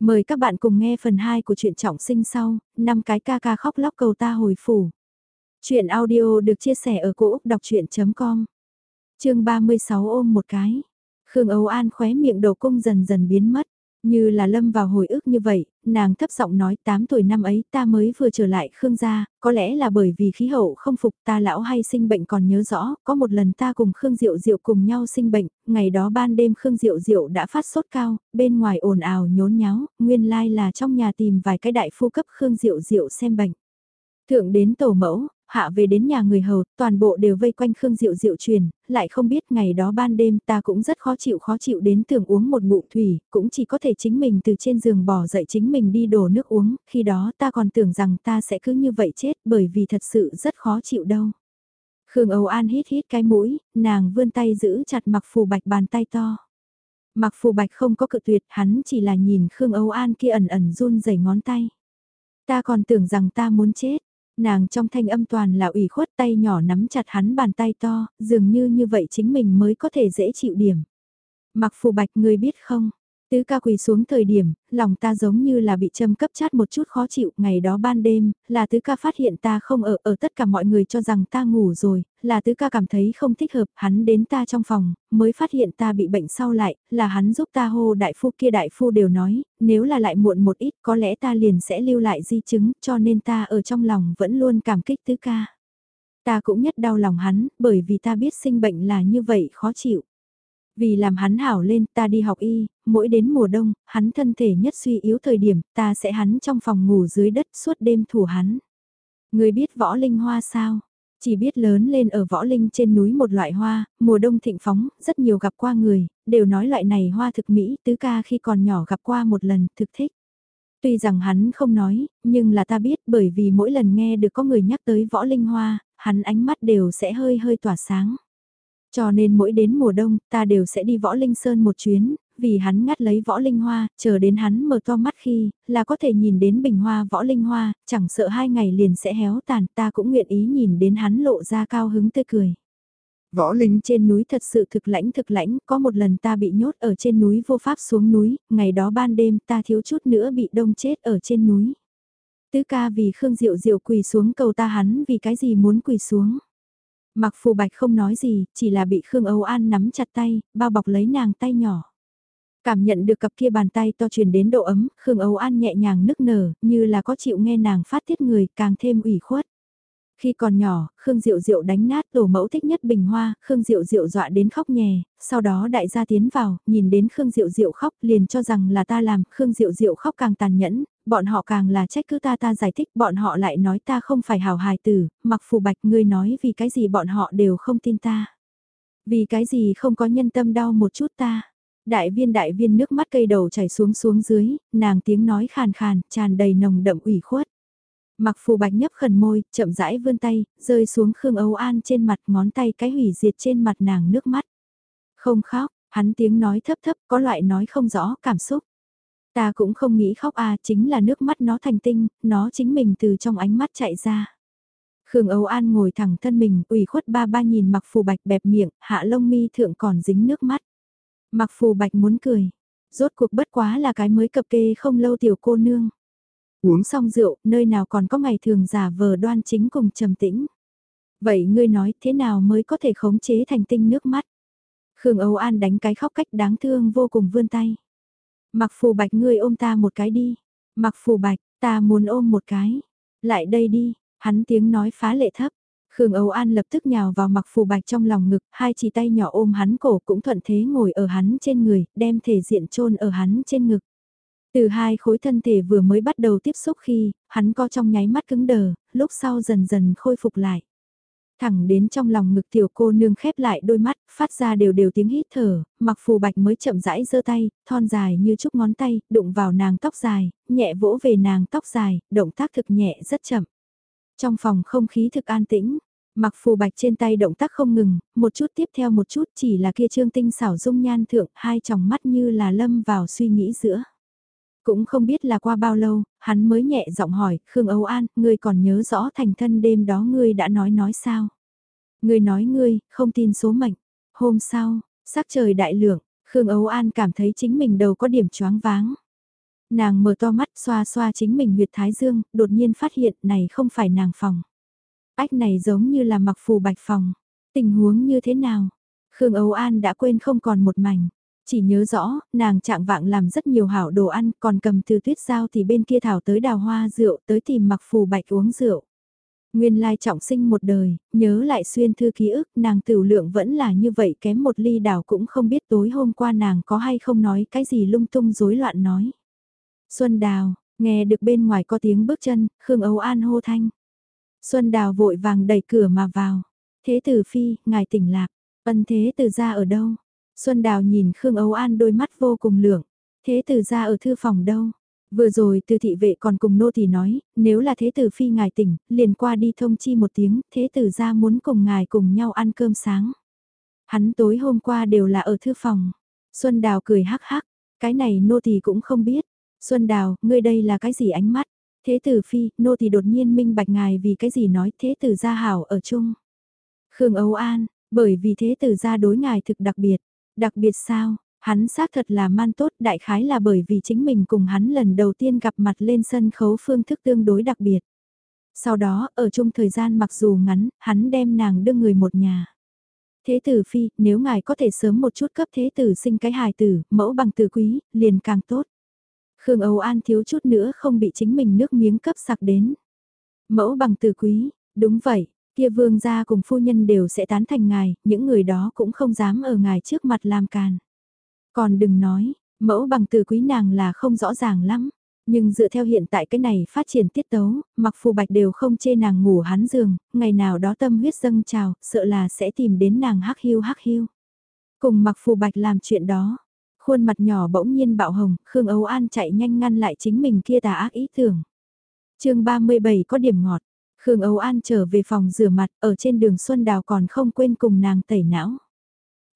Mời các bạn cùng nghe phần 2 của truyện trọng sinh sau, năm cái ca ca khóc lóc cầu ta hồi phủ. Chuyện audio được chia sẻ ở cỗ đọc chuyện.com Trường 36 ôm một cái. Khương Âu An khóe miệng đầu cung dần dần biến mất. Như là lâm vào hồi ức như vậy, nàng thấp giọng nói 8 tuổi năm ấy ta mới vừa trở lại Khương gia, có lẽ là bởi vì khí hậu không phục ta lão hay sinh bệnh còn nhớ rõ, có một lần ta cùng Khương Diệu Diệu cùng nhau sinh bệnh, ngày đó ban đêm Khương Diệu Diệu đã phát sốt cao, bên ngoài ồn ào nhốn nháo, nguyên lai là trong nhà tìm vài cái đại phu cấp Khương Diệu Diệu xem bệnh. Thượng đến tổ mẫu, hạ về đến nhà người hầu, toàn bộ đều vây quanh Khương Diệu Diệu truyền, lại không biết ngày đó ban đêm ta cũng rất khó chịu khó chịu đến tưởng uống một ngụm thủy, cũng chỉ có thể chính mình từ trên giường bỏ dậy chính mình đi đổ nước uống, khi đó ta còn tưởng rằng ta sẽ cứ như vậy chết bởi vì thật sự rất khó chịu đâu. Khương Âu An hít hít cái mũi, nàng vươn tay giữ chặt mặc phù bạch bàn tay to. Mặc phù bạch không có cự tuyệt, hắn chỉ là nhìn Khương Âu An kia ẩn ẩn run rẩy ngón tay. Ta còn tưởng rằng ta muốn chết, Nàng trong thanh âm toàn là ủy khuất tay nhỏ nắm chặt hắn bàn tay to, dường như như vậy chính mình mới có thể dễ chịu điểm. Mặc phù bạch người biết không, Tứ ca quỳ xuống thời điểm, lòng ta giống như là bị châm cấp chát một chút khó chịu, ngày đó ban đêm, là tứ ca phát hiện ta không ở, ở tất cả mọi người cho rằng ta ngủ rồi, là tứ ca cảm thấy không thích hợp, hắn đến ta trong phòng, mới phát hiện ta bị bệnh sau lại, là hắn giúp ta hô đại phu kia đại phu đều nói, nếu là lại muộn một ít có lẽ ta liền sẽ lưu lại di chứng, cho nên ta ở trong lòng vẫn luôn cảm kích tứ ca. Ta cũng nhất đau lòng hắn, bởi vì ta biết sinh bệnh là như vậy khó chịu. Vì làm hắn hảo lên ta đi học y, mỗi đến mùa đông, hắn thân thể nhất suy yếu thời điểm, ta sẽ hắn trong phòng ngủ dưới đất suốt đêm thủ hắn. Người biết võ linh hoa sao? Chỉ biết lớn lên ở võ linh trên núi một loại hoa, mùa đông thịnh phóng, rất nhiều gặp qua người, đều nói loại này hoa thực mỹ, tứ ca khi còn nhỏ gặp qua một lần, thực thích. Tuy rằng hắn không nói, nhưng là ta biết bởi vì mỗi lần nghe được có người nhắc tới võ linh hoa, hắn ánh mắt đều sẽ hơi hơi tỏa sáng. Cho nên mỗi đến mùa đông, ta đều sẽ đi võ linh sơn một chuyến, vì hắn ngắt lấy võ linh hoa, chờ đến hắn mở to mắt khi, là có thể nhìn đến bình hoa võ linh hoa, chẳng sợ hai ngày liền sẽ héo tàn, ta cũng nguyện ý nhìn đến hắn lộ ra cao hứng tươi cười. Võ linh trên núi thật sự thực lãnh thực lãnh, có một lần ta bị nhốt ở trên núi vô pháp xuống núi, ngày đó ban đêm ta thiếu chút nữa bị đông chết ở trên núi. Tứ ca vì Khương Diệu Diệu quỳ xuống cầu ta hắn vì cái gì muốn quỳ xuống. Mặc phù bạch không nói gì, chỉ là bị Khương Âu An nắm chặt tay, bao bọc lấy nàng tay nhỏ. Cảm nhận được cặp kia bàn tay to truyền đến độ ấm, Khương Âu An nhẹ nhàng nức nở, như là có chịu nghe nàng phát tiết người, càng thêm ủy khuất. Khi còn nhỏ, Khương Diệu Diệu đánh nát tổ mẫu thích nhất bình hoa, Khương Diệu Diệu dọa đến khóc nhè, sau đó đại gia tiến vào, nhìn đến Khương Diệu Diệu khóc liền cho rằng là ta làm, Khương Diệu Diệu khóc càng tàn nhẫn, bọn họ càng là trách cứ ta ta giải thích, bọn họ lại nói ta không phải hào hài tử, mặc phù bạch ngươi nói vì cái gì bọn họ đều không tin ta. Vì cái gì không có nhân tâm đau một chút ta. Đại viên đại viên nước mắt cây đầu chảy xuống xuống dưới, nàng tiếng nói khàn khàn, tràn đầy nồng đậm ủy khuất. Mặc phù bạch nhấp khẩn môi, chậm rãi vươn tay, rơi xuống Khương Âu An trên mặt ngón tay cái hủy diệt trên mặt nàng nước mắt. Không khóc, hắn tiếng nói thấp thấp có loại nói không rõ cảm xúc. Ta cũng không nghĩ khóc à, chính là nước mắt nó thành tinh, nó chính mình từ trong ánh mắt chạy ra. Khương Âu An ngồi thẳng thân mình, ủy khuất ba ba nhìn mặc phù bạch bẹp miệng, hạ lông mi thượng còn dính nước mắt. Mặc phù bạch muốn cười, rốt cuộc bất quá là cái mới cập kê không lâu tiểu cô nương. Uống xong rượu, nơi nào còn có ngày thường giả vờ đoan chính cùng trầm tĩnh. Vậy ngươi nói thế nào mới có thể khống chế thành tinh nước mắt? Khương Âu An đánh cái khóc cách đáng thương vô cùng vươn tay. Mặc phù bạch ngươi ôm ta một cái đi. Mặc phù bạch, ta muốn ôm một cái. Lại đây đi, hắn tiếng nói phá lệ thấp. Khương Âu An lập tức nhào vào mặc phù bạch trong lòng ngực, hai chỉ tay nhỏ ôm hắn cổ cũng thuận thế ngồi ở hắn trên người, đem thể diện chôn ở hắn trên ngực. Từ hai khối thân thể vừa mới bắt đầu tiếp xúc khi, hắn co trong nháy mắt cứng đờ, lúc sau dần dần khôi phục lại. Thẳng đến trong lòng ngực tiểu cô nương khép lại đôi mắt, phát ra đều đều tiếng hít thở, mặc phù bạch mới chậm rãi giơ tay, thon dài như chút ngón tay, đụng vào nàng tóc dài, nhẹ vỗ về nàng tóc dài, động tác thực nhẹ rất chậm. Trong phòng không khí thực an tĩnh, mặc phù bạch trên tay động tác không ngừng, một chút tiếp theo một chút chỉ là kia trương tinh xảo dung nhan thượng, hai tròng mắt như là lâm vào suy nghĩ giữa. Cũng không biết là qua bao lâu, hắn mới nhẹ giọng hỏi, Khương Âu An, ngươi còn nhớ rõ thành thân đêm đó ngươi đã nói nói sao? Ngươi nói ngươi, không tin số mệnh. Hôm sau, sắc trời đại lượng, Khương Âu An cảm thấy chính mình đầu có điểm choáng váng. Nàng mở to mắt xoa xoa chính mình huyệt thái dương, đột nhiên phát hiện này không phải nàng phòng. Ách này giống như là mặc phù bạch phòng. Tình huống như thế nào? Khương Âu An đã quên không còn một mảnh. Chỉ nhớ rõ, nàng trạng vạng làm rất nhiều hảo đồ ăn, còn cầm từ tuyết giao thì bên kia thảo tới đào hoa rượu, tới tìm mặc phù bạch uống rượu. Nguyên lai trọng sinh một đời, nhớ lại xuyên thư ký ức, nàng tử lượng vẫn là như vậy kém một ly đào cũng không biết tối hôm qua nàng có hay không nói cái gì lung tung rối loạn nói. Xuân Đào, nghe được bên ngoài có tiếng bước chân, Khương Âu An hô thanh. Xuân Đào vội vàng đẩy cửa mà vào. Thế tử phi, ngài tỉnh lạc, ân thế tử ra ở đâu? Xuân Đào nhìn Khương Âu An đôi mắt vô cùng lượng. Thế tử ra ở thư phòng đâu? Vừa rồi từ thị vệ còn cùng nô thì nói, nếu là thế tử phi ngài tỉnh, liền qua đi thông chi một tiếng, thế tử ra muốn cùng ngài cùng nhau ăn cơm sáng. Hắn tối hôm qua đều là ở thư phòng. Xuân Đào cười hắc hắc, cái này nô thì cũng không biết. Xuân Đào, ngươi đây là cái gì ánh mắt? Thế tử phi, nô thì đột nhiên minh bạch ngài vì cái gì nói thế tử gia hảo ở chung. Khương Âu An, bởi vì thế tử gia đối ngài thực đặc biệt. Đặc biệt sao, hắn xác thật là man tốt đại khái là bởi vì chính mình cùng hắn lần đầu tiên gặp mặt lên sân khấu phương thức tương đối đặc biệt. Sau đó, ở chung thời gian mặc dù ngắn, hắn đem nàng đưa người một nhà. Thế tử phi, nếu ngài có thể sớm một chút cấp thế tử sinh cái hài tử, mẫu bằng tử quý, liền càng tốt. Khương Âu An thiếu chút nữa không bị chính mình nước miếng cấp sặc đến. Mẫu bằng tử quý, đúng vậy, kia vương gia cùng phu nhân đều sẽ tán thành ngài, những người đó cũng không dám ở ngài trước mặt làm càn. Còn đừng nói, mẫu bằng từ quý nàng là không rõ ràng lắm. Nhưng dựa theo hiện tại cái này phát triển tiết tấu, mặc phù bạch đều không chê nàng ngủ hắn giường, ngày nào đó tâm huyết dâng trào, sợ là sẽ tìm đến nàng hắc hiu hắc hiu. Cùng mặc phù bạch làm chuyện đó, khuôn mặt nhỏ bỗng nhiên bạo hồng, Khương Âu An chạy nhanh ngăn lại chính mình kia tà ác ý tưởng. chương 37 có điểm ngọt, Khương Âu An trở về phòng rửa mặt, ở trên đường Xuân Đào còn không quên cùng nàng tẩy não.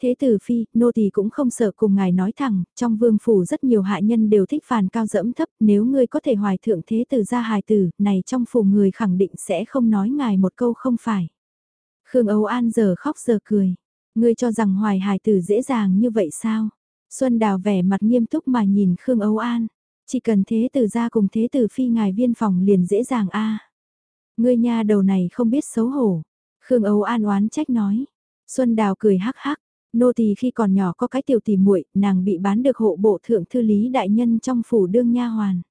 Thế tử phi, nô tỳ cũng không sợ cùng ngài nói thẳng, trong vương phủ rất nhiều hạ nhân đều thích phàn cao dẫm thấp, nếu ngươi có thể hoài thượng thế tử ra hài tử, này trong phủ người khẳng định sẽ không nói ngài một câu không phải. Khương Âu An giờ khóc giờ cười, ngươi cho rằng hoài hài tử dễ dàng như vậy sao? Xuân Đào vẻ mặt nghiêm túc mà nhìn Khương Âu An, chỉ cần thế tử ra cùng thế tử phi ngài viên phòng liền dễ dàng a. Ngươi nha đầu này không biết xấu hổ. Khương Âu An oán trách nói. Xuân Đào cười hắc hắc, nô tỳ khi còn nhỏ có cái tiểu tỷ muội, nàng bị bán được hộ bộ thượng thư lý đại nhân trong phủ đương nha hoàn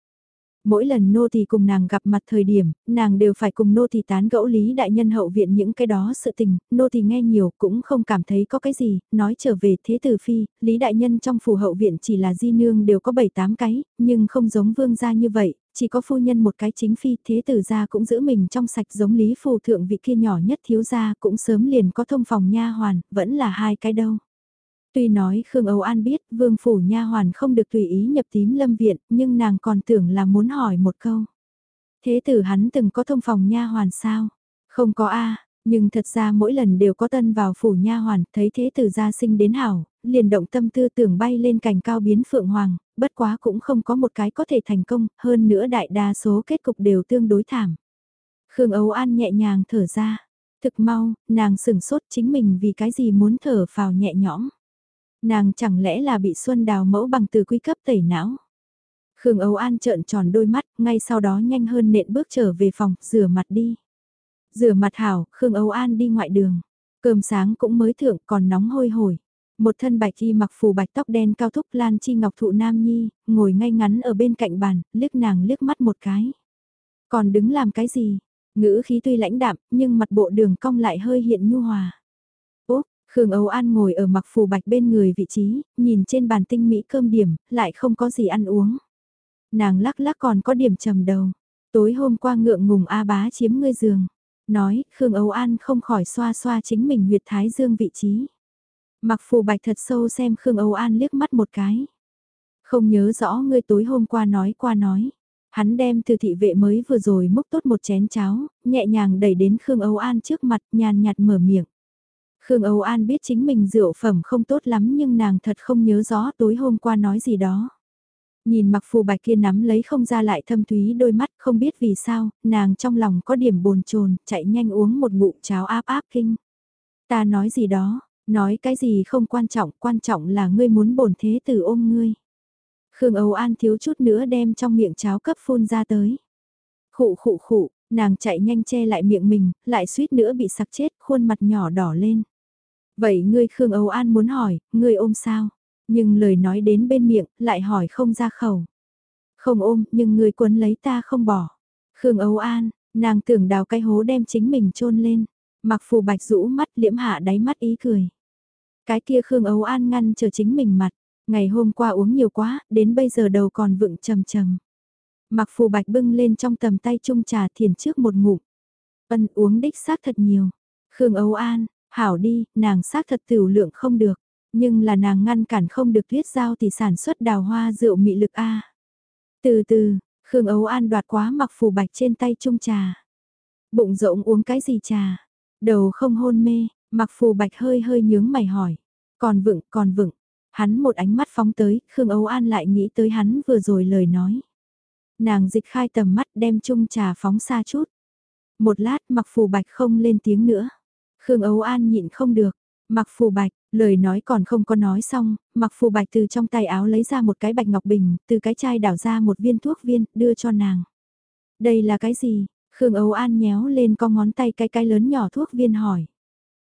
mỗi lần nô tỳ cùng nàng gặp mặt thời điểm, nàng đều phải cùng nô tỳ tán gẫu lý đại nhân hậu viện những cái đó sự tình, nô tỳ nghe nhiều cũng không cảm thấy có cái gì, nói trở về thế tử phi, lý đại nhân trong phủ hậu viện chỉ là di nương đều có 7-8 cái, nhưng không giống vương gia như vậy, chỉ có phu nhân một cái chính phi, thế tử gia cũng giữ mình trong sạch giống lý phù thượng vị kia nhỏ nhất thiếu gia cũng sớm liền có thông phòng nha hoàn, vẫn là hai cái đâu. Tuy nói Khương Âu An biết vương phủ nha hoàn không được tùy ý nhập tím lâm viện, nhưng nàng còn tưởng là muốn hỏi một câu. Thế tử hắn từng có thông phòng nha hoàn sao? Không có a nhưng thật ra mỗi lần đều có tân vào phủ nha hoàn, thấy thế từ gia sinh đến hảo, liền động tâm tư tưởng bay lên cành cao biến phượng hoàng, bất quá cũng không có một cái có thể thành công, hơn nữa đại đa số kết cục đều tương đối thảm. Khương ấu An nhẹ nhàng thở ra, thực mau, nàng sừng sốt chính mình vì cái gì muốn thở phào nhẹ nhõm. Nàng chẳng lẽ là bị Xuân Đào mẫu bằng từ quý cấp tẩy não. Khương ấu An trợn tròn đôi mắt, ngay sau đó nhanh hơn nện bước trở về phòng, rửa mặt đi. Rửa mặt hảo, Khương Âu An đi ngoại đường. Cơm sáng cũng mới thượng còn nóng hôi hổi. Một thân bạch y mặc phù bạch tóc đen cao thúc lan chi ngọc thụ nam nhi, ngồi ngay ngắn ở bên cạnh bàn, liếc nàng liếc mắt một cái. Còn đứng làm cái gì? Ngữ khí tuy lãnh đạm, nhưng mặt bộ đường cong lại hơi hiện nhu hòa. úp Khương Âu An ngồi ở mặc phù bạch bên người vị trí, nhìn trên bàn tinh mỹ cơm điểm, lại không có gì ăn uống. Nàng lắc lắc còn có điểm trầm đầu. Tối hôm qua ngượng ngùng A bá chiếm ngươi giường. Nói, Khương Âu An không khỏi xoa xoa chính mình huyệt thái dương vị trí. Mặc phù bạch thật sâu xem Khương Âu An liếc mắt một cái. Không nhớ rõ ngươi tối hôm qua nói qua nói. Hắn đem từ thị vệ mới vừa rồi múc tốt một chén cháo, nhẹ nhàng đẩy đến Khương Âu An trước mặt nhàn nhạt mở miệng. Khương Âu An biết chính mình rượu phẩm không tốt lắm nhưng nàng thật không nhớ rõ tối hôm qua nói gì đó. Nhìn mặc phù bạch kia nắm lấy không ra lại thâm thúy đôi mắt không biết vì sao, nàng trong lòng có điểm bồn chồn chạy nhanh uống một ngụm cháo áp áp kinh. Ta nói gì đó, nói cái gì không quan trọng, quan trọng là ngươi muốn bổn thế tử ôm ngươi. Khương Âu An thiếu chút nữa đem trong miệng cháo cấp phun ra tới. Khụ khụ khụ, nàng chạy nhanh che lại miệng mình, lại suýt nữa bị sặc chết, khuôn mặt nhỏ đỏ lên. Vậy ngươi Khương Âu An muốn hỏi, ngươi ôm sao? Nhưng lời nói đến bên miệng, lại hỏi không ra khẩu. Không ôm, nhưng người quấn lấy ta không bỏ. Khương Âu An, nàng tưởng đào cái hố đem chính mình chôn lên. Mặc phù bạch rũ mắt liễm hạ đáy mắt ý cười. Cái kia Khương Âu An ngăn chờ chính mình mặt. Ngày hôm qua uống nhiều quá, đến bây giờ đầu còn vựng trầm trầm. Mặc phù bạch bưng lên trong tầm tay chung trà thiền trước một ngụm. Ân uống đích xác thật nhiều. Khương Âu An, hảo đi, nàng xác thật tiểu lượng không được. Nhưng là nàng ngăn cản không được tuyết giao thì sản xuất đào hoa rượu mị lực A. Từ từ, Khương ấu An đoạt quá mặc phù bạch trên tay chung trà. Bụng rỗng uống cái gì trà? Đầu không hôn mê, mặc phù bạch hơi hơi nhướng mày hỏi. Còn vựng, còn vựng. Hắn một ánh mắt phóng tới, Khương ấu An lại nghĩ tới hắn vừa rồi lời nói. Nàng dịch khai tầm mắt đem chung trà phóng xa chút. Một lát mặc phù bạch không lên tiếng nữa. Khương ấu An nhịn không được. Mặc phù bạch, lời nói còn không có nói xong, mặc phù bạch từ trong tay áo lấy ra một cái bạch ngọc bình, từ cái chai đảo ra một viên thuốc viên, đưa cho nàng. Đây là cái gì? Khương Âu An nhéo lên con ngón tay cái cái lớn nhỏ thuốc viên hỏi.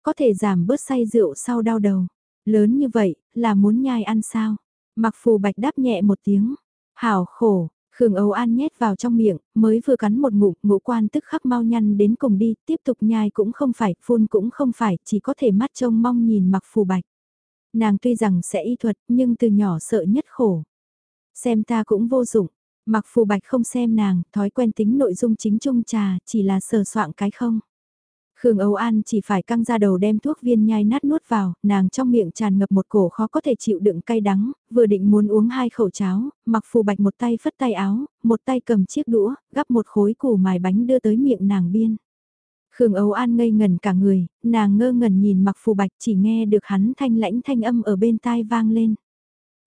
Có thể giảm bớt say rượu sau đau đầu. Lớn như vậy, là muốn nhai ăn sao? Mặc phù bạch đáp nhẹ một tiếng. Hảo khổ, Khương Âu An nhét vào trong miệng, mới vừa cắn một ngụm, ngũ quan tức khắc mau nhăn đến cùng đi, tiếp tục nhai cũng không phải, phun cũng không phải, chỉ có thể mắt trông mong nhìn mặc phù bạch. Nàng tuy rằng sẽ y thuật, nhưng từ nhỏ sợ nhất khổ. Xem ta cũng vô dụng, mặc phù bạch không xem nàng, thói quen tính nội dung chính trung trà, chỉ là sờ soạn cái không. Khương Âu An chỉ phải căng ra đầu đem thuốc viên nhai nát nuốt vào, nàng trong miệng tràn ngập một cổ khó có thể chịu đựng cay đắng, vừa định muốn uống hai khẩu cháo, mặc phù bạch một tay phất tay áo, một tay cầm chiếc đũa, gắp một khối củ mài bánh đưa tới miệng nàng biên. Khương Âu An ngây ngần cả người, nàng ngơ ngẩn nhìn mặc phù bạch chỉ nghe được hắn thanh lãnh thanh âm ở bên tai vang lên.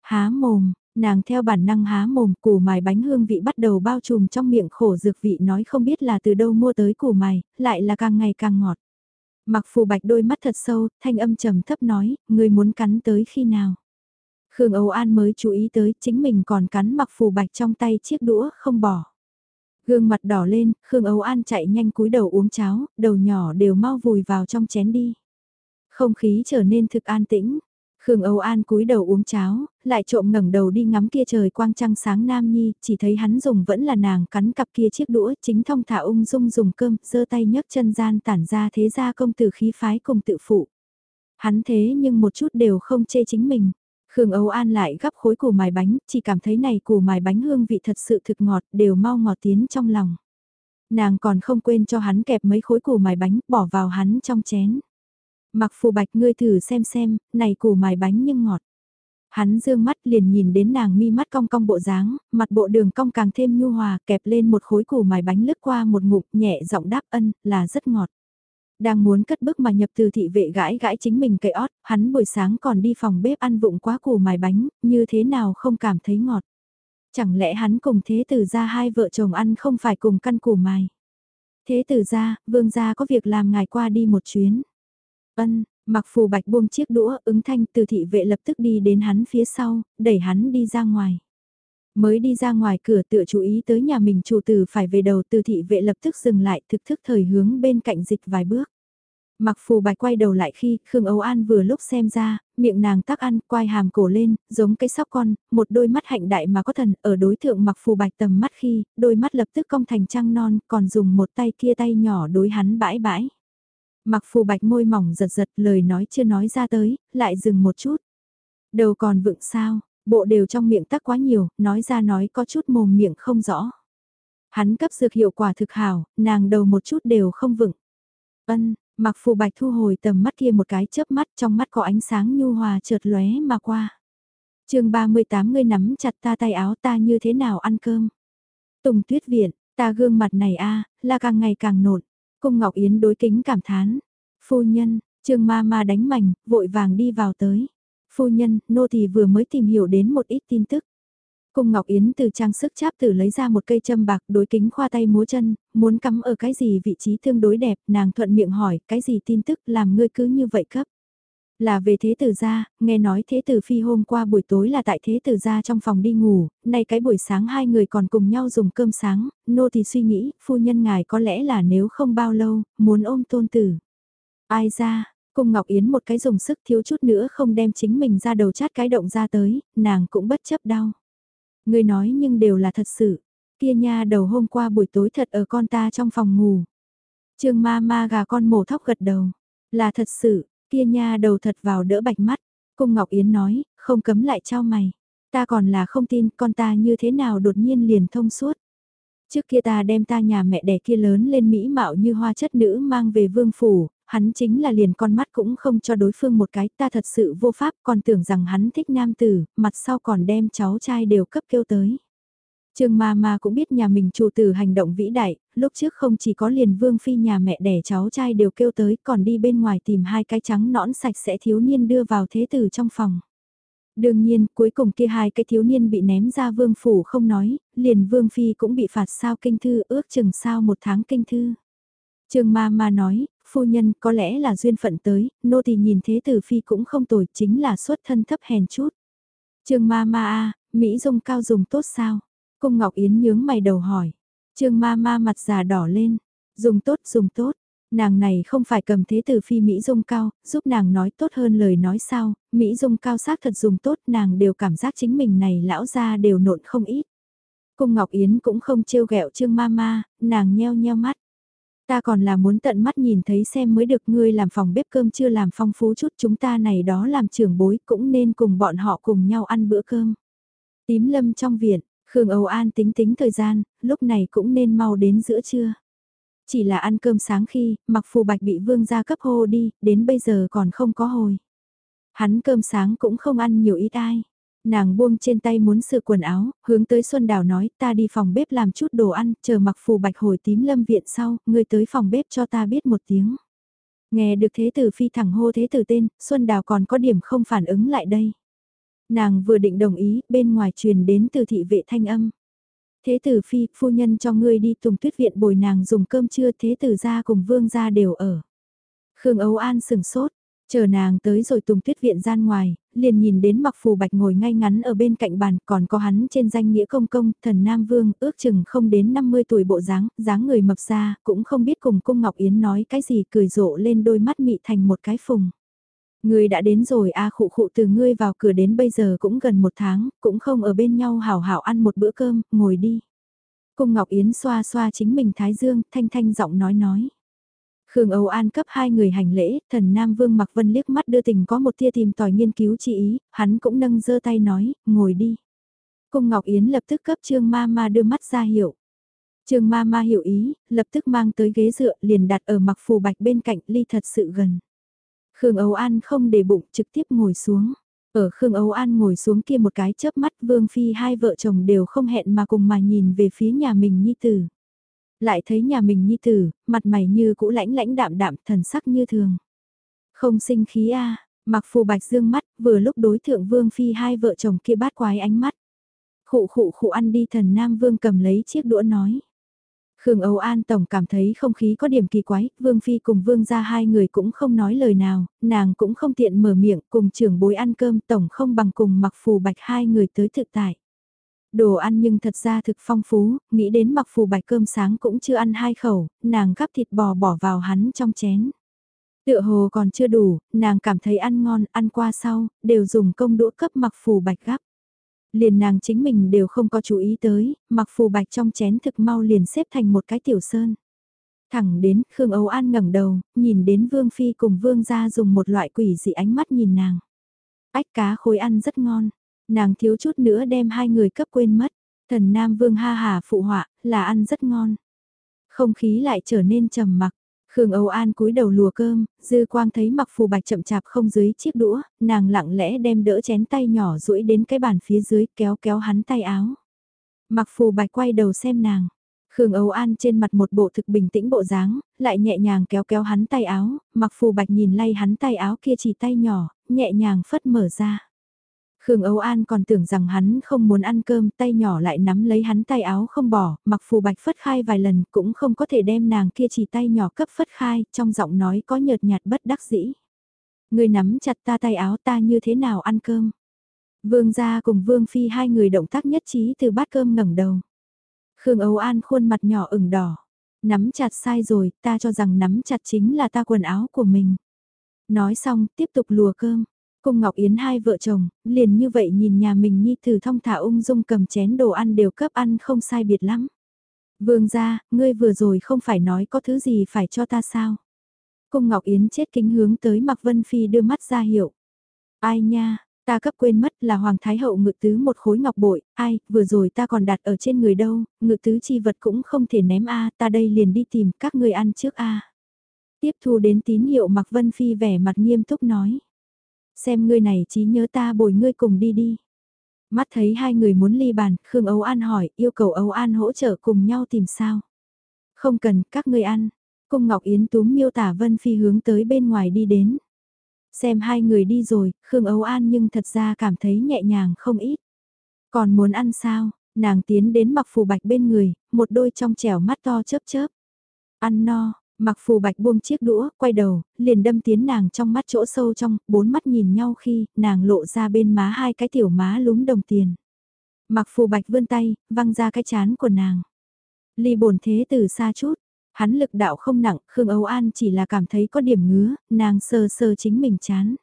Há mồm, nàng theo bản năng há mồm củ mài bánh hương vị bắt đầu bao trùm trong miệng khổ dược vị nói không biết là từ đâu mua tới củ mài, lại là càng ngày càng ngọt. Mặc phù bạch đôi mắt thật sâu, thanh âm trầm thấp nói, người muốn cắn tới khi nào. Khương Âu An mới chú ý tới chính mình còn cắn mặc phù bạch trong tay chiếc đũa không bỏ. Gương mặt đỏ lên, Khương Âu An chạy nhanh cúi đầu uống cháo, đầu nhỏ đều mau vùi vào trong chén đi. Không khí trở nên thực an tĩnh, Khương Âu An cúi đầu uống cháo, lại trộm ngẩng đầu đi ngắm kia trời quang trăng sáng Nam Nhi, chỉ thấy hắn dùng vẫn là nàng cắn cặp kia chiếc đũa, chính thông thả ung dung dùng cơm, giơ tay nhấc chân gian tản ra thế gia công tử khí phái cùng tự phụ. Hắn thế nhưng một chút đều không chê chính mình. Khương Âu An lại gắp khối củ mài bánh, chỉ cảm thấy này củ mài bánh hương vị thật sự thực ngọt, đều mau ngọt tiến trong lòng. Nàng còn không quên cho hắn kẹp mấy khối củ mài bánh, bỏ vào hắn trong chén. Mặc phù bạch ngươi thử xem xem, này củ mài bánh nhưng ngọt. Hắn dương mắt liền nhìn đến nàng mi mắt cong cong bộ dáng, mặt bộ đường cong càng thêm nhu hòa, kẹp lên một khối củ mài bánh lướt qua một ngụm nhẹ giọng đáp ân, là rất ngọt. Đang muốn cất bước mà nhập từ thị vệ gãi gãi chính mình cây ót, hắn buổi sáng còn đi phòng bếp ăn vụng quá củ mài bánh, như thế nào không cảm thấy ngọt. Chẳng lẽ hắn cùng thế tử ra hai vợ chồng ăn không phải cùng căn củ mài. Thế tử ra, vương gia có việc làm ngài qua đi một chuyến. Ân, mặc phù bạch buông chiếc đũa ứng thanh từ thị vệ lập tức đi đến hắn phía sau, đẩy hắn đi ra ngoài. Mới đi ra ngoài cửa tựa chú ý tới nhà mình chủ tử phải về đầu từ thị vệ lập tức dừng lại thực thức thời hướng bên cạnh dịch vài bước. Mặc phù bạch quay đầu lại khi Khương Âu An vừa lúc xem ra, miệng nàng tắc ăn, quay hàm cổ lên, giống cái sóc con, một đôi mắt hạnh đại mà có thần, ở đối tượng mặc phù bạch tầm mắt khi, đôi mắt lập tức cong thành trăng non, còn dùng một tay kia tay nhỏ đối hắn bãi bãi. Mặc phù bạch môi mỏng giật giật lời nói chưa nói ra tới, lại dừng một chút. Đầu còn vựng sao, bộ đều trong miệng tắc quá nhiều, nói ra nói có chút mồm miệng không rõ. Hắn cấp dược hiệu quả thực hảo, nàng đầu một chút đều không vựng. Ân, mặc phù bạch thu hồi tầm mắt kia một cái chớp mắt trong mắt có ánh sáng nhu hòa chợt lóe mà qua. chương 38 ngươi nắm chặt ta tay áo ta như thế nào ăn cơm. Tùng tuyết viện, ta gương mặt này a là càng ngày càng nộn. Cung Ngọc Yến đối kính cảm thán. Phu nhân, trương ma ma đánh mảnh, vội vàng đi vào tới. Phu nhân, nô thì vừa mới tìm hiểu đến một ít tin tức. Cung Ngọc Yến từ trang sức cháp tử lấy ra một cây châm bạc đối kính khoa tay múa chân, muốn cắm ở cái gì vị trí tương đối đẹp, nàng thuận miệng hỏi cái gì tin tức làm ngươi cứ như vậy cấp. Là về thế tử gia, nghe nói thế tử phi hôm qua buổi tối là tại thế tử gia trong phòng đi ngủ, nay cái buổi sáng hai người còn cùng nhau dùng cơm sáng, nô thì suy nghĩ, phu nhân ngài có lẽ là nếu không bao lâu, muốn ôm tôn tử. Ai ra, cung Ngọc Yến một cái dùng sức thiếu chút nữa không đem chính mình ra đầu chát cái động ra tới, nàng cũng bất chấp đau. Người nói nhưng đều là thật sự, kia nha đầu hôm qua buổi tối thật ở con ta trong phòng ngủ. Trương ma ma gà con mổ thóc gật đầu, là thật sự, Kia nha đầu thật vào đỡ bạch mắt, cung Ngọc Yến nói, không cấm lại trao mày. Ta còn là không tin con ta như thế nào đột nhiên liền thông suốt. Trước kia ta đem ta nhà mẹ đẻ kia lớn lên mỹ mạo như hoa chất nữ mang về vương phủ, hắn chính là liền con mắt cũng không cho đối phương một cái, ta thật sự vô pháp còn tưởng rằng hắn thích nam tử, mặt sau còn đem cháu trai đều cấp kêu tới. Trương ma ma cũng biết nhà mình chủ tử hành động vĩ đại, lúc trước không chỉ có liền vương phi nhà mẹ đẻ cháu trai đều kêu tới còn đi bên ngoài tìm hai cái trắng nõn sạch sẽ thiếu niên đưa vào thế tử trong phòng. Đương nhiên, cuối cùng kia hai cái thiếu niên bị ném ra vương phủ không nói, liền vương phi cũng bị phạt sao kinh thư ước chừng sao một tháng kinh thư. Trương ma ma nói, phu nhân có lẽ là duyên phận tới, nô tỳ nhìn thế tử phi cũng không tồi chính là xuất thân thấp hèn chút. Trương ma ma a, Mỹ dung cao dùng tốt sao? Cung Ngọc Yến nhướng mày đầu hỏi. Trương ma ma mặt già đỏ lên. Dùng tốt dùng tốt. Nàng này không phải cầm thế từ phi Mỹ Dung cao, giúp nàng nói tốt hơn lời nói sao, Mỹ Dung cao xác thật dùng tốt nàng đều cảm giác chính mình này lão ra đều nộn không ít. Cung Ngọc Yến cũng không trêu ghẹo Trương ma ma, nàng nheo nheo mắt. Ta còn là muốn tận mắt nhìn thấy xem mới được ngươi làm phòng bếp cơm chưa làm phong phú chút chúng ta này đó làm trưởng bối cũng nên cùng bọn họ cùng nhau ăn bữa cơm. Tím lâm trong viện, Khương Âu An tính tính thời gian, lúc này cũng nên mau đến giữa trưa. Chỉ là ăn cơm sáng khi, mặc phù bạch bị vương gia cấp hô đi, đến bây giờ còn không có hồi. Hắn cơm sáng cũng không ăn nhiều ít ai. Nàng buông trên tay muốn sự quần áo, hướng tới Xuân Đào nói ta đi phòng bếp làm chút đồ ăn, chờ mặc phù bạch hồi tím lâm viện sau, ngươi tới phòng bếp cho ta biết một tiếng. Nghe được thế tử phi thẳng hô thế tử tên, Xuân Đào còn có điểm không phản ứng lại đây. Nàng vừa định đồng ý, bên ngoài truyền đến từ thị vệ thanh âm. Thế tử phi, phu nhân cho ngươi đi tùng tuyết viện bồi nàng dùng cơm trưa thế tử ra cùng vương ra đều ở. Khương Ấu An sừng sốt, chờ nàng tới rồi tùng tuyết viện gian ngoài, liền nhìn đến mặc phù bạch ngồi ngay ngắn ở bên cạnh bàn, còn có hắn trên danh nghĩa công công, thần Nam Vương, ước chừng không đến 50 tuổi bộ dáng, dáng người mập ra, cũng không biết cùng cung Ngọc Yến nói cái gì cười rộ lên đôi mắt mị thành một cái phùng. Ngươi đã đến rồi a khụ khụ từ ngươi vào cửa đến bây giờ cũng gần một tháng, cũng không ở bên nhau hảo hảo ăn một bữa cơm, ngồi đi. Cung Ngọc Yến xoa xoa chính mình Thái Dương, thanh thanh giọng nói nói. Khương Âu An cấp hai người hành lễ, thần Nam Vương Mặc Vân liếc mắt đưa tình có một tia tìm tòi nghiên cứu chỉ ý, hắn cũng nâng giơ tay nói, ngồi đi. Cung Ngọc Yến lập tức cấp Trương Ma Ma đưa mắt ra hiệu. Trương Ma Ma hiểu ý, lập tức mang tới ghế dựa liền đặt ở mặc phù bạch bên cạnh ly thật sự gần. Khương Âu An không để bụng trực tiếp ngồi xuống. Ở Khương Âu An ngồi xuống kia một cái chớp mắt Vương Phi hai vợ chồng đều không hẹn mà cùng mà nhìn về phía nhà mình Nhi Tử. Lại thấy nhà mình Nhi Tử, mặt mày như cũ lãnh lãnh đạm đạm thần sắc như thường. Không sinh khí a mặc phù bạch dương mắt vừa lúc đối thượng Vương Phi hai vợ chồng kia bát quái ánh mắt. Khụ khụ khụ ăn đi thần Nam Vương cầm lấy chiếc đũa nói. Khương Âu An Tổng cảm thấy không khí có điểm kỳ quái, Vương Phi cùng Vương ra hai người cũng không nói lời nào, nàng cũng không tiện mở miệng cùng trưởng bối ăn cơm Tổng không bằng cùng mặc phù bạch hai người tới thực tại. Đồ ăn nhưng thật ra thực phong phú, nghĩ đến mặc phù bạch cơm sáng cũng chưa ăn hai khẩu, nàng gắp thịt bò bỏ vào hắn trong chén. Tựa hồ còn chưa đủ, nàng cảm thấy ăn ngon, ăn qua sau, đều dùng công đũa cấp mặc phù bạch gắp. Liền nàng chính mình đều không có chú ý tới, mặc phù bạch trong chén thực mau liền xếp thành một cái tiểu sơn. Thẳng đến Khương Âu An ngẩng đầu, nhìn đến Vương Phi cùng Vương gia dùng một loại quỷ dị ánh mắt nhìn nàng. Ách cá khối ăn rất ngon, nàng thiếu chút nữa đem hai người cấp quên mất. Thần Nam Vương ha hà phụ họa, là ăn rất ngon. Không khí lại trở nên trầm mặc, Khương Âu An cúi đầu lùa cơm, dư quang thấy mặc phù bạch chậm chạp không dưới chiếc đũa, nàng lặng lẽ đem đỡ chén tay nhỏ duỗi đến cái bàn phía dưới kéo kéo hắn tay áo. Mặc phù bạch quay đầu xem nàng. Khương Âu An trên mặt một bộ thực bình tĩnh bộ dáng, lại nhẹ nhàng kéo kéo hắn tay áo, mặc phù bạch nhìn lay hắn tay áo kia chỉ tay nhỏ, nhẹ nhàng phất mở ra. Khương Âu An còn tưởng rằng hắn không muốn ăn cơm, tay nhỏ lại nắm lấy hắn tay áo không bỏ, mặc phù bạch phất khai vài lần cũng không có thể đem nàng kia chỉ tay nhỏ cấp phất khai, trong giọng nói có nhợt nhạt bất đắc dĩ. Người nắm chặt ta tay áo ta như thế nào ăn cơm. Vương gia cùng Vương Phi hai người động tác nhất trí từ bát cơm ngẩng đầu. Khương Âu An khuôn mặt nhỏ ửng đỏ. Nắm chặt sai rồi, ta cho rằng nắm chặt chính là ta quần áo của mình. Nói xong, tiếp tục lùa cơm. Cung Ngọc Yến hai vợ chồng, liền như vậy nhìn nhà mình nhi từ thong thả ung dung cầm chén đồ ăn đều cấp ăn không sai biệt lắm. Vương gia, ngươi vừa rồi không phải nói có thứ gì phải cho ta sao? Cung Ngọc Yến chết kính hướng tới Mạc Vân Phi đưa mắt ra hiệu. Ai nha, ta cấp quên mất là Hoàng Thái Hậu ngự tứ một khối ngọc bội, ai, vừa rồi ta còn đặt ở trên người đâu, ngự tứ chi vật cũng không thể ném a ta đây liền đi tìm các người ăn trước a Tiếp thu đến tín hiệu Mạc Vân Phi vẻ mặt nghiêm túc nói. Xem ngươi này trí nhớ ta bồi ngươi cùng đi đi. Mắt thấy hai người muốn ly bàn, Khương Âu An hỏi, yêu cầu Âu An hỗ trợ cùng nhau tìm sao. Không cần, các ngươi ăn. Cung Ngọc Yến túm miêu tả Vân Phi hướng tới bên ngoài đi đến. Xem hai người đi rồi, Khương Âu An nhưng thật ra cảm thấy nhẹ nhàng không ít. Còn muốn ăn sao, nàng tiến đến mặc phù bạch bên người, một đôi trong trẻo mắt to chớp chớp. Ăn no, mặc phù bạch buông chiếc đũa, quay đầu, liền đâm tiến nàng trong mắt chỗ sâu trong, bốn mắt nhìn nhau khi, nàng lộ ra bên má hai cái tiểu má lúm đồng tiền. Mặc phù bạch vươn tay, văng ra cái chán của nàng. Ly bổn thế từ xa chút, Hắn lực đạo không nặng, Khương Âu An chỉ là cảm thấy có điểm ngứa, nàng sơ sơ chính mình chán.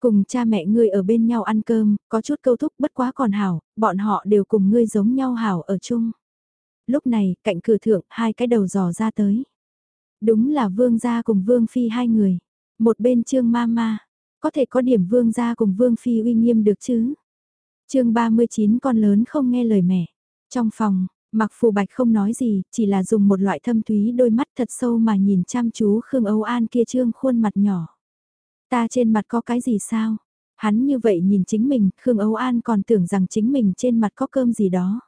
Cùng cha mẹ ngươi ở bên nhau ăn cơm, có chút câu thúc bất quá còn hảo, bọn họ đều cùng ngươi giống nhau hảo ở chung. Lúc này, cạnh cửa thượng, hai cái đầu dò ra tới. Đúng là vương gia cùng vương phi hai người. Một bên trương ma ma, có thể có điểm vương gia cùng vương phi uy nghiêm được chứ. chương 39 con lớn không nghe lời mẹ. Trong phòng, Mặc phù bạch không nói gì, chỉ là dùng một loại thâm thúy đôi mắt thật sâu mà nhìn chăm chú Khương Âu An kia trương khuôn mặt nhỏ. Ta trên mặt có cái gì sao? Hắn như vậy nhìn chính mình, Khương Âu An còn tưởng rằng chính mình trên mặt có cơm gì đó.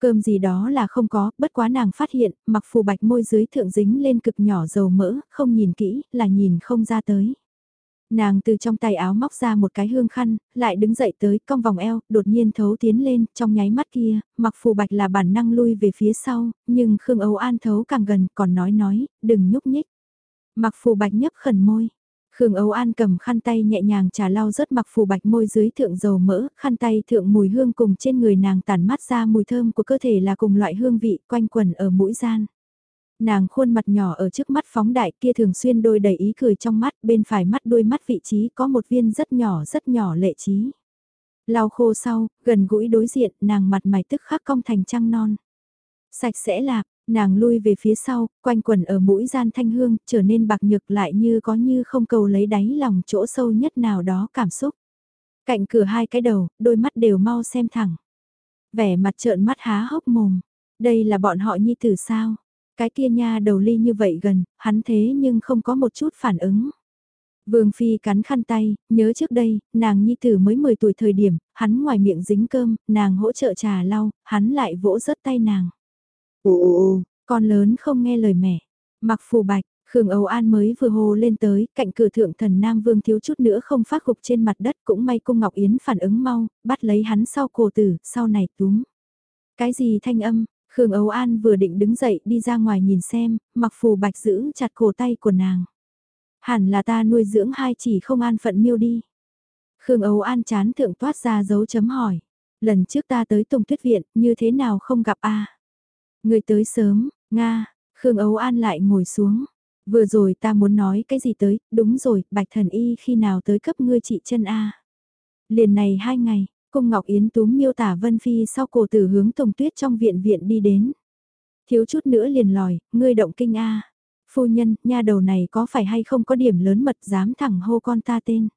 Cơm gì đó là không có, bất quá nàng phát hiện, mặc phù bạch môi dưới thượng dính lên cực nhỏ dầu mỡ, không nhìn kỹ, là nhìn không ra tới. Nàng từ trong tay áo móc ra một cái hương khăn, lại đứng dậy tới cong vòng eo, đột nhiên thấu tiến lên, trong nháy mắt kia, mặc phù bạch là bản năng lui về phía sau, nhưng Khương Âu An thấu càng gần còn nói nói, đừng nhúc nhích. Mặc phù bạch nhấp khẩn môi. Khương Âu An cầm khăn tay nhẹ nhàng trà lau rớt mặc phù bạch môi dưới thượng dầu mỡ, khăn tay thượng mùi hương cùng trên người nàng tản mát ra mùi thơm của cơ thể là cùng loại hương vị quanh quần ở mũi gian. Nàng khuôn mặt nhỏ ở trước mắt phóng đại kia thường xuyên đôi đầy ý cười trong mắt, bên phải mắt đôi mắt vị trí có một viên rất nhỏ rất nhỏ lệ trí. Lau khô sau, gần gũi đối diện, nàng mặt mày tức khắc cong thành trăng non. Sạch sẽ lạc, nàng lui về phía sau, quanh quần ở mũi gian thanh hương, trở nên bạc nhược lại như có như không cầu lấy đáy lòng chỗ sâu nhất nào đó cảm xúc. Cạnh cửa hai cái đầu, đôi mắt đều mau xem thẳng. Vẻ mặt trợn mắt há hốc mồm. Đây là bọn họ nhi tử sao? Cái kia nha đầu ly như vậy gần, hắn thế nhưng không có một chút phản ứng. Vương Phi cắn khăn tay, nhớ trước đây, nàng nhi tử mới 10 tuổi thời điểm, hắn ngoài miệng dính cơm, nàng hỗ trợ trà lau, hắn lại vỗ rớt tay nàng. Ồ, con lớn không nghe lời mẹ. Mặc phù bạch, Khương Âu An mới vừa hô lên tới, cạnh cửa thượng thần Nam Vương thiếu chút nữa không phát gục trên mặt đất cũng may cung Ngọc Yến phản ứng mau, bắt lấy hắn sau cổ tử, sau này túm. Cái gì thanh âm, Khương Âu An vừa định đứng dậy đi ra ngoài nhìn xem, mặc phù bạch giữ chặt cổ tay của nàng. Hẳn là ta nuôi dưỡng hai chỉ không an phận miêu đi. Khương Âu An chán thượng toát ra dấu chấm hỏi. Lần trước ta tới Tùng Tuyết Viện, như thế nào không gặp a Người tới sớm, Nga, Khương ấu An lại ngồi xuống. Vừa rồi ta muốn nói cái gì tới, đúng rồi, bạch thần y khi nào tới cấp ngươi trị chân a Liền này hai ngày, Cung Ngọc Yến túm miêu tả Vân Phi sau cổ tử hướng Tùng Tuyết trong viện viện đi đến. Thiếu chút nữa liền lòi, ngươi động kinh a. Phu nhân, nha đầu này có phải hay không có điểm lớn mật dám thẳng hô con ta tên.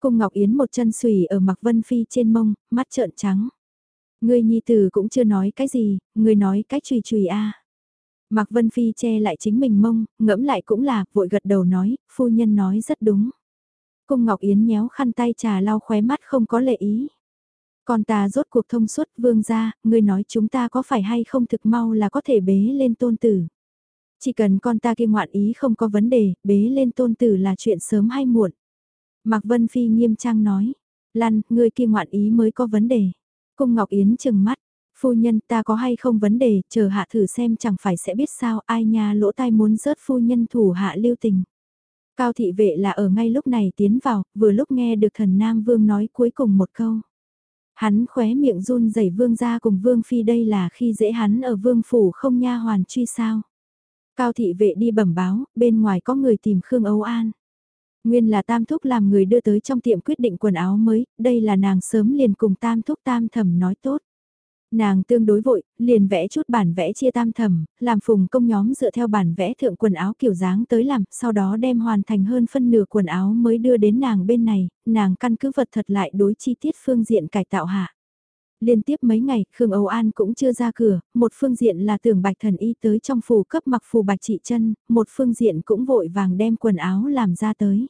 Cung Ngọc Yến một chân xùy ở mặc Vân Phi trên mông, mắt trợn trắng. Ngươi nhi tử cũng chưa nói cái gì, ngươi nói cái chùy chùy a. Mạc Vân Phi che lại chính mình mông, ngẫm lại cũng là, vội gật đầu nói, phu nhân nói rất đúng. Cung Ngọc Yến nhéo khăn tay trà lau khóe mắt không có lệ ý. Con ta rốt cuộc thông suốt vương gia, ngươi nói chúng ta có phải hay không thực mau là có thể bế lên tôn tử. Chỉ cần con ta kia ngoạn ý không có vấn đề, bế lên tôn tử là chuyện sớm hay muộn. Mạc Vân Phi nghiêm trang nói, Lăn, ngươi kia ngoạn ý mới có vấn đề. Cung Ngọc Yến chừng mắt, phu nhân ta có hay không vấn đề, chờ hạ thử xem chẳng phải sẽ biết sao ai nha lỗ tai muốn rớt phu nhân thủ hạ lưu tình. Cao thị vệ là ở ngay lúc này tiến vào, vừa lúc nghe được thần Nam Vương nói cuối cùng một câu. Hắn khóe miệng run rẩy vương gia cùng vương phi đây là khi dễ hắn ở vương phủ không nha hoàn truy sao. Cao thị vệ đi bẩm báo, bên ngoài có người tìm Khương Âu An. Nguyên là Tam Thúc làm người đưa tới trong tiệm quyết định quần áo mới, đây là nàng sớm liền cùng Tam Thúc Tam Thẩm nói tốt. Nàng tương đối vội, liền vẽ chút bản vẽ chia tam thẩm, làm phùng công nhóm dựa theo bản vẽ thượng quần áo kiểu dáng tới làm, sau đó đem hoàn thành hơn phân nửa quần áo mới đưa đến nàng bên này, nàng căn cứ vật thật lại đối chi tiết phương diện cải tạo hạ. Liên tiếp mấy ngày, Khương Âu An cũng chưa ra cửa, một phương diện là tưởng bạch thần y tới trong phù cấp mặc phù bạch trị chân, một phương diện cũng vội vàng đem quần áo làm ra tới.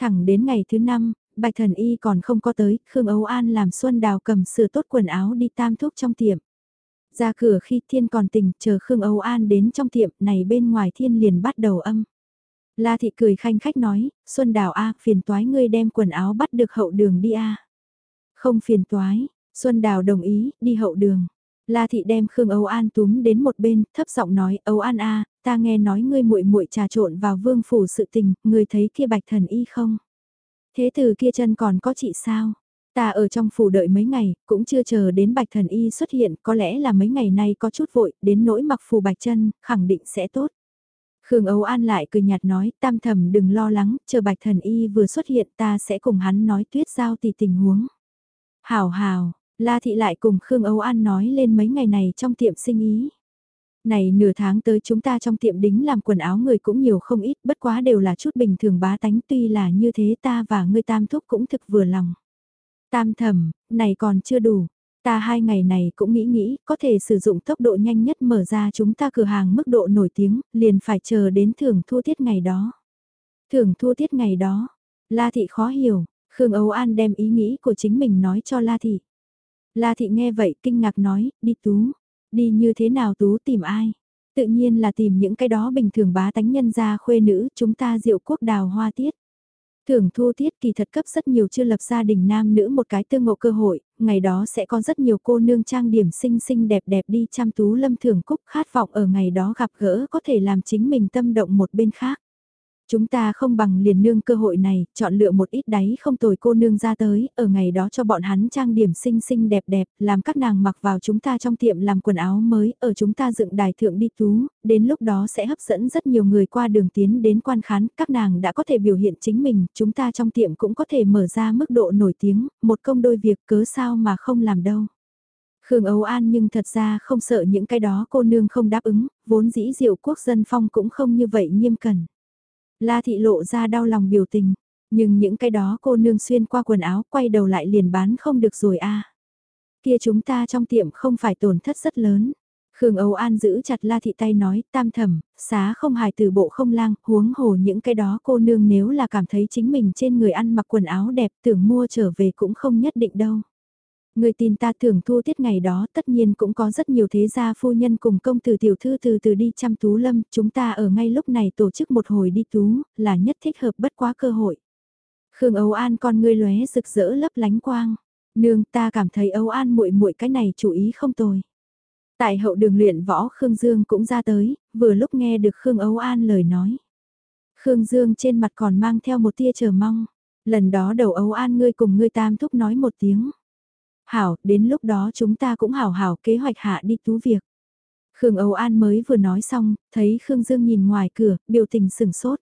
Thẳng đến ngày thứ năm, Bạch thần y còn không có tới, Khương Âu An làm Xuân Đào cầm sửa tốt quần áo đi tam thuốc trong tiệm. Ra cửa khi thiên còn tỉnh, chờ Khương Âu An đến trong tiệm này bên ngoài thiên liền bắt đầu âm. La thị cười khanh khách nói, Xuân Đào A, phiền toái ngươi đem quần áo bắt được hậu đường đi A. Không phiền toái, Xuân Đào đồng ý, đi hậu đường. La thị đem Khương Âu An túm đến một bên, thấp giọng nói, Âu An A, ta nghe nói ngươi muội muội trà trộn vào vương phủ sự tình, ngươi thấy kia bạch thần y không? Thế từ kia chân còn có chị sao? Ta ở trong phủ đợi mấy ngày, cũng chưa chờ đến bạch thần y xuất hiện, có lẽ là mấy ngày nay có chút vội, đến nỗi mặc phù bạch chân, khẳng định sẽ tốt. Khương Âu An lại cười nhạt nói, tam thầm đừng lo lắng, chờ bạch thần y vừa xuất hiện ta sẽ cùng hắn nói tuyết giao tỷ tình huống. Hào hào, La Thị lại cùng Khương Âu An nói lên mấy ngày này trong tiệm sinh ý. Này nửa tháng tới chúng ta trong tiệm đính làm quần áo người cũng nhiều không ít, bất quá đều là chút bình thường bá tánh tuy là như thế ta và ngươi tam thúc cũng thực vừa lòng. Tam thẩm này còn chưa đủ. Ta hai ngày này cũng nghĩ nghĩ, có thể sử dụng tốc độ nhanh nhất mở ra chúng ta cửa hàng mức độ nổi tiếng, liền phải chờ đến thưởng thua tiết ngày đó. Thưởng thua tiết ngày đó, La Thị khó hiểu, Khương Âu An đem ý nghĩ của chính mình nói cho La Thị. La Thị nghe vậy kinh ngạc nói, đi tú. Đi như thế nào tú tìm ai? Tự nhiên là tìm những cái đó bình thường bá tánh nhân gia khuê nữ, chúng ta diệu quốc đào hoa tiết. Thưởng thu tiết kỳ thật cấp rất nhiều chưa lập gia đình nam nữ một cái tương ngộ cơ hội, ngày đó sẽ có rất nhiều cô nương trang điểm xinh xinh đẹp đẹp đi chăm tú lâm thưởng cúc khát vọng ở ngày đó gặp gỡ có thể làm chính mình tâm động một bên khác. Chúng ta không bằng liền nương cơ hội này, chọn lựa một ít đáy không tồi cô nương ra tới, ở ngày đó cho bọn hắn trang điểm xinh xinh đẹp đẹp, làm các nàng mặc vào chúng ta trong tiệm làm quần áo mới, ở chúng ta dựng đài thượng đi tú, đến lúc đó sẽ hấp dẫn rất nhiều người qua đường tiến đến quan khán, các nàng đã có thể biểu hiện chính mình, chúng ta trong tiệm cũng có thể mở ra mức độ nổi tiếng, một công đôi việc cớ sao mà không làm đâu. Khương Âu An nhưng thật ra không sợ những cái đó cô nương không đáp ứng, vốn dĩ diệu quốc dân phong cũng không như vậy nghiêm cẩn. La thị lộ ra đau lòng biểu tình, nhưng những cái đó cô nương xuyên qua quần áo quay đầu lại liền bán không được rồi a. Kia chúng ta trong tiệm không phải tổn thất rất lớn. Khương Âu An giữ chặt La thị tay nói, tam thẩm, xá không hài từ bộ không lang, huống hồ những cái đó cô nương nếu là cảm thấy chính mình trên người ăn mặc quần áo đẹp tưởng mua trở về cũng không nhất định đâu. Người tin ta thưởng thu tiết ngày đó tất nhiên cũng có rất nhiều thế gia phu nhân cùng công tử tiểu thư từ từ đi chăm tú lâm, chúng ta ở ngay lúc này tổ chức một hồi đi tú, là nhất thích hợp bất quá cơ hội. Khương Âu An con ngươi lóe rực rỡ lấp lánh quang, nương ta cảm thấy Âu An muội muội cái này chú ý không tồi. Tại hậu đường luyện võ Khương Dương cũng ra tới, vừa lúc nghe được Khương Âu An lời nói. Khương Dương trên mặt còn mang theo một tia chờ mong, lần đó đầu Âu An ngươi cùng ngươi tam thúc nói một tiếng. Hảo, đến lúc đó chúng ta cũng hảo hảo kế hoạch hạ đi tú việc. Khương Âu An mới vừa nói xong, thấy Khương Dương nhìn ngoài cửa, biểu tình sừng sốt.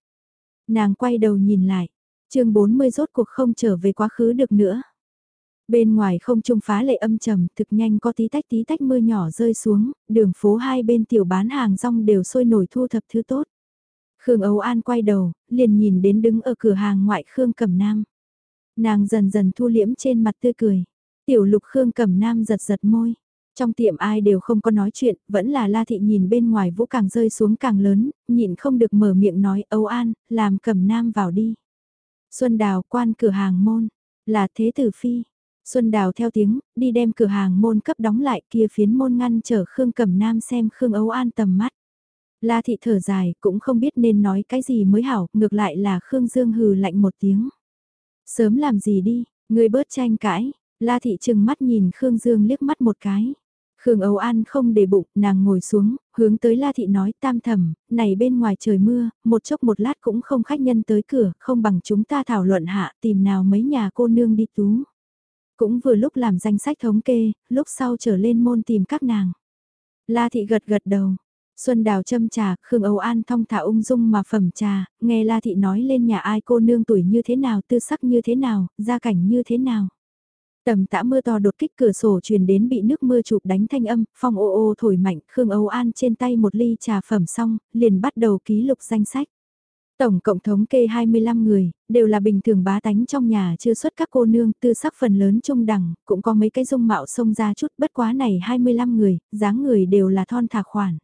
Nàng quay đầu nhìn lại, chương 40 rốt cuộc không trở về quá khứ được nữa. Bên ngoài không trung phá lệ âm trầm, thực nhanh có tí tách tí tách mưa nhỏ rơi xuống, đường phố hai bên tiểu bán hàng rong đều sôi nổi thu thập thứ tốt. Khương Âu An quay đầu, liền nhìn đến đứng ở cửa hàng ngoại Khương Cẩm Nam. Nàng dần dần thu liễm trên mặt tươi cười. Tiểu lục Khương cầm nam giật giật môi. Trong tiệm ai đều không có nói chuyện, vẫn là La Thị nhìn bên ngoài vũ càng rơi xuống càng lớn, nhịn không được mở miệng nói âu an, làm cầm nam vào đi. Xuân Đào quan cửa hàng môn, là thế tử phi. Xuân Đào theo tiếng, đi đem cửa hàng môn cấp đóng lại kia phiến môn ngăn chở Khương Cẩm Nam xem Khương Âu An tầm mắt. La Thị thở dài, cũng không biết nên nói cái gì mới hảo, ngược lại là Khương Dương hừ lạnh một tiếng. Sớm làm gì đi, người bớt tranh cãi, La thị trừng mắt nhìn Khương Dương liếc mắt một cái. Khương Âu An không để bụng, nàng ngồi xuống, hướng tới La Thị nói tam thầm, này bên ngoài trời mưa, một chốc một lát cũng không khách nhân tới cửa, không bằng chúng ta thảo luận hạ tìm nào mấy nhà cô nương đi tú. Cũng vừa lúc làm danh sách thống kê, lúc sau trở lên môn tìm các nàng. La Thị gật gật đầu. Xuân Đào châm trà, Khương Âu An thong thả ung dung mà phẩm trà, nghe La Thị nói lên nhà ai cô nương tuổi như thế nào, tư sắc như thế nào, gia cảnh như thế nào. Tầm tã mưa to đột kích cửa sổ truyền đến bị nước mưa chụp đánh thanh âm, phong ô ô thổi mạnh, Khương Âu An trên tay một ly trà phẩm xong, liền bắt đầu ký lục danh sách. Tổng cộng thống kê 25 người, đều là bình thường bá tánh trong nhà chưa xuất các cô nương, tư sắc phần lớn trung đẳng, cũng có mấy cái dung mạo xông ra chút, bất quá này 25 người, dáng người đều là thon thả khoản.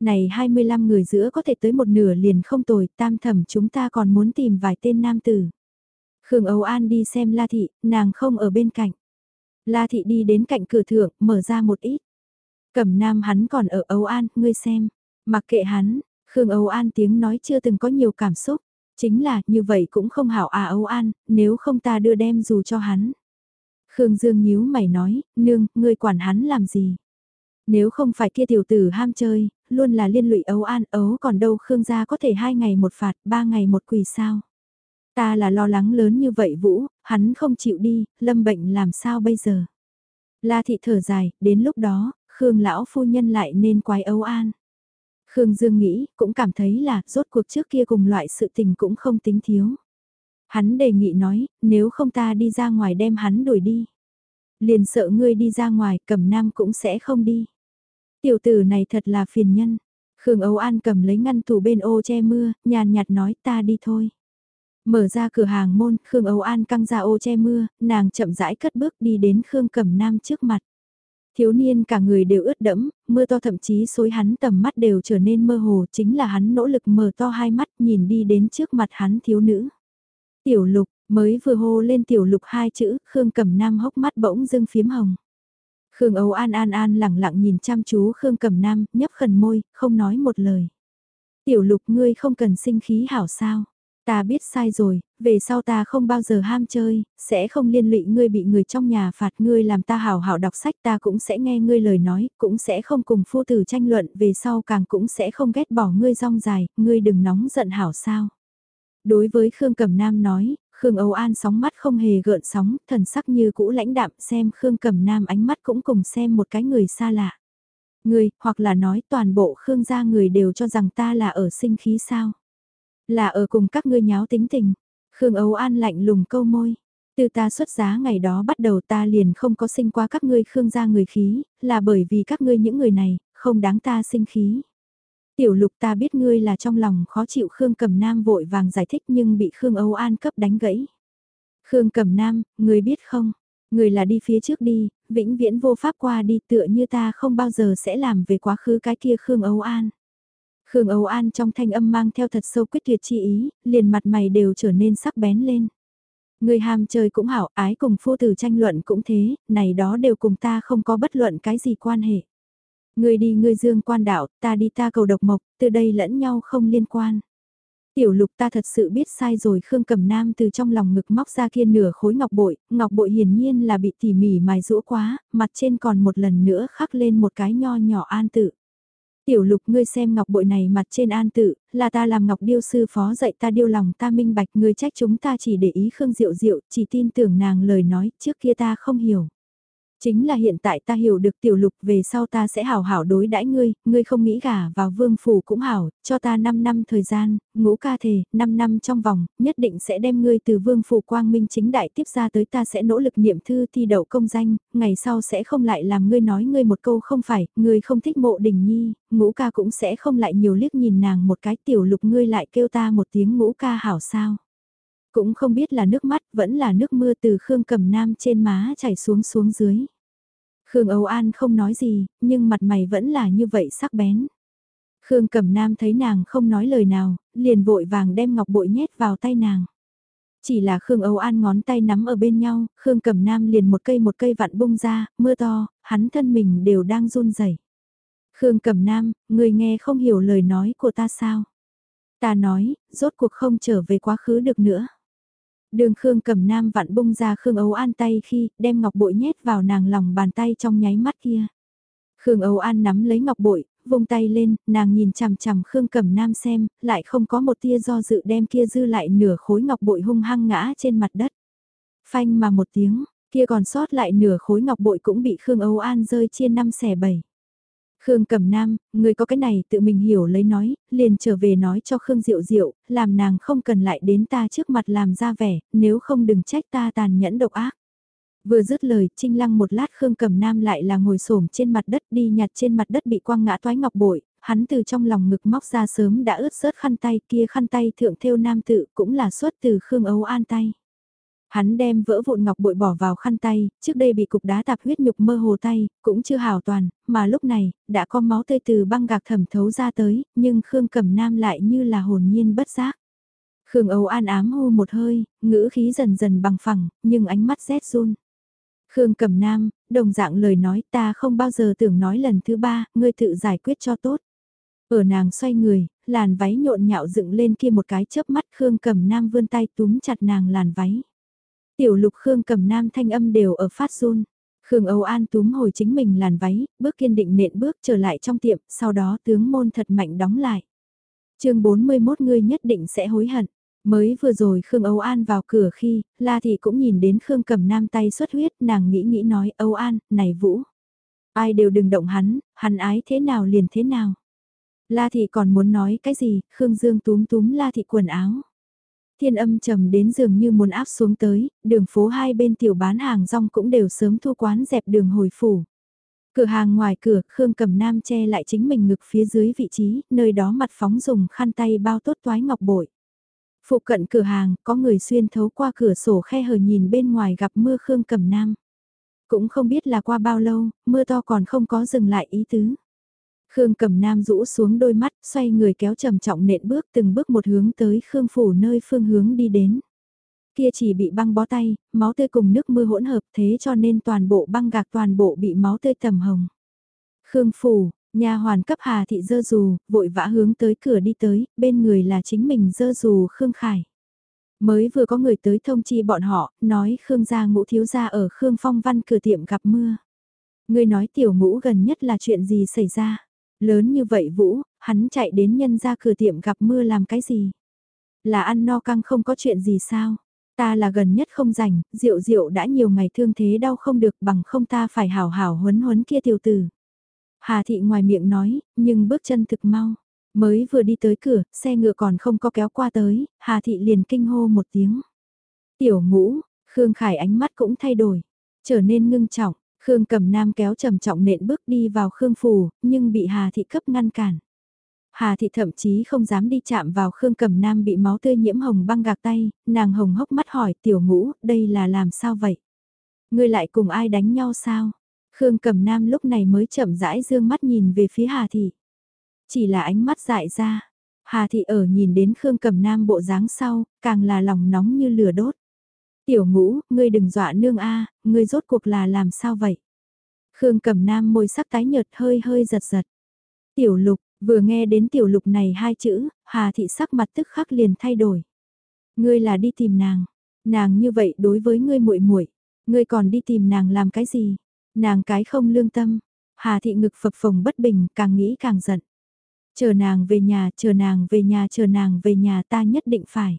Này 25 người giữa có thể tới một nửa liền không tồi, tam thẩm chúng ta còn muốn tìm vài tên nam tử. Khương Âu An đi xem La Thị, nàng không ở bên cạnh. La Thị đi đến cạnh cửa thượng, mở ra một ít. Cẩm nam hắn còn ở Âu An, ngươi xem. Mặc kệ hắn, Khương Âu An tiếng nói chưa từng có nhiều cảm xúc. Chính là, như vậy cũng không hảo à Âu An, nếu không ta đưa đem dù cho hắn. Khương Dương nhíu mày nói, nương, ngươi quản hắn làm gì? Nếu không phải kia tiểu tử ham chơi, luôn là liên lụy Âu An, ấu còn đâu Khương gia có thể hai ngày một phạt, ba ngày một quỳ sao? Ta là lo lắng lớn như vậy Vũ, hắn không chịu đi, lâm bệnh làm sao bây giờ? La thị thở dài, đến lúc đó, Khương lão phu nhân lại nên quái Âu An. Khương Dương nghĩ, cũng cảm thấy là, rốt cuộc trước kia cùng loại sự tình cũng không tính thiếu. Hắn đề nghị nói, nếu không ta đi ra ngoài đem hắn đuổi đi. Liền sợ ngươi đi ra ngoài, cầm nam cũng sẽ không đi. Tiểu tử này thật là phiền nhân. Khương Âu An cầm lấy ngăn tủ bên ô che mưa, nhàn nhạt nói ta đi thôi. Mở ra cửa hàng môn, Khương Âu An căng ra ô che mưa, nàng chậm rãi cất bước đi đến Khương Cẩm Nam trước mặt. Thiếu niên cả người đều ướt đẫm, mưa to thậm chí xối hắn tầm mắt đều trở nên mơ hồ, chính là hắn nỗ lực mở to hai mắt nhìn đi đến trước mặt hắn thiếu nữ. Tiểu lục, mới vừa hô lên tiểu lục hai chữ, Khương Cẩm Nam hốc mắt bỗng dưng phiếm hồng. Khương Âu An An An lẳng lặng nhìn chăm chú Khương Cẩm Nam, nhấp khẩn môi, không nói một lời. Tiểu lục ngươi không cần sinh khí hảo sao. Ta biết sai rồi, về sau ta không bao giờ ham chơi, sẽ không liên lụy ngươi bị người trong nhà phạt ngươi làm ta hảo hảo đọc sách ta cũng sẽ nghe ngươi lời nói, cũng sẽ không cùng phu tử tranh luận, về sau càng cũng sẽ không ghét bỏ ngươi rong dài, ngươi đừng nóng giận hảo sao. Đối với Khương Cẩm Nam nói, Khương Âu An sóng mắt không hề gợn sóng, thần sắc như cũ lãnh đạm xem Khương Cẩm Nam ánh mắt cũng cùng xem một cái người xa lạ. Người, hoặc là nói toàn bộ Khương gia người đều cho rằng ta là ở sinh khí sao. Là ở cùng các ngươi nháo tính tình. Khương Âu An lạnh lùng câu môi. Từ ta xuất giá ngày đó bắt đầu ta liền không có sinh qua các ngươi Khương gia người khí, là bởi vì các ngươi những người này, không đáng ta sinh khí. Tiểu lục ta biết ngươi là trong lòng khó chịu Khương Cẩm Nam vội vàng giải thích nhưng bị Khương Âu An cấp đánh gãy. Khương Cẩm Nam, ngươi biết không, ngươi là đi phía trước đi, vĩnh viễn vô pháp qua đi tựa như ta không bao giờ sẽ làm về quá khứ cái kia Khương Âu An. Khương Âu An trong thanh âm mang theo thật sâu quyết tuyệt chi ý, liền mặt mày đều trở nên sắc bén lên. Người ham chơi cũng hảo, ái cùng phu tử tranh luận cũng thế, này đó đều cùng ta không có bất luận cái gì quan hệ. Người đi người dương quan đạo, ta đi ta cầu độc mộc, từ đây lẫn nhau không liên quan. Tiểu lục ta thật sự biết sai rồi Khương Cẩm Nam từ trong lòng ngực móc ra kia nửa khối ngọc bội, ngọc bội hiển nhiên là bị tỉ mỉ mài rũ quá, mặt trên còn một lần nữa khắc lên một cái nho nhỏ an tự. Tiểu lục ngươi xem ngọc bội này mặt trên an tự, là ta làm ngọc điêu sư phó dạy ta điêu lòng ta minh bạch ngươi trách chúng ta chỉ để ý Khương Diệu Diệu, chỉ tin tưởng nàng lời nói, trước kia ta không hiểu. Chính là hiện tại ta hiểu được tiểu lục về sau ta sẽ hảo hảo đối đãi ngươi, ngươi không nghĩ gả vào vương phủ cũng hảo, cho ta 5 năm thời gian, ngũ ca thề, 5 năm trong vòng, nhất định sẽ đem ngươi từ vương phủ quang minh chính đại tiếp ra tới ta sẽ nỗ lực niệm thư thi đậu công danh, ngày sau sẽ không lại làm ngươi nói ngươi một câu không phải, ngươi không thích mộ đình nhi, ngũ ca cũng sẽ không lại nhiều liếc nhìn nàng một cái tiểu lục ngươi lại kêu ta một tiếng ngũ ca hảo sao cũng không biết là nước mắt vẫn là nước mưa từ Khương Cẩm Nam trên má chảy xuống xuống dưới. Khương Âu An không nói gì, nhưng mặt mày vẫn là như vậy sắc bén. Khương Cẩm Nam thấy nàng không nói lời nào, liền vội vàng đem ngọc bội nhét vào tay nàng. Chỉ là Khương Âu An ngón tay nắm ở bên nhau, Khương Cẩm Nam liền một cây một cây vặn bung ra, mưa to, hắn thân mình đều đang run rẩy. Khương Cẩm Nam, người nghe không hiểu lời nói của ta sao? Ta nói, rốt cuộc không trở về quá khứ được nữa. Đường Khương cầm nam vặn bung ra Khương ấu An tay khi đem ngọc bội nhét vào nàng lòng bàn tay trong nháy mắt kia. Khương ấu An nắm lấy ngọc bội, vung tay lên, nàng nhìn chằm chằm Khương cầm Nam xem, lại không có một tia do dự đem kia dư lại nửa khối ngọc bội hung hăng ngã trên mặt đất. Phanh mà một tiếng, kia còn sót lại nửa khối ngọc bội cũng bị Khương ấu An rơi chia năm xẻ bảy. Khương Cẩm Nam, người có cái này tự mình hiểu lấy nói, liền trở về nói cho Khương Diệu Diệu, làm nàng không cần lại đến ta trước mặt làm ra vẻ, nếu không đừng trách ta tàn nhẫn độc ác. Vừa dứt lời, Trinh Lăng một lát Khương Cẩm Nam lại là ngồi xổm trên mặt đất đi nhặt trên mặt đất bị quăng ngã toái ngọc bội, hắn từ trong lòng ngực móc ra sớm đã ướt sớt khăn tay kia khăn tay thượng thêu nam tự cũng là xuất từ Khương Ấu An tay. Hắn đem vỡ vụn ngọc bội bỏ vào khăn tay, trước đây bị cục đá tạp huyết nhục mơ hồ tay, cũng chưa hào toàn, mà lúc này, đã có máu tươi từ băng gạc thẩm thấu ra tới, nhưng Khương Cẩm Nam lại như là hồn nhiên bất giác. Khương Âu An ám hô một hơi, ngữ khí dần dần bằng phẳng, nhưng ánh mắt rét run. Khương Cẩm Nam, đồng dạng lời nói ta không bao giờ tưởng nói lần thứ ba, ngươi tự giải quyết cho tốt. Ở nàng xoay người, làn váy nhộn nhạo dựng lên kia một cái chớp mắt Khương Cẩm Nam vươn tay túm chặt nàng làn váy. Tiểu lục Khương cầm Nam thanh âm đều ở phát run. Khương Âu An túm hồi chính mình làn váy, bước kiên định nện bước trở lại trong tiệm, sau đó tướng môn thật mạnh đóng lại. chương 41 ngươi nhất định sẽ hối hận. Mới vừa rồi Khương Âu An vào cửa khi, La Thị cũng nhìn đến Khương cầm nam tay xuất huyết, nàng nghĩ nghĩ nói Âu An, này Vũ. Ai đều đừng động hắn, hắn ái thế nào liền thế nào. La Thị còn muốn nói cái gì, Khương Dương túm túm La Thị quần áo. Thiên âm trầm đến dường như muốn áp xuống tới, đường phố hai bên tiểu bán hàng rong cũng đều sớm thu quán dẹp đường hồi phủ. Cửa hàng ngoài cửa, Khương cầm nam che lại chính mình ngực phía dưới vị trí, nơi đó mặt phóng dùng khăn tay bao tốt toái ngọc bội. Phụ cận cửa hàng, có người xuyên thấu qua cửa sổ khe hờ nhìn bên ngoài gặp mưa Khương Cẩm Nam. Cũng không biết là qua bao lâu, mưa to còn không có dừng lại ý tứ. Khương cầm Nam rũ xuống đôi mắt, xoay người kéo trầm trọng nện bước từng bước một hướng tới Khương Phủ nơi phương hướng đi đến. Kia chỉ bị băng bó tay, máu tươi cùng nước mưa hỗn hợp thế cho nên toàn bộ băng gạc toàn bộ bị máu tươi tầm hồng. Khương Phủ, Nhà hoàn cấp Hà Thị dơ dù, vội vã hướng tới cửa đi tới, bên người là chính mình dơ dù Khương Khải. Mới vừa có người tới thông chi bọn họ, nói Khương gia ngũ thiếu gia ở Khương Phong Văn cửa tiệm gặp mưa. Người nói tiểu ngũ gần nhất là chuyện gì xảy ra? Lớn như vậy Vũ, hắn chạy đến nhân ra cửa tiệm gặp mưa làm cái gì? Là ăn no căng không có chuyện gì sao? Ta là gần nhất không rảnh, rượu rượu đã nhiều ngày thương thế đau không được bằng không ta phải hảo hảo huấn huấn kia tiểu tử. Hà thị ngoài miệng nói, nhưng bước chân thực mau. Mới vừa đi tới cửa, xe ngựa còn không có kéo qua tới, Hà thị liền kinh hô một tiếng. Tiểu ngũ, Khương Khải ánh mắt cũng thay đổi, trở nên ngưng trọng. Khương cầm nam kéo trầm trọng nện bước đi vào Khương phủ, nhưng bị Hà thị cấp ngăn cản. Hà thị thậm chí không dám đi chạm vào Khương cầm nam bị máu tươi nhiễm hồng băng gạc tay, nàng hồng hốc mắt hỏi tiểu ngũ, đây là làm sao vậy? Ngươi lại cùng ai đánh nhau sao? Khương Cẩm Nam lúc này mới chậm rãi dương mắt nhìn về phía Hà Thị. Chỉ là ánh mắt dại ra. Hà Thị ở nhìn đến Khương Cẩm Nam bộ dáng sau, càng là lòng nóng như lửa đốt. Tiểu ngũ, ngươi đừng dọa nương a, ngươi rốt cuộc là làm sao vậy? Khương Cẩm Nam môi sắc tái nhợt hơi hơi giật giật. Tiểu lục, vừa nghe đến tiểu lục này hai chữ, Hà Thị sắc mặt tức khắc liền thay đổi. Ngươi là đi tìm nàng, nàng như vậy đối với ngươi muội muội, ngươi còn đi tìm nàng làm cái gì? Nàng cái không lương tâm, Hà thị ngực phập phồng bất bình, càng nghĩ càng giận. Chờ nàng về nhà, chờ nàng về nhà, chờ nàng về nhà ta nhất định phải.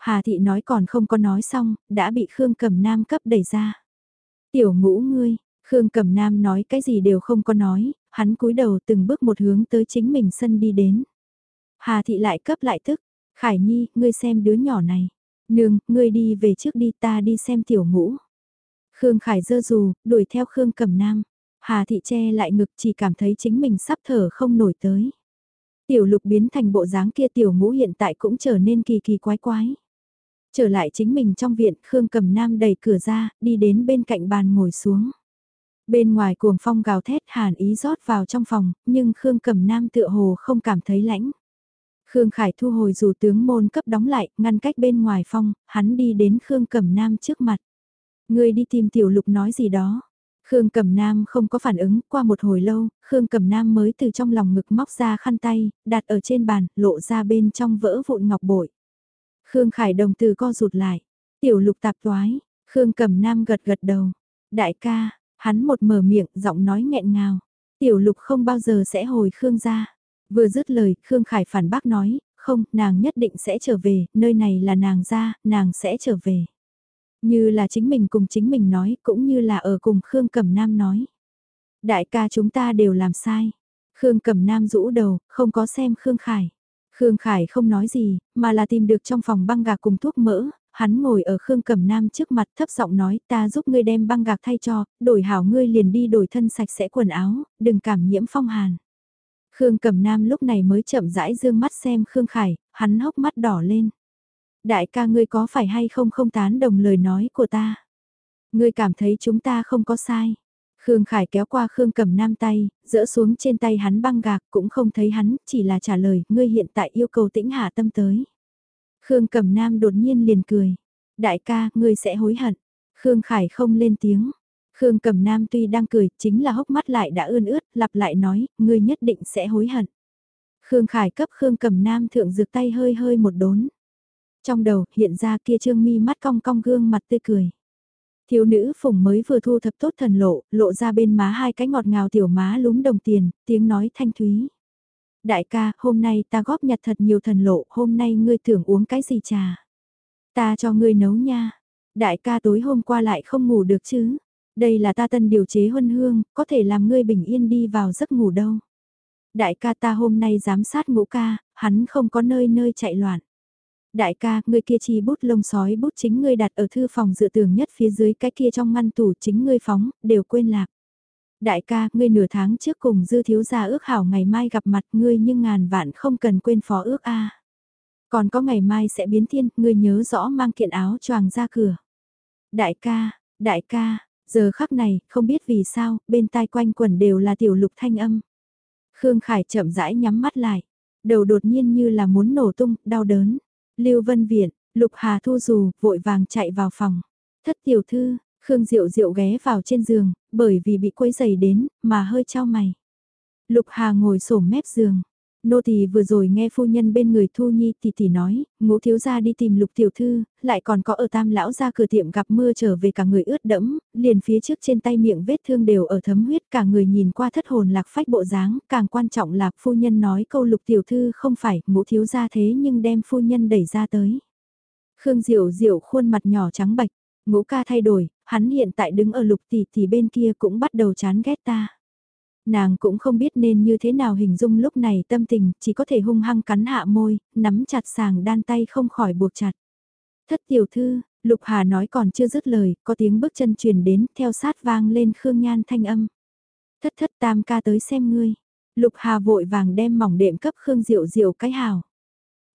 Hà thị nói còn không có nói xong, đã bị Khương Cẩm Nam cấp đẩy ra. Tiểu ngũ ngươi, Khương Cẩm Nam nói cái gì đều không có nói, hắn cúi đầu từng bước một hướng tới chính mình sân đi đến. Hà thị lại cấp lại tức, Khải Nhi, ngươi xem đứa nhỏ này. Nương, ngươi đi về trước đi ta đi xem tiểu ngũ. Khương Khải dơ dù, đuổi theo Khương Cẩm Nam. Hà Thị che lại ngực chỉ cảm thấy chính mình sắp thở không nổi tới. Tiểu lục biến thành bộ dáng kia tiểu ngũ hiện tại cũng trở nên kỳ kỳ quái quái. Trở lại chính mình trong viện, Khương Cẩm Nam đẩy cửa ra, đi đến bên cạnh bàn ngồi xuống. Bên ngoài cuồng phong gào thét hàn ý rót vào trong phòng, nhưng Khương Cẩm Nam tựa hồ không cảm thấy lãnh. Khương Khải thu hồi dù tướng môn cấp đóng lại, ngăn cách bên ngoài phong, hắn đi đến Khương Cẩm Nam trước mặt. Ngươi đi tìm tiểu lục nói gì đó. Khương Cẩm Nam không có phản ứng, qua một hồi lâu, Khương Cẩm Nam mới từ trong lòng ngực móc ra khăn tay, đặt ở trên bàn, lộ ra bên trong vỡ vụn ngọc bội. Khương Khải đồng từ co rụt lại. Tiểu lục tạp toái, Khương Cẩm Nam gật gật đầu. Đại ca, hắn một mở miệng, giọng nói nghẹn ngào. Tiểu lục không bao giờ sẽ hồi Khương ra. Vừa dứt lời, Khương Khải phản bác nói, không, nàng nhất định sẽ trở về, nơi này là nàng ra, nàng sẽ trở về. Như là chính mình cùng chính mình nói, cũng như là ở cùng Khương Cẩm Nam nói. Đại ca chúng ta đều làm sai. Khương Cẩm Nam rũ đầu, không có xem Khương Khải. Khương Khải không nói gì, mà là tìm được trong phòng băng gạc cùng thuốc mỡ, hắn ngồi ở Khương Cẩm Nam trước mặt thấp giọng nói ta giúp ngươi đem băng gạc thay cho, đổi hảo ngươi liền đi đổi thân sạch sẽ quần áo, đừng cảm nhiễm phong hàn. Khương Cẩm Nam lúc này mới chậm rãi dương mắt xem Khương Khải, hắn hốc mắt đỏ lên. Đại ca ngươi có phải hay không không tán đồng lời nói của ta? Ngươi cảm thấy chúng ta không có sai. Khương Khải kéo qua Khương Cẩm Nam tay, dỡ xuống trên tay hắn băng gạc cũng không thấy hắn, chỉ là trả lời, ngươi hiện tại yêu cầu tĩnh hạ tâm tới. Khương Cẩm Nam đột nhiên liền cười. Đại ca, ngươi sẽ hối hận. Khương Khải không lên tiếng. Khương Cẩm Nam tuy đang cười, chính là hốc mắt lại đã ươn ướt, lặp lại nói, ngươi nhất định sẽ hối hận. Khương Khải cấp Khương Cẩm Nam thượng dược tay hơi hơi một đốn. Trong đầu, hiện ra kia trương mi mắt cong cong gương mặt tươi cười. Thiếu nữ phùng mới vừa thu thập tốt thần lộ, lộ ra bên má hai cái ngọt ngào tiểu má lúm đồng tiền, tiếng nói thanh thúy. Đại ca, hôm nay ta góp nhặt thật nhiều thần lộ, hôm nay ngươi tưởng uống cái gì trà? Ta cho ngươi nấu nha. Đại ca tối hôm qua lại không ngủ được chứ? Đây là ta tân điều chế huân hương, có thể làm ngươi bình yên đi vào giấc ngủ đâu. Đại ca ta hôm nay giám sát ngũ ca, hắn không có nơi nơi chạy loạn. Đại ca, ngươi kia chi bút lông sói bút chính ngươi đặt ở thư phòng dựa tường nhất phía dưới cái kia trong ngăn tủ chính ngươi phóng, đều quên lạc. Đại ca, ngươi nửa tháng trước cùng dư thiếu gia ước hảo ngày mai gặp mặt ngươi nhưng ngàn vạn không cần quên phó ước a. Còn có ngày mai sẽ biến thiên, ngươi nhớ rõ mang kiện áo choàng ra cửa. Đại ca, đại ca, giờ khắc này, không biết vì sao, bên tai quanh quần đều là tiểu lục thanh âm. Khương Khải chậm rãi nhắm mắt lại, đầu đột nhiên như là muốn nổ tung, đau đớn. Lưu Vân Viện, Lục Hà thu dù, vội vàng chạy vào phòng. Thất tiểu thư, Khương Diệu Diệu ghé vào trên giường, bởi vì bị quấy giày đến, mà hơi trao mày. Lục Hà ngồi sổm mép giường. Nô tỳ vừa rồi nghe phu nhân bên người Thu Nhi tỷ tỷ nói, ngũ thiếu gia đi tìm lục tiểu thư, lại còn có ở tam lão ra cửa tiệm gặp mưa trở về cả người ướt đẫm, liền phía trước trên tay miệng vết thương đều ở thấm huyết cả người nhìn qua thất hồn lạc phách bộ dáng, càng quan trọng là phu nhân nói câu lục tiểu thư không phải ngũ thiếu gia thế nhưng đem phu nhân đẩy ra tới. Khương Diệu Diệu khuôn mặt nhỏ trắng bạch, ngũ ca thay đổi, hắn hiện tại đứng ở lục tỷ tỷ bên kia cũng bắt đầu chán ghét ta. Nàng cũng không biết nên như thế nào hình dung lúc này tâm tình, chỉ có thể hung hăng cắn hạ môi, nắm chặt sàng đan tay không khỏi buộc chặt. Thất tiểu thư, Lục Hà nói còn chưa dứt lời, có tiếng bước chân truyền đến, theo sát vang lên Khương Nhan thanh âm. Thất thất tam ca tới xem ngươi. Lục Hà vội vàng đem mỏng đệm cấp Khương Diệu Diệu cái hào.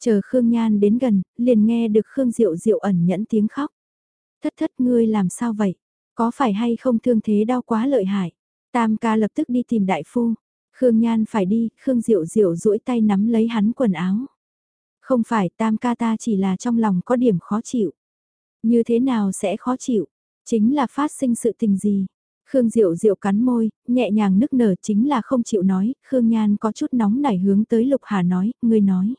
Chờ Khương Nhan đến gần, liền nghe được Khương Diệu Diệu ẩn nhẫn tiếng khóc. Thất thất ngươi làm sao vậy? Có phải hay không thương thế đau quá lợi hại? Tam ca lập tức đi tìm đại phu. Khương Nhan phải đi, Khương Diệu Diệu duỗi tay nắm lấy hắn quần áo. Không phải tam ca ta chỉ là trong lòng có điểm khó chịu. Như thế nào sẽ khó chịu? Chính là phát sinh sự tình gì? Khương Diệu Diệu cắn môi, nhẹ nhàng nức nở chính là không chịu nói, Khương Nhan có chút nóng nảy hướng tới Lục Hà nói, ngươi nói.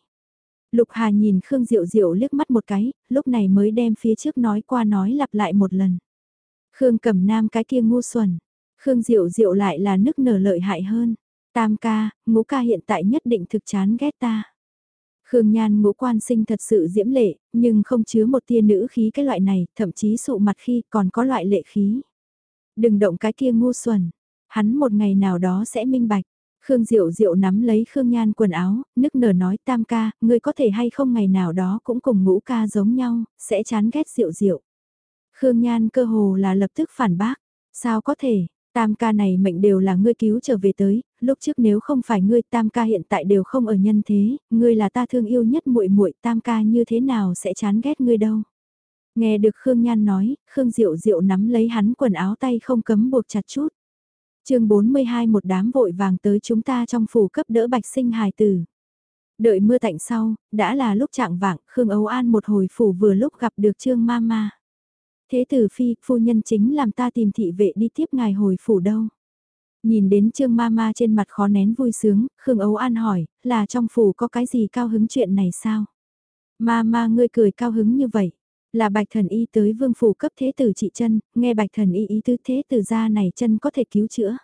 Lục Hà nhìn Khương Diệu Diệu liếc mắt một cái, lúc này mới đem phía trước nói qua nói lặp lại một lần. Khương Cẩm Nam cái kia ngu xuẩn, Khương Diệu Diệu lại là nức nở lợi hại hơn. Tam ca, ngũ ca hiện tại nhất định thực chán ghét ta. Khương Nhan ngũ quan sinh thật sự diễm lệ, nhưng không chứa một tia nữ khí cái loại này, thậm chí sụ mặt khi còn có loại lệ khí. Đừng động cái kia ngu xuẩn, hắn một ngày nào đó sẽ minh bạch. Khương Diệu Diệu nắm lấy Khương Nhan quần áo, nức nở nói tam ca, ngươi có thể hay không ngày nào đó cũng cùng ngũ ca giống nhau, sẽ chán ghét Diệu Diệu. Khương Nhan cơ hồ là lập tức phản bác, sao có thể, Tam ca này mệnh đều là ngươi cứu trở về tới, lúc trước nếu không phải ngươi tam ca hiện tại đều không ở nhân thế, ngươi là ta thương yêu nhất muội muội tam ca như thế nào sẽ chán ghét ngươi đâu. Nghe được Khương Nhan nói, Khương Diệu Diệu nắm lấy hắn quần áo tay không cấm buộc chặt chút. chương 42 một đám vội vàng tới chúng ta trong phủ cấp đỡ bạch sinh hài tử. Đợi mưa tạnh sau, đã là lúc trạng vạng, Khương Âu An một hồi phủ vừa lúc gặp được Trương Mama. Thế tử phi, phu nhân chính làm ta tìm thị vệ đi tiếp ngài hồi phủ đâu. Nhìn đến trương ma ma trên mặt khó nén vui sướng, Khương Ấu An hỏi, là trong phủ có cái gì cao hứng chuyện này sao? Ma ma ngươi cười cao hứng như vậy, là bạch thần y tới vương phủ cấp thế tử trị chân, nghe bạch thần y ý tứ thế tử ra này chân có thể cứu chữa.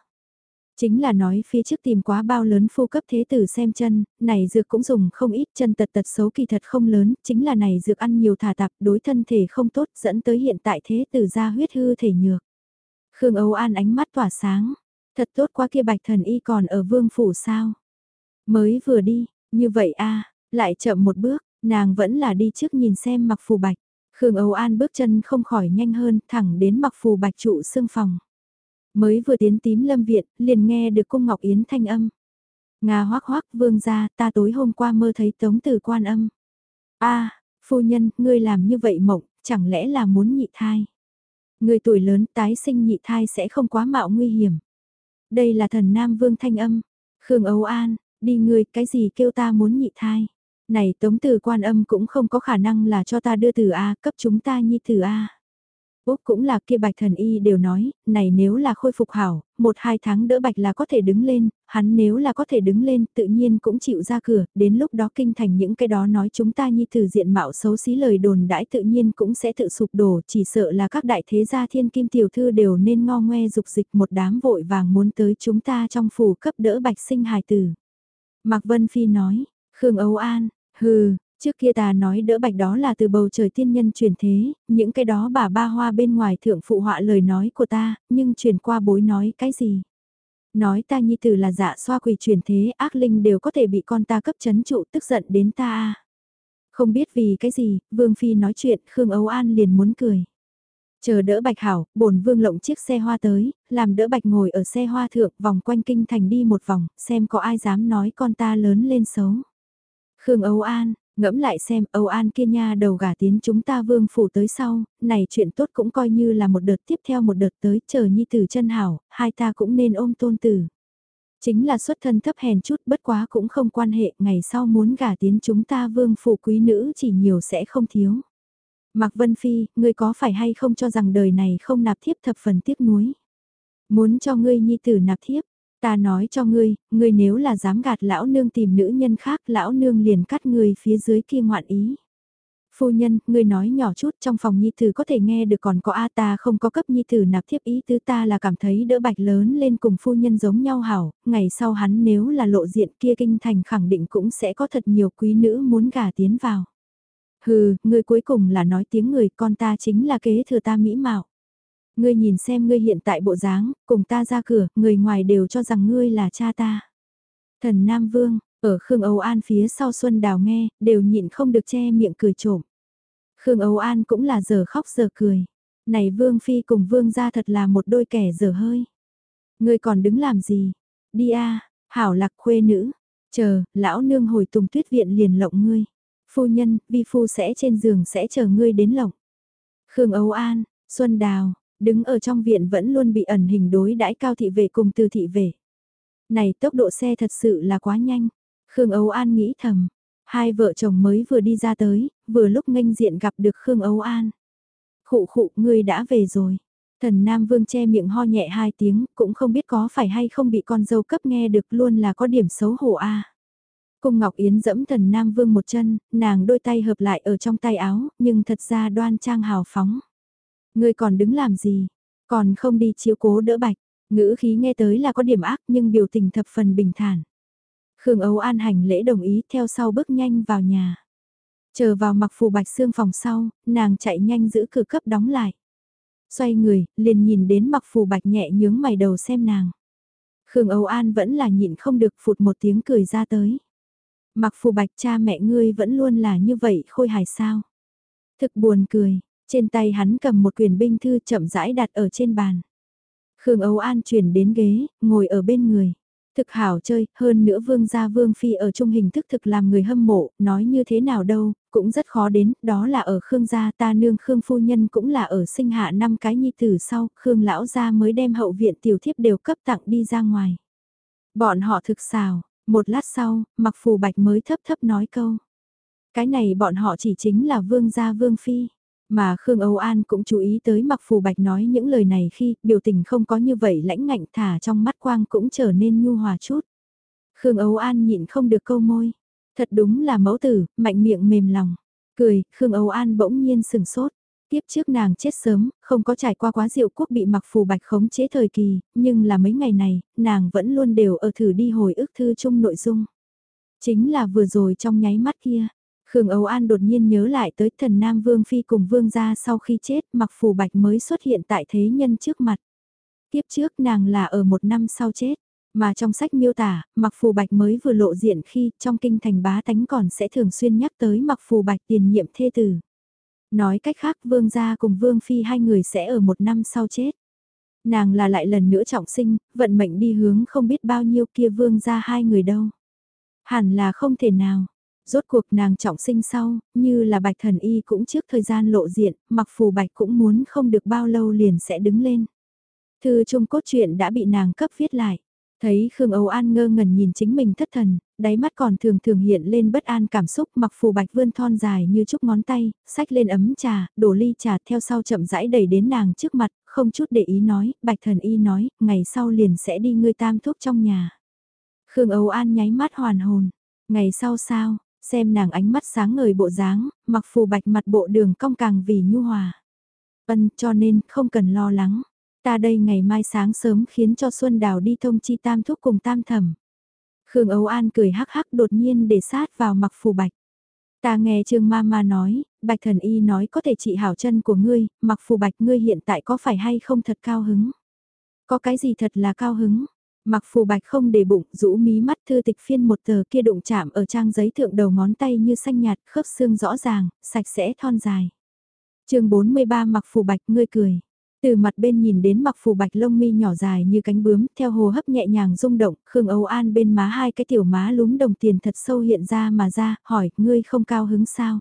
Chính là nói phía trước tìm quá bao lớn phu cấp thế tử xem chân, này dược cũng dùng không ít chân tật tật xấu kỳ thật không lớn, chính là này dược ăn nhiều thả tạp đối thân thể không tốt dẫn tới hiện tại thế tử ra huyết hư thể nhược. Khương Âu An ánh mắt tỏa sáng, thật tốt quá kia bạch thần y còn ở vương phủ sao. Mới vừa đi, như vậy a lại chậm một bước, nàng vẫn là đi trước nhìn xem mặc phù bạch. Khương Âu An bước chân không khỏi nhanh hơn, thẳng đến mặc phù bạch trụ xương phòng. Mới vừa tiến tím lâm viện, liền nghe được cung Ngọc Yến thanh âm. Nga hoác hoác vương ra, ta tối hôm qua mơ thấy tống từ quan âm. a phu nhân, ngươi làm như vậy mộng, chẳng lẽ là muốn nhị thai? Người tuổi lớn tái sinh nhị thai sẽ không quá mạo nguy hiểm. Đây là thần Nam Vương thanh âm. Khương Âu An, đi ngươi, cái gì kêu ta muốn nhị thai? Này tống từ quan âm cũng không có khả năng là cho ta đưa từ A cấp chúng ta nhi từ A. Úc cũng là kia bạch thần y đều nói, này nếu là khôi phục hảo, một hai tháng đỡ bạch là có thể đứng lên, hắn nếu là có thể đứng lên tự nhiên cũng chịu ra cửa, đến lúc đó kinh thành những cái đó nói chúng ta nhi từ diện mạo xấu xí lời đồn đãi tự nhiên cũng sẽ tự sụp đổ, chỉ sợ là các đại thế gia thiên kim tiểu thư đều nên ngo ngoe dục dịch một đám vội vàng muốn tới chúng ta trong phủ cấp đỡ bạch sinh hài tử. Mạc Vân Phi nói, Khương Âu An, hừ, Trước kia ta nói đỡ bạch đó là từ bầu trời tiên nhân truyền thế, những cái đó bà ba hoa bên ngoài thượng phụ họa lời nói của ta, nhưng truyền qua bối nói cái gì? Nói ta nhi tử là dạ xoa quỷ truyền thế ác linh đều có thể bị con ta cấp chấn trụ tức giận đến ta. Không biết vì cái gì, Vương Phi nói chuyện Khương Âu An liền muốn cười. Chờ đỡ bạch hảo, bổn vương lộng chiếc xe hoa tới, làm đỡ bạch ngồi ở xe hoa thượng vòng quanh kinh thành đi một vòng, xem có ai dám nói con ta lớn lên xấu. Khương Âu An, Ngẫm lại xem Âu An kia nha đầu gả tiến chúng ta vương phủ tới sau, này chuyện tốt cũng coi như là một đợt tiếp theo một đợt tới chờ nhi tử chân hảo, hai ta cũng nên ôm tôn tử. Chính là xuất thân thấp hèn chút bất quá cũng không quan hệ, ngày sau muốn gả tiến chúng ta vương phủ quý nữ chỉ nhiều sẽ không thiếu. Mạc Vân Phi, ngươi có phải hay không cho rằng đời này không nạp thiếp thập phần tiếc nuối? Muốn cho ngươi nhi tử nạp thiếp, Ta nói cho ngươi, ngươi nếu là dám gạt lão nương tìm nữ nhân khác, lão nương liền cắt ngươi phía dưới kia ngoạn ý. Phu nhân, ngươi nói nhỏ chút trong phòng nhi tử có thể nghe được còn có A ta không có cấp nhi tử nạp thiếp ý tứ ta là cảm thấy đỡ bạch lớn lên cùng phu nhân giống nhau hảo, ngày sau hắn nếu là lộ diện kia kinh thành khẳng định cũng sẽ có thật nhiều quý nữ muốn gả tiến vào. Hừ, ngươi cuối cùng là nói tiếng người con ta chính là kế thừa ta mỹ mạo. Ngươi nhìn xem ngươi hiện tại bộ dáng, cùng ta ra cửa, người ngoài đều cho rằng ngươi là cha ta. Thần Nam Vương, ở Khương Âu An phía sau Xuân Đào nghe, đều nhịn không được che miệng cười trộm. Khương Âu An cũng là giờ khóc giờ cười. Này Vương Phi cùng Vương ra thật là một đôi kẻ dở hơi. Ngươi còn đứng làm gì? Đi a hảo lạc khuê nữ. Chờ, lão nương hồi tùng tuyết viện liền lộng ngươi. Phu nhân, vi phu sẽ trên giường sẽ chờ ngươi đến lộng. Khương Âu An, Xuân Đào, đứng ở trong viện vẫn luôn bị ẩn hình đối đãi cao thị về cùng từ thị về Này tốc độ xe thật sự là quá nhanh. Khương Âu An nghĩ thầm. Hai vợ chồng mới vừa đi ra tới, vừa lúc nghênh diện gặp được Khương Âu An. Khụ khụ, ngươi đã về rồi. Thần Nam Vương che miệng ho nhẹ hai tiếng, cũng không biết có phải hay không bị con dâu cấp nghe được luôn là có điểm xấu hổ a. Cung Ngọc Yến dẫm thần Nam Vương một chân, nàng đôi tay hợp lại ở trong tay áo, nhưng thật ra đoan trang hào phóng. Ngươi còn đứng làm gì? Còn không đi chiếu cố đỡ bạch. Ngữ khí nghe tới là có điểm ác nhưng biểu tình thập phần bình thản. Khương Âu An hành lễ đồng ý theo sau bước nhanh vào nhà. Chờ vào mặc phù bạch xương phòng sau, nàng chạy nhanh giữ cửa cấp đóng lại. Xoay người, liền nhìn đến mặc phù bạch nhẹ nhướng mày đầu xem nàng. Khương Âu An vẫn là nhịn không được phụt một tiếng cười ra tới. Mặc phù bạch cha mẹ ngươi vẫn luôn là như vậy khôi hài sao. Thực buồn cười, trên tay hắn cầm một quyển binh thư chậm rãi đặt ở trên bàn. Khương Âu An chuyển đến ghế, ngồi ở bên người. Thực hảo chơi, hơn nữa vương gia vương phi ở trung hình thức thực làm người hâm mộ, nói như thế nào đâu, cũng rất khó đến, đó là ở Khương gia ta nương Khương phu nhân cũng là ở sinh hạ năm cái nhi tử sau, Khương lão gia mới đem hậu viện tiểu thiếp đều cấp tặng đi ra ngoài. Bọn họ thực xào, một lát sau, mặc phù bạch mới thấp thấp nói câu. Cái này bọn họ chỉ chính là vương gia vương phi. Mà Khương Âu An cũng chú ý tới mặc phù bạch nói những lời này khi biểu tình không có như vậy lãnh ngạnh thả trong mắt quang cũng trở nên nhu hòa chút. Khương Âu An nhịn không được câu môi. Thật đúng là mẫu tử, mạnh miệng mềm lòng. Cười, Khương Âu An bỗng nhiên sừng sốt. Tiếp trước nàng chết sớm, không có trải qua quá diệu quốc bị mặc phù bạch khống chế thời kỳ, nhưng là mấy ngày này, nàng vẫn luôn đều ở thử đi hồi ức thư chung nội dung. Chính là vừa rồi trong nháy mắt kia, Khương Âu An đột nhiên nhớ lại tới thần Nam Vương Phi cùng Vương gia sau khi chết mặc phù bạch mới xuất hiện tại thế nhân trước mặt. Tiếp trước nàng là ở một năm sau chết, mà trong sách miêu tả, mặc phù bạch mới vừa lộ diện khi trong kinh thành bá tánh còn sẽ thường xuyên nhắc tới mặc phù bạch tiền nhiệm thê tử. Nói cách khác vương gia cùng vương phi hai người sẽ ở một năm sau chết. Nàng là lại lần nữa trọng sinh, vận mệnh đi hướng không biết bao nhiêu kia vương gia hai người đâu. Hẳn là không thể nào. Rốt cuộc nàng trọng sinh sau, như là bạch thần y cũng trước thời gian lộ diện, mặc phù bạch cũng muốn không được bao lâu liền sẽ đứng lên. Thư trung cốt truyện đã bị nàng cấp viết lại. Thấy Khương Âu An ngơ ngẩn nhìn chính mình thất thần, đáy mắt còn thường thường hiện lên bất an cảm xúc mặc phù bạch vươn thon dài như chúc ngón tay, sách lên ấm trà, đổ ly trà theo sau chậm rãi đẩy đến nàng trước mặt, không chút để ý nói, bạch thần y nói, ngày sau liền sẽ đi ngươi tam thuốc trong nhà. Khương Âu An nháy mắt hoàn hồn, ngày sau sao, xem nàng ánh mắt sáng ngời bộ dáng, mặc phù bạch mặt bộ đường cong càng vì nhu hòa. Vân cho nên không cần lo lắng. Ta đây ngày mai sáng sớm khiến cho Xuân Đào đi thông chi tam thúc cùng tam thẩm. Khương Âu An cười hắc hắc đột nhiên để sát vào mặc phù bạch. Ta nghe Trương Mama nói, Bạch Thần Y nói có thể trị hảo chân của ngươi, mặc phù bạch ngươi hiện tại có phải hay không thật cao hứng? Có cái gì thật là cao hứng? Mặc phù bạch không để bụng, rũ mí mắt thư tịch phiên một tờ kia đụng chạm ở trang giấy thượng đầu ngón tay như xanh nhạt, khớp xương rõ ràng, sạch sẽ thon dài. chương 43 mặc phù bạch ngươi cười. Từ mặt bên nhìn đến mặc phù bạch lông mi nhỏ dài như cánh bướm, theo hồ hấp nhẹ nhàng rung động, Khương Âu An bên má hai cái tiểu má lúm đồng tiền thật sâu hiện ra mà ra, hỏi, ngươi không cao hứng sao?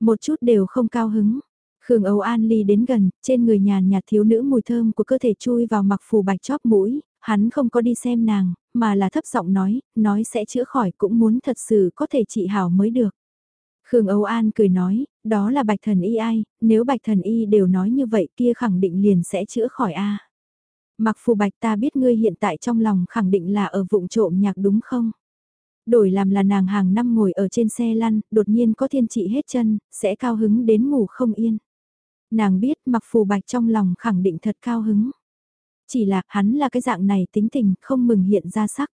Một chút đều không cao hứng. Khương Âu An ly đến gần, trên người nhàn nhạt thiếu nữ mùi thơm của cơ thể chui vào mặc phù bạch chóp mũi, hắn không có đi xem nàng, mà là thấp giọng nói, nói sẽ chữa khỏi cũng muốn thật sự có thể trị hảo mới được. Khương Âu An cười nói, đó là bạch thần y ai, nếu bạch thần y đều nói như vậy kia khẳng định liền sẽ chữa khỏi a. Mặc phù bạch ta biết ngươi hiện tại trong lòng khẳng định là ở vụng trộm nhạc đúng không? Đổi làm là nàng hàng năm ngồi ở trên xe lăn, đột nhiên có thiên trị hết chân, sẽ cao hứng đến ngủ không yên. Nàng biết mặc phù bạch trong lòng khẳng định thật cao hứng. Chỉ là hắn là cái dạng này tính tình không mừng hiện ra sắc.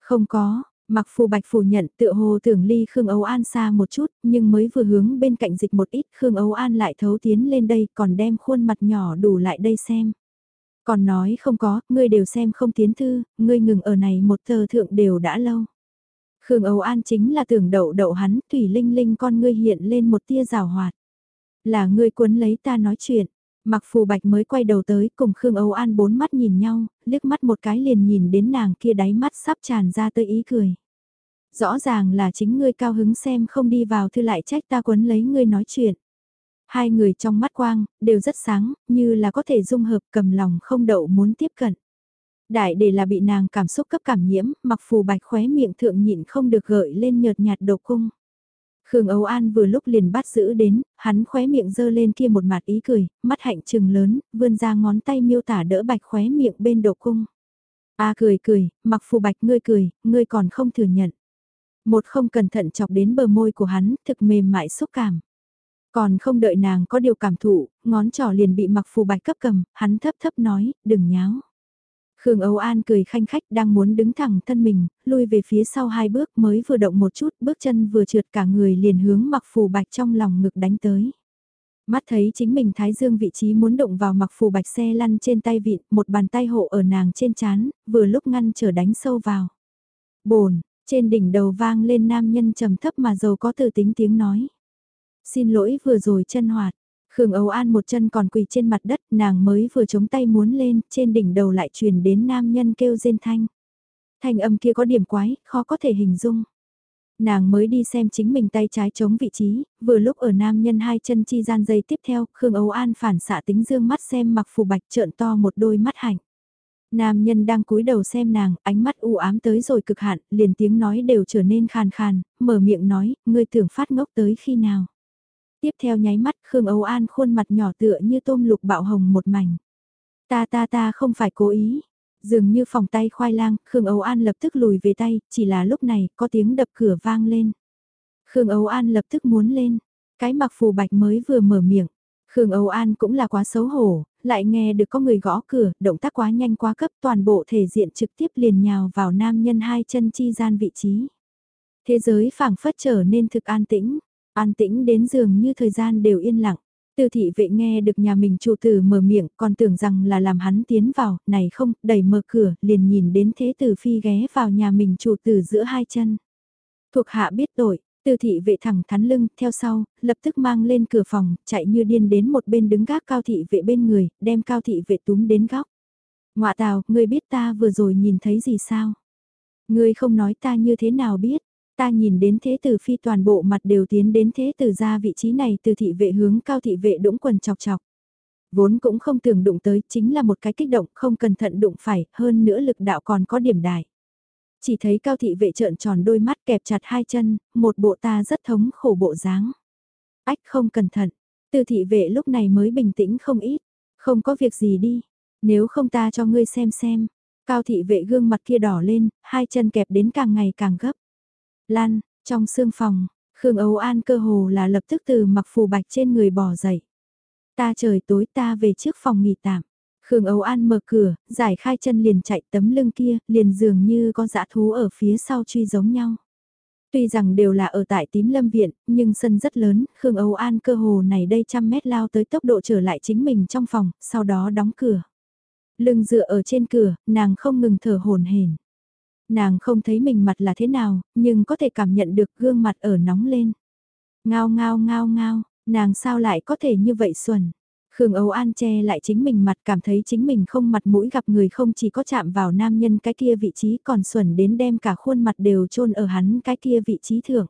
Không có, Mặc phù bạch phủ nhận tựa hồ tưởng ly Khương Âu An xa một chút, nhưng mới vừa hướng bên cạnh dịch một ít Khương Âu An lại thấu tiến lên đây còn đem khuôn mặt nhỏ đủ lại đây xem. Còn nói không có, ngươi đều xem không tiến thư, ngươi ngừng ở này một tờ thượng đều đã lâu. Khương Âu An chính là tưởng đậu đậu hắn, Thủy Linh Linh con ngươi hiện lên một tia rào hoạt. Là ngươi cuốn lấy ta nói chuyện, Mặc phù bạch mới quay đầu tới cùng Khương Âu An bốn mắt nhìn nhau, liếc mắt một cái liền nhìn đến nàng kia đáy mắt sắp tràn ra tới ý cười. Rõ ràng là chính ngươi cao hứng xem không đi vào thư lại trách ta quấn lấy ngươi nói chuyện. Hai người trong mắt quang, đều rất sáng, như là có thể dung hợp cầm lòng không đậu muốn tiếp cận. Đại để là bị nàng cảm xúc cấp cảm nhiễm, mặc phù bạch khóe miệng thượng nhịn không được gợi lên nhợt nhạt độc cung. Khương Âu An vừa lúc liền bắt giữ đến, hắn khóe miệng dơ lên kia một mặt ý cười, mắt hạnh trừng lớn, vươn ra ngón tay miêu tả đỡ bạch khóe miệng bên độ cung. A cười cười, mặc phù bạch ngươi cười, ngươi còn không thừa nhận. Một không cẩn thận chọc đến bờ môi của hắn, thực mềm mại xúc cảm. Còn không đợi nàng có điều cảm thụ, ngón trỏ liền bị mặc phù bạch cấp cầm, hắn thấp thấp nói, đừng nháo. Khương Âu An cười khanh khách đang muốn đứng thẳng thân mình, lui về phía sau hai bước mới vừa động một chút, bước chân vừa trượt cả người liền hướng mặc phù bạch trong lòng ngực đánh tới. Mắt thấy chính mình thái dương vị trí muốn động vào mặc phù bạch xe lăn trên tay vịn, một bàn tay hộ ở nàng trên chán, vừa lúc ngăn trở đánh sâu vào. Bồn, trên đỉnh đầu vang lên nam nhân trầm thấp mà giàu có từ tính tiếng nói. Xin lỗi vừa rồi chân hoạt, Khương Âu An một chân còn quỳ trên mặt đất, nàng mới vừa chống tay muốn lên, trên đỉnh đầu lại truyền đến nam nhân kêu rên thanh. Thanh âm kia có điểm quái, khó có thể hình dung. Nàng mới đi xem chính mình tay trái chống vị trí, vừa lúc ở nam nhân hai chân chi gian dây tiếp theo, Khương Âu An phản xạ tính dương mắt xem mặc phù bạch trợn to một đôi mắt hạnh. Nam nhân đang cúi đầu xem nàng, ánh mắt u ám tới rồi cực hạn, liền tiếng nói đều trở nên khàn khàn, mở miệng nói, ngươi tưởng phát ngốc tới khi nào. Tiếp theo nháy mắt Khương Âu An khuôn mặt nhỏ tựa như tôm lục bạo hồng một mảnh. Ta ta ta không phải cố ý. Dường như phòng tay khoai lang, Khương Âu An lập tức lùi về tay, chỉ là lúc này có tiếng đập cửa vang lên. Khương Âu An lập tức muốn lên, cái mặc phù bạch mới vừa mở miệng. Khương Âu An cũng là quá xấu hổ, lại nghe được có người gõ cửa, động tác quá nhanh quá cấp toàn bộ thể diện trực tiếp liền nhào vào nam nhân hai chân chi gian vị trí. Thế giới phảng phất trở nên thực an tĩnh, an tĩnh đến giường như thời gian đều yên lặng. Tư thị vệ nghe được nhà mình chủ tử mở miệng còn tưởng rằng là làm hắn tiến vào, này không, đẩy mở cửa, liền nhìn đến thế tử phi ghé vào nhà mình chủ tử giữa hai chân. Thuộc hạ biết tội, tư thị vệ thẳng thắn lưng, theo sau, lập tức mang lên cửa phòng, chạy như điên đến một bên đứng gác cao thị vệ bên người, đem cao thị vệ túm đến góc. Ngoạ tào, ngươi biết ta vừa rồi nhìn thấy gì sao? Ngươi không nói ta như thế nào biết? Ta nhìn đến thế tử phi toàn bộ mặt đều tiến đến thế tử ra vị trí này từ thị vệ hướng cao thị vệ đũng quần chọc chọc. Vốn cũng không tưởng đụng tới chính là một cái kích động không cẩn thận đụng phải hơn nữa lực đạo còn có điểm đại. Chỉ thấy cao thị vệ trợn tròn đôi mắt kẹp chặt hai chân, một bộ ta rất thống khổ bộ dáng. Ách không cẩn thận, từ thị vệ lúc này mới bình tĩnh không ít, không có việc gì đi, nếu không ta cho ngươi xem xem. Cao thị vệ gương mặt kia đỏ lên, hai chân kẹp đến càng ngày càng gấp. Lan, trong xương phòng, Khương Âu An cơ hồ là lập tức từ mặc phù bạch trên người bỏ dậy. Ta trời tối ta về trước phòng nghỉ tạm. Khương Âu An mở cửa, giải khai chân liền chạy tấm lưng kia, liền dường như con dã thú ở phía sau truy giống nhau. Tuy rằng đều là ở tại tím lâm viện, nhưng sân rất lớn, Khương Âu An cơ hồ này đây trăm mét lao tới tốc độ trở lại chính mình trong phòng, sau đó đóng cửa. Lưng dựa ở trên cửa, nàng không ngừng thở hồn hển. Nàng không thấy mình mặt là thế nào, nhưng có thể cảm nhận được gương mặt ở nóng lên. Ngao ngao ngao ngao, nàng sao lại có thể như vậy xuẩn. Khương Âu An che lại chính mình mặt cảm thấy chính mình không mặt mũi gặp người không chỉ có chạm vào nam nhân cái kia vị trí còn xuẩn đến đem cả khuôn mặt đều chôn ở hắn cái kia vị trí thượng.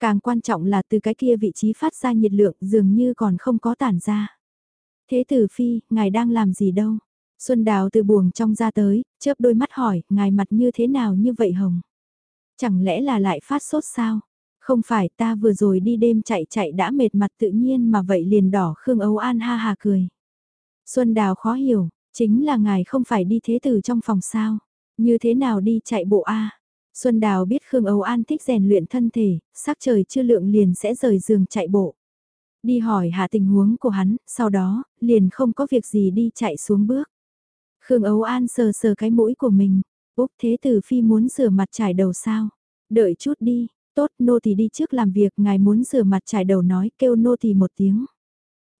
Càng quan trọng là từ cái kia vị trí phát ra nhiệt lượng dường như còn không có tản ra. Thế tử phi, ngài đang làm gì đâu? Xuân Đào từ buồng trong ra tới, chớp đôi mắt hỏi, ngài mặt như thế nào như vậy hồng? Chẳng lẽ là lại phát sốt sao? Không phải ta vừa rồi đi đêm chạy chạy đã mệt mặt tự nhiên mà vậy liền đỏ Khương Âu An ha hà cười. Xuân Đào khó hiểu, chính là ngài không phải đi thế từ trong phòng sao? Như thế nào đi chạy bộ a? Xuân Đào biết Khương Âu An thích rèn luyện thân thể, sắc trời chưa lượng liền sẽ rời giường chạy bộ. Đi hỏi hạ tình huống của hắn, sau đó, liền không có việc gì đi chạy xuống bước. Khương Ấu An sờ sờ cái mũi của mình. Úc Thế Tử Phi muốn rửa mặt trải đầu sao? Đợi chút đi, tốt nô thì đi trước làm việc, ngài muốn rửa mặt trải đầu nói kêu nô thì một tiếng.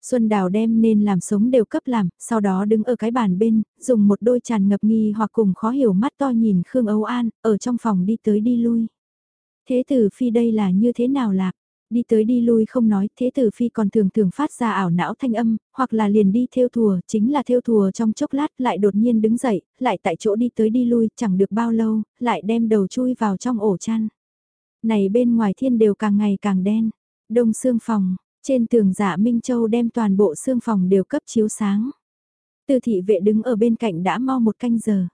Xuân Đào đem nên làm sống đều cấp làm, sau đó đứng ở cái bàn bên, dùng một đôi tràn ngập nghi hoặc cùng khó hiểu mắt to nhìn Khương Âu An, ở trong phòng đi tới đi lui. Thế tử phi đây là như thế nào lạc? Đi tới đi lui không nói, thế tử phi còn thường thường phát ra ảo não thanh âm, hoặc là liền đi theo thùa, chính là theo thùa trong chốc lát lại đột nhiên đứng dậy, lại tại chỗ đi tới đi lui, chẳng được bao lâu, lại đem đầu chui vào trong ổ chăn. Này bên ngoài thiên đều càng ngày càng đen, đông xương phòng, trên tường giả Minh Châu đem toàn bộ xương phòng đều cấp chiếu sáng. Từ thị vệ đứng ở bên cạnh đã mau một canh giờ.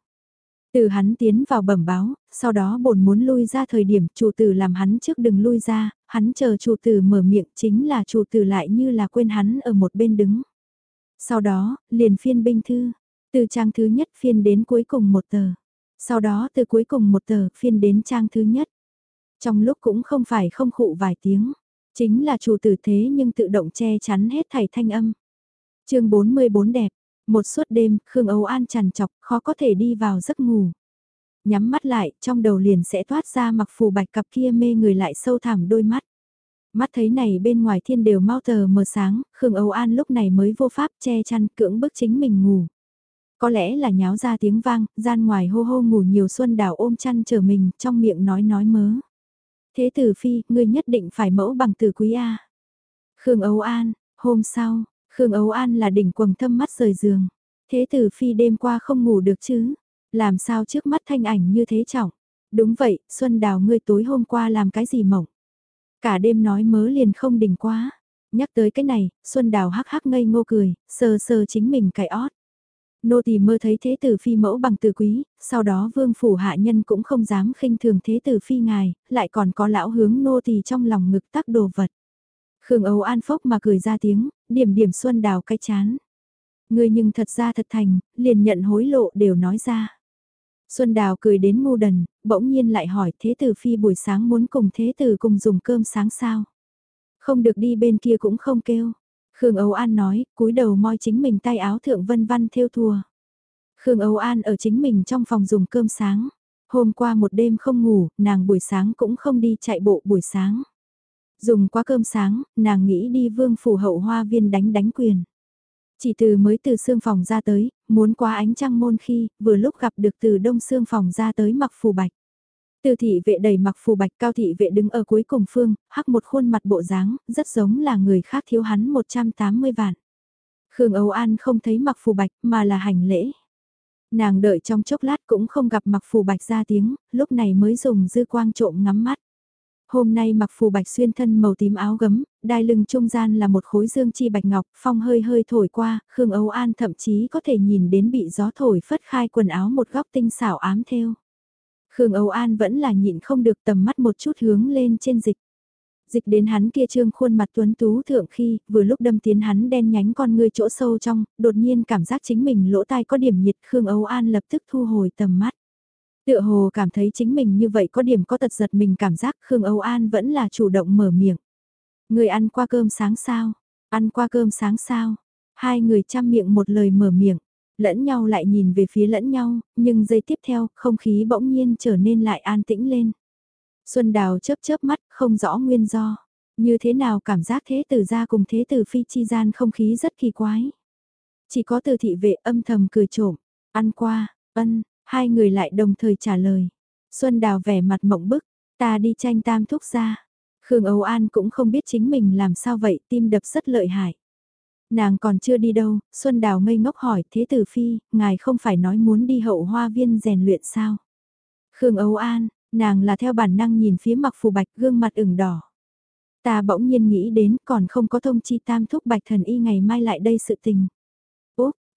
Từ hắn tiến vào bẩm báo, sau đó bổn muốn lui ra thời điểm chủ tử làm hắn trước đừng lui ra, hắn chờ chủ tử mở miệng chính là chủ tử lại như là quên hắn ở một bên đứng. Sau đó, liền phiên binh thư, từ trang thứ nhất phiên đến cuối cùng một tờ. Sau đó từ cuối cùng một tờ phiên đến trang thứ nhất. Trong lúc cũng không phải không khụ vài tiếng, chính là chủ tử thế nhưng tự động che chắn hết thảy thanh âm. chương 44 đẹp, một suốt đêm, Khương Âu An trằn chọc, khó có thể đi vào giấc ngủ. Nhắm mắt lại, trong đầu liền sẽ thoát ra mặc phù bạch cặp kia mê người lại sâu thẳm đôi mắt. Mắt thấy này bên ngoài thiên đều mau tờ mờ sáng, Khương Âu An lúc này mới vô pháp che chăn cưỡng bức chính mình ngủ. Có lẽ là nháo ra tiếng vang, gian ngoài hô hô ngủ nhiều xuân đào ôm chăn chờ mình, trong miệng nói nói mớ. Thế tử phi, ngươi nhất định phải mẫu bằng tử quý A. Khương Âu An, hôm sau, Khương Ấu An là đỉnh quầng thâm mắt rời giường. Thế tử phi đêm qua không ngủ được chứ? Làm sao trước mắt thanh ảnh như thế trọng? Đúng vậy, Xuân Đào ngươi tối hôm qua làm cái gì mộng? Cả đêm nói mớ liền không đỉnh quá. Nhắc tới cái này, Xuân Đào hắc hắc ngây ngô cười, sờ sờ chính mình cái ót. Nô tỳ mơ thấy thế tử phi mẫu bằng từ quý, sau đó vương phủ hạ nhân cũng không dám khinh thường thế tử phi ngài, lại còn có lão hướng nô tỳ trong lòng ngực tắc đồ vật. Khương Âu An phốc mà cười ra tiếng, điểm điểm Xuân Đào cái chán. Người nhưng thật ra thật thành, liền nhận hối lộ đều nói ra. Xuân Đào cười đến ngu đần, bỗng nhiên lại hỏi thế tử phi buổi sáng muốn cùng thế tử cùng dùng cơm sáng sao. Không được đi bên kia cũng không kêu. Khương Âu An nói, cúi đầu moi chính mình tay áo thượng vân văn theo thùa. Khương Âu An ở chính mình trong phòng dùng cơm sáng. Hôm qua một đêm không ngủ, nàng buổi sáng cũng không đi chạy bộ buổi sáng. Dùng qua cơm sáng, nàng nghĩ đi vương phủ hậu hoa viên đánh đánh quyền. Chỉ từ mới từ xương phòng ra tới, muốn qua ánh trăng môn khi, vừa lúc gặp được từ đông xương phòng ra tới mặc phù bạch. Từ thị vệ đầy mặc phù bạch cao thị vệ đứng ở cuối cùng phương, hắc một khuôn mặt bộ dáng, rất giống là người khác thiếu hắn 180 vạn. Khương Âu An không thấy mặc phù bạch mà là hành lễ. Nàng đợi trong chốc lát cũng không gặp mặc phù bạch ra tiếng, lúc này mới dùng dư quang trộm ngắm mắt. Hôm nay mặc phù bạch xuyên thân màu tím áo gấm, đai lưng trung gian là một khối dương chi bạch ngọc, phong hơi hơi thổi qua, Khương Âu An thậm chí có thể nhìn đến bị gió thổi phất khai quần áo một góc tinh xảo ám theo. Khương Âu An vẫn là nhịn không được tầm mắt một chút hướng lên trên dịch. Dịch đến hắn kia trương khuôn mặt tuấn tú thượng khi, vừa lúc đâm tiến hắn đen nhánh con ngươi chỗ sâu trong, đột nhiên cảm giác chính mình lỗ tai có điểm nhiệt Khương Âu An lập tức thu hồi tầm mắt. Tựa hồ cảm thấy chính mình như vậy có điểm có tật giật mình cảm giác Khương Âu An vẫn là chủ động mở miệng. Người ăn qua cơm sáng sao? Ăn qua cơm sáng sao? Hai người chăm miệng một lời mở miệng lẫn nhau lại nhìn về phía lẫn nhau, nhưng giây tiếp theo, không khí bỗng nhiên trở nên lại an tĩnh lên. Xuân Đào chớp chớp mắt, không rõ nguyên do. Như thế nào cảm giác thế tử ra cùng thế tử phi chi gian không khí rất kỳ quái. Chỉ có từ thị vệ âm thầm cười trộm, ăn qua, ân, hai người lại đồng thời trả lời. Xuân Đào vẻ mặt mộng bức, ta đi tranh tam thúc ra. Khương Âu An cũng không biết chính mình làm sao vậy, tim đập rất lợi hại. Nàng còn chưa đi đâu, Xuân Đào ngây ngốc hỏi thế tử phi, ngài không phải nói muốn đi hậu hoa viên rèn luyện sao? Khương Âu An, nàng là theo bản năng nhìn phía mặc phù bạch gương mặt ửng đỏ. Ta bỗng nhiên nghĩ đến còn không có thông chi tam thúc bạch thần y ngày mai lại đây sự tình.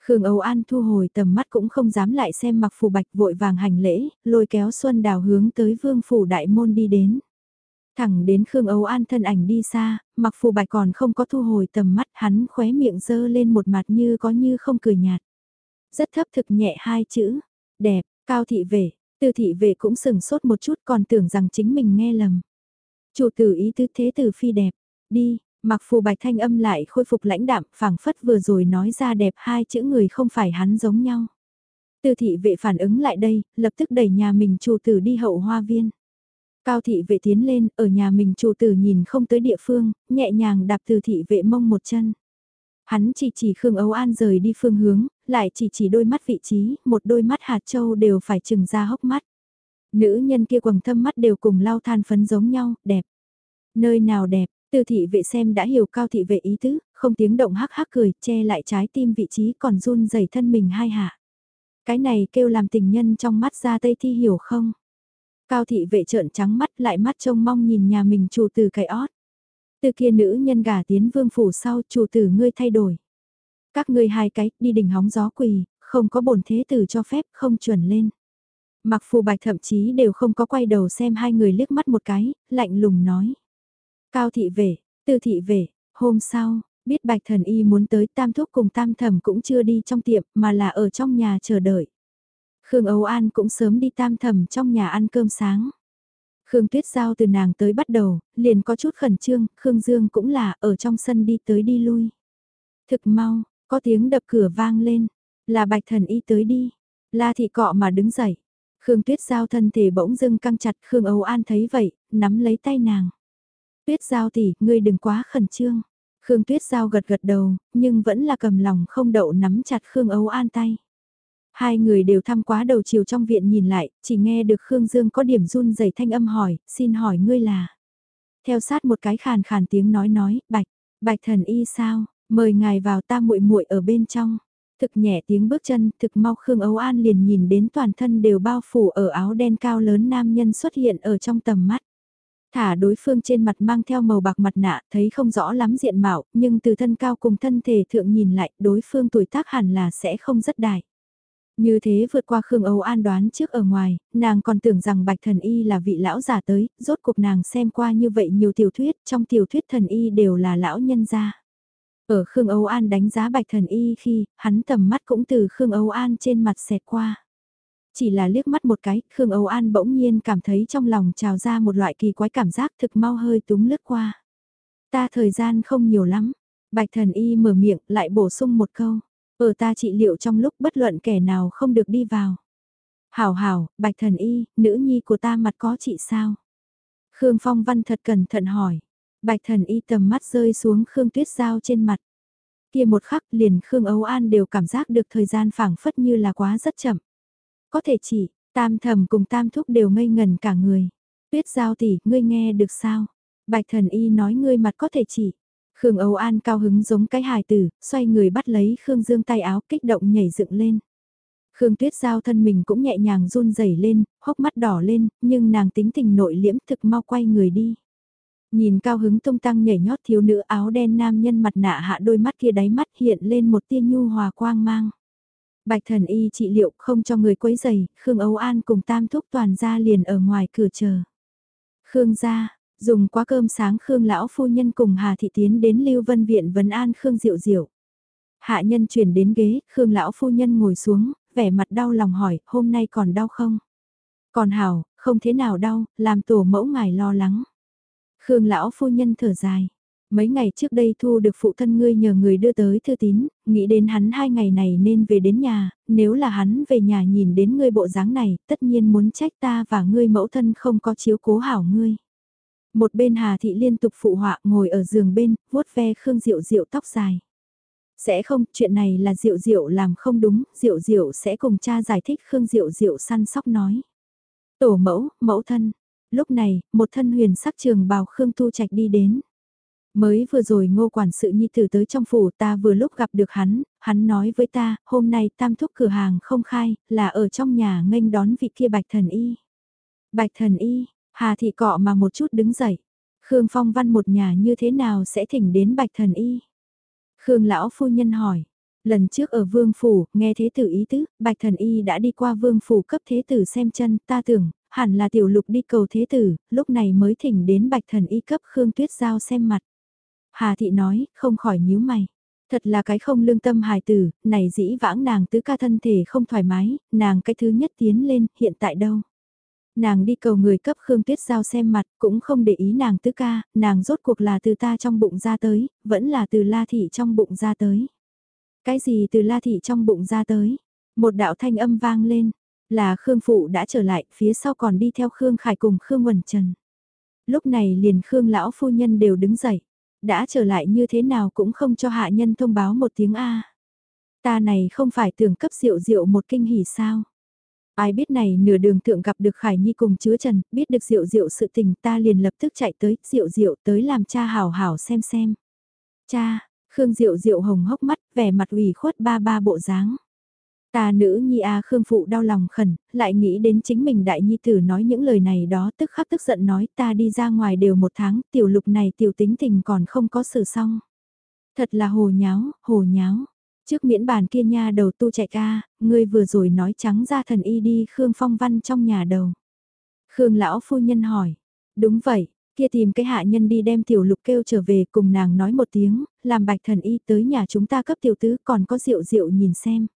Khương Âu An thu hồi tầm mắt cũng không dám lại xem mặc phù bạch vội vàng hành lễ, lôi kéo Xuân Đào hướng tới vương phủ đại môn đi đến. Thẳng đến Khương Âu An thân ảnh đi xa, mặc phù bạch còn không có thu hồi tầm mắt hắn khóe miệng dơ lên một mặt như có như không cười nhạt. Rất thấp thực nhẹ hai chữ, đẹp, cao thị vệ, tư thị vệ cũng sừng sốt một chút còn tưởng rằng chính mình nghe lầm. Chủ tử ý Tư thế tử phi đẹp, đi, mặc phù bạch thanh âm lại khôi phục lãnh đạm phảng phất vừa rồi nói ra đẹp hai chữ người không phải hắn giống nhau. Tư thị vệ phản ứng lại đây, lập tức đẩy nhà mình chủ tử đi hậu hoa viên. Cao thị vệ tiến lên, ở nhà mình chủ tử nhìn không tới địa phương, nhẹ nhàng đạp từ thị vệ mông một chân. Hắn chỉ chỉ Khương Ấu An rời đi phương hướng, lại chỉ chỉ đôi mắt vị trí, một đôi mắt hạt châu đều phải chừng ra hốc mắt. Nữ nhân kia quầng thâm mắt đều cùng lau than phấn giống nhau, đẹp. Nơi nào đẹp, từ thị vệ xem đã hiểu cao thị vệ ý tứ, không tiếng động hắc hắc cười, che lại trái tim vị trí còn run rẩy thân mình hai hạ. Cái này kêu làm tình nhân trong mắt ra tây thi hiểu không? Cao thị vệ trợn trắng mắt lại mắt trông mong nhìn nhà mình chủ tử cái ót. Từ kia nữ nhân gả tiến vương phủ sau chủ tử ngươi thay đổi. Các ngươi hai cái đi đỉnh hóng gió quỳ, không có bổn thế tử cho phép không chuẩn lên. Mặc phù bạch thậm chí đều không có quay đầu xem hai người liếc mắt một cái, lạnh lùng nói. Cao thị về, tư thị về. hôm sau, biết bạch thần y muốn tới tam thúc cùng tam thẩm cũng chưa đi trong tiệm mà là ở trong nhà chờ đợi. Khương Âu An cũng sớm đi tam Thẩm trong nhà ăn cơm sáng. Khương Tuyết Giao từ nàng tới bắt đầu, liền có chút khẩn trương, Khương Dương cũng là ở trong sân đi tới đi lui. Thực mau, có tiếng đập cửa vang lên, là bạch thần y tới đi. La thị cọ mà đứng dậy. Khương Tuyết Giao thân thể bỗng dưng căng chặt Khương Âu An thấy vậy, nắm lấy tay nàng. Tuyết Giao tỷ, ngươi đừng quá khẩn trương. Khương Tuyết Giao gật gật đầu, nhưng vẫn là cầm lòng không đậu nắm chặt Khương Âu An tay. Hai người đều thăm quá đầu chiều trong viện nhìn lại, chỉ nghe được Khương Dương có điểm run rẩy thanh âm hỏi, xin hỏi ngươi là. Theo sát một cái khàn khàn tiếng nói nói, bạch, bạch thần y sao, mời ngài vào ta muội muội ở bên trong. Thực nhẹ tiếng bước chân, thực mau Khương Âu An liền nhìn đến toàn thân đều bao phủ ở áo đen cao lớn nam nhân xuất hiện ở trong tầm mắt. Thả đối phương trên mặt mang theo màu bạc mặt nạ, thấy không rõ lắm diện mạo, nhưng từ thân cao cùng thân thể thượng nhìn lại, đối phương tuổi tác hẳn là sẽ không rất đại. Như thế vượt qua Khương Âu An đoán trước ở ngoài, nàng còn tưởng rằng Bạch Thần Y là vị lão giả tới, rốt cuộc nàng xem qua như vậy nhiều tiểu thuyết, trong tiểu thuyết Thần Y đều là lão nhân gia. Ở Khương Âu An đánh giá Bạch Thần Y khi, hắn tầm mắt cũng từ Khương Âu An trên mặt xẹt qua. Chỉ là liếc mắt một cái, Khương Âu An bỗng nhiên cảm thấy trong lòng trào ra một loại kỳ quái cảm giác thực mau hơi túng lướt qua. Ta thời gian không nhiều lắm, Bạch thần y mở miệng lại bổ sung một câu. Ở ta trị liệu trong lúc bất luận kẻ nào không được đi vào. Hảo hảo, bạch thần y, nữ nhi của ta mặt có trị sao? Khương Phong Văn thật cẩn thận hỏi. Bạch thần y tầm mắt rơi xuống Khương Tuyết Giao trên mặt. Kia một khắc liền Khương Âu An đều cảm giác được thời gian phảng phất như là quá rất chậm. Có thể chỉ, tam thầm cùng tam thúc đều ngây ngần cả người. Tuyết Giao tỷ, ngươi nghe được sao? Bạch thần y nói ngươi mặt có thể chỉ. Khương Âu An cao hứng giống cái hài tử, xoay người bắt lấy Khương Dương tay áo kích động nhảy dựng lên. Khương Tuyết Giao thân mình cũng nhẹ nhàng run rẩy lên, hốc mắt đỏ lên, nhưng nàng tính tình nội liễm thực mau quay người đi. Nhìn cao hứng tung tăng nhảy nhót thiếu nữ áo đen nam nhân mặt nạ hạ đôi mắt kia đáy mắt hiện lên một tia nhu hòa quang mang. Bạch thần y trị liệu không cho người quấy giày, Khương Âu An cùng tam thúc toàn ra liền ở ngoài cửa chờ. Khương gia, dùng quá cơm sáng Khương lão phu nhân cùng Hà Thị Tiến đến Lưu Vân Viện vấn an Khương Diệu Diệu. Hạ nhân chuyển đến ghế, Khương lão phu nhân ngồi xuống, vẻ mặt đau lòng hỏi, hôm nay còn đau không? Còn hảo, không thế nào đau, làm tổ mẫu ngài lo lắng. Khương lão phu nhân thở dài. Mấy ngày trước đây thu được phụ thân ngươi nhờ người đưa tới thư tín, nghĩ đến hắn hai ngày này nên về đến nhà, nếu là hắn về nhà nhìn đến ngươi bộ dáng này, tất nhiên muốn trách ta và ngươi mẫu thân không có chiếu cố hảo ngươi. Một bên Hà Thị liên tục phụ họa ngồi ở giường bên, vuốt ve Khương Diệu Diệu tóc dài. Sẽ không, chuyện này là Diệu Diệu làm không đúng, Diệu Diệu sẽ cùng cha giải thích Khương Diệu Diệu săn sóc nói. Tổ mẫu, mẫu thân. Lúc này, một thân huyền sắc trường bào Khương Tu Trạch đi đến. Mới vừa rồi ngô quản sự nhi tử tới trong phủ ta vừa lúc gặp được hắn, hắn nói với ta, hôm nay tam thúc cửa hàng không khai, là ở trong nhà nghênh đón vị kia bạch thần y. Bạch thần y, Hà thị cọ mà một chút đứng dậy. Khương Phong Văn một nhà như thế nào sẽ thỉnh đến bạch thần y? Khương lão phu nhân hỏi. Lần trước ở vương phủ, nghe thế tử ý tứ, bạch thần y đã đi qua vương phủ cấp thế tử xem chân, ta tưởng, hẳn là tiểu lục đi cầu thế tử, lúc này mới thỉnh đến bạch thần y cấp Khương Tuyết Giao xem mặt. Hà thị nói, không khỏi nhíu mày. Thật là cái không lương tâm hài tử, này dĩ vãng nàng tứ ca thân thể không thoải mái, nàng cái thứ nhất tiến lên, hiện tại đâu. Nàng đi cầu người cấp Khương Tuyết Giao xem mặt, cũng không để ý nàng tứ ca, nàng rốt cuộc là từ ta trong bụng ra tới, vẫn là từ La Thị trong bụng ra tới. Cái gì từ La Thị trong bụng ra tới? Một đạo thanh âm vang lên, là Khương Phụ đã trở lại, phía sau còn đi theo Khương Khải cùng Khương Quần Trần. Lúc này liền Khương Lão Phu Nhân đều đứng dậy, đã trở lại như thế nào cũng không cho hạ nhân thông báo một tiếng A. Ta này không phải tưởng cấp rượu rượu một kinh hỉ sao? Ai biết này nửa đường thượng gặp được Khải Nhi cùng chứa Trần, biết được Diệu Diệu sự tình ta liền lập tức chạy tới, Diệu Diệu tới làm cha hảo hảo xem xem. Cha, Khương Diệu Diệu hồng hốc mắt, vẻ mặt ủy khuất ba ba bộ dáng. Ta nữ nhi a Khương Phụ đau lòng khẩn, lại nghĩ đến chính mình đại nhi tử nói những lời này đó tức khắc tức giận nói ta đi ra ngoài đều một tháng, tiểu lục này tiểu tính tình còn không có xử xong. Thật là hồ nháo, hồ nháo. Trước miễn bàn kia nha đầu tu chạy ca, ngươi vừa rồi nói trắng ra thần y đi Khương Phong Văn trong nhà đầu. Khương lão phu nhân hỏi, đúng vậy, kia tìm cái hạ nhân đi đem tiểu lục kêu trở về cùng nàng nói một tiếng, làm bạch thần y tới nhà chúng ta cấp tiểu tứ còn có rượu rượu nhìn xem.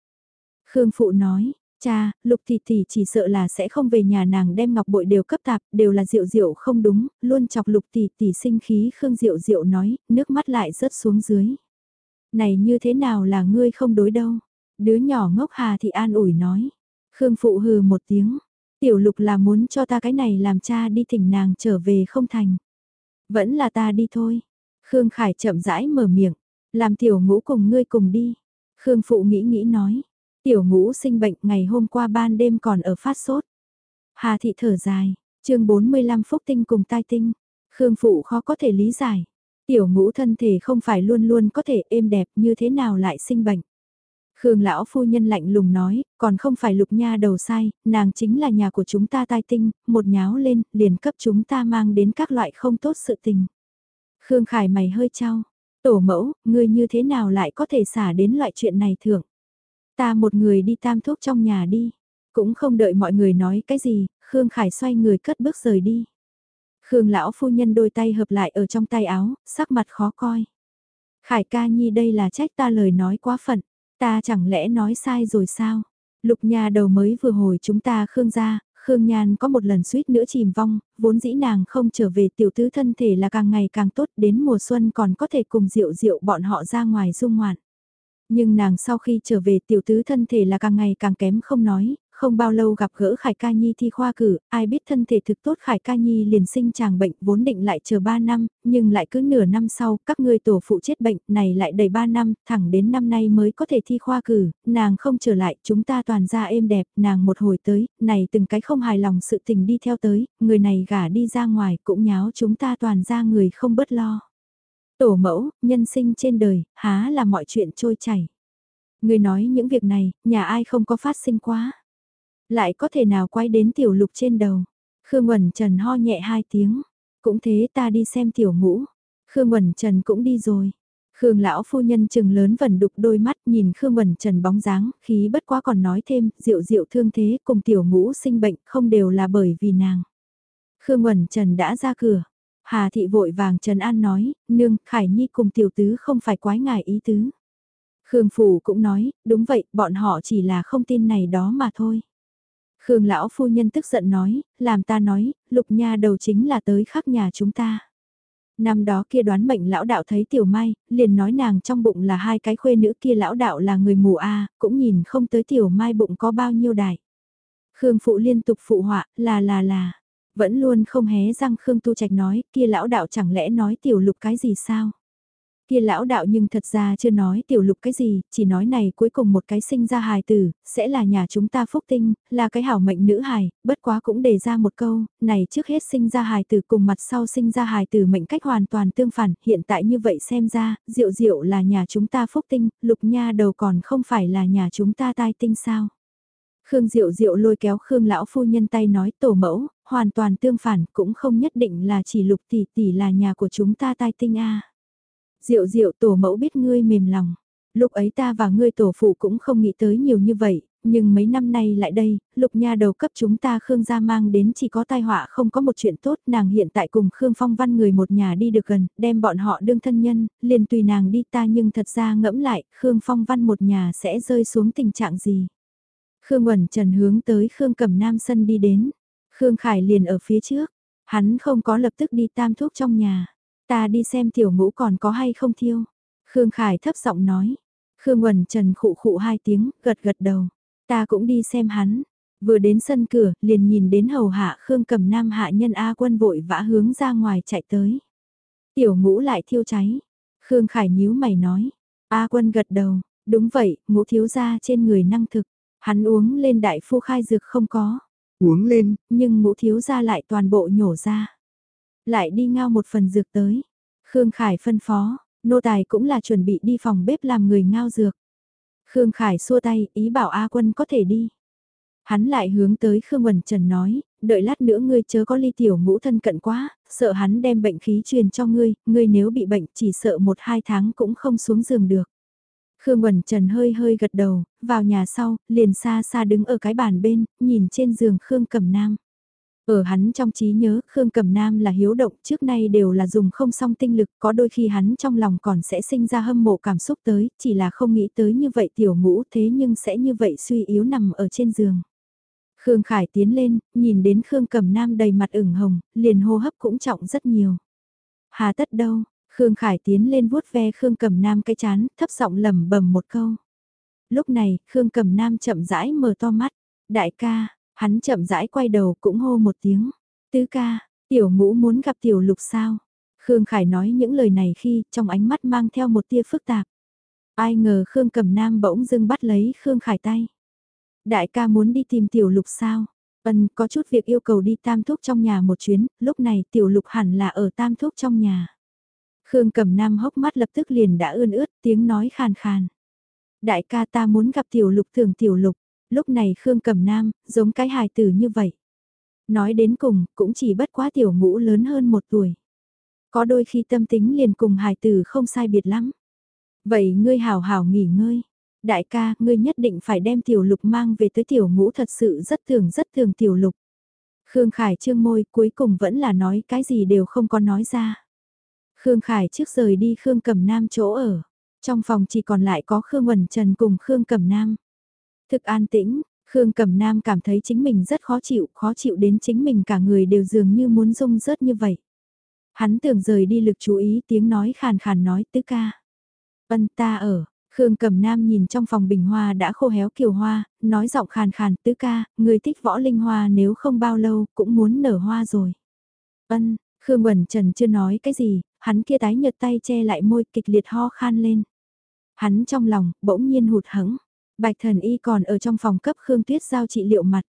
Khương phụ nói, cha, lục tỷ tỷ chỉ sợ là sẽ không về nhà nàng đem ngọc bội đều cấp tạp, đều là rượu rượu không đúng, luôn chọc lục tỷ tỷ sinh khí Khương rượu rượu nói, nước mắt lại rớt xuống dưới. Này như thế nào là ngươi không đối đâu? Đứa nhỏ ngốc hà thì an ủi nói. Khương phụ hừ một tiếng. Tiểu lục là muốn cho ta cái này làm cha đi thỉnh nàng trở về không thành. Vẫn là ta đi thôi. Khương Khải chậm rãi mở miệng. Làm tiểu ngũ cùng ngươi cùng đi. Khương phụ nghĩ nghĩ nói. Tiểu ngũ sinh bệnh ngày hôm qua ban đêm còn ở phát sốt. Hà thị thở dài. chương 45 phúc tinh cùng tai tinh. Khương phụ khó có thể lý giải. Tiểu ngũ thân thể không phải luôn luôn có thể êm đẹp như thế nào lại sinh bệnh. Khương lão phu nhân lạnh lùng nói, còn không phải lục nha đầu sai, nàng chính là nhà của chúng ta tai tinh, một nháo lên, liền cấp chúng ta mang đến các loại không tốt sự tình. Khương Khải mày hơi trao, tổ mẫu, ngươi như thế nào lại có thể xả đến loại chuyện này thường? Ta một người đi tam thuốc trong nhà đi, cũng không đợi mọi người nói cái gì, Khương Khải xoay người cất bước rời đi. Khương lão phu nhân đôi tay hợp lại ở trong tay áo, sắc mặt khó coi. Khải ca nhi đây là trách ta lời nói quá phận, ta chẳng lẽ nói sai rồi sao? Lục nhà đầu mới vừa hồi chúng ta Khương gia, Khương Nhan có một lần suýt nữa chìm vong, vốn dĩ nàng không trở về tiểu tứ thân thể là càng ngày càng tốt đến mùa xuân còn có thể cùng rượu rượu bọn họ ra ngoài dung ngoạn. Nhưng nàng sau khi trở về tiểu tứ thân thể là càng ngày càng kém không nói, không bao lâu gặp gỡ Khải Ca Nhi thi khoa cử, ai biết thân thể thực tốt Khải Ca Nhi liền sinh chàng bệnh vốn định lại chờ 3 năm, nhưng lại cứ nửa năm sau các ngươi tổ phụ chết bệnh này lại đầy 3 năm, thẳng đến năm nay mới có thể thi khoa cử, nàng không trở lại, chúng ta toàn ra êm đẹp, nàng một hồi tới, này từng cái không hài lòng sự tình đi theo tới, người này gả đi ra ngoài cũng nháo chúng ta toàn ra người không bớt lo. Tổ mẫu, nhân sinh trên đời, há là mọi chuyện trôi chảy. Người nói những việc này, nhà ai không có phát sinh quá. Lại có thể nào quay đến tiểu lục trên đầu. Khương Quẩn Trần ho nhẹ hai tiếng. Cũng thế ta đi xem tiểu ngũ. Khương Quẩn Trần cũng đi rồi. Khương lão phu nhân trừng lớn vần đục đôi mắt nhìn Khương Quẩn Trần bóng dáng, khí bất quá còn nói thêm, rượu rượu thương thế cùng tiểu ngũ sinh bệnh không đều là bởi vì nàng. Khương Quẩn Trần đã ra cửa. Hà thị vội vàng Trần An nói, nương, Khải Nhi cùng tiểu tứ không phải quái ngài ý tứ. Khương Phủ cũng nói, đúng vậy, bọn họ chỉ là không tin này đó mà thôi. Khương lão phu nhân tức giận nói, làm ta nói, lục nha đầu chính là tới khắc nhà chúng ta. Năm đó kia đoán mệnh lão đạo thấy tiểu mai, liền nói nàng trong bụng là hai cái khuê nữ kia lão đạo là người mù a cũng nhìn không tới tiểu mai bụng có bao nhiêu đại. Khương phụ liên tục phụ họa, là là là, vẫn luôn không hé răng Khương tu trạch nói, kia lão đạo chẳng lẽ nói tiểu lục cái gì sao? Kia lão đạo nhưng thật ra chưa nói tiểu lục cái gì, chỉ nói này cuối cùng một cái sinh ra hài tử, sẽ là nhà chúng ta phúc tinh, là cái hảo mệnh nữ hài, bất quá cũng đề ra một câu, này trước hết sinh ra hài tử cùng mặt sau sinh ra hài tử mệnh cách hoàn toàn tương phản, hiện tại như vậy xem ra, diệu diệu là nhà chúng ta phúc tinh, lục nha đầu còn không phải là nhà chúng ta tai tinh sao. Khương Diệu Diệu lôi kéo Khương lão phu nhân tay nói tổ mẫu, hoàn toàn tương phản cũng không nhất định là chỉ lục tỷ tỷ là nhà của chúng ta tai tinh a. Diệu diệu tổ mẫu biết ngươi mềm lòng. Lúc ấy ta và ngươi tổ phụ cũng không nghĩ tới nhiều như vậy, nhưng mấy năm nay lại đây, lục nha đầu cấp chúng ta Khương gia mang đến chỉ có tai họa không có một chuyện tốt, nàng hiện tại cùng Khương Phong Văn người một nhà đi được gần, đem bọn họ đương thân nhân, liền tùy nàng đi ta nhưng thật ra ngẫm lại, Khương Phong Văn một nhà sẽ rơi xuống tình trạng gì. Khương Uẩn Trần hướng tới Khương Cẩm Nam sân đi đến, Khương Khải liền ở phía trước, hắn không có lập tức đi tam thuốc trong nhà. Ta đi xem tiểu ngũ còn có hay không thiêu. Khương Khải thấp giọng nói. Khương Quẩn Trần khụ khụ hai tiếng, gật gật đầu. Ta cũng đi xem hắn. Vừa đến sân cửa, liền nhìn đến hầu hạ Khương cầm nam hạ nhân A quân vội vã hướng ra ngoài chạy tới. Tiểu ngũ lại thiêu cháy. Khương Khải nhíu mày nói. A quân gật đầu, đúng vậy, ngũ thiếu ra trên người năng thực. Hắn uống lên đại phu khai dược không có. Uống lên, nhưng ngũ thiếu ra lại toàn bộ nhổ ra. Lại đi ngao một phần dược tới. Khương Khải phân phó, nô tài cũng là chuẩn bị đi phòng bếp làm người ngao dược. Khương Khải xua tay, ý bảo A Quân có thể đi. Hắn lại hướng tới Khương Quần Trần nói, đợi lát nữa ngươi chớ có ly tiểu ngũ thân cận quá, sợ hắn đem bệnh khí truyền cho ngươi, ngươi nếu bị bệnh chỉ sợ một hai tháng cũng không xuống giường được. Khương Quần Trần hơi hơi gật đầu, vào nhà sau, liền xa xa đứng ở cái bàn bên, nhìn trên giường Khương Cẩm Nam. Ở hắn trong trí nhớ, Khương Cẩm Nam là hiếu động trước nay đều là dùng không song tinh lực, có đôi khi hắn trong lòng còn sẽ sinh ra hâm mộ cảm xúc tới, chỉ là không nghĩ tới như vậy tiểu ngũ thế nhưng sẽ như vậy suy yếu nằm ở trên giường. Khương Khải tiến lên, nhìn đến Khương Cẩm Nam đầy mặt ửng hồng, liền hô hấp cũng trọng rất nhiều. Hà tất đâu, Khương Khải tiến lên vuốt ve Khương Cẩm Nam cái chán, thấp giọng lẩm bẩm một câu. Lúc này, Khương Cẩm Nam chậm rãi mở to mắt, đại ca, Hắn chậm rãi quay đầu cũng hô một tiếng. Tứ ca, tiểu ngũ muốn gặp tiểu lục sao? Khương Khải nói những lời này khi trong ánh mắt mang theo một tia phức tạp. Ai ngờ Khương Cẩm nam bỗng dưng bắt lấy Khương Khải tay. Đại ca muốn đi tìm tiểu lục sao? Ân có chút việc yêu cầu đi tam thúc trong nhà một chuyến, lúc này tiểu lục hẳn là ở tam thúc trong nhà. Khương Cẩm nam hốc mắt lập tức liền đã ươn ướt tiếng nói khàn khàn. Đại ca ta muốn gặp tiểu lục thường tiểu lục. Lúc này Khương Cẩm Nam, giống cái hài tử như vậy. Nói đến cùng, cũng chỉ bất quá tiểu ngũ lớn hơn một tuổi. Có đôi khi tâm tính liền cùng hài tử không sai biệt lắm. Vậy ngươi hào hào nghỉ ngơi. Đại ca, ngươi nhất định phải đem tiểu lục mang về tới tiểu ngũ thật sự rất thường rất thường tiểu lục. Khương Khải trương môi cuối cùng vẫn là nói cái gì đều không có nói ra. Khương Khải trước rời đi Khương Cẩm Nam chỗ ở. Trong phòng chỉ còn lại có Khương Quẩn Trần cùng Khương Cẩm Nam. Thực an tĩnh, Khương Cẩm Nam cảm thấy chính mình rất khó chịu, khó chịu đến chính mình cả người đều dường như muốn rung rớt như vậy. Hắn tưởng rời đi lực chú ý tiếng nói khàn khàn nói tứ ca. vân ta ở, Khương Cẩm Nam nhìn trong phòng bình hoa đã khô héo kiều hoa, nói giọng khàn khàn tứ ca, người thích võ linh hoa nếu không bao lâu cũng muốn nở hoa rồi. vân Khương Quẩn Trần chưa nói cái gì, hắn kia tái nhợt tay che lại môi kịch liệt ho khan lên. Hắn trong lòng, bỗng nhiên hụt hẫng Bạch thần y còn ở trong phòng cấp Khương Tuyết giao trị liệu mặt.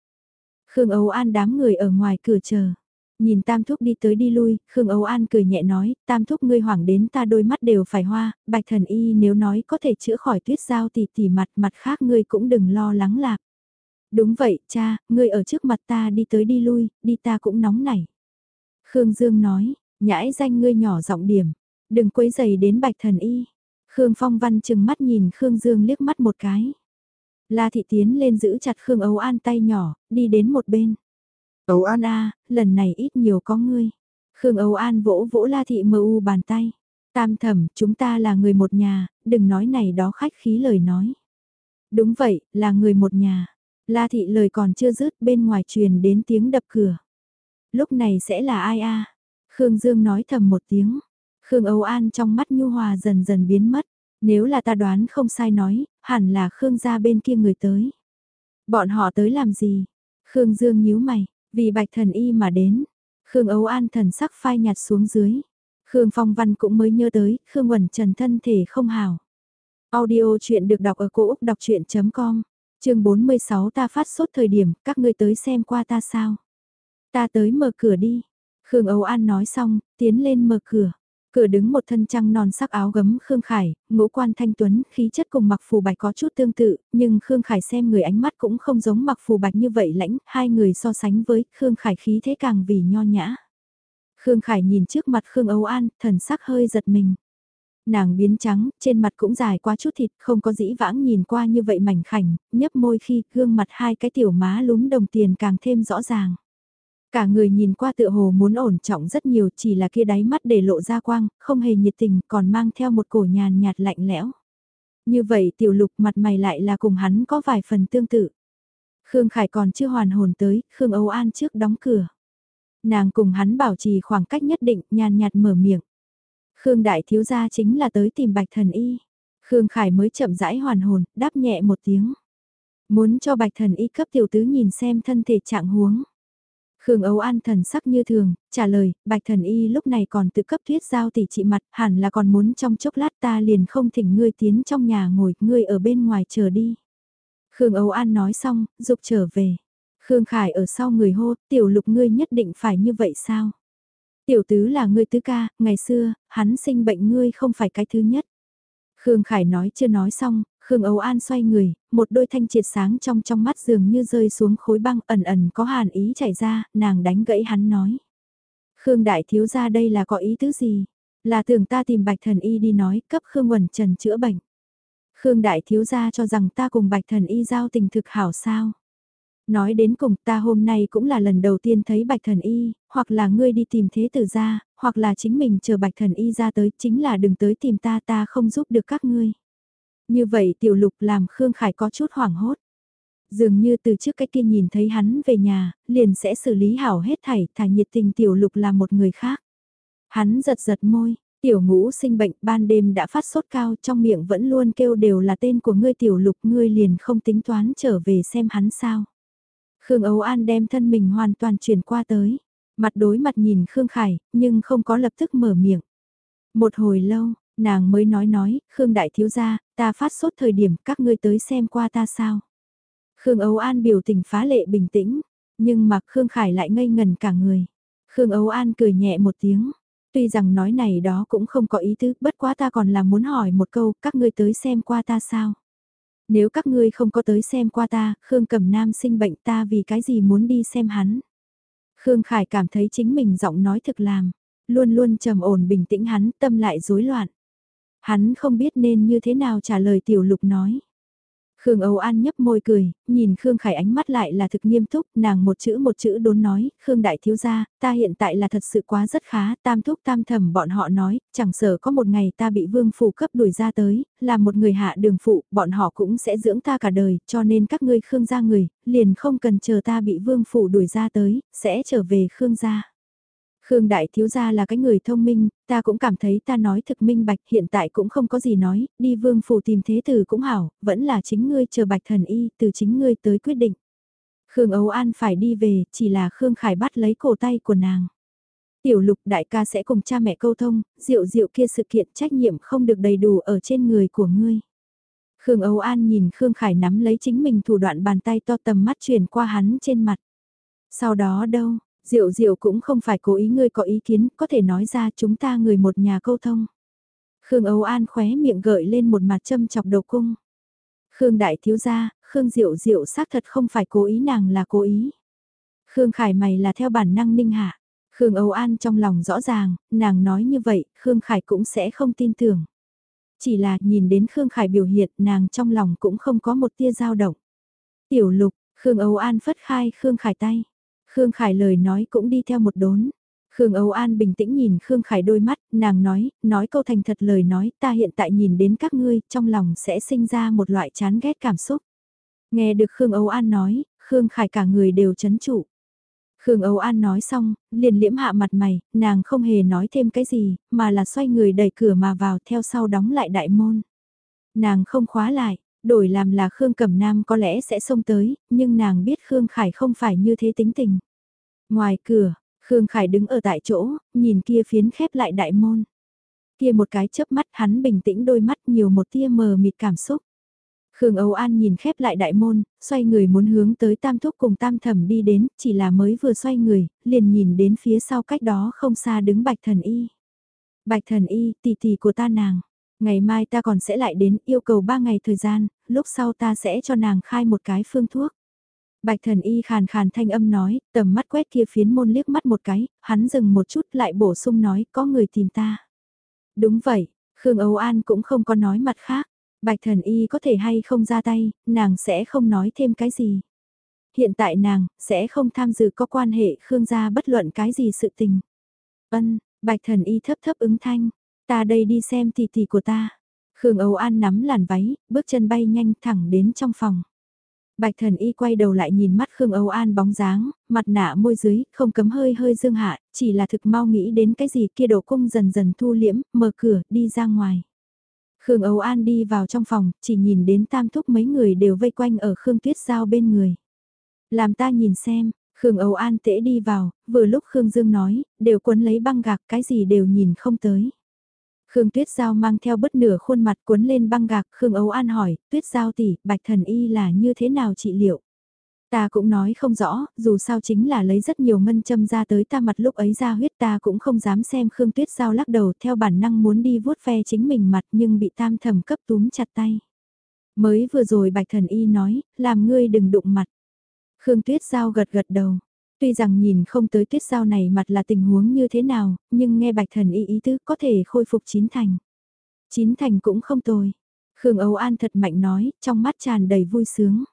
Khương Âu An đám người ở ngoài cửa chờ. Nhìn Tam Thúc đi tới đi lui, Khương Âu An cười nhẹ nói, Tam Thúc ngươi hoảng đến ta đôi mắt đều phải hoa, Bạch thần y nếu nói có thể chữa khỏi tuyết giao thì tỉ mặt mặt khác ngươi cũng đừng lo lắng lạc. Đúng vậy, cha, ngươi ở trước mặt ta đi tới đi lui, đi ta cũng nóng nảy. Khương Dương nói, nhãi danh ngươi nhỏ giọng điểm, đừng quấy giày đến Bạch thần y. Khương Phong Văn chừng mắt nhìn Khương Dương liếc mắt một cái. La Thị tiến lên giữ chặt Khương Âu An tay nhỏ, đi đến một bên. Âu An a, lần này ít nhiều có ngươi. Khương Âu An vỗ vỗ La Thị mơ u bàn tay. Tam thẩm, chúng ta là người một nhà, đừng nói này đó khách khí lời nói. Đúng vậy, là người một nhà. La Thị lời còn chưa dứt bên ngoài truyền đến tiếng đập cửa. Lúc này sẽ là ai a? Khương Dương nói thầm một tiếng. Khương Âu An trong mắt nhu hòa dần dần biến mất. Nếu là ta đoán không sai nói, hẳn là Khương gia bên kia người tới. Bọn họ tới làm gì? Khương Dương nhíu mày, vì bạch thần y mà đến. Khương Âu An thần sắc phai nhạt xuống dưới. Khương Phong Văn cũng mới nhớ tới, Khương Quẩn Trần thân thể không hào. Audio chuyện được đọc ở cổ Úc đọc chuyện.com, chương 46 ta phát sốt thời điểm, các ngươi tới xem qua ta sao. Ta tới mở cửa đi. Khương Âu An nói xong, tiến lên mở cửa. Cửa đứng một thân trăng non sắc áo gấm Khương Khải, ngũ quan thanh tuấn, khí chất cùng mặc phù bạch có chút tương tự, nhưng Khương Khải xem người ánh mắt cũng không giống mặc phù bạch như vậy lãnh, hai người so sánh với Khương Khải khí thế càng vì nho nhã. Khương Khải nhìn trước mặt Khương Âu An, thần sắc hơi giật mình. Nàng biến trắng, trên mặt cũng dài quá chút thịt, không có dĩ vãng nhìn qua như vậy mảnh khảnh, nhấp môi khi gương mặt hai cái tiểu má lúm đồng tiền càng thêm rõ ràng. Cả người nhìn qua tựa hồ muốn ổn trọng rất nhiều chỉ là kia đáy mắt để lộ ra quang, không hề nhiệt tình còn mang theo một cổ nhàn nhạt lạnh lẽo. Như vậy tiểu lục mặt mày lại là cùng hắn có vài phần tương tự. Khương Khải còn chưa hoàn hồn tới, Khương Âu An trước đóng cửa. Nàng cùng hắn bảo trì khoảng cách nhất định, nhàn nhạt mở miệng. Khương Đại Thiếu Gia chính là tới tìm Bạch Thần Y. Khương Khải mới chậm rãi hoàn hồn, đáp nhẹ một tiếng. Muốn cho Bạch Thần Y cấp tiểu tứ nhìn xem thân thể trạng huống. Khương Âu An thần sắc như thường, trả lời, bạch thần y lúc này còn tự cấp thuyết giao tỷ trị mặt, hẳn là còn muốn trong chốc lát ta liền không thỉnh ngươi tiến trong nhà ngồi, ngươi ở bên ngoài chờ đi. Khương Âu An nói xong, dục trở về. Khương Khải ở sau người hô, tiểu lục ngươi nhất định phải như vậy sao? Tiểu tứ là ngươi tứ ca, ngày xưa, hắn sinh bệnh ngươi không phải cái thứ nhất. Khương Khải nói chưa nói xong, Khương Âu An xoay người, một đôi thanh triệt sáng trong trong mắt dường như rơi xuống khối băng ẩn ẩn có hàn ý chảy ra, nàng đánh gãy hắn nói. Khương Đại Thiếu ra đây là có ý tứ gì? Là tưởng ta tìm Bạch Thần Y đi nói cấp Khương Quẩn Trần chữa bệnh. Khương Đại Thiếu ra cho rằng ta cùng Bạch Thần Y giao tình thực hảo sao? Nói đến cùng ta hôm nay cũng là lần đầu tiên thấy Bạch Thần Y, hoặc là ngươi đi tìm thế tử ra, hoặc là chính mình chờ Bạch Thần Y ra tới, chính là đừng tới tìm ta ta không giúp được các ngươi. Như vậy tiểu lục làm Khương Khải có chút hoảng hốt. Dường như từ trước cái kia nhìn thấy hắn về nhà, liền sẽ xử lý hảo hết thảy, thả nhiệt tình tiểu lục là một người khác. Hắn giật giật môi, tiểu ngũ sinh bệnh ban đêm đã phát sốt cao trong miệng vẫn luôn kêu đều là tên của ngươi tiểu lục ngươi liền không tính toán trở về xem hắn sao. Khương Âu An đem thân mình hoàn toàn chuyển qua tới, mặt đối mặt nhìn Khương Khải, nhưng không có lập tức mở miệng. Một hồi lâu, nàng mới nói nói, Khương Đại Thiếu Gia, ta phát sốt thời điểm các ngươi tới xem qua ta sao. Khương Âu An biểu tình phá lệ bình tĩnh, nhưng mà Khương Khải lại ngây ngần cả người. Khương Âu An cười nhẹ một tiếng, tuy rằng nói này đó cũng không có ý tứ, bất quá ta còn là muốn hỏi một câu, các ngươi tới xem qua ta sao. Nếu các ngươi không có tới xem qua ta, Khương Cẩm Nam sinh bệnh ta vì cái gì muốn đi xem hắn. Khương Khải cảm thấy chính mình giọng nói thực làm, luôn luôn trầm ổn bình tĩnh hắn tâm lại rối loạn. Hắn không biết nên như thế nào trả lời tiểu lục nói. Khương Âu An nhấp môi cười, nhìn Khương Khải ánh mắt lại là thực nghiêm túc, nàng một chữ một chữ đốn nói, Khương Đại Thiếu Gia, ta hiện tại là thật sự quá rất khá, tam thúc tam thầm bọn họ nói, chẳng sợ có một ngày ta bị vương phủ cấp đuổi ra tới, là một người hạ đường phụ, bọn họ cũng sẽ dưỡng ta cả đời, cho nên các ngươi Khương gia người, liền không cần chờ ta bị vương phủ đuổi ra tới, sẽ trở về Khương gia. Khương Đại Thiếu Gia là cái người thông minh, ta cũng cảm thấy ta nói thực minh bạch hiện tại cũng không có gì nói, đi vương phủ tìm thế tử cũng hảo, vẫn là chính ngươi chờ bạch thần y từ chính ngươi tới quyết định. Khương Âu An phải đi về, chỉ là Khương Khải bắt lấy cổ tay của nàng. Tiểu lục đại ca sẽ cùng cha mẹ câu thông, diệu diệu kia sự kiện trách nhiệm không được đầy đủ ở trên người của ngươi. Khương Âu An nhìn Khương Khải nắm lấy chính mình thủ đoạn bàn tay to tầm mắt chuyển qua hắn trên mặt. Sau đó đâu, Diệu diệu cũng không phải cố ý ngươi có ý kiến, có thể nói ra chúng ta người một nhà câu thông. Khương Âu An khóe miệng gợi lên một mặt châm chọc đầu cung. Khương Đại Thiếu Gia, Khương Diệu Diệu xác thật không phải cố ý nàng là cố ý. Khương Khải mày là theo bản năng ninh hạ. Khương Âu An trong lòng rõ ràng, nàng nói như vậy, Khương Khải cũng sẽ không tin tưởng. Chỉ là nhìn đến Khương Khải biểu hiện nàng trong lòng cũng không có một tia dao động. Tiểu lục, Khương Âu An phất khai Khương Khải tay. Khương Khải lời nói cũng đi theo một đốn. Khương Âu An bình tĩnh nhìn Khương Khải đôi mắt, nàng nói, nói câu thành thật lời nói, ta hiện tại nhìn đến các ngươi, trong lòng sẽ sinh ra một loại chán ghét cảm xúc. Nghe được Khương Âu An nói, Khương Khải cả người đều chấn trụ. Khương Âu An nói xong, liền liễm hạ mặt mày, nàng không hề nói thêm cái gì, mà là xoay người đẩy cửa mà vào theo sau đóng lại đại môn. Nàng không khóa lại, đổi làm là Khương Cẩm Nam có lẽ sẽ xông tới, nhưng nàng biết Khương Khải không phải như thế tính tình. Ngoài cửa, Khương Khải đứng ở tại chỗ, nhìn kia phiến khép lại đại môn. Kia một cái chớp mắt hắn bình tĩnh đôi mắt nhiều một tia mờ mịt cảm xúc. Khương Âu An nhìn khép lại đại môn, xoay người muốn hướng tới tam thúc cùng tam thẩm đi đến, chỉ là mới vừa xoay người, liền nhìn đến phía sau cách đó không xa đứng bạch thần y. Bạch thần y, tỷ tỷ của ta nàng. Ngày mai ta còn sẽ lại đến yêu cầu 3 ngày thời gian, lúc sau ta sẽ cho nàng khai một cái phương thuốc. Bạch thần y khàn khàn thanh âm nói, tầm mắt quét kia phiến môn liếc mắt một cái, hắn dừng một chút lại bổ sung nói, có người tìm ta. Đúng vậy, Khương Âu An cũng không có nói mặt khác. Bạch thần y có thể hay không ra tay, nàng sẽ không nói thêm cái gì. Hiện tại nàng, sẽ không tham dự có quan hệ Khương gia bất luận cái gì sự tình. Ân, bạch thần y thấp thấp ứng thanh, ta đây đi xem tỷ tỷ của ta. Khương Âu An nắm làn váy, bước chân bay nhanh thẳng đến trong phòng. Bạch thần y quay đầu lại nhìn mắt Khương Âu An bóng dáng, mặt nạ môi dưới, không cấm hơi hơi dương hạ, chỉ là thực mau nghĩ đến cái gì kia đổ cung dần dần thu liễm, mở cửa, đi ra ngoài. Khương Âu An đi vào trong phòng, chỉ nhìn đến tam thúc mấy người đều vây quanh ở Khương Tuyết Giao bên người. Làm ta nhìn xem, Khương Âu An tễ đi vào, vừa lúc Khương Dương nói, đều quấn lấy băng gạc cái gì đều nhìn không tới. Khương Tuyết Giao mang theo bất nửa khuôn mặt cuốn lên băng gạc, Khương Âu An hỏi, Tuyết Giao tỷ, bạch thần y là như thế nào trị liệu? Ta cũng nói không rõ, dù sao chính là lấy rất nhiều ngân châm ra tới ta mặt lúc ấy ra huyết ta cũng không dám xem Khương Tuyết Giao lắc đầu theo bản năng muốn đi vuốt ve chính mình mặt nhưng bị tam thầm cấp túm chặt tay. Mới vừa rồi bạch thần y nói, làm ngươi đừng đụng mặt. Khương Tuyết Giao gật gật đầu. Tuy rằng nhìn không tới tuyết giao này mặt là tình huống như thế nào, nhưng nghe bạch thần y ý tứ có thể khôi phục chín thành. Chín thành cũng không tồi. Khương Âu An thật mạnh nói, trong mắt tràn đầy vui sướng.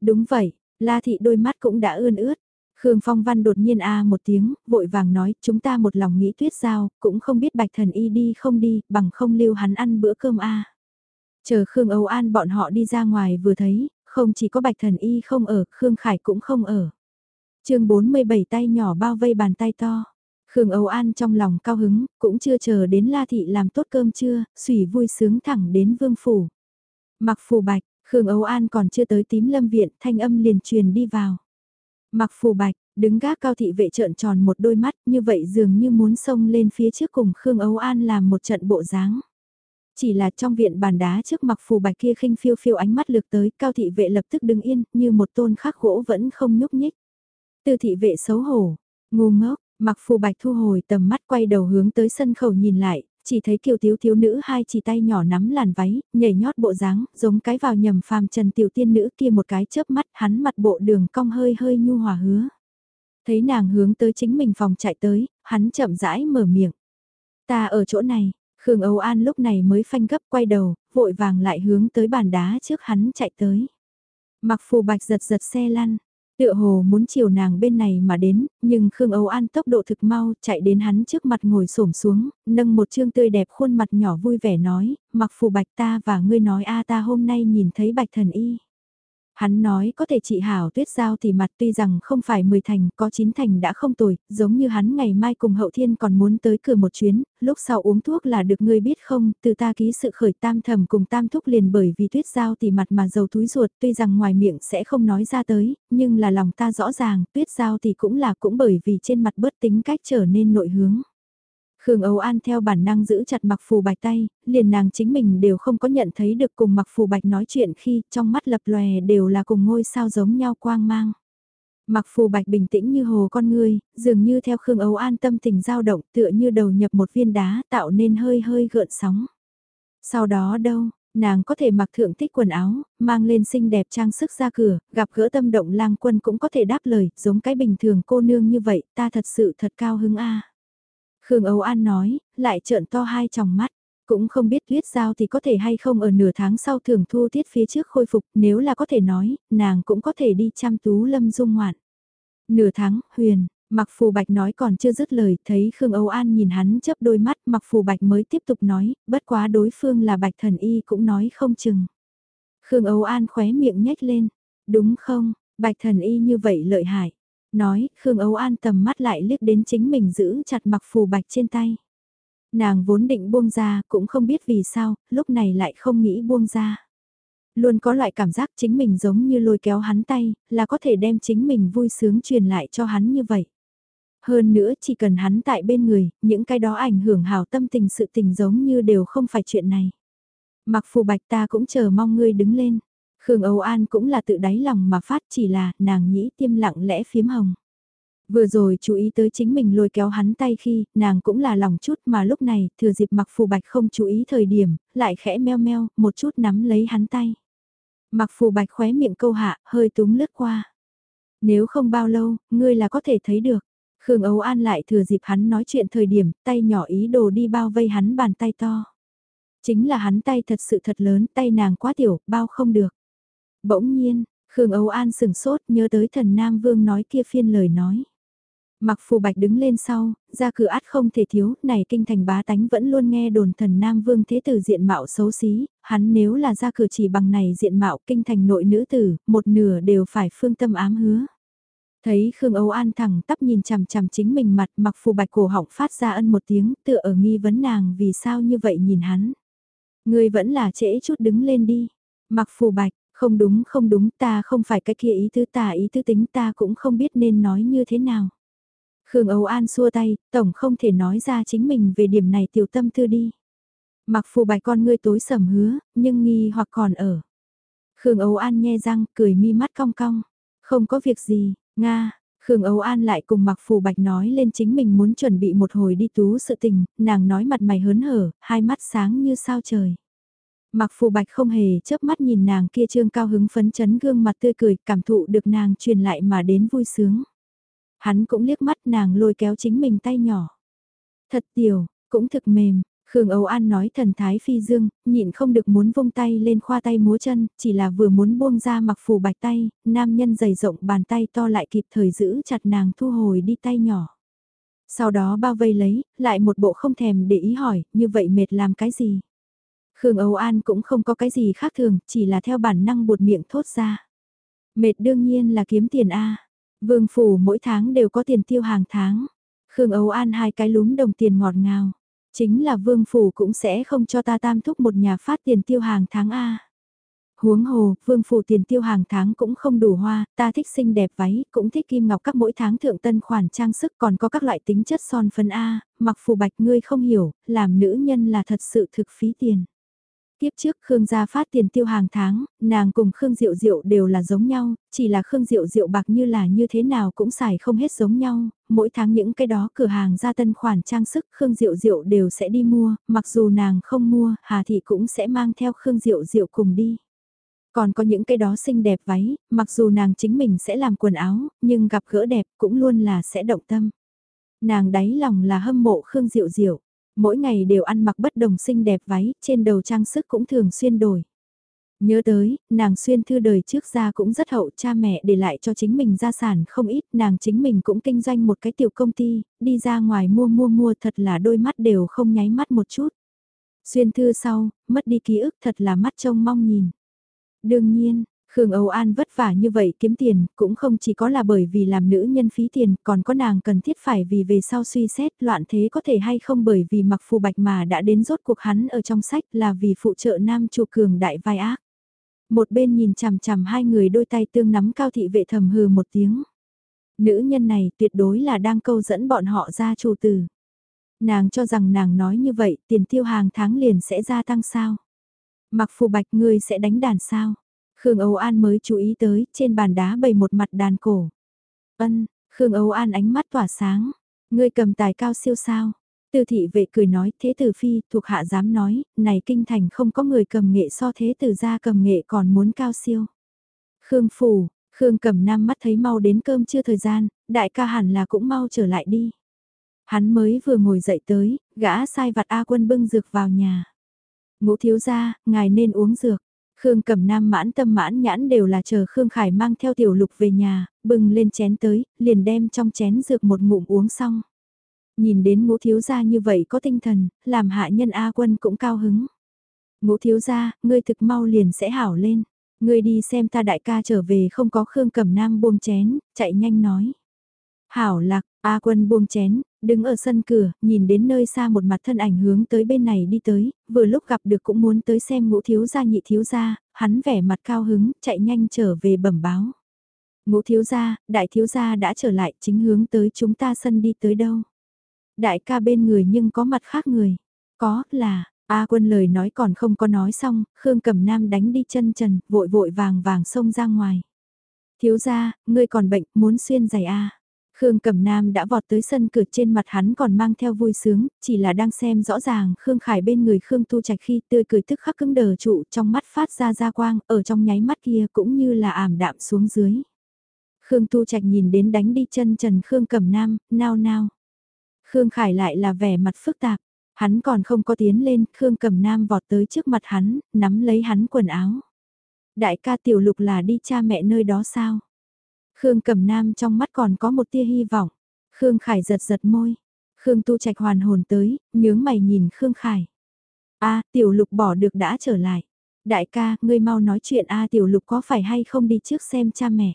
Đúng vậy, La Thị đôi mắt cũng đã ươn ướt. Khương Phong Văn đột nhiên a à một tiếng, vội vàng nói, chúng ta một lòng nghĩ tuyết giao, cũng không biết bạch thần y đi không đi, bằng không lưu hắn ăn bữa cơm a. Chờ Khương Âu An bọn họ đi ra ngoài vừa thấy, không chỉ có bạch thần y không ở, Khương Khải cũng không ở chương 47 tay nhỏ bao vây bàn tay to. Khương Âu An trong lòng cao hứng, cũng chưa chờ đến La Thị làm tốt cơm trưa, sủi vui sướng thẳng đến Vương Phủ. Mặc phù bạch, Khương Âu An còn chưa tới tím lâm viện, thanh âm liền truyền đi vào. Mặc phù bạch, đứng gác cao thị vệ trợn tròn một đôi mắt như vậy dường như muốn xông lên phía trước cùng Khương Âu An làm một trận bộ dáng. Chỉ là trong viện bàn đá trước mặc phù bạch kia khinh phiêu phiêu ánh mắt lược tới, cao thị vệ lập tức đứng yên, như một tôn khắc gỗ vẫn không nhúc nhích. Tư thị vệ xấu hổ, ngu ngốc, mặc phù bạch thu hồi tầm mắt quay đầu hướng tới sân khẩu nhìn lại, chỉ thấy kiều thiếu thiếu nữ hai chỉ tay nhỏ nắm làn váy, nhảy nhót bộ dáng, giống cái vào nhầm phàm trần tiểu tiên nữ kia một cái chớp mắt hắn mặt bộ đường cong hơi hơi nhu hòa hứa. Thấy nàng hướng tới chính mình phòng chạy tới, hắn chậm rãi mở miệng. Ta ở chỗ này, Khương Âu An lúc này mới phanh gấp quay đầu, vội vàng lại hướng tới bàn đá trước hắn chạy tới. Mặc phù bạch giật giật xe lăn, tựa hồ muốn chiều nàng bên này mà đến, nhưng Khương Âu An tốc độ thực mau, chạy đến hắn trước mặt ngồi xổm xuống, nâng một chương tươi đẹp khuôn mặt nhỏ vui vẻ nói, mặc phù bạch ta và ngươi nói a ta hôm nay nhìn thấy bạch thần y. Hắn nói có thể trị hảo tuyết giao thì mặt tuy rằng không phải 10 thành, có 9 thành đã không tồi, giống như hắn ngày mai cùng hậu thiên còn muốn tới cửa một chuyến, lúc sau uống thuốc là được ngươi biết không, từ ta ký sự khởi tam thầm cùng tam thúc liền bởi vì tuyết giao thì mặt mà dầu túi ruột, tuy rằng ngoài miệng sẽ không nói ra tới, nhưng là lòng ta rõ ràng, tuyết giao thì cũng là cũng bởi vì trên mặt bớt tính cách trở nên nội hướng. Khương Âu An theo bản năng giữ chặt mặc phù bạch tay, liền nàng chính mình đều không có nhận thấy được cùng mặc phù bạch nói chuyện khi trong mắt lập lòe đều là cùng ngôi sao giống nhau quang mang. Mặc phù bạch bình tĩnh như hồ con người, dường như theo Khương Âu An tâm tình dao động tựa như đầu nhập một viên đá tạo nên hơi hơi gợn sóng. Sau đó đâu, nàng có thể mặc thượng tích quần áo, mang lên xinh đẹp trang sức ra cửa, gặp gỡ tâm động lang quân cũng có thể đáp lời, giống cái bình thường cô nương như vậy, ta thật sự thật cao hứng a. Khương Âu An nói, lại trợn to hai tròng mắt. Cũng không biết tuyết giao thì có thể hay không ở nửa tháng sau thường thu tiết phía trước khôi phục, nếu là có thể nói, nàng cũng có thể đi chăm tú lâm dung ngoạn. Nửa tháng, huyền, Mặc Phù Bạch nói còn chưa dứt lời, thấy Khương Âu An nhìn hắn chớp đôi mắt, Mặc Phù Bạch mới tiếp tục nói, bất quá đối phương là Bạch Thần Y cũng nói không chừng. Khương Âu An khóe miệng nhếch lên, đúng không, Bạch Thần Y như vậy lợi hại. Nói, Khương ấu An tầm mắt lại liếc đến chính mình giữ chặt mặc phù bạch trên tay. Nàng vốn định buông ra, cũng không biết vì sao, lúc này lại không nghĩ buông ra. Luôn có loại cảm giác chính mình giống như lôi kéo hắn tay, là có thể đem chính mình vui sướng truyền lại cho hắn như vậy. Hơn nữa chỉ cần hắn tại bên người, những cái đó ảnh hưởng hào tâm tình sự tình giống như đều không phải chuyện này. Mặc phù bạch ta cũng chờ mong ngươi đứng lên. Khương Âu An cũng là tự đáy lòng mà phát chỉ là nàng nhĩ tiêm lặng lẽ phiếm hồng. Vừa rồi chú ý tới chính mình lôi kéo hắn tay khi nàng cũng là lòng chút mà lúc này thừa dịp mặc phù bạch không chú ý thời điểm, lại khẽ meo meo, một chút nắm lấy hắn tay. Mặc phù bạch khóe miệng câu hạ, hơi túng lướt qua. Nếu không bao lâu, ngươi là có thể thấy được. Khương Âu An lại thừa dịp hắn nói chuyện thời điểm, tay nhỏ ý đồ đi bao vây hắn bàn tay to. Chính là hắn tay thật sự thật lớn, tay nàng quá tiểu, bao không được. Bỗng nhiên, Khương Âu An sừng sốt nhớ tới thần Nam Vương nói kia phiên lời nói. Mặc phù bạch đứng lên sau, ra cửa át không thể thiếu, này kinh thành bá tánh vẫn luôn nghe đồn thần Nam Vương thế tử diện mạo xấu xí, hắn nếu là ra cửa chỉ bằng này diện mạo kinh thành nội nữ tử, một nửa đều phải phương tâm ám hứa. Thấy Khương Âu An thẳng tắp nhìn chằm chằm chính mình mặt mặc phù bạch cổ họng phát ra ân một tiếng tựa ở nghi vấn nàng vì sao như vậy nhìn hắn. Người vẫn là trễ chút đứng lên đi. Mặc phù bạch, không đúng không đúng ta không phải cái kia ý tứ ta ý tứ tính ta cũng không biết nên nói như thế nào. Khương Âu An xua tay, tổng không thể nói ra chính mình về điểm này tiểu tâm tư đi. Mặc phù bài con ngươi tối sầm hứa, nhưng nghi hoặc còn ở. Khương Âu An nghe răng, cười mi mắt cong cong. Không có việc gì, Nga, Khương Âu An lại cùng Mặc Phù Bạch nói lên chính mình muốn chuẩn bị một hồi đi tú sự tình, nàng nói mặt mày hớn hở, hai mắt sáng như sao trời. Mặc phù bạch không hề chớp mắt nhìn nàng kia trương cao hứng phấn chấn gương mặt tươi cười cảm thụ được nàng truyền lại mà đến vui sướng. Hắn cũng liếc mắt nàng lôi kéo chính mình tay nhỏ. Thật tiểu, cũng thực mềm, Khương Âu An nói thần thái phi dương, nhịn không được muốn vung tay lên khoa tay múa chân, chỉ là vừa muốn buông ra mặc phù bạch tay, nam nhân dày rộng bàn tay to lại kịp thời giữ chặt nàng thu hồi đi tay nhỏ. Sau đó bao vây lấy, lại một bộ không thèm để ý hỏi, như vậy mệt làm cái gì? Khương Âu An cũng không có cái gì khác thường, chỉ là theo bản năng buột miệng thốt ra. Mệt đương nhiên là kiếm tiền A. Vương Phủ mỗi tháng đều có tiền tiêu hàng tháng. Khương Âu An hai cái lúm đồng tiền ngọt ngào. Chính là Vương Phủ cũng sẽ không cho ta tam thúc một nhà phát tiền tiêu hàng tháng A. Huống hồ, vương phủ tiền tiêu hàng tháng cũng không đủ hoa, ta thích xinh đẹp váy, cũng thích kim ngọc các mỗi tháng thượng tân khoản trang sức còn có các loại tính chất son phấn A, mặc phù bạch ngươi không hiểu, làm nữ nhân là thật sự thực phí tiền. Tiếp trước Khương gia phát tiền tiêu hàng tháng, nàng cùng Khương Diệu Diệu đều là giống nhau, chỉ là Khương Diệu Diệu bạc như là như thế nào cũng xài không hết giống nhau, mỗi tháng những cái đó cửa hàng ra tân khoản trang sức Khương Diệu Diệu đều sẽ đi mua, mặc dù nàng không mua, Hà Thị cũng sẽ mang theo Khương Diệu Diệu cùng đi. Còn có những cái đó xinh đẹp váy, mặc dù nàng chính mình sẽ làm quần áo, nhưng gặp gỡ đẹp cũng luôn là sẽ động tâm. Nàng đáy lòng là hâm mộ Khương Diệu Diệu Mỗi ngày đều ăn mặc bất đồng xinh đẹp váy, trên đầu trang sức cũng thường xuyên đổi. Nhớ tới, nàng xuyên thư đời trước ra cũng rất hậu cha mẹ để lại cho chính mình gia sản không ít, nàng chính mình cũng kinh doanh một cái tiểu công ty, đi ra ngoài mua mua mua thật là đôi mắt đều không nháy mắt một chút. Xuyên thư sau, mất đi ký ức thật là mắt trông mong nhìn. Đương nhiên, Khương Âu An vất vả như vậy kiếm tiền, cũng không chỉ có là bởi vì làm nữ nhân phí tiền, còn có nàng cần thiết phải vì về sau suy xét loạn thế có thể hay không bởi vì mặc phù bạch mà đã đến rốt cuộc hắn ở trong sách là vì phụ trợ nam chủ cường đại vai ác. Một bên nhìn chằm chằm hai người đôi tay tương nắm cao thị vệ thầm hừ một tiếng. Nữ nhân này tuyệt đối là đang câu dẫn bọn họ ra chủ tử. Nàng cho rằng nàng nói như vậy tiền tiêu hàng tháng liền sẽ gia tăng sao. Mặc phù bạch ngươi sẽ đánh đàn sao. Khương Âu An mới chú ý tới trên bàn đá bày một mặt đàn cổ. Ân, Khương Âu An ánh mắt tỏa sáng. Ngươi cầm tài cao siêu sao. Tư thị vệ cười nói thế tử phi thuộc hạ dám nói, này kinh thành không có người cầm nghệ so thế tử ra cầm nghệ còn muốn cao siêu. Khương Phủ, Khương cầm nam mắt thấy mau đến cơm chưa thời gian, đại ca hẳn là cũng mau trở lại đi. Hắn mới vừa ngồi dậy tới, gã sai vặt A quân bưng dược vào nhà. Ngũ thiếu gia, ngài nên uống dược. Khương cầm nam mãn tâm mãn nhãn đều là chờ Khương Khải mang theo tiểu lục về nhà, bưng lên chén tới, liền đem trong chén dược một ngụm uống xong. Nhìn đến ngũ thiếu gia như vậy có tinh thần, làm hạ nhân A quân cũng cao hứng. Ngũ thiếu gia, ngươi thực mau liền sẽ hảo lên. Ngươi đi xem ta đại ca trở về không có Khương cầm nam buông chén, chạy nhanh nói. Hảo lạc, A quân buông chén, đứng ở sân cửa, nhìn đến nơi xa một mặt thân ảnh hướng tới bên này đi tới, vừa lúc gặp được cũng muốn tới xem ngũ thiếu gia nhị thiếu gia, hắn vẻ mặt cao hứng, chạy nhanh trở về bẩm báo. Ngũ thiếu gia, đại thiếu gia đã trở lại chính hướng tới chúng ta sân đi tới đâu. Đại ca bên người nhưng có mặt khác người. Có, là, A quân lời nói còn không có nói xong, Khương cầm nam đánh đi chân trần, vội vội vàng vàng xông ra ngoài. Thiếu gia, ngươi còn bệnh, muốn xuyên giày A. Khương Cẩm Nam đã vọt tới sân cửa trên mặt hắn còn mang theo vui sướng, chỉ là đang xem rõ ràng Khương Khải bên người Khương Tu Trạch khi tươi cười tức khắc cứng đờ trụ trong mắt phát ra ra quang, ở trong nháy mắt kia cũng như là ảm đạm xuống dưới. Khương Tu Trạch nhìn đến đánh đi chân trần Khương Cẩm Nam, nao nao. Khương Khải lại là vẻ mặt phức tạp, hắn còn không có tiến lên, Khương Cẩm Nam vọt tới trước mặt hắn, nắm lấy hắn quần áo. Đại ca tiểu lục là đi cha mẹ nơi đó sao? Khương Cẩm Nam trong mắt còn có một tia hy vọng. Khương Khải giật giật môi. Khương Tu Trạch hoàn hồn tới, nhướng mày nhìn Khương Khải. A, tiểu lục bỏ được đã trở lại. Đại ca, ngươi mau nói chuyện A tiểu lục có phải hay không đi trước xem cha mẹ.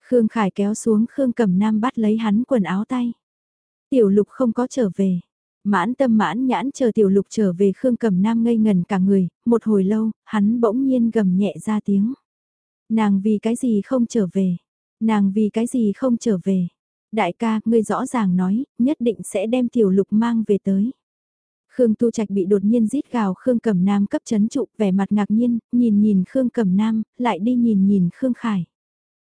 Khương Khải kéo xuống Khương Cẩm Nam bắt lấy hắn quần áo tay. Tiểu lục không có trở về. Mãn tâm mãn nhãn chờ tiểu lục trở về Khương Cẩm Nam ngây ngần cả người, một hồi lâu, hắn bỗng nhiên gầm nhẹ ra tiếng. Nàng vì cái gì không trở về? Nàng vì cái gì không trở về? Đại ca, ngươi rõ ràng nói, nhất định sẽ đem tiểu lục mang về tới. Khương Tu Trạch bị đột nhiên rít gào Khương Cẩm Nam cấp chấn trụ, vẻ mặt ngạc nhiên, nhìn nhìn Khương Cẩm Nam, lại đi nhìn nhìn Khương Khải.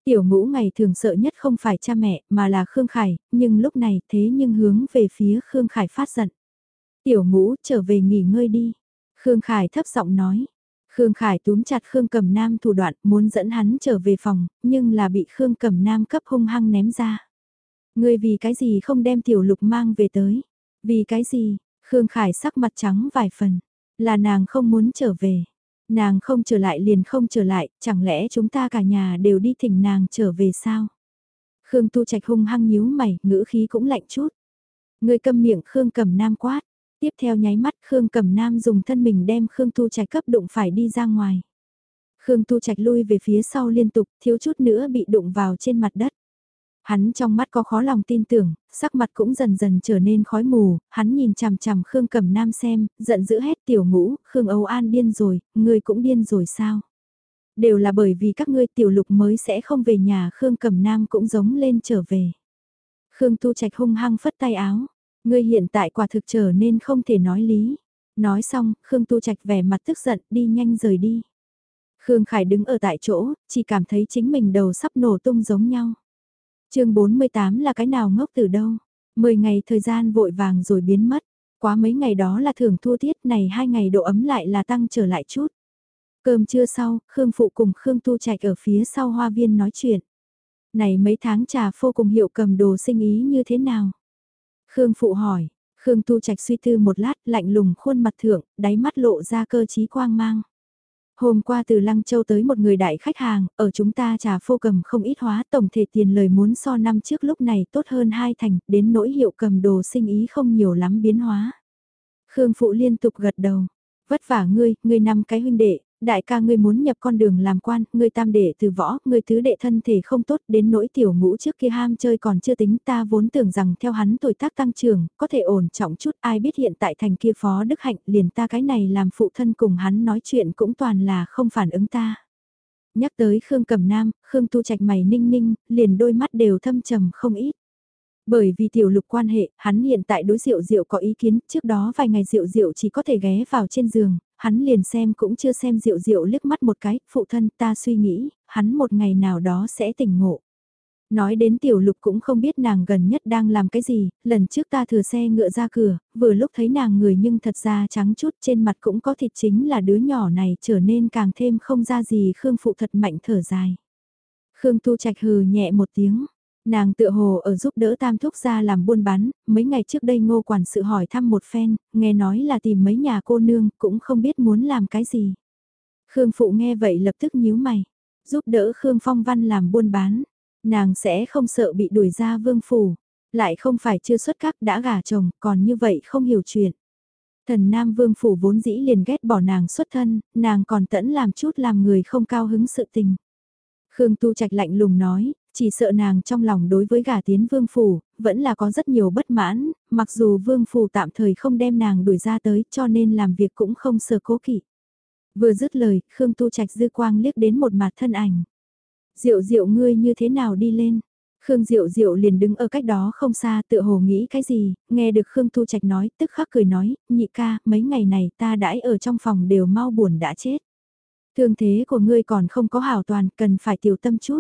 Tiểu ngũ ngày thường sợ nhất không phải cha mẹ, mà là Khương Khải, nhưng lúc này thế nhưng hướng về phía Khương Khải phát giận. Tiểu ngũ trở về nghỉ ngơi đi. Khương Khải thấp giọng nói, Khương Khải túm chặt Khương Cẩm Nam thủ đoạn muốn dẫn hắn trở về phòng, nhưng là bị Khương Cẩm Nam cấp hung hăng ném ra. Ngươi vì cái gì không đem tiểu lục mang về tới? Vì cái gì? Khương Khải sắc mặt trắng vài phần. Là nàng không muốn trở về. Nàng không trở lại liền không trở lại, chẳng lẽ chúng ta cả nhà đều đi thỉnh nàng trở về sao? Khương Tu Trạch hung hăng nhíu mày, ngữ khí cũng lạnh chút. Ngươi câm miệng Khương Cẩm Nam quát. Tiếp theo nháy mắt Khương Cẩm Nam dùng thân mình đem Khương Tu Trạch cấp đụng phải đi ra ngoài. Khương Tu Trạch lui về phía sau liên tục, thiếu chút nữa bị đụng vào trên mặt đất. Hắn trong mắt có khó lòng tin tưởng, sắc mặt cũng dần dần trở nên khói mù, hắn nhìn chằm chằm Khương Cẩm Nam xem, giận dữ hết tiểu ngũ, Khương Âu An điên rồi, ngươi cũng điên rồi sao? Đều là bởi vì các ngươi tiểu lục mới sẽ không về nhà Khương Cẩm Nam cũng giống lên trở về. Khương Tu Trạch hung hăng phất tay áo, Ngươi hiện tại quả thực trở nên không thể nói lý. Nói xong, Khương Tu Trạch vẻ mặt tức giận đi nhanh rời đi. Khương Khải đứng ở tại chỗ, chỉ cảm thấy chính mình đầu sắp nổ tung giống nhau. chương 48 là cái nào ngốc từ đâu? Mười ngày thời gian vội vàng rồi biến mất. Quá mấy ngày đó là thường thua tiết này hai ngày độ ấm lại là tăng trở lại chút. Cơm trưa sau, Khương Phụ cùng Khương Tu Trạch ở phía sau hoa viên nói chuyện. Này mấy tháng trà phô cùng hiệu cầm đồ sinh ý như thế nào? Khương Phụ hỏi, Khương Tu Trạch suy tư một lát, lạnh lùng khuôn mặt thượng, đáy mắt lộ ra cơ trí quang mang. Hôm qua từ Lăng Châu tới một người đại khách hàng, ở chúng ta trà phô cầm không ít hóa, tổng thể tiền lời muốn so năm trước lúc này tốt hơn hai thành, đến nỗi hiệu cầm đồ sinh ý không nhiều lắm biến hóa. Khương Phụ liên tục gật đầu, vất vả ngươi, ngươi năm cái huynh đệ, đại ca ngươi muốn nhập con đường làm quan, ngươi tam đệ từ võ, ngươi tứ đệ thân thể không tốt đến nỗi tiểu ngũ trước kia ham chơi còn chưa tính ta vốn tưởng rằng theo hắn tuổi tác tăng trưởng, có thể ổn trọng chút ai biết hiện tại thành kia phó đức hạnh liền ta cái này làm phụ thân cùng hắn nói chuyện cũng toàn là không phản ứng ta. Nhắc tới Khương Cẩm Nam, Khương Tu Trạch mày ninh ninh, liền đôi mắt đều thâm trầm không ít. Bởi vì tiểu lục quan hệ, hắn hiện tại đối diệu diệu có ý kiến, trước đó vài ngày diệu diệu chỉ có thể ghé vào trên giường, hắn liền xem cũng chưa xem Diệu Diệu liếc mắt một cái, phụ thân ta suy nghĩ, hắn một ngày nào đó sẽ tỉnh ngộ. Nói đến tiểu lục cũng không biết nàng gần nhất đang làm cái gì, lần trước ta thừa xe ngựa ra cửa, vừa lúc thấy nàng người nhưng thật ra trắng chút trên mặt cũng có thịt chính là đứa nhỏ này trở nên càng thêm không ra gì Khương phụ thật mạnh thở dài. Khương tu trạch hừ nhẹ một tiếng, Nàng tựa hồ ở giúp đỡ tam thúc ra làm buôn bán, mấy ngày trước đây ngô quản sự hỏi thăm một phen, nghe nói là tìm mấy nhà cô nương, cũng không biết muốn làm cái gì. Khương Phụ nghe vậy lập tức nhíu mày, giúp đỡ Khương Phong Văn làm buôn bán, nàng sẽ không sợ bị đuổi ra vương phủ, lại không phải chưa xuất các đã gả chồng, còn như vậy không hiểu chuyện. Thần Nam Vương Phủ vốn dĩ liền ghét bỏ nàng xuất thân, nàng còn tẫn làm chút làm người không cao hứng sự tình. Khương Tu Trạch lạnh lùng nói, chỉ sợ nàng trong lòng đối với gả tiến vương phủ, vẫn là có rất nhiều bất mãn, mặc dù vương phủ tạm thời không đem nàng đuổi ra tới cho nên làm việc cũng không sơ cố kỵ. Vừa dứt lời, Khương Tu Trạch dư quang liếc đến một mặt thân ảnh. Diệu diệu ngươi như thế nào đi lên? Khương Diệu Diệu liền đứng ở cách đó không xa tựa hồ nghĩ cái gì, nghe được Khương Tu Trạch nói, tức khắc cười nói, nhị ca, mấy ngày này ta đãi ở trong phòng đều mau buồn đã chết. Thương thế của ngươi còn không có hảo toàn, cần phải tiểu tâm chút.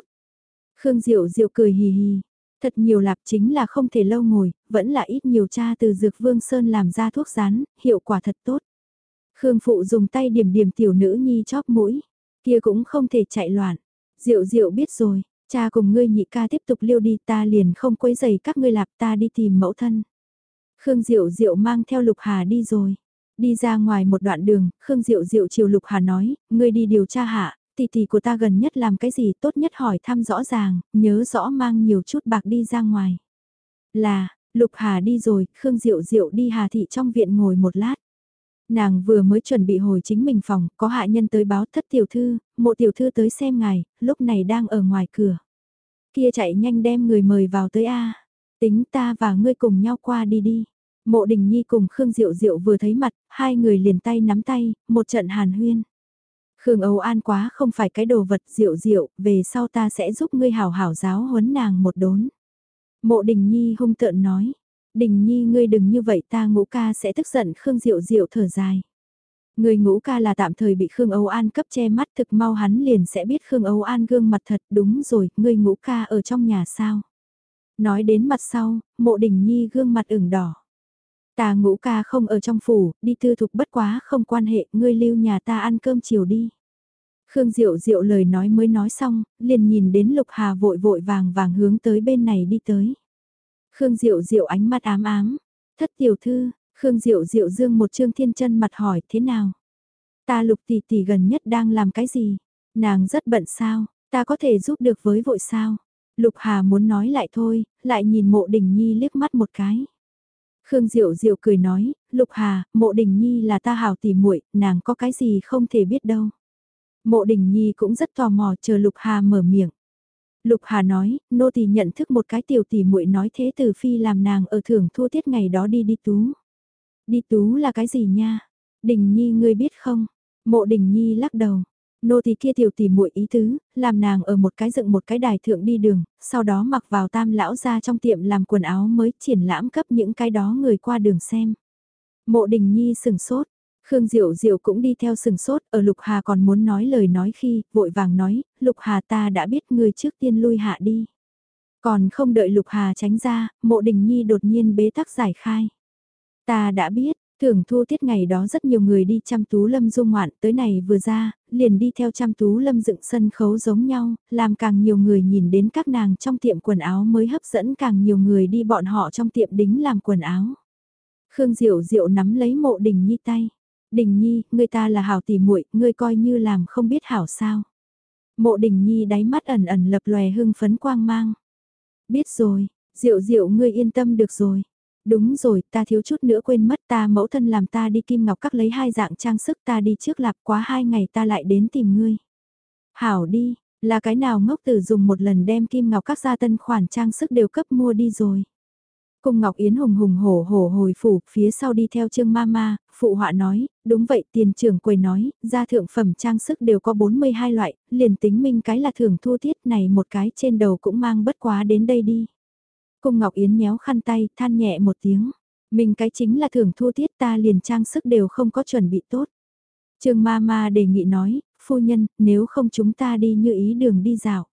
Khương Diệu Diệu cười hì hì. Thật nhiều lạp chính là không thể lâu ngồi, vẫn là ít nhiều cha từ dược vương sơn làm ra thuốc rán, hiệu quả thật tốt. Khương Phụ dùng tay điểm điểm tiểu nữ nhi chóp mũi, kia cũng không thể chạy loạn. Diệu Diệu biết rồi, cha cùng ngươi nhị ca tiếp tục liêu đi ta liền không quấy giày các ngươi lạp ta đi tìm mẫu thân. Khương Diệu Diệu mang theo Lục Hà đi rồi. Đi ra ngoài một đoạn đường, Khương Diệu Diệu chiều Lục Hà nói, ngươi đi điều tra hạ, tỷ tỷ của ta gần nhất làm cái gì tốt nhất hỏi thăm rõ ràng, nhớ rõ mang nhiều chút bạc đi ra ngoài. Là, Lục Hà đi rồi, Khương Diệu Diệu đi Hà Thị trong viện ngồi một lát. Nàng vừa mới chuẩn bị hồi chính mình phòng, có hạ nhân tới báo thất tiểu thư, mộ tiểu thư tới xem ngài, lúc này đang ở ngoài cửa. Kia chạy nhanh đem người mời vào tới A, tính ta và ngươi cùng nhau qua đi đi. Mộ Đình Nhi cùng Khương Diệu Diệu vừa thấy mặt, hai người liền tay nắm tay, một trận hàn huyên. Khương Âu An quá không phải cái đồ vật diệu diệu, về sau ta sẽ giúp ngươi hảo hảo giáo huấn nàng một đốn. Mộ Đình Nhi hung tợn nói, Đình Nhi ngươi đừng như vậy ta ngũ ca sẽ tức giận Khương Diệu Diệu thở dài. Người ngũ ca là tạm thời bị Khương Âu An cấp che mắt thực mau hắn liền sẽ biết Khương Âu An gương mặt thật đúng rồi, người ngũ ca ở trong nhà sao. Nói đến mặt sau, mộ đình nhi gương mặt ửng đỏ. Ta ngũ ca không ở trong phủ, đi tư thục bất quá không quan hệ, ngươi lưu nhà ta ăn cơm chiều đi. Khương Diệu Diệu lời nói mới nói xong, liền nhìn đến Lục Hà vội vội vàng vàng hướng tới bên này đi tới. Khương Diệu Diệu ánh mắt ám ám, thất tiểu thư, Khương Diệu Diệu dương một trương thiên chân mặt hỏi thế nào. Ta Lục tỷ tỷ gần nhất đang làm cái gì? Nàng rất bận sao, ta có thể giúp được với vội sao? Lục Hà muốn nói lại thôi, lại nhìn mộ đình nhi liếc mắt một cái. Khương Diệu Diệu cười nói, Lục Hà, Mộ Đình Nhi là ta hảo tỉ muội, nàng có cái gì không thể biết đâu. Mộ Đình Nhi cũng rất tò mò chờ Lục Hà mở miệng. Lục Hà nói, nô tỳ nhận thức một cái tiểu tỷ muội nói thế từ phi làm nàng ở thưởng thua tiết ngày đó đi đi tú. Đi tú là cái gì nha? Đình Nhi ngươi biết không? Mộ Đình Nhi lắc đầu, Nô thì kia tiểu tỷ muội ý tứ, làm nàng ở một cái dựng một cái đài thượng đi đường, sau đó mặc vào tam lão ra trong tiệm làm quần áo mới triển lãm cấp những cái đó người qua đường xem. Mộ đình nhi sừng sốt, Khương Diệu Diệu cũng đi theo sừng sốt, ở Lục Hà còn muốn nói lời nói khi, vội vàng nói, Lục Hà ta đã biết người trước tiên lui hạ đi. Còn không đợi Lục Hà tránh ra, mộ đình nhi đột nhiên bế tắc giải khai. Ta đã biết, Thường thu tiết ngày đó rất nhiều người đi chăm tú lâm du ngoạn tới này vừa ra, liền đi theo chăm tú lâm dựng sân khấu giống nhau, làm càng nhiều người nhìn đến các nàng trong tiệm quần áo mới hấp dẫn càng nhiều người đi bọn họ trong tiệm đính làm quần áo. Khương Diệu Diệu nắm lấy mộ Đình Nhi tay. Đình Nhi, người ta là hảo tỷ muội, ngươi coi như làm không biết hảo sao. Mộ Đình Nhi đáy mắt ẩn ẩn lập lòe hưng phấn quang mang. Biết rồi, Diệu Diệu ngươi yên tâm được rồi. Đúng rồi, ta thiếu chút nữa quên mất ta mẫu thân làm ta đi kim ngọc các lấy hai dạng trang sức ta đi trước lạp quá hai ngày ta lại đến tìm ngươi. Hảo đi, là cái nào ngốc tử dùng một lần đem kim ngọc các gia tân khoản trang sức đều cấp mua đi rồi. cùng Ngọc Yến hùng hùng hổ hổ hồi phủ, phía sau đi theo Trương Mama, phụ họa nói, đúng vậy tiền trưởng quầy nói, gia thượng phẩm trang sức đều có 42 loại, liền tính minh cái là thưởng thu tiết này một cái trên đầu cũng mang bất quá đến đây đi. Cung Ngọc Yến nhéo khăn tay, than nhẹ một tiếng, mình cái chính là thưởng thu tiết ta liền trang sức đều không có chuẩn bị tốt. Trương Mama đề nghị nói, phu nhân, nếu không chúng ta đi như ý đường đi dạo.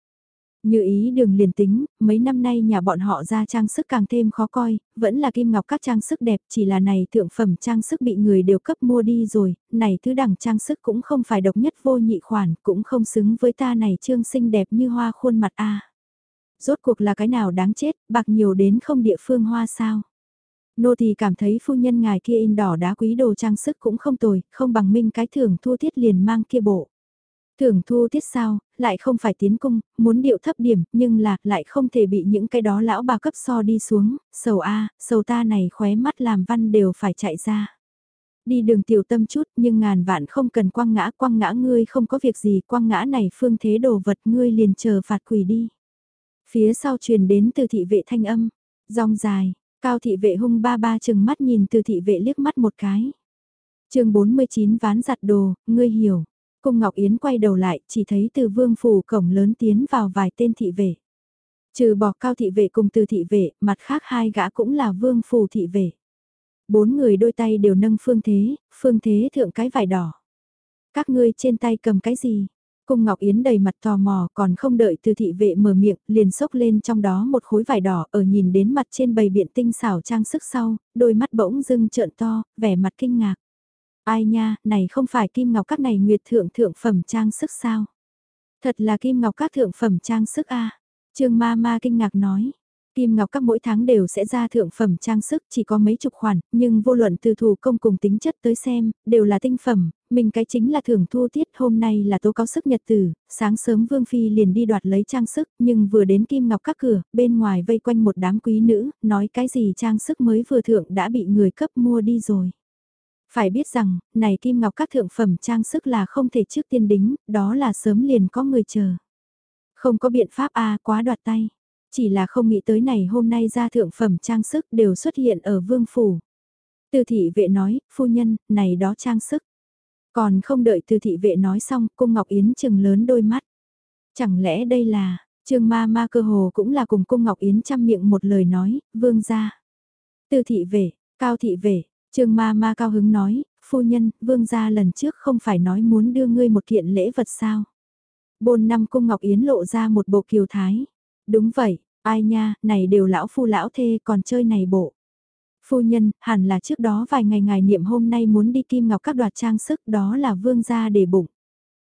Như ý đường liền tính, mấy năm nay nhà bọn họ ra trang sức càng thêm khó coi, vẫn là kim ngọc các trang sức đẹp chỉ là này thượng phẩm trang sức bị người đều cấp mua đi rồi, này thứ đẳng trang sức cũng không phải độc nhất vô nhị khoản, cũng không xứng với ta này trương xinh đẹp như hoa khuôn mặt a Rốt cuộc là cái nào đáng chết, bạc nhiều đến không địa phương hoa sao. Nô thì cảm thấy phu nhân ngài kia in đỏ đá quý đồ trang sức cũng không tồi, không bằng minh cái thưởng thua tiết liền mang kia bộ. thưởng thu tiết sao, lại không phải tiến cung, muốn điệu thấp điểm, nhưng là, lại không thể bị những cái đó lão bà cấp so đi xuống, sầu A, sầu ta này khóe mắt làm văn đều phải chạy ra. Đi đường tiểu tâm chút, nhưng ngàn vạn không cần quăng ngã, quăng ngã ngươi không có việc gì, quăng ngã này phương thế đồ vật ngươi liền chờ phạt quỷ đi. Phía sau truyền đến từ thị vệ thanh âm, rong dài, cao thị vệ hung ba ba chừng mắt nhìn từ thị vệ liếc mắt một cái. chương 49 ván giặt đồ, ngươi hiểu. Cung Ngọc Yến quay đầu lại, chỉ thấy từ vương phủ cổng lớn tiến vào vài tên thị vệ. Trừ bỏ cao thị vệ cùng từ thị vệ, mặt khác hai gã cũng là vương phủ thị vệ. Bốn người đôi tay đều nâng phương thế, phương thế thượng cái vải đỏ. Các ngươi trên tay cầm cái gì? Cung Ngọc Yến đầy mặt tò mò còn không đợi từ thị vệ mở miệng, liền sốc lên trong đó một khối vải đỏ ở nhìn đến mặt trên bầy biện tinh xảo trang sức sau, đôi mắt bỗng dưng trợn to, vẻ mặt kinh ngạc. Ai nha, này không phải kim ngọc các này nguyệt thượng thượng phẩm trang sức sao? Thật là kim ngọc các thượng phẩm trang sức a Trương ma ma kinh ngạc nói. Kim ngọc các mỗi tháng đều sẽ ra thượng phẩm trang sức chỉ có mấy chục khoản, nhưng vô luận từ thủ công cùng tính chất tới xem, đều là tinh phẩm, mình cái chính là thưởng thu tiết hôm nay là tố cáo sức nhật tử, sáng sớm Vương Phi liền đi đoạt lấy trang sức, nhưng vừa đến Kim Ngọc các cửa, bên ngoài vây quanh một đám quý nữ, nói cái gì trang sức mới vừa thượng đã bị người cấp mua đi rồi. Phải biết rằng, này kim ngọc các thượng phẩm trang sức là không thể trước tiên đính, đó là sớm liền có người chờ. Không có biện pháp a quá đoạt tay. Chỉ là không nghĩ tới này hôm nay ra thượng phẩm trang sức đều xuất hiện ở vương phủ. Từ thị vệ nói, phu nhân, này đó trang sức. Còn không đợi từ thị vệ nói xong, cung Ngọc Yến chừng lớn đôi mắt. Chẳng lẽ đây là, trương ma ma cơ hồ cũng là cùng cung Ngọc Yến chăm miệng một lời nói, vương gia. Từ thị vệ, cao thị vệ, Trương ma ma cao hứng nói, phu nhân, vương gia lần trước không phải nói muốn đưa ngươi một kiện lễ vật sao. Bồn năm cung Ngọc Yến lộ ra một bộ kiều thái. Đúng vậy, ai nha, này đều lão phu lão thê còn chơi này bộ. Phu nhân, hẳn là trước đó vài ngày ngài niệm hôm nay muốn đi kim ngọc các đoạt trang sức đó là vương gia để bụng.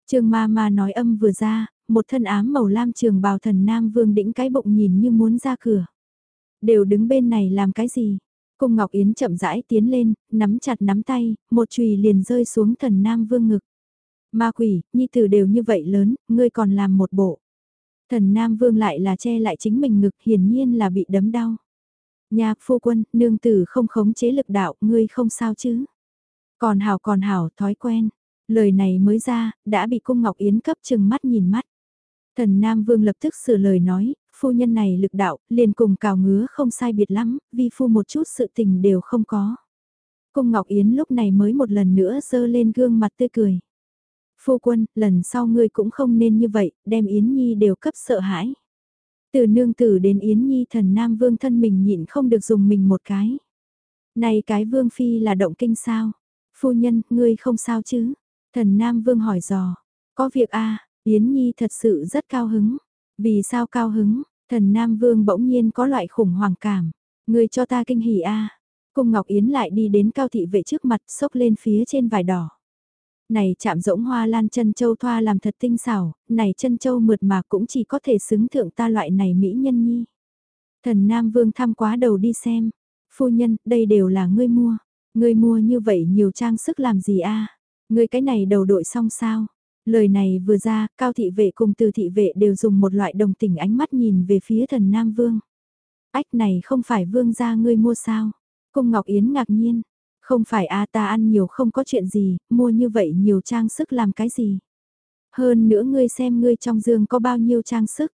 Trương ma ma nói âm vừa ra, một thân ám màu lam trường bào thần nam vương đĩnh cái bụng nhìn như muốn ra cửa. Đều đứng bên này làm cái gì? Cung Ngọc Yến chậm rãi tiến lên, nắm chặt nắm tay, một chùy liền rơi xuống thần Nam Vương ngực. Ma quỷ, nhi tử đều như vậy lớn, ngươi còn làm một bộ. Thần Nam Vương lại là che lại chính mình ngực hiển nhiên là bị đấm đau. Nhạc phu quân, nương tử không khống chế lực đạo, ngươi không sao chứ. Còn hảo còn hảo, thói quen. Lời này mới ra, đã bị cung Ngọc Yến cấp chừng mắt nhìn mắt. Thần Nam Vương lập tức sửa lời nói, phu nhân này lực đạo, liền cùng cào ngứa không sai biệt lắm, vi phu một chút sự tình đều không có. Cung Ngọc Yến lúc này mới một lần nữa dơ lên gương mặt tươi cười. Phu quân, lần sau ngươi cũng không nên như vậy, đem Yến Nhi đều cấp sợ hãi. Từ nương tử đến Yến Nhi thần Nam Vương thân mình nhịn không được dùng mình một cái. Này cái Vương Phi là động kinh sao? Phu nhân, ngươi không sao chứ? Thần Nam Vương hỏi dò. Có việc a Yến Nhi thật sự rất cao hứng. Vì sao cao hứng? Thần Nam Vương bỗng nhiên có loại khủng hoảng cảm. Ngươi cho ta kinh hỉ a. Cung Ngọc Yến lại đi đến cao thị vệ trước mặt sốc lên phía trên vải đỏ. Này chạm rỗng hoa lan chân châu thoa làm thật tinh xảo, này chân châu mượt mà cũng chỉ có thể xứng thượng ta loại này mỹ nhân nhi. Thần Nam Vương thăm quá đầu đi xem. Phu nhân, đây đều là ngươi mua. Ngươi mua như vậy nhiều trang sức làm gì a? Ngươi cái này đầu đội xong sao? Lời này vừa ra, cao thị vệ cùng từ thị vệ đều dùng một loại đồng tình ánh mắt nhìn về phía thần Nam Vương. Ách này không phải vương gia ngươi mua sao? Cung Ngọc Yến ngạc nhiên. Không phải a ta ăn nhiều không có chuyện gì, mua như vậy nhiều trang sức làm cái gì? Hơn nữa ngươi xem ngươi trong giường có bao nhiêu trang sức.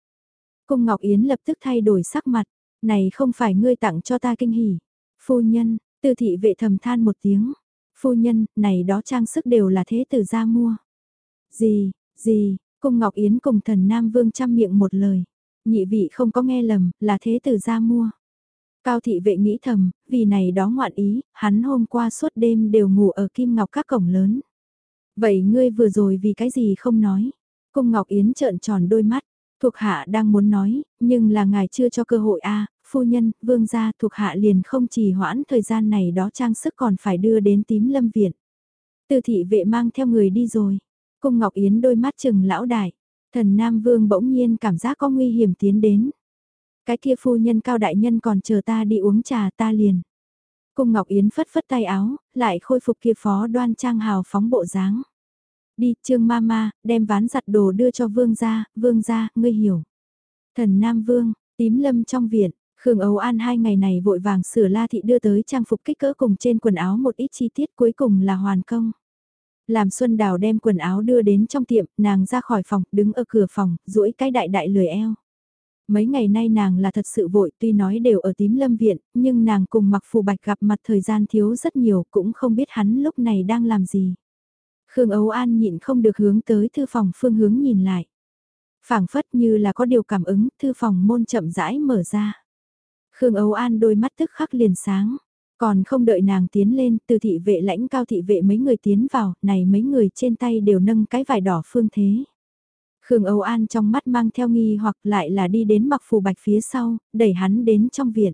Cung Ngọc Yến lập tức thay đổi sắc mặt. Này không phải ngươi tặng cho ta kinh hỉ. Phu nhân, tư thị vệ thầm than một tiếng. Phu nhân, này đó trang sức đều là thế tử ra mua. Gì, gì, cung Ngọc Yến cùng thần Nam Vương chăm miệng một lời. Nhị vị không có nghe lầm, là thế tử ra mua. Cao thị vệ nghĩ thầm, vì này đó ngoạn ý, hắn hôm qua suốt đêm đều ngủ ở Kim Ngọc các cổng lớn. Vậy ngươi vừa rồi vì cái gì không nói? Cung Ngọc Yến trợn tròn đôi mắt, thuộc hạ đang muốn nói, nhưng là ngài chưa cho cơ hội a phu nhân, vương gia thuộc hạ liền không trì hoãn thời gian này đó trang sức còn phải đưa đến tím lâm viện. Từ thị vệ mang theo người đi rồi. Cung Ngọc Yến đôi mắt chừng lão đại. Thần Nam Vương bỗng nhiên cảm giác có nguy hiểm tiến đến. Cái kia phu nhân cao đại nhân còn chờ ta đi uống trà ta liền. Cung Ngọc Yến phất phất tay áo, lại khôi phục kia phó đoan trang hào phóng bộ dáng. Đi, trương mama đem ván giặt đồ đưa cho vương gia, vương gia, ngươi hiểu. Thần Nam Vương, tím lâm trong viện, Khương Âu An hai ngày này vội vàng sửa la thị đưa tới trang phục kích cỡ cùng trên quần áo một ít chi tiết cuối cùng là hoàn công. Làm Xuân Đào đem quần áo đưa đến trong tiệm, nàng ra khỏi phòng, đứng ở cửa phòng, duỗi cái đại đại lười eo. Mấy ngày nay nàng là thật sự vội tuy nói đều ở tím lâm viện, nhưng nàng cùng mặc phù bạch gặp mặt thời gian thiếu rất nhiều cũng không biết hắn lúc này đang làm gì. Khương Ấu An nhịn không được hướng tới thư phòng phương hướng nhìn lại. phảng phất như là có điều cảm ứng, thư phòng môn chậm rãi mở ra. Khương Ấu An đôi mắt tức khắc liền sáng. Còn không đợi nàng tiến lên, từ thị vệ lãnh cao thị vệ mấy người tiến vào, này mấy người trên tay đều nâng cái vải đỏ phương thế. Khương Âu An trong mắt mang theo nghi hoặc lại là đi đến mặc phù bạch phía sau, đẩy hắn đến trong viện.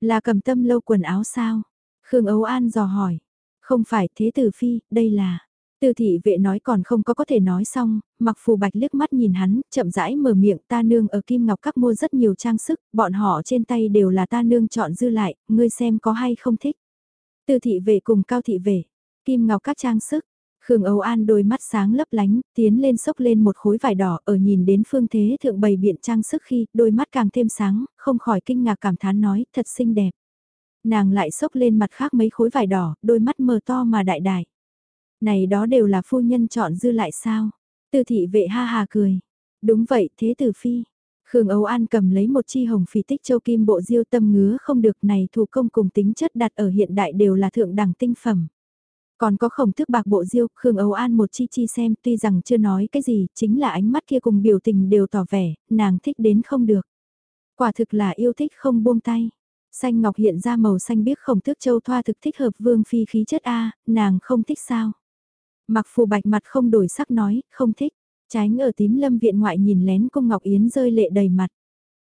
Là cầm tâm lâu quần áo sao? Khương Âu An dò hỏi. Không phải thế tử phi, đây là... Từ thị vệ nói còn không có có thể nói xong, mặc phù bạch liếc mắt nhìn hắn, chậm rãi mở miệng ta nương ở Kim Ngọc Các mua rất nhiều trang sức, bọn họ trên tay đều là ta nương chọn dư lại, ngươi xem có hay không thích. Từ thị vệ cùng cao thị vệ, Kim Ngọc Các trang sức, Khương Âu An đôi mắt sáng lấp lánh, tiến lên sốc lên một khối vải đỏ ở nhìn đến phương thế thượng bày biện trang sức khi đôi mắt càng thêm sáng, không khỏi kinh ngạc cảm thán nói thật xinh đẹp. Nàng lại sốc lên mặt khác mấy khối vải đỏ, đôi mắt mờ to mà đại đại. Này đó đều là phu nhân chọn dư lại sao? Tư thị vệ ha hà cười. Đúng vậy, thế tử phi. Khương Âu An cầm lấy một chi hồng phỉ tích châu kim bộ diêu tâm ngứa không được này thủ công cùng tính chất đặt ở hiện đại đều là thượng đẳng tinh phẩm. Còn có khổng thức bạc bộ diêu, Khương Âu An một chi chi xem tuy rằng chưa nói cái gì, chính là ánh mắt kia cùng biểu tình đều tỏ vẻ, nàng thích đến không được. Quả thực là yêu thích không buông tay. Xanh ngọc hiện ra màu xanh biếc khổng thức châu thoa thực thích hợp vương phi khí chất A, nàng không thích sao. Mặc phù bạch mặt không đổi sắc nói, không thích. Tránh ở tím lâm viện ngoại nhìn lén cung Ngọc Yến rơi lệ đầy mặt.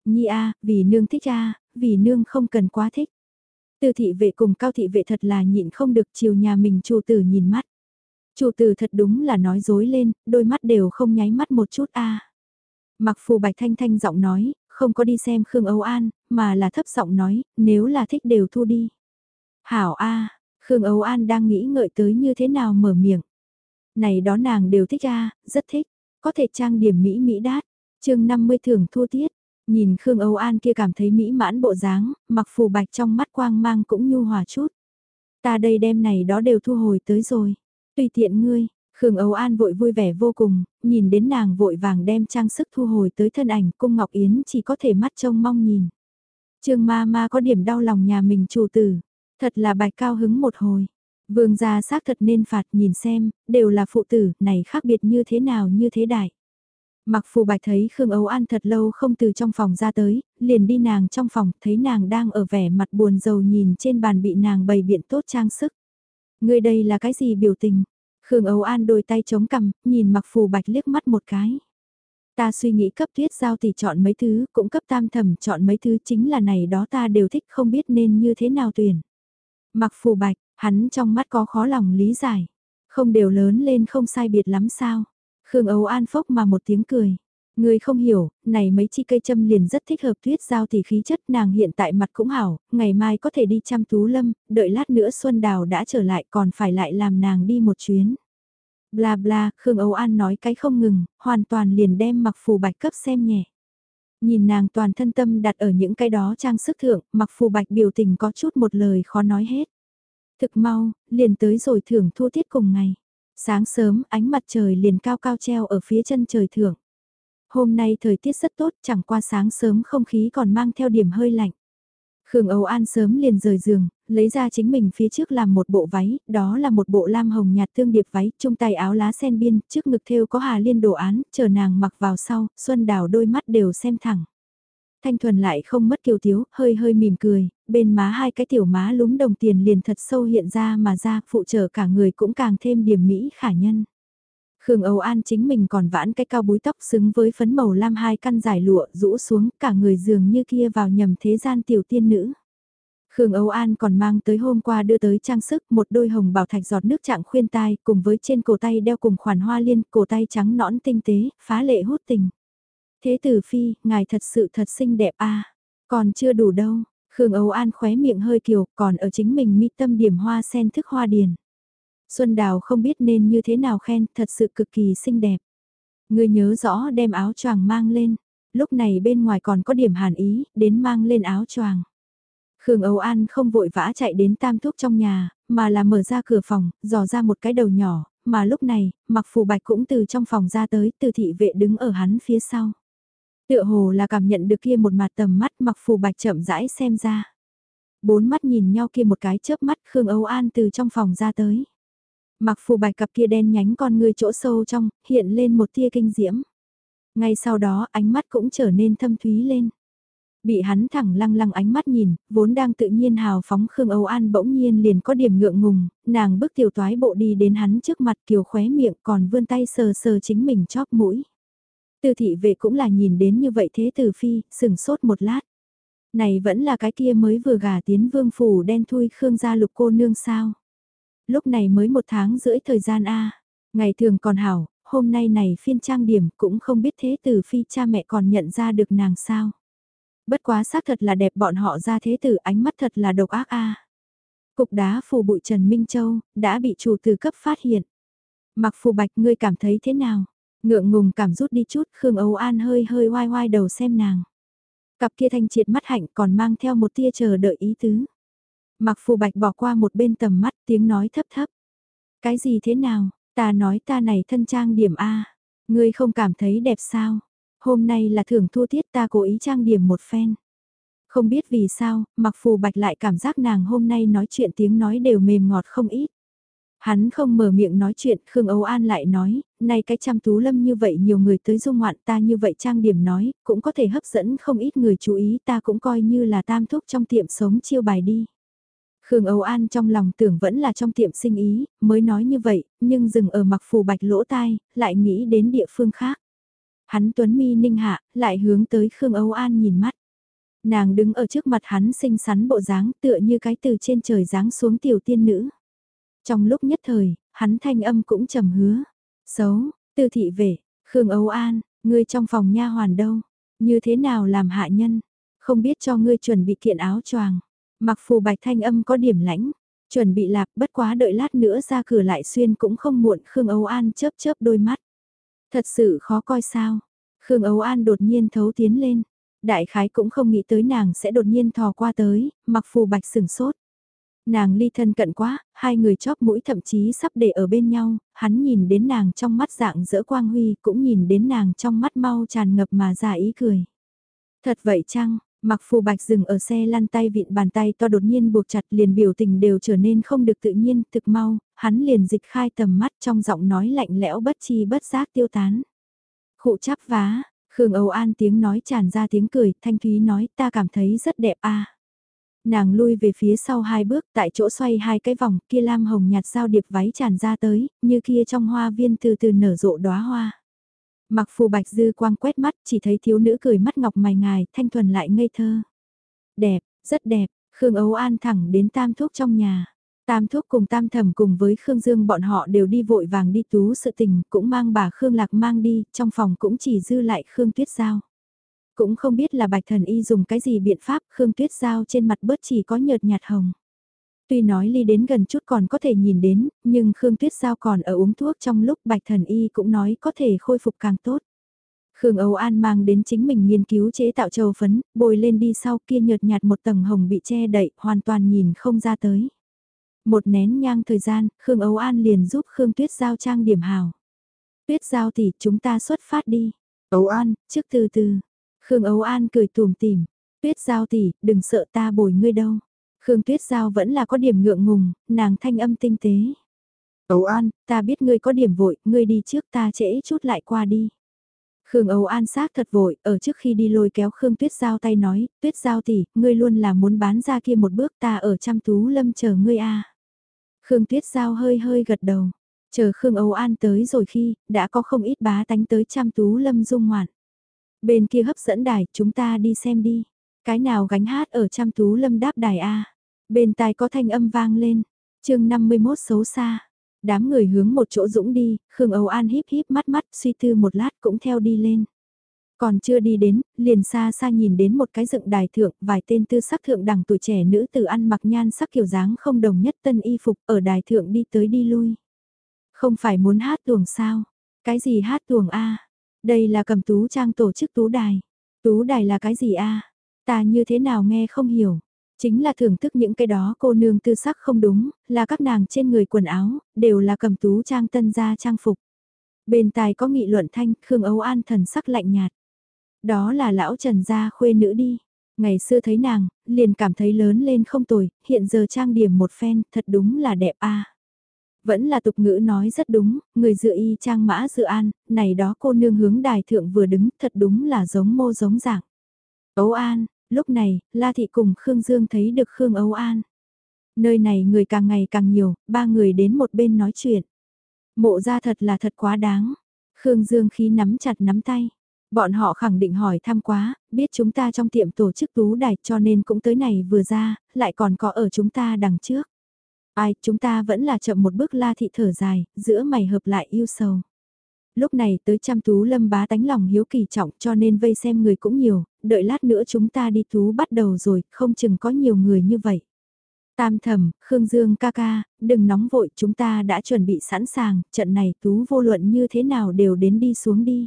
Nhi a, vì nương thích a, vì nương không cần quá thích. Tư thị vệ cùng cao thị vệ thật là nhịn không được chiều nhà mình chủ tử nhìn mắt. Chủ tử thật đúng là nói dối lên, đôi mắt đều không nháy mắt một chút a. Mặc phù bạch thanh thanh giọng nói, không có đi xem Khương Âu An, mà là thấp giọng nói, nếu là thích đều thu đi. Hảo a, Khương Âu An đang nghĩ ngợi tới như thế nào mở miệng. Này đó nàng đều thích a, rất thích, có thể trang điểm mỹ mỹ đát. chương 50 thưởng thua tiết, nhìn Khương Âu An kia cảm thấy mỹ mãn bộ dáng, mặc phù bạch trong mắt quang mang cũng nhu hòa chút. Ta đây đem này đó đều thu hồi tới rồi. Tùy tiện ngươi, Khương Âu An vội vui vẻ vô cùng, nhìn đến nàng vội vàng đem trang sức thu hồi tới thân ảnh cung Ngọc Yến chỉ có thể mắt trông mong nhìn. Trương ma ma có điểm đau lòng nhà mình chủ tử, thật là bạch cao hứng một hồi. Vương gia xác thật nên phạt nhìn xem, đều là phụ tử, này khác biệt như thế nào như thế đại. Mặc phù bạch thấy Khương Âu An thật lâu không từ trong phòng ra tới, liền đi nàng trong phòng, thấy nàng đang ở vẻ mặt buồn rầu nhìn trên bàn bị nàng bày biện tốt trang sức. Người đây là cái gì biểu tình? Khương Âu An đôi tay chống cằm, nhìn mặc phù bạch liếc mắt một cái. Ta suy nghĩ cấp tuyết giao thì chọn mấy thứ, cũng cấp tam thẩm chọn mấy thứ chính là này đó ta đều thích không biết nên như thế nào tuyển. Mặc phù bạch, Hắn trong mắt có khó lòng lý giải. Không đều lớn lên không sai biệt lắm sao. Khương Âu An phốc mà một tiếng cười. Người không hiểu, này mấy chi cây châm liền rất thích hợp tuyết giao thì khí chất nàng hiện tại mặt cũng hảo, ngày mai có thể đi chăm tú lâm, đợi lát nữa Xuân Đào đã trở lại còn phải lại làm nàng đi một chuyến. Bla bla, Khương Âu An nói cái không ngừng, hoàn toàn liền đem mặc phù bạch cấp xem nhẹ. Nhìn nàng toàn thân tâm đặt ở những cái đó trang sức thượng, mặc phù bạch biểu tình có chút một lời khó nói hết. Thực mau, liền tới rồi thưởng thu tiết cùng ngày. Sáng sớm, ánh mặt trời liền cao cao treo ở phía chân trời thưởng. Hôm nay thời tiết rất tốt, chẳng qua sáng sớm không khí còn mang theo điểm hơi lạnh. Khương Âu An sớm liền rời giường, lấy ra chính mình phía trước làm một bộ váy, đó là một bộ lam hồng nhạt tương điệp váy, chung tay áo lá sen biên, trước ngực thêu có hà liên đồ án, chờ nàng mặc vào sau, Xuân Đào đôi mắt đều xem thẳng. Thanh Thuần lại không mất kiều tiếu, hơi hơi mỉm cười, bên má hai cái tiểu má lúm đồng tiền liền thật sâu hiện ra mà ra, phụ trợ cả người cũng càng thêm điểm mỹ khả nhân. Khương Âu An chính mình còn vãn cái cao búi tóc xứng với phấn màu lam hai căn dài lụa rũ xuống cả người dường như kia vào nhầm thế gian tiểu tiên nữ. Khương Âu An còn mang tới hôm qua đưa tới trang sức một đôi hồng bảo thạch giọt nước trạng khuyên tai cùng với trên cổ tay đeo cùng khoản hoa liên cổ tay trắng nõn tinh tế, phá lệ hút tình. Thế tử phi, ngài thật sự thật xinh đẹp a còn chưa đủ đâu, Khương Âu An khóe miệng hơi kiều còn ở chính mình mi tâm điểm hoa sen thức hoa điền. Xuân Đào không biết nên như thế nào khen, thật sự cực kỳ xinh đẹp. Người nhớ rõ đem áo choàng mang lên, lúc này bên ngoài còn có điểm hàn ý, đến mang lên áo choàng. Khương Âu An không vội vã chạy đến tam thuốc trong nhà, mà là mở ra cửa phòng, dò ra một cái đầu nhỏ, mà lúc này, mặc phù bạch cũng từ trong phòng ra tới, từ thị vệ đứng ở hắn phía sau. Tựa hồ là cảm nhận được kia một mặt tầm mắt mặc phù bạch chậm rãi xem ra. Bốn mắt nhìn nhau kia một cái chớp mắt Khương Âu An từ trong phòng ra tới. Mặc phù bạch cặp kia đen nhánh con người chỗ sâu trong, hiện lên một tia kinh diễm. Ngay sau đó ánh mắt cũng trở nên thâm thúy lên. Bị hắn thẳng lăng lăng ánh mắt nhìn, vốn đang tự nhiên hào phóng Khương Âu An bỗng nhiên liền có điểm ngượng ngùng, nàng bước tiểu toái bộ đi đến hắn trước mặt kiều khóe miệng còn vươn tay sờ sờ chính mình chóp mũi. Tư thị vệ cũng là nhìn đến như vậy thế tử phi, sừng sốt một lát. Này vẫn là cái kia mới vừa gả tiến vương phủ đen thui Khương gia lục cô nương sao. Lúc này mới một tháng rưỡi thời gian A, ngày thường còn hảo, hôm nay này phiên trang điểm cũng không biết thế tử phi cha mẹ còn nhận ra được nàng sao. Bất quá xác thật là đẹp bọn họ ra thế tử ánh mắt thật là độc ác A. Cục đá phù bụi Trần Minh Châu, đã bị chủ từ cấp phát hiện. Mặc phù bạch ngươi cảm thấy thế nào? Ngượng ngùng cảm rút đi chút, Khương Âu An hơi hơi oai oai đầu xem nàng. Cặp kia thanh triệt mắt hạnh còn mang theo một tia chờ đợi ý tứ. Mặc phù bạch bỏ qua một bên tầm mắt tiếng nói thấp thấp. Cái gì thế nào, ta nói ta này thân trang điểm A, ngươi không cảm thấy đẹp sao? Hôm nay là thưởng thua tiết ta cố ý trang điểm một phen. Không biết vì sao, mặc phù bạch lại cảm giác nàng hôm nay nói chuyện tiếng nói đều mềm ngọt không ít. Hắn không mở miệng nói chuyện, Khương Âu An lại nói, nay cái chăm tú lâm như vậy nhiều người tới dung ngoạn ta như vậy trang điểm nói, cũng có thể hấp dẫn không ít người chú ý ta cũng coi như là tam thúc trong tiệm sống chiêu bài đi. Khương Âu An trong lòng tưởng vẫn là trong tiệm sinh ý, mới nói như vậy, nhưng dừng ở mặc phù bạch lỗ tai, lại nghĩ đến địa phương khác. Hắn tuấn mi ninh hạ, lại hướng tới Khương Âu An nhìn mắt. Nàng đứng ở trước mặt hắn xinh xắn bộ dáng tựa như cái từ trên trời dáng xuống tiểu tiên nữ. Trong lúc nhất thời, hắn thanh âm cũng trầm hứa. Xấu, tư thị vệ, Khương Âu An, ngươi trong phòng nha hoàn đâu? Như thế nào làm hạ nhân? Không biết cho ngươi chuẩn bị kiện áo choàng. Mặc phù bạch thanh âm có điểm lãnh. Chuẩn bị lạp bất quá đợi lát nữa ra cửa lại xuyên cũng không muộn Khương Âu An chớp chớp đôi mắt. Thật sự khó coi sao. Khương Âu An đột nhiên thấu tiến lên. Đại khái cũng không nghĩ tới nàng sẽ đột nhiên thò qua tới, mặc phù bạch sừng sốt. Nàng ly thân cận quá, hai người chóp mũi thậm chí sắp để ở bên nhau, hắn nhìn đến nàng trong mắt dạng dỡ quang huy cũng nhìn đến nàng trong mắt mau tràn ngập mà ra ý cười. Thật vậy chăng, mặc phù bạch dừng ở xe lăn tay vịn bàn tay to đột nhiên buộc chặt liền biểu tình đều trở nên không được tự nhiên, thực mau, hắn liền dịch khai tầm mắt trong giọng nói lạnh lẽo bất chi bất giác tiêu tán. Khụ chắp vá, Khương Âu An tiếng nói tràn ra tiếng cười, Thanh Thúy nói ta cảm thấy rất đẹp a Nàng lui về phía sau hai bước tại chỗ xoay hai cái vòng kia lam hồng nhạt giao điệp váy tràn ra tới, như kia trong hoa viên từ từ nở rộ đóa hoa. Mặc phù bạch dư quang quét mắt chỉ thấy thiếu nữ cười mắt ngọc mày ngài thanh thuần lại ngây thơ. Đẹp, rất đẹp, Khương Ấu An thẳng đến tam thuốc trong nhà. Tam Thúc cùng Tam Thẩm cùng với Khương Dương bọn họ đều đi vội vàng đi tú sự tình, cũng mang bà Khương Lạc mang đi, trong phòng cũng chỉ dư lại Khương Tuyết Giao. Cũng không biết là bạch thần y dùng cái gì biện pháp, Khương Tuyết Giao trên mặt bớt chỉ có nhợt nhạt hồng. Tuy nói ly đến gần chút còn có thể nhìn đến, nhưng Khương Tuyết Giao còn ở uống thuốc trong lúc bạch thần y cũng nói có thể khôi phục càng tốt. Khương Âu An mang đến chính mình nghiên cứu chế tạo châu phấn, bồi lên đi sau kia nhợt nhạt một tầng hồng bị che đậy, hoàn toàn nhìn không ra tới. Một nén nhang thời gian, Khương Âu An liền giúp Khương Tuyết Giao trang điểm hào. Tuyết Giao tỷ chúng ta xuất phát đi. Âu An, trước từ từ. Khương Âu An cười tùm tìm. Tuyết Giao tỷ, đừng sợ ta bồi ngươi đâu. Khương Tuyết Giao vẫn là có điểm ngượng ngùng, nàng thanh âm tinh tế. Âu An, ta biết ngươi có điểm vội, ngươi đi trước ta trễ chút lại qua đi. Khương Âu An xác thật vội, ở trước khi đi lôi kéo Khương Tuyết Giao tay nói, Tuyết Giao tỷ, ngươi luôn là muốn bán ra kia một bước ta ở chăm tú lâm chờ ngươi a. Khương Tuyết Giao hơi hơi gật đầu, chờ Khương Âu An tới rồi khi, đã có không ít bá tánh tới chăm tú lâm dung ngoạn. Bên kia hấp dẫn đài, chúng ta đi xem đi. Cái nào gánh hát ở chăm tú lâm đáp đài A. Bên tai có thanh âm vang lên. chương 51 xấu xa. Đám người hướng một chỗ dũng đi, Khương Âu An híp híp mắt mắt suy tư một lát cũng theo đi lên. Còn chưa đi đến, liền xa xa nhìn đến một cái dựng đài thượng, vài tên tư sắc thượng đẳng tuổi trẻ nữ tử ăn mặc nhan sắc kiểu dáng không đồng nhất tân y phục ở đài thượng đi tới đi lui. Không phải muốn hát tuồng sao? Cái gì hát tuồng a đây là cầm tú trang tổ chức tú đài. Tú đài là cái gì a Ta như thế nào nghe không hiểu. Chính là thưởng thức những cái đó cô nương tư sắc không đúng, là các nàng trên người quần áo, đều là cầm tú trang tân gia trang phục. Bên tài có nghị luận thanh, Khương Âu An thần sắc lạnh nhạt. Đó là lão Trần gia khuê nữ đi. Ngày xưa thấy nàng, liền cảm thấy lớn lên không tồi, hiện giờ trang điểm một phen, thật đúng là đẹp a. Vẫn là tục ngữ nói rất đúng, người dựa y trang mã dự an, này đó cô nương hướng đài thượng vừa đứng, thật đúng là giống mô giống dạng. Âu An, Lúc này, La Thị cùng Khương Dương thấy được Khương Âu An. Nơi này người càng ngày càng nhiều, ba người đến một bên nói chuyện. Mộ ra thật là thật quá đáng. Khương Dương khí nắm chặt nắm tay. Bọn họ khẳng định hỏi thăm quá, biết chúng ta trong tiệm tổ chức tú đài cho nên cũng tới này vừa ra, lại còn có ở chúng ta đằng trước. Ai, chúng ta vẫn là chậm một bước la thị thở dài, giữa mày hợp lại yêu sầu lúc này tới chăm tú lâm bá tánh lòng hiếu kỳ trọng cho nên vây xem người cũng nhiều, đợi lát nữa chúng ta đi tú bắt đầu rồi, không chừng có nhiều người như vậy. Tam thầm, Khương Dương ca ca, đừng nóng vội, chúng ta đã chuẩn bị sẵn sàng, trận này tú vô luận như thế nào đều đến đi xuống đi.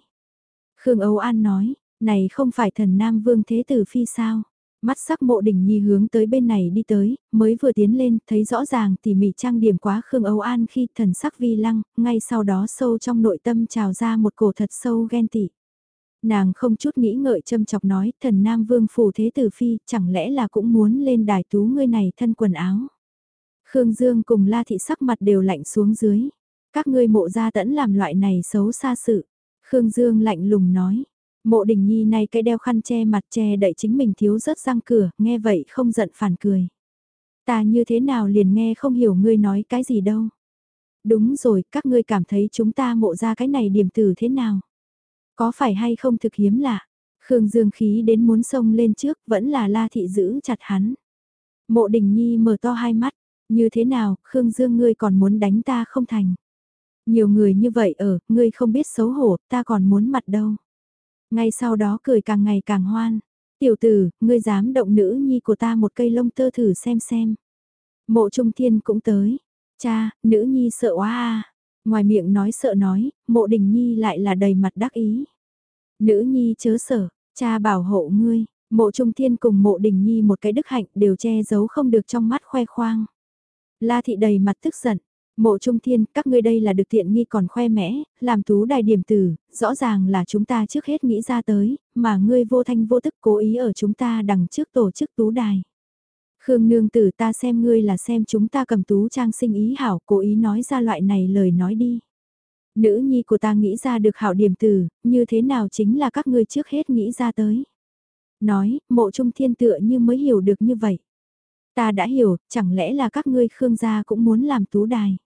Khương Âu An nói, này không phải thần Nam Vương Thế Tử Phi sao? Mắt sắc mộ đỉnh nhi hướng tới bên này đi tới, mới vừa tiến lên, thấy rõ ràng tỉ mỉ trang điểm quá Khương Âu An khi thần sắc vi lăng, ngay sau đó sâu trong nội tâm trào ra một cổ thật sâu ghen tị. Nàng không chút nghĩ ngợi châm chọc nói, thần Nam Vương phủ thế tử phi, chẳng lẽ là cũng muốn lên đài tú ngươi này thân quần áo. Khương Dương cùng La Thị sắc mặt đều lạnh xuống dưới. Các ngươi mộ gia tẫn làm loại này xấu xa sự. Khương Dương lạnh lùng nói, Mộ đình nhi này cái đeo khăn che mặt che đậy chính mình thiếu rớt răng cửa, nghe vậy không giận phản cười. Ta như thế nào liền nghe không hiểu ngươi nói cái gì đâu. Đúng rồi, các ngươi cảm thấy chúng ta mộ ra cái này điểm tử thế nào? Có phải hay không thực hiếm lạ? Khương Dương khí đến muốn xông lên trước, vẫn là la thị giữ chặt hắn. Mộ đình nhi mở to hai mắt, như thế nào, Khương Dương ngươi còn muốn đánh ta không thành? Nhiều người như vậy ở, ngươi không biết xấu hổ, ta còn muốn mặt đâu. Ngay sau đó cười càng ngày càng hoan. Tiểu tử, ngươi dám động nữ nhi của ta một cây lông tơ thử xem xem. Mộ trung thiên cũng tới. Cha, nữ nhi sợ quá à. Ngoài miệng nói sợ nói, mộ đình nhi lại là đầy mặt đắc ý. Nữ nhi chớ sợ, cha bảo hộ ngươi. Mộ trung thiên cùng mộ đình nhi một cái đức hạnh đều che giấu không được trong mắt khoe khoang. La thị đầy mặt tức giận, Mộ Trung Thiên, các ngươi đây là được tiện nghi còn khoe mẽ, làm tú đài điểm tử, rõ ràng là chúng ta trước hết nghĩ ra tới, mà ngươi vô thanh vô tức cố ý ở chúng ta đằng trước tổ chức tú đài. Khương nương tử ta xem ngươi là xem chúng ta cầm tú trang sinh ý hảo, cố ý nói ra loại này lời nói đi. Nữ nhi của ta nghĩ ra được hảo điểm tử, như thế nào chính là các ngươi trước hết nghĩ ra tới. Nói, mộ trung thiên tựa như mới hiểu được như vậy. Ta đã hiểu, chẳng lẽ là các ngươi Khương gia cũng muốn làm tú đài.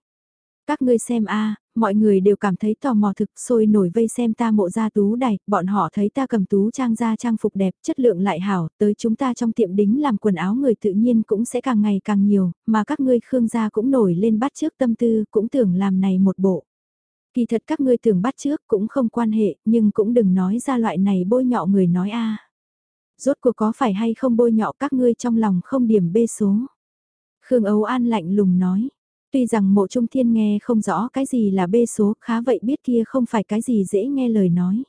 Các ngươi xem a, mọi người đều cảm thấy tò mò thực sôi nổi vây xem ta mộ ra tú đài, bọn họ thấy ta cầm tú trang ra trang phục đẹp, chất lượng lại hảo, tới chúng ta trong tiệm đính làm quần áo người tự nhiên cũng sẽ càng ngày càng nhiều, mà các ngươi khương gia cũng nổi lên bắt trước tâm tư, cũng tưởng làm này một bộ. Kỳ thật các ngươi tưởng bắt trước cũng không quan hệ, nhưng cũng đừng nói ra loại này bôi nhọ người nói a. Rốt cuộc có phải hay không bôi nhọ các ngươi trong lòng không điểm bê số. Khương ấu An lạnh lùng nói. Tuy rằng mộ trung thiên nghe không rõ cái gì là bê số khá vậy biết kia không phải cái gì dễ nghe lời nói.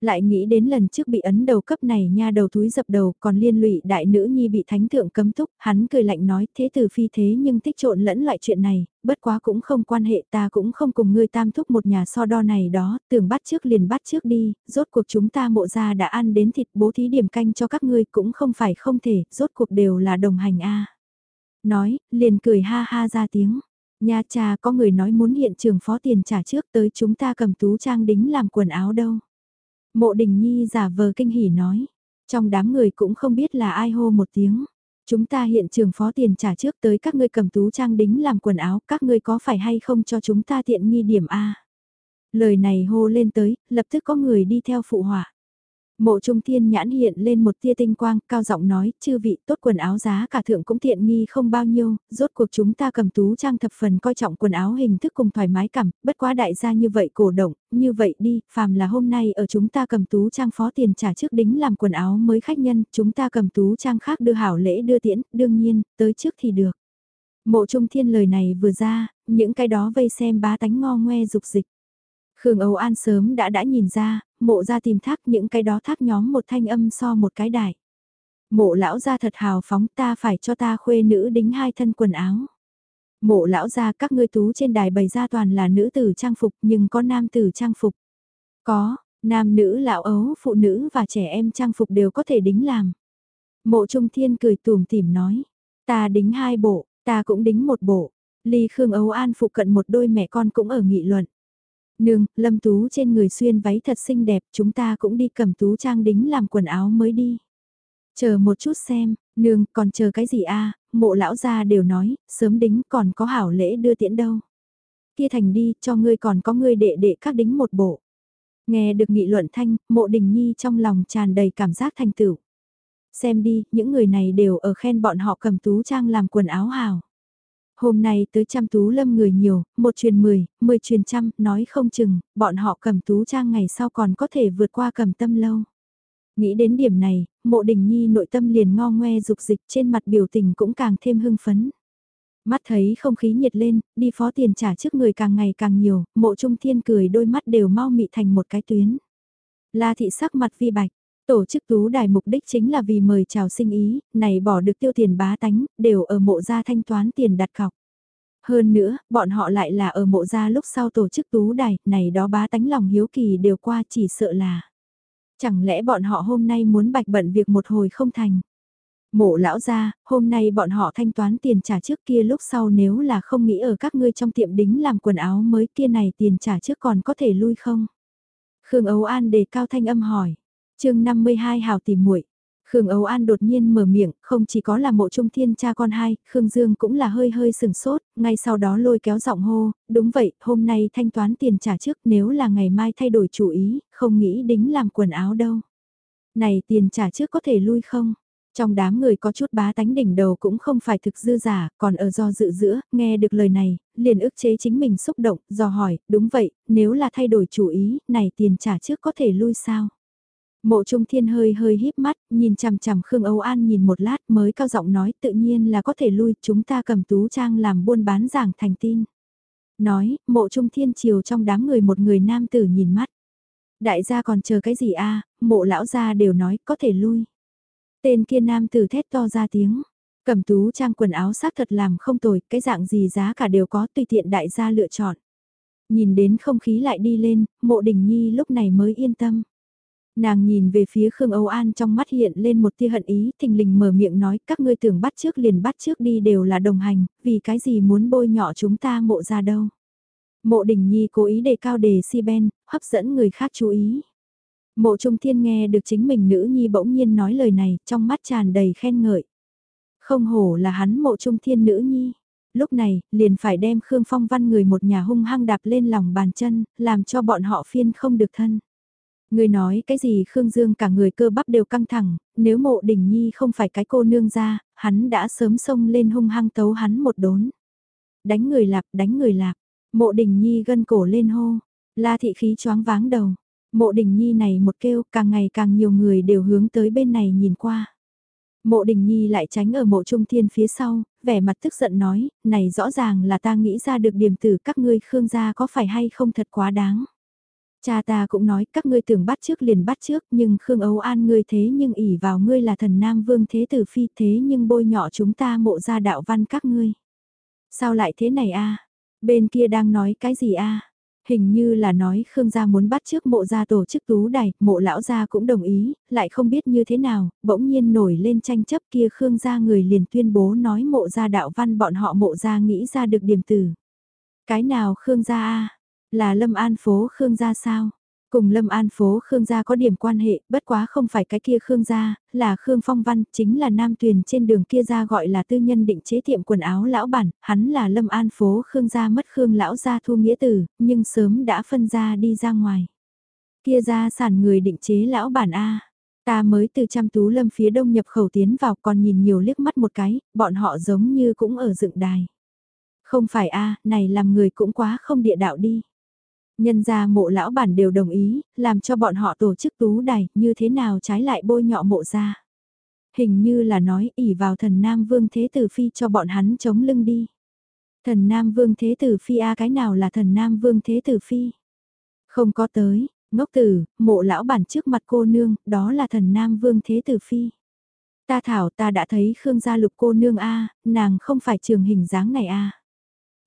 Lại nghĩ đến lần trước bị ấn đầu cấp này nha đầu túi dập đầu còn liên lụy đại nữ nhi bị thánh thượng cấm túc, hắn cười lạnh nói thế từ phi thế nhưng thích trộn lẫn lại chuyện này, bất quá cũng không quan hệ ta cũng không cùng ngươi tam thúc một nhà so đo này đó, tưởng bắt trước liền bắt trước đi, rốt cuộc chúng ta mộ ra đã ăn đến thịt bố thí điểm canh cho các ngươi cũng không phải không thể, rốt cuộc đều là đồng hành a Nói, liền cười ha ha ra tiếng. Nha cha có người nói muốn hiện trường phó tiền trả trước tới chúng ta cầm tú trang đính làm quần áo đâu. Mộ đình nhi giả vờ kinh hỉ nói. Trong đám người cũng không biết là ai hô một tiếng. Chúng ta hiện trường phó tiền trả trước tới các ngươi cầm tú trang đính làm quần áo, các ngươi có phải hay không cho chúng ta tiện nghi điểm A. Lời này hô lên tới, lập tức có người đi theo phụ họa. Mộ trung thiên nhãn hiện lên một tia tinh quang, cao giọng nói, chư vị tốt quần áo giá cả thượng cũng tiện nghi không bao nhiêu, rốt cuộc chúng ta cầm tú trang thập phần coi trọng quần áo hình thức cùng thoải mái cảm, bất quá đại gia như vậy cổ động, như vậy đi, phàm là hôm nay ở chúng ta cầm tú trang phó tiền trả trước đính làm quần áo mới khách nhân, chúng ta cầm tú trang khác đưa hảo lễ đưa tiễn, đương nhiên, tới trước thì được. Mộ trung thiên lời này vừa ra, những cái đó vây xem bá tánh ngo ngoe dục dịch. Khương Âu An sớm đã đã nhìn ra, mộ ra tìm thác những cái đó thác nhóm một thanh âm so một cái đại. Mộ lão ra thật hào phóng ta phải cho ta khuê nữ đính hai thân quần áo. Mộ lão ra các ngươi tú trên đài bày ra toàn là nữ tử trang phục nhưng có nam tử trang phục. Có, nam nữ lão ấu, phụ nữ và trẻ em trang phục đều có thể đính làm. Mộ trung thiên cười tùm tìm nói, ta đính hai bộ, ta cũng đính một bộ. Ly Khương Âu An phụ cận một đôi mẹ con cũng ở nghị luận. Nương, Lâm Tú trên người xuyên váy thật xinh đẹp, chúng ta cũng đi cầm Tú trang đính làm quần áo mới đi. Chờ một chút xem, nương, còn chờ cái gì a mộ lão gia đều nói, sớm đính còn có hảo lễ đưa tiễn đâu. Kia thành đi, cho ngươi còn có ngươi đệ đệ các đính một bộ. Nghe được nghị luận thanh, mộ đình nhi trong lòng tràn đầy cảm giác thành tựu. Xem đi, những người này đều ở khen bọn họ cầm tú trang làm quần áo hào. Hôm nay tới trăm tú lâm người nhiều, một truyền mười, mười truyền trăm, nói không chừng, bọn họ cầm tú trang ngày sau còn có thể vượt qua cầm tâm lâu. Nghĩ đến điểm này, mộ đình nhi nội tâm liền ngo ngoe dục dịch trên mặt biểu tình cũng càng thêm hưng phấn. Mắt thấy không khí nhiệt lên, đi phó tiền trả trước người càng ngày càng nhiều, mộ trung thiên cười đôi mắt đều mau mị thành một cái tuyến. La thị sắc mặt vi bạch, Tổ chức tú đài mục đích chính là vì mời chào sinh ý, này bỏ được tiêu tiền bá tánh, đều ở mộ gia thanh toán tiền đặt cọc. Hơn nữa, bọn họ lại là ở mộ gia lúc sau tổ chức tú đài, này đó bá tánh lòng hiếu kỳ đều qua chỉ sợ là. Chẳng lẽ bọn họ hôm nay muốn bạch bận việc một hồi không thành. Mộ lão gia, hôm nay bọn họ thanh toán tiền trả trước kia lúc sau nếu là không nghĩ ở các ngươi trong tiệm đính làm quần áo mới kia này tiền trả trước còn có thể lui không? Khương Âu An đề cao thanh âm hỏi chương 52 hào tìm muội Khương Âu An đột nhiên mở miệng, không chỉ có là mộ trung thiên cha con hai, Khương Dương cũng là hơi hơi sừng sốt, ngay sau đó lôi kéo giọng hô, đúng vậy, hôm nay thanh toán tiền trả trước nếu là ngày mai thay đổi chủ ý, không nghĩ đính làm quần áo đâu. Này tiền trả trước có thể lui không? Trong đám người có chút bá tánh đỉnh đầu cũng không phải thực dư giả, còn ở do dự giữa, nghe được lời này, liền ức chế chính mình xúc động, do hỏi, đúng vậy, nếu là thay đổi chủ ý, này tiền trả trước có thể lui sao? Mộ Trung Thiên hơi hơi híp mắt, nhìn chằm chằm Khương Âu An nhìn một lát mới cao giọng nói tự nhiên là có thể lui, chúng ta cầm tú trang làm buôn bán giảng thành tin. Nói, mộ Trung Thiên chiều trong đám người một người nam tử nhìn mắt. Đại gia còn chờ cái gì a mộ lão gia đều nói có thể lui. Tên kia nam tử thét to ra tiếng. Cầm tú trang quần áo xác thật làm không tồi, cái dạng gì giá cả đều có tùy tiện đại gia lựa chọn. Nhìn đến không khí lại đi lên, mộ đình nhi lúc này mới yên tâm. Nàng nhìn về phía Khương Âu An trong mắt hiện lên một tia hận ý, thình lình mở miệng nói các ngươi tưởng bắt trước liền bắt trước đi đều là đồng hành, vì cái gì muốn bôi nhọ chúng ta mộ ra đâu. Mộ đình nhi cố ý đề cao đề si ben, hấp dẫn người khác chú ý. Mộ trung thiên nghe được chính mình nữ nhi bỗng nhiên nói lời này, trong mắt tràn đầy khen ngợi. Không hổ là hắn mộ trung thiên nữ nhi. Lúc này, liền phải đem Khương Phong Văn người một nhà hung hăng đạp lên lòng bàn chân, làm cho bọn họ phiên không được thân. Người nói cái gì Khương Dương cả người cơ bắp đều căng thẳng, nếu mộ đình nhi không phải cái cô nương ra, hắn đã sớm xông lên hung hăng tấu hắn một đốn. Đánh người lạp, đánh người lạp, mộ đình nhi gân cổ lên hô, la thị khí choáng váng đầu. Mộ đình nhi này một kêu càng ngày càng nhiều người đều hướng tới bên này nhìn qua. Mộ đình nhi lại tránh ở mộ trung thiên phía sau, vẻ mặt tức giận nói, này rõ ràng là ta nghĩ ra được điểm tử các ngươi khương gia có phải hay không thật quá đáng. Cha ta cũng nói các ngươi tưởng bắt trước liền bắt trước nhưng Khương Âu An ngươi thế nhưng ỉ vào ngươi là thần Nam Vương Thế Tử Phi thế nhưng bôi nhọ chúng ta mộ ra đạo văn các ngươi. Sao lại thế này a? À? Bên kia đang nói cái gì a? À? Hình như là nói Khương gia muốn bắt trước mộ gia tổ chức tú đài, mộ lão gia cũng đồng ý, lại không biết như thế nào, bỗng nhiên nổi lên tranh chấp kia Khương gia người liền tuyên bố nói mộ gia đạo văn bọn họ mộ gia nghĩ ra được điểm tử. Cái nào Khương gia a? À? Là Lâm An phố Khương gia sao? Cùng Lâm An phố Khương gia có điểm quan hệ, bất quá không phải cái kia Khương gia, là Khương Phong Văn, chính là nam tuyền trên đường kia ra gọi là tư nhân định chế tiệm quần áo lão bản, hắn là Lâm An phố Khương gia mất Khương lão gia thu nghĩa tử, nhưng sớm đã phân ra đi ra ngoài. Kia ra sản người định chế lão bản A. Ta mới từ trăm tú lâm phía đông nhập khẩu tiến vào còn nhìn nhiều liếc mắt một cái, bọn họ giống như cũng ở dựng đài. Không phải a này làm người cũng quá không địa đạo đi. Nhân gia mộ lão bản đều đồng ý, làm cho bọn họ tổ chức tú đài, như thế nào trái lại bôi nhọ mộ ra. Hình như là nói ỉ vào thần Nam Vương Thế Tử Phi cho bọn hắn chống lưng đi. Thần Nam Vương Thế Tử Phi a cái nào là thần Nam Vương Thế Tử Phi? Không có tới, ngốc tử, mộ lão bản trước mặt cô nương, đó là thần Nam Vương Thế Tử Phi. Ta thảo ta đã thấy Khương gia lục cô nương a nàng không phải trường hình dáng này a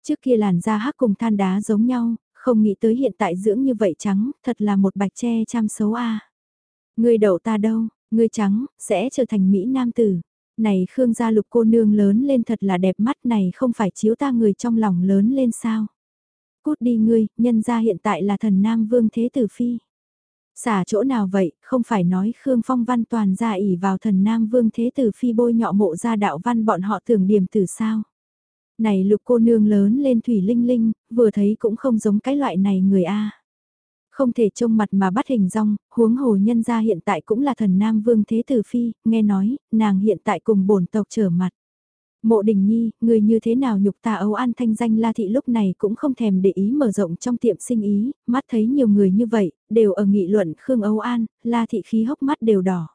Trước kia làn da hắc cùng than đá giống nhau, không nghĩ tới hiện tại dưỡng như vậy trắng, thật là một bạch tre chăm xấu a. Người đậu ta đâu, người trắng, sẽ trở thành Mỹ Nam tử. Này Khương gia lục cô nương lớn lên thật là đẹp mắt này không phải chiếu ta người trong lòng lớn lên sao. Cút đi ngươi, nhân gia hiện tại là thần Nam Vương Thế Tử Phi. Xả chỗ nào vậy, không phải nói Khương Phong Văn toàn ra ỉ vào thần Nam Vương Thế Tử Phi bôi nhọ mộ ra đạo văn bọn họ tưởng điểm tử sao. Này lục cô nương lớn lên thủy linh linh, vừa thấy cũng không giống cái loại này người A. Không thể trông mặt mà bắt hình rong, huống hồ nhân gia hiện tại cũng là thần nam vương thế tử phi, nghe nói, nàng hiện tại cùng bổn tộc trở mặt. Mộ đình nhi, người như thế nào nhục tà ấu an thanh danh la thị lúc này cũng không thèm để ý mở rộng trong tiệm sinh ý, mắt thấy nhiều người như vậy, đều ở nghị luận Khương ấu an, la thị khí hốc mắt đều đỏ.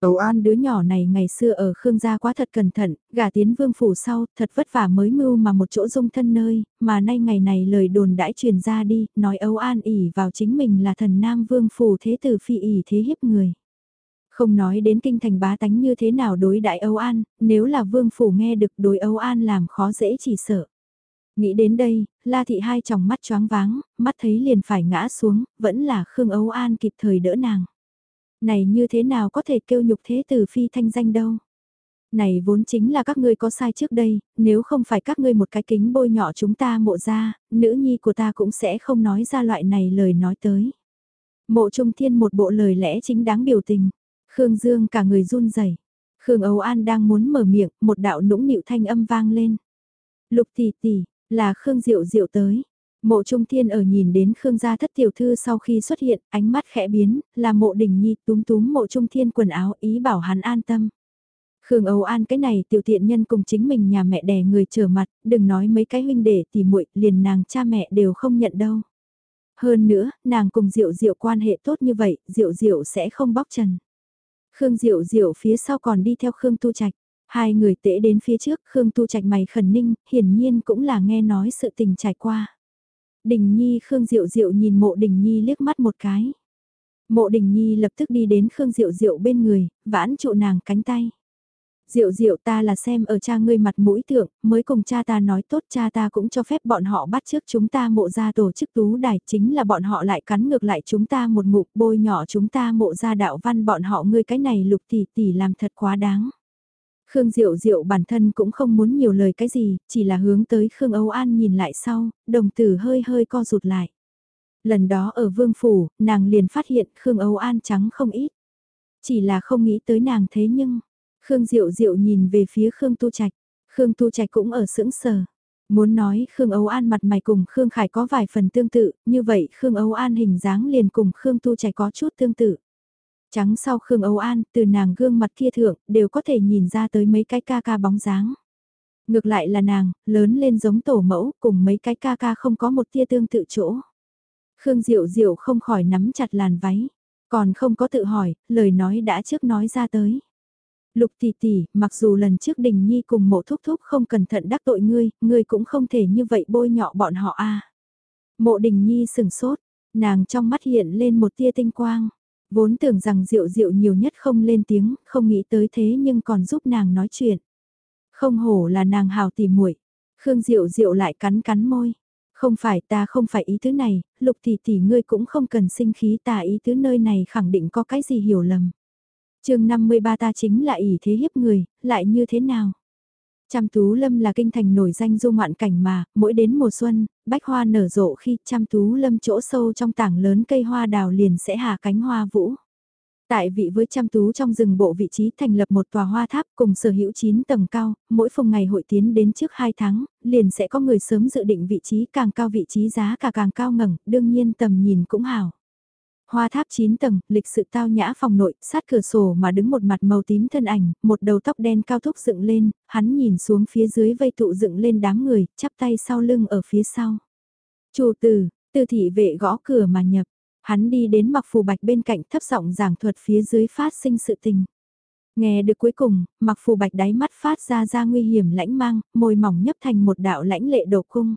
Âu An đứa nhỏ này ngày xưa ở Khương gia quá thật cẩn thận, gả tiến vương phủ sau, thật vất vả mới mưu mà một chỗ dung thân nơi, mà nay ngày này lời đồn đãi truyền ra đi, nói Âu An ỉ vào chính mình là thần nam vương phủ thế tử phi ỉ thế hiếp người. Không nói đến kinh thành bá tánh như thế nào đối đại Âu An, nếu là vương phủ nghe được đối Âu An làm khó dễ chỉ sợ. Nghĩ đến đây, La Thị hai tròng mắt choáng váng, mắt thấy liền phải ngã xuống, vẫn là Khương Âu An kịp thời đỡ nàng. Này như thế nào có thể kêu nhục thế tử phi thanh danh đâu. Này vốn chính là các ngươi có sai trước đây, nếu không phải các ngươi một cái kính bôi nhọ chúng ta mộ ra, nữ nhi của ta cũng sẽ không nói ra loại này lời nói tới. Mộ trung thiên một bộ lời lẽ chính đáng biểu tình. Khương Dương cả người run rẩy Khương Âu An đang muốn mở miệng, một đạo nũng nịu thanh âm vang lên. Lục tỷ tỷ, là Khương Diệu Diệu tới. Mộ Trung Thiên ở nhìn đến Khương gia thất tiểu thư sau khi xuất hiện, ánh mắt khẽ biến, là mộ đình nhi túm túm mộ Trung Thiên quần áo ý bảo hắn an tâm. Khương Âu An cái này tiểu tiện nhân cùng chính mình nhà mẹ đẻ người trở mặt, đừng nói mấy cái huynh đệ thì muội liền nàng cha mẹ đều không nhận đâu. Hơn nữa, nàng cùng Diệu Diệu quan hệ tốt như vậy, Diệu Diệu sẽ không bóc trần. Khương Diệu Diệu phía sau còn đi theo Khương Tu Trạch. Hai người tễ đến phía trước, Khương Tu Trạch mày khẩn ninh, hiển nhiên cũng là nghe nói sự tình trải qua. Đình Nhi Khương Diệu Diệu nhìn mộ Đình Nhi liếc mắt một cái. Mộ Đình Nhi lập tức đi đến Khương Diệu Diệu bên người, vãn trụ nàng cánh tay. Diệu Diệu ta là xem ở cha ngươi mặt mũi thượng mới cùng cha ta nói tốt cha ta cũng cho phép bọn họ bắt trước chúng ta mộ ra tổ chức tú đài chính là bọn họ lại cắn ngược lại chúng ta một ngụp bôi nhỏ chúng ta mộ ra đạo văn bọn họ ngươi cái này lục tỷ tỷ làm thật quá đáng. Khương Diệu Diệu bản thân cũng không muốn nhiều lời cái gì, chỉ là hướng tới Khương Âu An nhìn lại sau, đồng tử hơi hơi co rụt lại. Lần đó ở Vương Phủ, nàng liền phát hiện Khương Âu An trắng không ít. Chỉ là không nghĩ tới nàng thế nhưng, Khương Diệu Diệu nhìn về phía Khương Tu Trạch. Khương Tu Trạch cũng ở sững sờ. Muốn nói Khương Âu An mặt mày cùng Khương Khải có vài phần tương tự, như vậy Khương Âu An hình dáng liền cùng Khương Tu Trạch có chút tương tự. Trắng sau Khương Âu An, từ nàng gương mặt kia thượng, đều có thể nhìn ra tới mấy cái ca ca bóng dáng. Ngược lại là nàng, lớn lên giống tổ mẫu, cùng mấy cái ca ca không có một tia tương tự chỗ. Khương Diệu Diệu không khỏi nắm chặt làn váy, còn không có tự hỏi, lời nói đã trước nói ra tới. Lục tỷ tỷ, mặc dù lần trước Đình Nhi cùng mộ thúc thúc không cẩn thận đắc tội ngươi, ngươi cũng không thể như vậy bôi nhọ bọn họ a. Mộ Đình Nhi sừng sốt, nàng trong mắt hiện lên một tia tinh quang. Vốn tưởng rằng Diệu Diệu nhiều nhất không lên tiếng, không nghĩ tới thế nhưng còn giúp nàng nói chuyện. Không hổ là nàng hào tỉ muội. Khương Diệu Diệu lại cắn cắn môi. Không phải ta không phải ý thứ này, lục tỷ tỷ ngươi cũng không cần sinh khí ta ý thứ nơi này khẳng định có cái gì hiểu lầm. chương 53 ta chính là ỷ thế hiếp người, lại như thế nào? Trăm Tú Lâm là kinh thành nổi danh du ngoạn cảnh mà, mỗi đến mùa xuân, bách hoa nở rộ khi Trăm Tú Lâm chỗ sâu trong tảng lớn cây hoa đào liền sẽ hạ cánh hoa vũ. Tại vị với Trăm tú trong rừng bộ vị trí thành lập một tòa hoa tháp cùng sở hữu 9 tầng cao, mỗi phòng ngày hội tiến đến trước 2 tháng, liền sẽ có người sớm dự định vị trí càng cao vị trí giá cả càng cao ngẩng, đương nhiên tầm nhìn cũng hảo. Hoa tháp 9 tầng, lịch sự tao nhã phòng nội, sát cửa sổ mà đứng một mặt màu tím thân ảnh, một đầu tóc đen cao thúc dựng lên, hắn nhìn xuống phía dưới vây tụ dựng lên đám người, chắp tay sau lưng ở phía sau. Chủ tử, tư thị vệ gõ cửa mà nhập, Hắn đi đến mặc phù bạch bên cạnh thấp giọng giảng thuật phía dưới phát sinh sự tình. Nghe được cuối cùng, mặc phù bạch đáy mắt phát ra ra nguy hiểm lãnh mang, môi mỏng nhấp thành một đạo lãnh lệ đổ cung.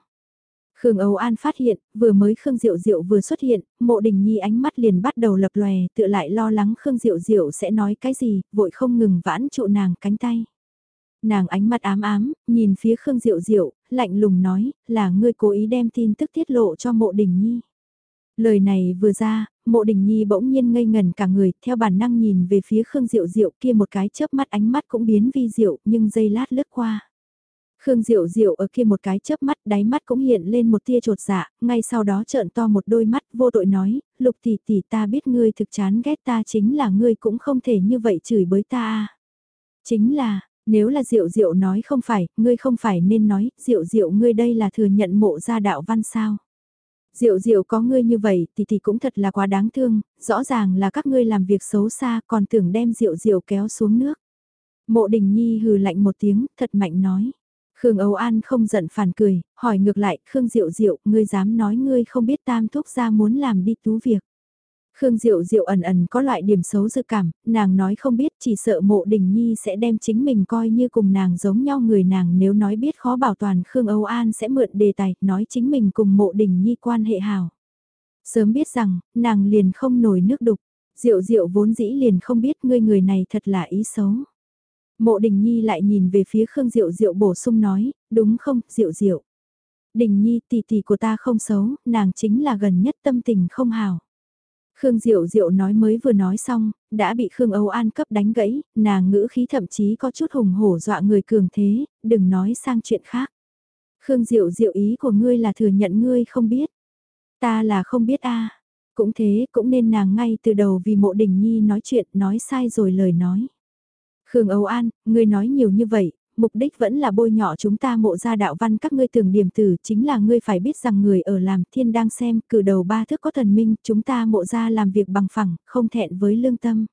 Khương Âu An phát hiện, vừa mới Khương Diệu Diệu vừa xuất hiện, mộ đình nhi ánh mắt liền bắt đầu lập lòe, tựa lại lo lắng Khương Diệu Diệu sẽ nói cái gì, vội không ngừng vãn trụ nàng cánh tay. Nàng ánh mắt ám ám, nhìn phía Khương Diệu Diệu, lạnh lùng nói, là ngươi cố ý đem tin tức tiết lộ cho mộ đình nhi. Lời này vừa ra, mộ đình nhi bỗng nhiên ngây ngần cả người, theo bản năng nhìn về phía Khương Diệu Diệu kia một cái chớp mắt ánh mắt cũng biến vi diệu, nhưng giây lát lướt qua. Khương Diệu Diệu ở kia một cái chớp mắt, đáy mắt cũng hiện lên một tia trột dạ, ngay sau đó trợn to một đôi mắt, vô tội nói, lục tỷ tỷ ta biết ngươi thực chán ghét ta chính là ngươi cũng không thể như vậy chửi bới ta. Chính là, nếu là Diệu Diệu nói không phải, ngươi không phải nên nói, Diệu Diệu ngươi đây là thừa nhận mộ gia đạo văn sao. Diệu diệu có ngươi như vậy thì thì cũng thật là quá đáng thương, rõ ràng là các ngươi làm việc xấu xa còn tưởng đem diệu diệu kéo xuống nước. Mộ đình nhi hừ lạnh một tiếng, thật mạnh nói. Khương Âu An không giận phản cười, hỏi ngược lại, Khương Diệu Diệu, ngươi dám nói ngươi không biết tam thúc ra muốn làm đi tú việc. Khương Diệu Diệu ẩn ẩn có loại điểm xấu dự cảm, nàng nói không biết chỉ sợ mộ đình nhi sẽ đem chính mình coi như cùng nàng giống nhau người nàng nếu nói biết khó bảo toàn Khương Âu An sẽ mượn đề tài, nói chính mình cùng mộ đình nhi quan hệ hào. Sớm biết rằng, nàng liền không nổi nước đục, Diệu Diệu vốn dĩ liền không biết ngươi người này thật là ý xấu. Mộ đình nhi lại nhìn về phía Khương Diệu Diệu bổ sung nói, đúng không, Diệu Diệu. Đình nhi tỷ tỷ của ta không xấu, nàng chính là gần nhất tâm tình không hào. Khương Diệu Diệu nói mới vừa nói xong, đã bị Khương Âu An cấp đánh gãy, nàng ngữ khí thậm chí có chút hùng hổ dọa người cường thế, đừng nói sang chuyện khác. Khương Diệu Diệu ý của ngươi là thừa nhận ngươi không biết. Ta là không biết a Cũng thế, cũng nên nàng ngay từ đầu vì mộ đình nhi nói chuyện, nói sai rồi lời nói. Khương Âu An, ngươi nói nhiều như vậy, mục đích vẫn là bôi nhọ chúng ta mộ ra đạo văn các ngươi tưởng điểm tử chính là ngươi phải biết rằng người ở làm thiên đang xem cử đầu ba thước có thần minh chúng ta mộ ra làm việc bằng phẳng không thẹn với lương tâm.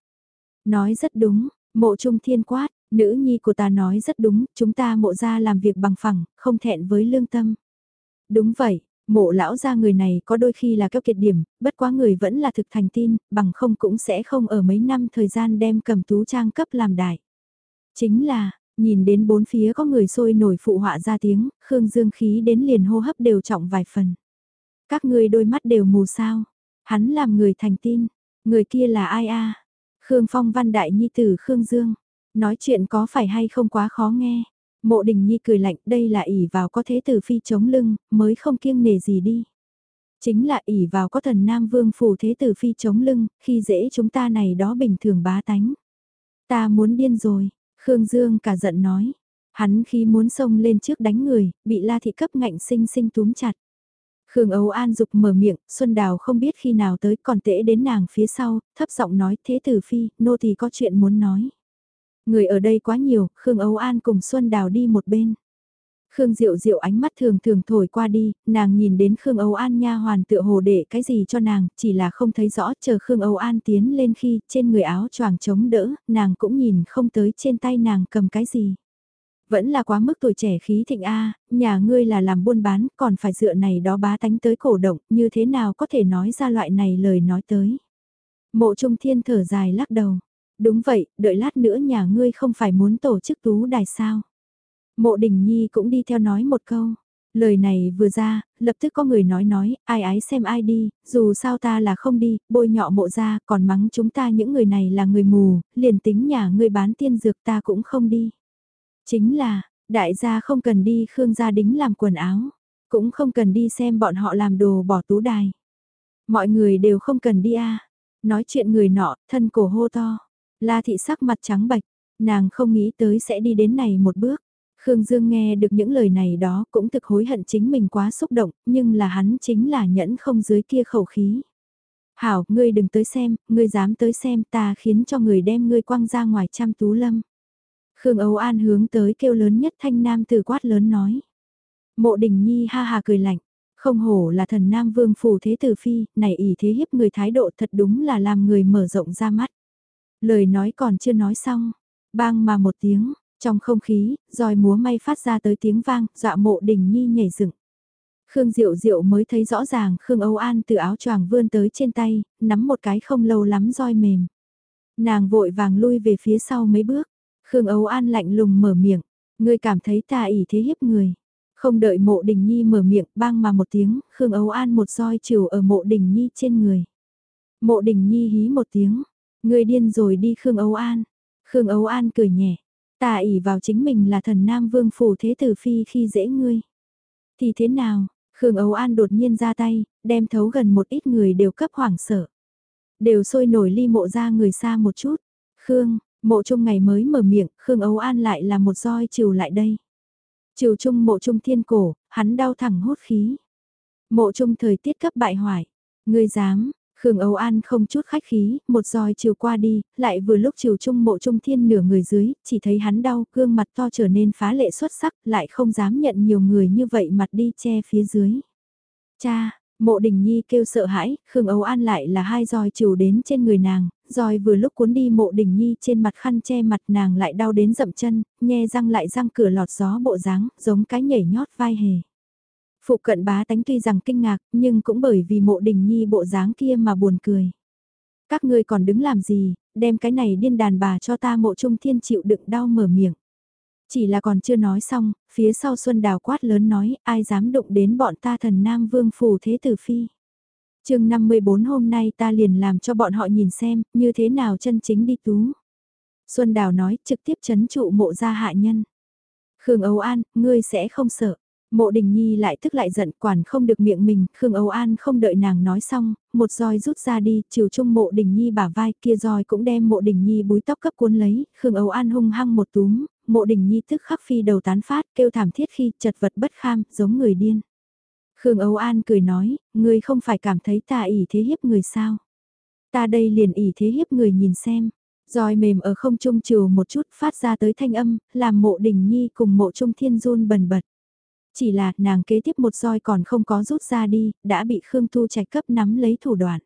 Nói rất đúng, mộ trung thiên quát, nữ nhi của ta nói rất đúng, chúng ta mộ ra làm việc bằng phẳng, không thẹn với lương tâm. Đúng vậy, mộ lão gia người này có đôi khi là keo kiệt điểm, bất quá người vẫn là thực thành tin, bằng không cũng sẽ không ở mấy năm thời gian đem cầm tú trang cấp làm đại. Chính là, Nhìn đến bốn phía có người sôi nổi phụ họa ra tiếng, Khương Dương khí đến liền hô hấp đều trọng vài phần. Các người đôi mắt đều mù sao. Hắn làm người thành tin. Người kia là ai a Khương Phong văn đại nhi tử Khương Dương. Nói chuyện có phải hay không quá khó nghe. Mộ đình nhi cười lạnh đây là ỉ vào có thế tử phi chống lưng, mới không kiêng nề gì đi. Chính là ỉ vào có thần Nam Vương phủ thế tử phi chống lưng, khi dễ chúng ta này đó bình thường bá tánh. Ta muốn điên rồi, Khương Dương cả giận nói. Hắn khi muốn xông lên trước đánh người, bị La Thị cấp ngạnh sinh sinh túm chặt. Khương Âu An dục mở miệng, Xuân Đào không biết khi nào tới còn tễ đến nàng phía sau, thấp giọng nói thế tử phi, nô thì có chuyện muốn nói. Người ở đây quá nhiều, Khương Âu An cùng Xuân Đào đi một bên. Khương Diệu Diệu ánh mắt thường thường thổi qua đi, nàng nhìn đến Khương Âu An nha hoàn tựa hồ để cái gì cho nàng, chỉ là không thấy rõ chờ Khương Âu An tiến lên khi trên người áo choàng chống đỡ, nàng cũng nhìn không tới trên tay nàng cầm cái gì. Vẫn là quá mức tuổi trẻ khí thịnh A, nhà ngươi là làm buôn bán, còn phải dựa này đó bá tánh tới cổ động, như thế nào có thể nói ra loại này lời nói tới. Mộ Trung Thiên thở dài lắc đầu. Đúng vậy, đợi lát nữa nhà ngươi không phải muốn tổ chức tú đài sao. Mộ Đình Nhi cũng đi theo nói một câu. Lời này vừa ra, lập tức có người nói nói, ai ái xem ai đi, dù sao ta là không đi, bôi nhọ mộ ra, còn mắng chúng ta những người này là người mù, liền tính nhà người bán tiên dược ta cũng không đi. Chính là, đại gia không cần đi Khương gia đính làm quần áo, cũng không cần đi xem bọn họ làm đồ bỏ tú đài. Mọi người đều không cần đi a Nói chuyện người nọ, thân cổ hô to. La thị sắc mặt trắng bạch, nàng không nghĩ tới sẽ đi đến này một bước. Khương Dương nghe được những lời này đó cũng thực hối hận chính mình quá xúc động, nhưng là hắn chính là nhẫn không dưới kia khẩu khí. Hảo, ngươi đừng tới xem, ngươi dám tới xem ta khiến cho người đem ngươi quăng ra ngoài trăm tú lâm. Khương Âu An hướng tới kêu lớn nhất thanh nam từ quát lớn nói. Mộ đình nhi ha ha cười lạnh, không hổ là thần nam vương phù thế tử phi, này ỷ thế hiếp người thái độ thật đúng là làm người mở rộng ra mắt. Lời nói còn chưa nói xong, bang mà một tiếng, trong không khí, roi múa may phát ra tới tiếng vang, dọa mộ đình nhi nhảy dựng. Khương Diệu Diệu mới thấy rõ ràng Khương Âu An từ áo choàng vươn tới trên tay, nắm một cái không lâu lắm roi mềm. Nàng vội vàng lui về phía sau mấy bước, Khương Âu An lạnh lùng mở miệng, ngươi cảm thấy ta ỉ thế hiếp người. Không đợi mộ đình nhi mở miệng bang mà một tiếng, Khương Âu An một roi chiều ở mộ đình nhi trên người. Mộ đình nhi hí một tiếng, ngươi điên rồi đi Khương Âu An. Khương Âu An cười nhẹ, ta ỷ vào chính mình là thần Nam Vương Phủ Thế Tử Phi khi dễ ngươi. Thì thế nào, Khương Âu An đột nhiên ra tay, đem thấu gần một ít người đều cấp hoảng sợ. Đều sôi nổi ly mộ ra người xa một chút. Khương, Mộ trung ngày mới mở miệng, Khương Âu An lại là một roi chiều lại đây. Chiều trung mộ trung thiên cổ, hắn đau thẳng hốt khí. Mộ trung thời tiết cấp bại hoại. Ngươi dám, Khương Âu An không chút khách khí, một roi chiều qua đi, lại vừa lúc chiều trung mộ trung thiên nửa người dưới, chỉ thấy hắn đau, gương mặt to trở nên phá lệ xuất sắc, lại không dám nhận nhiều người như vậy mặt đi che phía dưới. Cha, Mộ Đình Nhi kêu sợ hãi, Khương Âu An lại là hai roi chiều đến trên người nàng, roi vừa lúc cuốn đi Mộ Đình Nhi trên mặt khăn che mặt nàng lại đau đến dậm chân, nhe răng lại răng cửa lọt gió bộ dáng, giống cái nhảy nhót vai hề. Phụ cận bá tánh tuy rằng kinh ngạc, nhưng cũng bởi vì Mộ Đình Nhi bộ dáng kia mà buồn cười. Các ngươi còn đứng làm gì, đem cái này điên đàn bà cho ta Mộ Trung Thiên chịu đựng đau mở miệng. Chỉ là còn chưa nói xong, phía sau Xuân Đào quát lớn nói, ai dám đụng đến bọn ta thần Nam Vương Phủ Thế Tử Phi. chương 54 hôm nay ta liền làm cho bọn họ nhìn xem, như thế nào chân chính đi tú. Xuân Đào nói, trực tiếp chấn trụ mộ gia hạ nhân. Khương Âu An, ngươi sẽ không sợ. Mộ Đình Nhi lại tức lại giận quản không được miệng mình, Khương Âu An không đợi nàng nói xong, một roi rút ra đi, chiều trung Mộ Đình Nhi bả vai kia roi cũng đem Mộ Đình Nhi búi tóc cấp cuốn lấy, Khương Âu An hung hăng một túm, Mộ Đình Nhi tức khắc phi đầu tán phát, kêu thảm thiết khi chật vật bất kham, giống người điên. Khương Âu An cười nói, ngươi không phải cảm thấy ta ỉ thế hiếp người sao? Ta đây liền ỉ thế hiếp người nhìn xem. Roi mềm ở không trung chiều một chút phát ra tới thanh âm, làm mộ đình nhi cùng mộ trung thiên run bần bật. Chỉ là nàng kế tiếp một roi còn không có rút ra đi, đã bị Khương Thu Trạch cấp nắm lấy thủ đoạn.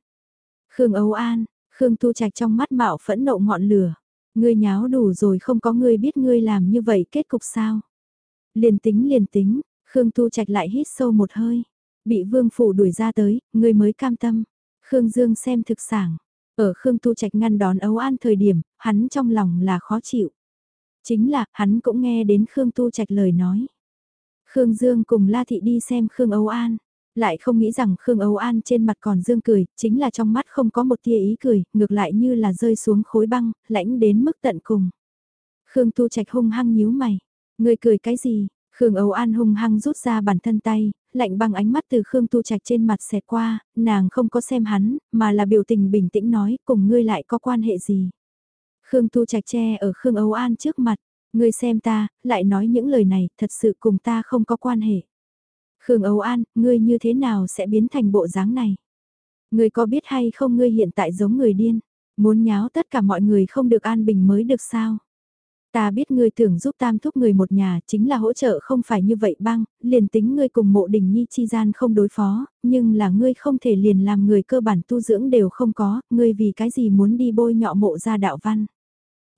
Khương Âu An, Khương Thu Trạch trong mắt mạo phẫn nộ ngọn lửa. Ngươi nháo đủ rồi không có ngươi biết ngươi làm như vậy kết cục sao. Liền tính liền tính, Khương Thu Trạch lại hít sâu một hơi. Bị vương phủ đuổi ra tới, ngươi mới cam tâm. Khương Dương xem thực sản. Ở Khương Tu Trạch ngăn đón Âu An thời điểm, hắn trong lòng là khó chịu. Chính là, hắn cũng nghe đến Khương Tu Trạch lời nói. Khương Dương cùng La Thị đi xem Khương Âu An. Lại không nghĩ rằng Khương Âu An trên mặt còn dương cười, chính là trong mắt không có một tia ý cười, ngược lại như là rơi xuống khối băng, lãnh đến mức tận cùng. Khương Tu Trạch hung hăng nhíu mày. Người cười cái gì? Khương Âu An hung hăng rút ra bản thân tay, lạnh băng ánh mắt từ Khương Tu Trạch trên mặt xẹt qua, nàng không có xem hắn, mà là biểu tình bình tĩnh nói, cùng ngươi lại có quan hệ gì? Khương Tu Trạch che ở Khương Âu An trước mặt, Ngươi xem ta, lại nói những lời này, thật sự cùng ta không có quan hệ. Khương Âu An, ngươi như thế nào sẽ biến thành bộ dáng này? Ngươi có biết hay không ngươi hiện tại giống người điên, muốn nháo tất cả mọi người không được an bình mới được sao? Ta biết ngươi tưởng giúp tam thúc người một nhà chính là hỗ trợ không phải như vậy băng, liền tính ngươi cùng mộ đình nhi chi gian không đối phó, nhưng là ngươi không thể liền làm người cơ bản tu dưỡng đều không có, ngươi vì cái gì muốn đi bôi nhọ mộ ra đạo văn.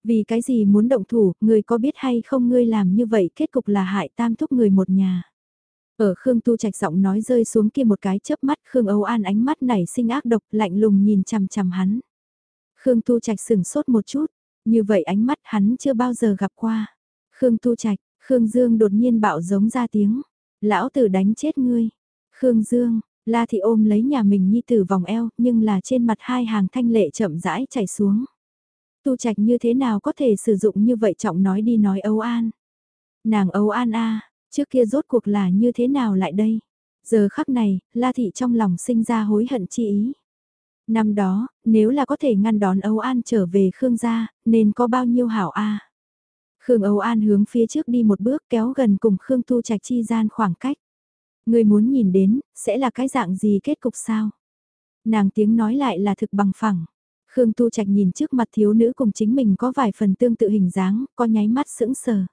Vì cái gì muốn động thủ, ngươi có biết hay không ngươi làm như vậy kết cục là hại tam thúc người một nhà. Ở Khương Tu Trạch giọng nói rơi xuống kia một cái chớp mắt Khương Âu An ánh mắt nảy sinh ác độc lạnh lùng nhìn chằm chằm hắn. Khương Tu Trạch sừng sốt một chút, như vậy ánh mắt hắn chưa bao giờ gặp qua. Khương Tu Trạch, Khương Dương đột nhiên bạo giống ra tiếng. Lão tử đánh chết ngươi. Khương Dương, La Thị ôm lấy nhà mình nhi tử vòng eo nhưng là trên mặt hai hàng thanh lệ chậm rãi chảy xuống. Tu Trạch như thế nào có thể sử dụng như vậy trọng nói đi nói Âu An. Nàng Âu An a trước kia rốt cuộc là như thế nào lại đây? Giờ khắc này, La Thị trong lòng sinh ra hối hận chi ý. Năm đó, nếu là có thể ngăn đón Âu An trở về Khương gia, nên có bao nhiêu hảo a Khương Âu An hướng phía trước đi một bước kéo gần cùng Khương Tu Trạch chi gian khoảng cách. Người muốn nhìn đến, sẽ là cái dạng gì kết cục sao? Nàng tiếng nói lại là thực bằng phẳng. Khương Tu Trạch nhìn trước mặt thiếu nữ cùng chính mình có vài phần tương tự hình dáng, có nháy mắt sững sờ.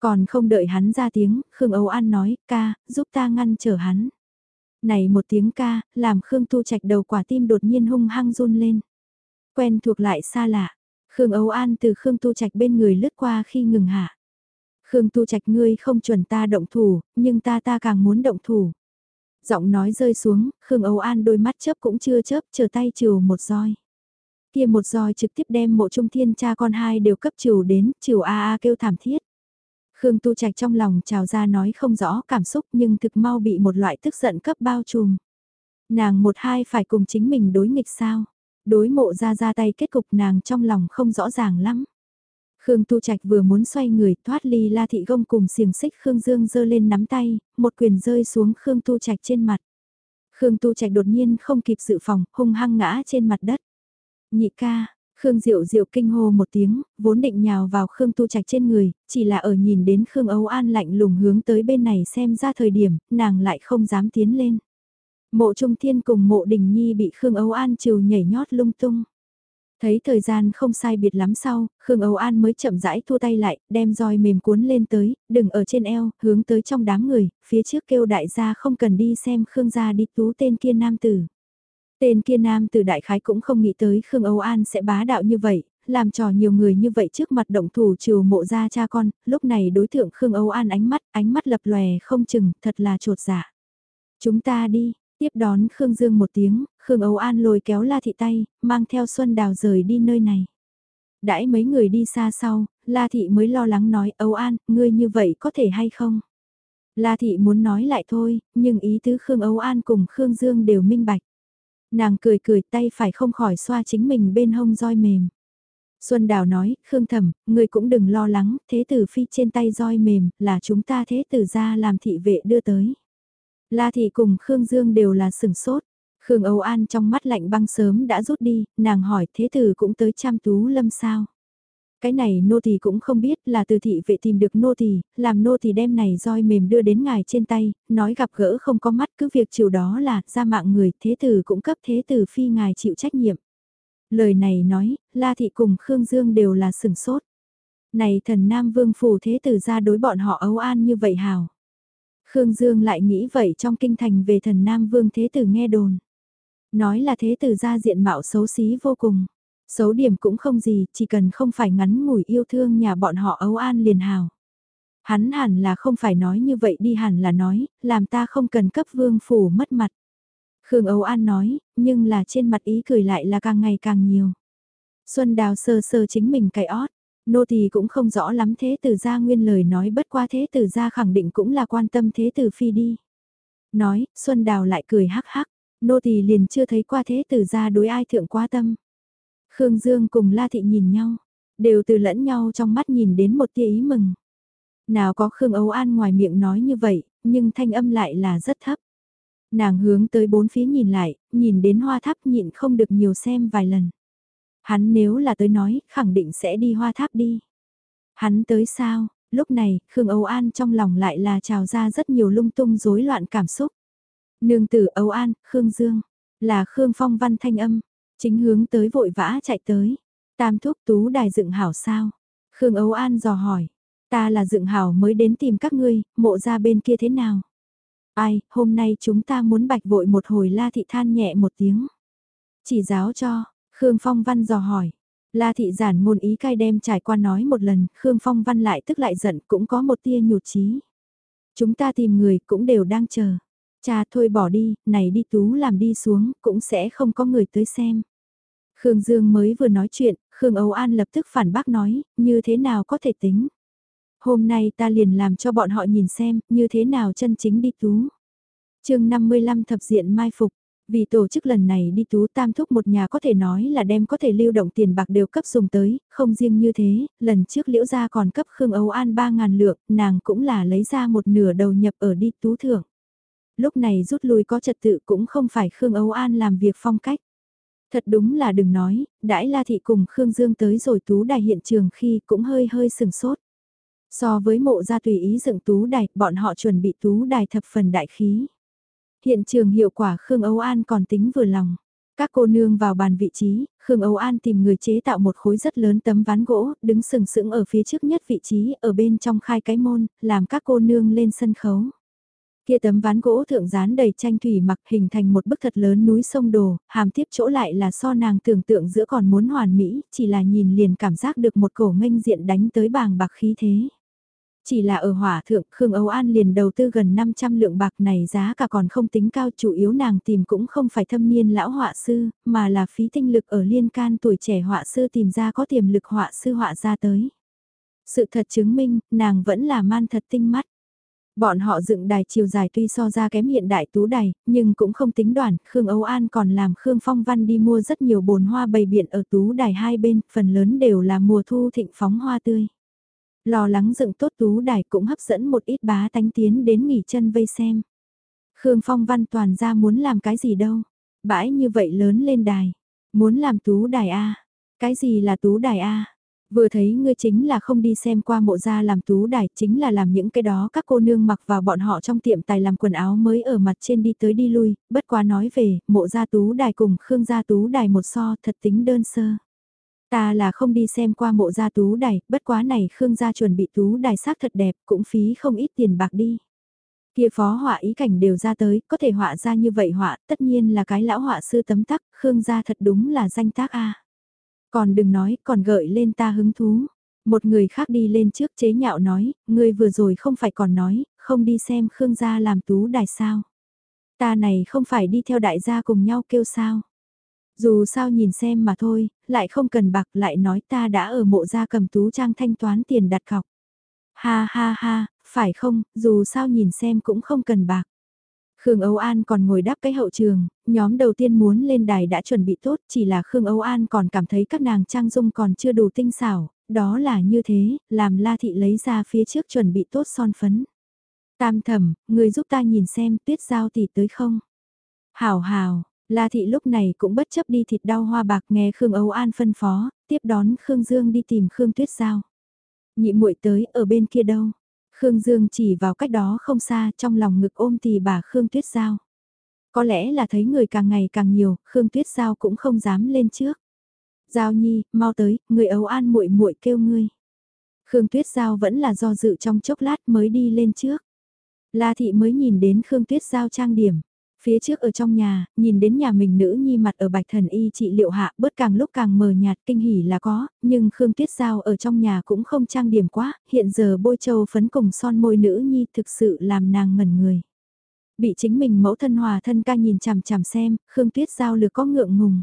Còn không đợi hắn ra tiếng, Khương Âu An nói, ca, giúp ta ngăn trở hắn. Này một tiếng ca, làm Khương Tu Trạch đầu quả tim đột nhiên hung hăng run lên. Quen thuộc lại xa lạ. Khương Âu An từ Khương Tu Trạch bên người lướt qua khi ngừng hạ. Khương Tu Trạch ngươi không chuẩn ta động thủ, nhưng ta ta càng muốn động thủ. Giọng nói rơi xuống, Khương Âu An đôi mắt chớp cũng chưa chớp, chờ tay chiều một roi. Kia một roi trực tiếp đem mộ trung thiên cha con hai đều cấp chiều đến, chiều a a kêu thảm thiết. Khương Tu Trạch trong lòng trào ra nói không rõ cảm xúc nhưng thực mau bị một loại tức giận cấp bao trùm. Nàng một hai phải cùng chính mình đối nghịch sao? Đối mộ ra ra tay kết cục nàng trong lòng không rõ ràng lắm. Khương Tu Trạch vừa muốn xoay người thoát ly La Thị Gông cùng xiềng xích Khương Dương giơ lên nắm tay, một quyền rơi xuống Khương Tu Trạch trên mặt. Khương Tu Trạch đột nhiên không kịp dự phòng, hung hăng ngã trên mặt đất. Nhị ca, Khương Diệu Diệu kinh hô một tiếng, vốn định nhào vào Khương Tu Trạch trên người, chỉ là ở nhìn đến Khương Âu An lạnh lùng hướng tới bên này xem ra thời điểm, nàng lại không dám tiến lên. Mộ Trung Thiên cùng mộ Đình Nhi bị Khương Âu An chiều nhảy nhót lung tung. Thấy thời gian không sai biệt lắm sau, Khương Âu An mới chậm rãi thua tay lại, đem roi mềm cuốn lên tới, đừng ở trên eo, hướng tới trong đám người, phía trước kêu đại gia không cần đi xem Khương gia đi tú tên kia nam tử. Tên kia nam từ đại khái cũng không nghĩ tới Khương Âu An sẽ bá đạo như vậy, làm trò nhiều người như vậy trước mặt động thủ trừ mộ ra cha con, lúc này đối tượng Khương Âu An ánh mắt, ánh mắt lập lòe không chừng, thật là trột dạ. Chúng ta đi, tiếp đón Khương Dương một tiếng, Khương Âu An lôi kéo La Thị tay, mang theo Xuân Đào rời đi nơi này. Đãi mấy người đi xa sau, La Thị mới lo lắng nói Âu An, ngươi như vậy có thể hay không? La Thị muốn nói lại thôi, nhưng ý tứ Khương Âu An cùng Khương Dương đều minh bạch. Nàng cười cười tay phải không khỏi xoa chính mình bên hông roi mềm. Xuân Đào nói, Khương Thẩm, người cũng đừng lo lắng, thế tử phi trên tay roi mềm, là chúng ta thế tử ra làm thị vệ đưa tới. La thị cùng Khương Dương đều là sừng sốt. Khương Âu An trong mắt lạnh băng sớm đã rút đi, nàng hỏi thế tử cũng tới chăm tú lâm sao. Cái này nô tỳ cũng không biết là từ thị vệ tìm được nô tỳ, làm nô tỳ đem này roi mềm đưa đến ngài trên tay, nói gặp gỡ không có mắt cứ việc chịu đó là ra mạng người, thế tử cũng cấp thế tử phi ngài chịu trách nhiệm. Lời này nói, La thị cùng Khương Dương đều là sừng sốt. Này thần Nam Vương phủ thế tử ra đối bọn họ ấu an như vậy hào. Khương Dương lại nghĩ vậy trong kinh thành về thần Nam Vương thế tử nghe đồn. Nói là thế tử ra diện mạo xấu xí vô cùng. Xấu điểm cũng không gì, chỉ cần không phải ngắn ngủi yêu thương nhà bọn họ ấu an liền hào. Hắn hẳn là không phải nói như vậy đi hẳn là nói, làm ta không cần cấp vương phủ mất mặt. Khương Âu An nói, nhưng là trên mặt ý cười lại là càng ngày càng nhiều. Xuân Đào sơ sơ chính mình cái ót, nô tỳ cũng không rõ lắm thế tử gia nguyên lời nói bất qua thế tử gia khẳng định cũng là quan tâm thế tử phi đi. Nói, Xuân Đào lại cười hắc hắc, nô tỳ liền chưa thấy qua thế tử gia đối ai thượng quá tâm. Khương Dương cùng La Thị nhìn nhau, đều từ lẫn nhau trong mắt nhìn đến một tia ý mừng. Nào có Khương Âu An ngoài miệng nói như vậy, nhưng thanh âm lại là rất thấp. Nàng hướng tới bốn phía nhìn lại, nhìn đến hoa tháp nhịn không được nhiều xem vài lần. Hắn nếu là tới nói, khẳng định sẽ đi hoa tháp đi. Hắn tới sao, lúc này, Khương Âu An trong lòng lại là trào ra rất nhiều lung tung rối loạn cảm xúc. Nương tử Âu An, Khương Dương, là Khương Phong Văn thanh âm, chính hướng tới vội vã chạy tới. Tam thúc tú đài dựng hảo sao. Khương Âu An dò hỏi, ta là dựng hảo mới đến tìm các ngươi, mộ ra bên kia thế nào? Ai, hôm nay chúng ta muốn bạch vội một hồi la thị than nhẹ một tiếng. Chỉ giáo cho, Khương Phong Văn dò hỏi. La thị giản ngôn ý cai đem trải qua nói một lần, Khương Phong Văn lại tức lại giận cũng có một tia nhụt chí. Chúng ta tìm người cũng đều đang chờ. Cha thôi bỏ đi, này đi tú làm đi xuống, cũng sẽ không có người tới xem. Khương Dương mới vừa nói chuyện, Khương Âu An lập tức phản bác nói, như thế nào có thể tính. Hôm nay ta liền làm cho bọn họ nhìn xem, như thế nào chân chính đi tú. chương 55 thập diện mai phục, vì tổ chức lần này đi tú tam thúc một nhà có thể nói là đem có thể lưu động tiền bạc đều cấp dùng tới, không riêng như thế, lần trước liễu gia còn cấp Khương Âu An 3.000 lượng, nàng cũng là lấy ra một nửa đầu nhập ở đi tú thưởng. Lúc này rút lui có trật tự cũng không phải Khương Âu An làm việc phong cách. Thật đúng là đừng nói, đãi La Thị cùng Khương Dương tới rồi tú đài hiện trường khi cũng hơi hơi sừng sốt. So với mộ gia tùy ý dựng tú đài, bọn họ chuẩn bị tú đài thập phần đại khí. Hiện trường hiệu quả Khương Âu An còn tính vừa lòng. Các cô nương vào bàn vị trí, Khương Âu An tìm người chế tạo một khối rất lớn tấm ván gỗ, đứng sừng sững ở phía trước nhất vị trí, ở bên trong khai cái môn, làm các cô nương lên sân khấu. Kia tấm ván gỗ thượng dán đầy tranh thủy mặc hình thành một bức thật lớn núi sông đồ, hàm tiếp chỗ lại là so nàng tưởng tượng giữa còn muốn hoàn mỹ, chỉ là nhìn liền cảm giác được một cổ nghênh diện đánh tới bàng bạc khí thế. Chỉ là ở hỏa thượng Khương Âu An liền đầu tư gần 500 lượng bạc này giá cả còn không tính cao chủ yếu nàng tìm cũng không phải thâm niên lão họa sư, mà là phí tinh lực ở liên can tuổi trẻ họa sư tìm ra có tiềm lực họa sư họa ra tới. Sự thật chứng minh, nàng vẫn là man thật tinh mắt. Bọn họ dựng đài chiều dài tuy so ra kém hiện đại tú đài, nhưng cũng không tính đoàn, Khương Âu An còn làm Khương Phong Văn đi mua rất nhiều bồn hoa bầy biện ở tú đài hai bên, phần lớn đều là mùa thu thịnh phóng hoa tươi. Lo lắng dựng tốt tú đài cũng hấp dẫn một ít bá tánh tiến đến nghỉ chân vây xem. Khương Phong Văn toàn ra muốn làm cái gì đâu, bãi như vậy lớn lên đài, muốn làm tú đài A, cái gì là tú đài A? Vừa thấy ngươi chính là không đi xem qua mộ gia làm tú đài, chính là làm những cái đó các cô nương mặc vào bọn họ trong tiệm tài làm quần áo mới ở mặt trên đi tới đi lui, bất quá nói về, mộ gia tú đài cùng Khương gia tú đài một so thật tính đơn sơ. Ta là không đi xem qua mộ gia tú đài, bất quá này Khương gia chuẩn bị tú đài sắc thật đẹp, cũng phí không ít tiền bạc đi. Kia phó họa ý cảnh đều ra tới, có thể họa ra như vậy họa, tất nhiên là cái lão họa sư tấm tắc, Khương gia thật đúng là danh tác a. Còn đừng nói, còn gợi lên ta hứng thú. Một người khác đi lên trước chế nhạo nói, ngươi vừa rồi không phải còn nói, không đi xem Khương gia làm tú đài sao. Ta này không phải đi theo đại gia cùng nhau kêu sao. Dù sao nhìn xem mà thôi, lại không cần bạc lại nói ta đã ở mộ gia cầm tú trang thanh toán tiền đặt cọc. Ha ha ha, phải không, dù sao nhìn xem cũng không cần bạc. Khương Âu An còn ngồi đáp cái hậu trường, nhóm đầu tiên muốn lên đài đã chuẩn bị tốt, chỉ là Khương Âu An còn cảm thấy các nàng trang dung còn chưa đủ tinh xảo, đó là như thế, làm La Thị lấy ra phía trước chuẩn bị tốt son phấn. Tam thẩm, người giúp ta nhìn xem tuyết giao tỷ tới không? Hảo hảo, La Thị lúc này cũng bất chấp đi thịt đau hoa bạc nghe Khương Âu An phân phó, tiếp đón Khương Dương đi tìm Khương Tuyết Giao. Nhị muội tới ở bên kia đâu? Khương Dương chỉ vào cách đó không xa trong lòng ngực ôm thì bà Khương Tuyết Giao. Có lẽ là thấy người càng ngày càng nhiều, Khương Tuyết Giao cũng không dám lên trước. Giao Nhi, mau tới, người ấu an muội muội kêu ngươi. Khương Tuyết Giao vẫn là do dự trong chốc lát mới đi lên trước. La Thị mới nhìn đến Khương Tuyết Giao trang điểm. Phía trước ở trong nhà, nhìn đến nhà mình nữ nhi mặt ở bạch thần y trị liệu hạ bớt càng lúc càng mờ nhạt kinh hỉ là có, nhưng Khương Tuyết Giao ở trong nhà cũng không trang điểm quá, hiện giờ bôi châu phấn cùng son môi nữ nhi thực sự làm nàng ngẩn người. Bị chính mình mẫu thân hòa thân ca nhìn chằm chằm xem, Khương Tuyết Giao lược có ngượng ngùng.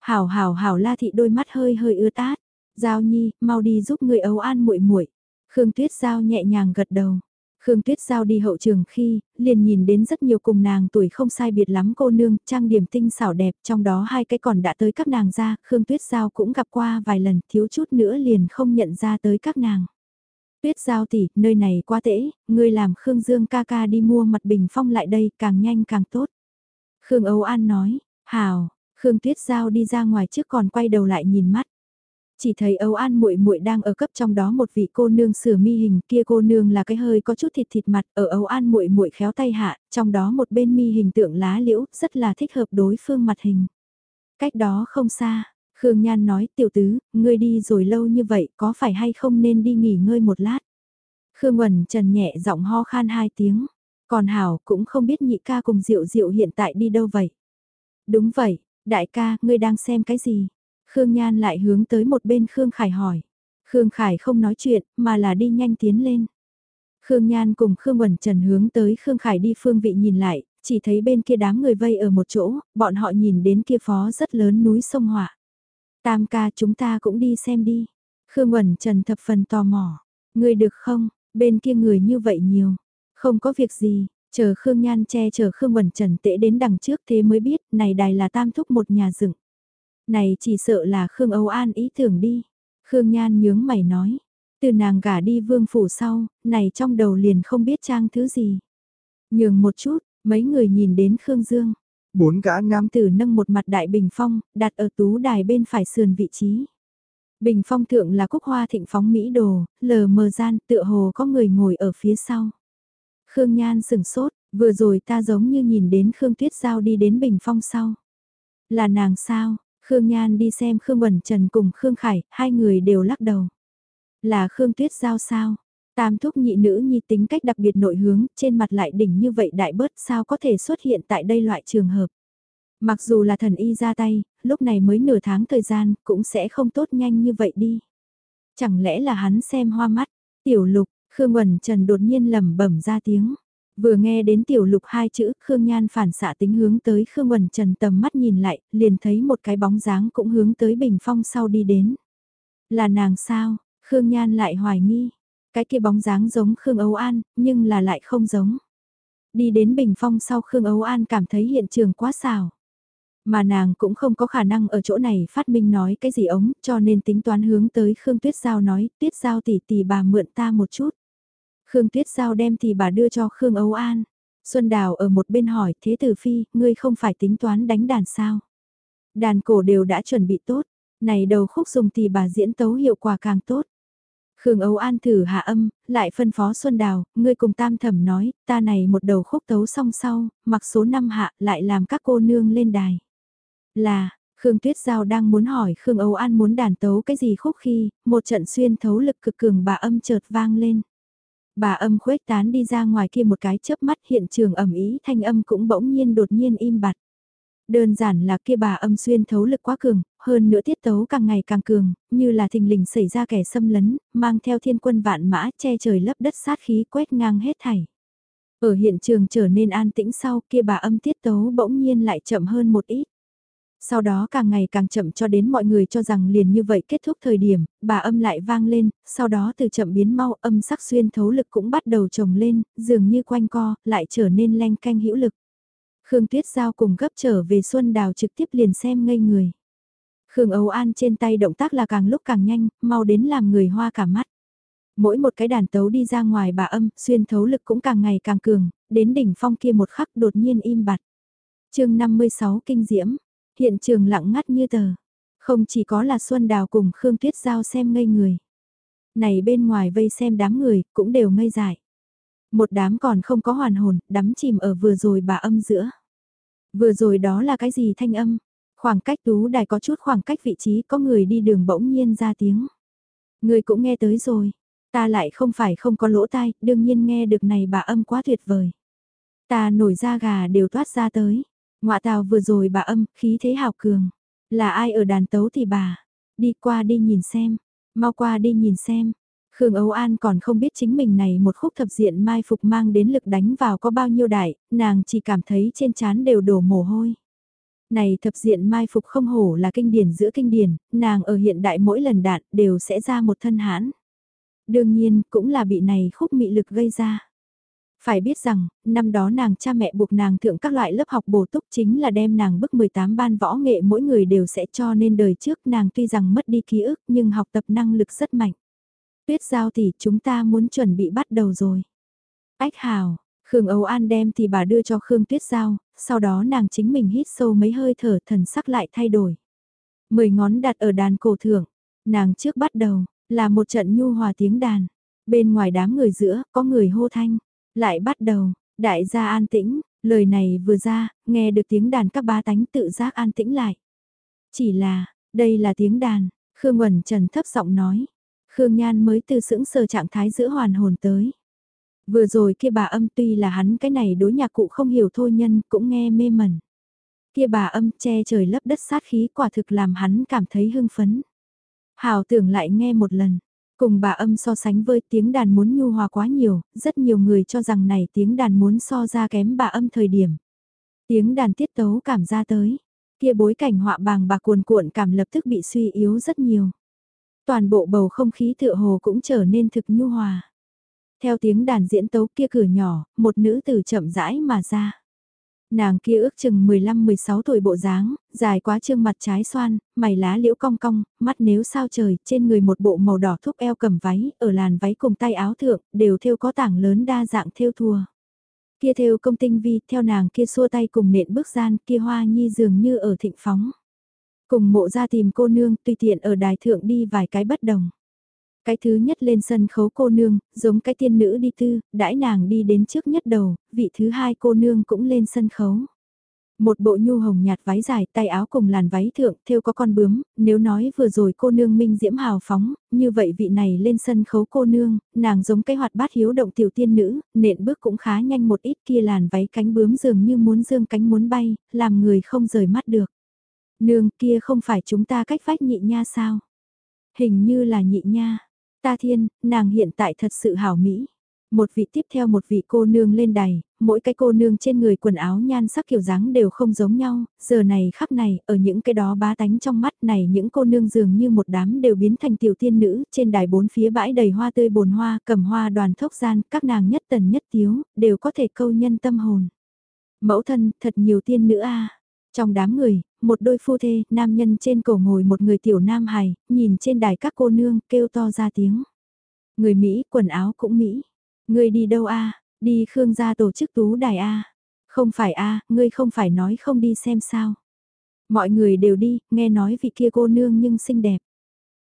Hảo hảo hảo la thị đôi mắt hơi hơi ưa tát, Giao nhi, mau đi giúp người ấu an muội muội Khương Tuyết Giao nhẹ nhàng gật đầu. Khương Tuyết Giao đi hậu trường khi, liền nhìn đến rất nhiều cùng nàng tuổi không sai biệt lắm cô nương, trang điểm tinh xảo đẹp, trong đó hai cái còn đã tới các nàng ra, Khương Tuyết Giao cũng gặp qua vài lần, thiếu chút nữa liền không nhận ra tới các nàng. Tuyết Giao tỷ, nơi này quá tễ, ngươi làm Khương Dương ca ca đi mua mặt bình phong lại đây, càng nhanh càng tốt. Khương Âu An nói, hào, Khương Tuyết Giao đi ra ngoài trước còn quay đầu lại nhìn mắt. Chỉ thấy Âu An muội muội đang ở cấp trong đó một vị cô nương sửa mi hình, kia cô nương là cái hơi có chút thịt thịt mặt, ở Âu An muội muội khéo tay hạ, trong đó một bên mi hình tượng lá liễu, rất là thích hợp đối phương mặt hình. Cách đó không xa, Khương Nhan nói tiểu tứ, ngươi đi rồi lâu như vậy có phải hay không nên đi nghỉ ngơi một lát. Khương Quẩn Trần nhẹ giọng ho khan hai tiếng. Còn Hảo cũng không biết nhị ca cùng Diệu Diệu hiện tại đi đâu vậy. Đúng vậy, đại ca, ngươi đang xem cái gì? Khương Nhan lại hướng tới một bên Khương Khải hỏi. Khương Khải không nói chuyện, mà là đi nhanh tiến lên. Khương Nhan cùng Khương Quẩn Trần hướng tới Khương Khải đi phương vị nhìn lại, chỉ thấy bên kia đám người vây ở một chỗ, bọn họ nhìn đến kia phó rất lớn núi sông họa. Tam ca chúng ta cũng đi xem đi. Khương Quẩn Trần thập phần tò mò. người được không, bên kia người như vậy nhiều. Không có việc gì, chờ Khương Nhan che chờ Khương Quẩn Trần tệ đến đằng trước thế mới biết này đài là tam thúc một nhà dựng. Này chỉ sợ là Khương Âu An ý tưởng đi. Khương Nhan nhướng mày nói. Từ nàng gả đi vương phủ sau, này trong đầu liền không biết trang thứ gì. Nhường một chút, mấy người nhìn đến Khương Dương. Bốn gã nam tử nâng một mặt đại bình phong, đặt ở tú đài bên phải sườn vị trí. Bình phong thượng là cúc hoa thịnh phóng mỹ đồ, lờ mờ gian tựa hồ có người ngồi ở phía sau. Khương Nhan sừng sốt, vừa rồi ta giống như nhìn đến Khương Tuyết Giao đi đến bình phong sau. Là nàng sao? Khương Nhan đi xem Khương Bẩn Trần cùng Khương Khải, hai người đều lắc đầu. Là Khương Tuyết Giao sao? Tam thúc nhị nữ nhi tính cách đặc biệt nội hướng, trên mặt lại đỉnh như vậy đại bớt sao có thể xuất hiện tại đây loại trường hợp. Mặc dù là thần y ra tay, lúc này mới nửa tháng thời gian, cũng sẽ không tốt nhanh như vậy đi. Chẳng lẽ là hắn xem hoa mắt, tiểu lục, Khương Quẩn Trần đột nhiên lẩm bẩm ra tiếng. Vừa nghe đến tiểu lục hai chữ, Khương Nhan phản xạ tính hướng tới Khương Quẩn Trần tầm mắt nhìn lại, liền thấy một cái bóng dáng cũng hướng tới bình phong sau đi đến. Là nàng sao? Khương Nhan lại hoài nghi. Cái kia bóng dáng giống Khương Âu An, nhưng là lại không giống. Đi đến bình phong sau Khương Âu An cảm thấy hiện trường quá xào. Mà nàng cũng không có khả năng ở chỗ này phát minh nói cái gì ống, cho nên tính toán hướng tới Khương Tuyết Giao nói, Tuyết Giao tỷ tỷ bà mượn ta một chút. Khương Tuyết Giao đem thì bà đưa cho Khương Âu An. Xuân Đào ở một bên hỏi, thế tử phi, ngươi không phải tính toán đánh đàn sao? Đàn cổ đều đã chuẩn bị tốt, này đầu khúc dùng thì bà diễn tấu hiệu quả càng tốt. Khương Âu An thử hạ âm, lại phân phó Xuân Đào, ngươi cùng tam thẩm nói, ta này một đầu khúc tấu xong sau, mặc số năm hạ lại làm các cô nương lên đài. Là, Khương Tuyết Giao đang muốn hỏi Khương Âu An muốn đàn tấu cái gì khúc khi, một trận xuyên thấu lực cực cường bà âm chợt vang lên. Bà âm khuếch tán đi ra ngoài kia một cái chớp mắt hiện trường ẩm ý thanh âm cũng bỗng nhiên đột nhiên im bặt. Đơn giản là kia bà âm xuyên thấu lực quá cường, hơn nữa tiết tấu càng ngày càng cường, như là thình lình xảy ra kẻ xâm lấn, mang theo thiên quân vạn mã che trời lấp đất sát khí quét ngang hết thảy. Ở hiện trường trở nên an tĩnh sau kia bà âm tiết tấu bỗng nhiên lại chậm hơn một ít. Sau đó càng ngày càng chậm cho đến mọi người cho rằng liền như vậy kết thúc thời điểm, bà âm lại vang lên, sau đó từ chậm biến mau âm sắc xuyên thấu lực cũng bắt đầu trồng lên, dường như quanh co, lại trở nên leng canh hữu lực. Khương Tuyết Giao cùng gấp trở về Xuân Đào trực tiếp liền xem ngây người. Khương Âu An trên tay động tác là càng lúc càng nhanh, mau đến làm người hoa cả mắt. Mỗi một cái đàn tấu đi ra ngoài bà âm, xuyên thấu lực cũng càng ngày càng cường, đến đỉnh phong kia một khắc đột nhiên im bặt. chương 56 Kinh Diễm, hiện trường lặng ngắt như tờ. Không chỉ có là Xuân Đào cùng Khương Tuyết Giao xem ngây người. Này bên ngoài vây xem đám người, cũng đều ngây dại. Một đám còn không có hoàn hồn, đắm chìm ở vừa rồi bà âm giữa. Vừa rồi đó là cái gì thanh âm? Khoảng cách tú đài có chút khoảng cách vị trí có người đi đường bỗng nhiên ra tiếng. Người cũng nghe tới rồi. Ta lại không phải không có lỗ tai, đương nhiên nghe được này bà âm quá tuyệt vời. Ta nổi da gà đều toát ra tới. Ngoạ tào vừa rồi bà âm, khí thế hào cường. Là ai ở đàn tấu thì bà. Đi qua đi nhìn xem. Mau qua đi nhìn xem. Khương Âu An còn không biết chính mình này một khúc thập diện mai phục mang đến lực đánh vào có bao nhiêu đại, nàng chỉ cảm thấy trên trán đều đổ mồ hôi. Này thập diện mai phục không hổ là kinh điển giữa kinh điển, nàng ở hiện đại mỗi lần đạn đều sẽ ra một thân hãn. Đương nhiên cũng là bị này khúc mị lực gây ra. Phải biết rằng, năm đó nàng cha mẹ buộc nàng thượng các loại lớp học bổ túc chính là đem nàng bức 18 ban võ nghệ mỗi người đều sẽ cho nên đời trước nàng tuy rằng mất đi ký ức nhưng học tập năng lực rất mạnh. Tuyết giao thì chúng ta muốn chuẩn bị bắt đầu rồi. Ách hào, Khương Âu An đem thì bà đưa cho Khương Tuyết Giao, sau đó nàng chính mình hít sâu mấy hơi thở thần sắc lại thay đổi. Mười ngón đặt ở đàn cổ thượng, nàng trước bắt đầu, là một trận nhu hòa tiếng đàn. Bên ngoài đám người giữa, có người hô thanh, lại bắt đầu, đại gia an tĩnh, lời này vừa ra, nghe được tiếng đàn các ba tánh tự giác an tĩnh lại. Chỉ là, Đây là tiếng đàn, Khương Quẩn Trần thấp giọng nói. Khương Nhan mới từ sững sờ trạng thái giữa hoàn hồn tới. Vừa rồi kia bà âm tuy là hắn cái này đối nhạc cụ không hiểu thôi nhân cũng nghe mê mẩn. Kia bà âm che trời lấp đất sát khí quả thực làm hắn cảm thấy hưng phấn. Hào tưởng lại nghe một lần, cùng bà âm so sánh với tiếng đàn muốn nhu hòa quá nhiều, rất nhiều người cho rằng này tiếng đàn muốn so ra kém bà âm thời điểm. Tiếng đàn tiết tấu cảm ra tới, kia bối cảnh họa bàng bà cuồn cuộn cảm lập tức bị suy yếu rất nhiều. Toàn bộ bầu không khí tựa hồ cũng trở nên thực nhu hòa. Theo tiếng đàn diễn tấu kia cửa nhỏ, một nữ tử chậm rãi mà ra. Nàng kia ước chừng 15-16 tuổi bộ dáng, dài quá trương mặt trái xoan, mày lá liễu cong cong, mắt nếu sao trời, trên người một bộ màu đỏ thúc eo cầm váy, ở làn váy cùng tay áo thượng, đều thêu có tảng lớn đa dạng thêu thùa. Kia thêu công tinh vi, theo nàng kia xua tay cùng nện bước gian, kia hoa nhi dường như ở thịnh phóng. Cùng mộ ra tìm cô nương, tùy tiện ở đài thượng đi vài cái bất đồng. Cái thứ nhất lên sân khấu cô nương, giống cái tiên nữ đi tư, đãi nàng đi đến trước nhất đầu, vị thứ hai cô nương cũng lên sân khấu. Một bộ nhu hồng nhạt váy dài, tay áo cùng làn váy thượng, thêu có con bướm, nếu nói vừa rồi cô nương minh diễm hào phóng, như vậy vị này lên sân khấu cô nương, nàng giống cái hoạt bát hiếu động tiểu tiên nữ, nện bước cũng khá nhanh một ít kia làn váy cánh bướm dường như muốn dương cánh muốn bay, làm người không rời mắt được. Nương kia không phải chúng ta cách vách nhị nha sao? Hình như là nhị nha. Ta thiên, nàng hiện tại thật sự hảo mỹ. Một vị tiếp theo một vị cô nương lên đài, mỗi cái cô nương trên người quần áo nhan sắc kiểu dáng đều không giống nhau, giờ này khắc này, ở những cái đó bá tánh trong mắt này những cô nương dường như một đám đều biến thành tiểu tiên nữ, trên đài bốn phía bãi đầy hoa tươi bồn hoa, cầm hoa đoàn thốc gian, các nàng nhất tần nhất tiếu, đều có thể câu nhân tâm hồn. Mẫu thân, thật nhiều tiên nữ a trong đám người, một đôi phu thê, nam nhân trên cổ ngồi một người tiểu nam hài, nhìn trên đài các cô nương, kêu to ra tiếng. Người Mỹ, quần áo cũng Mỹ. Người đi đâu a Đi Khương gia tổ chức tú đài a Không phải a ngươi không phải nói không đi xem sao. Mọi người đều đi, nghe nói vị kia cô nương nhưng xinh đẹp.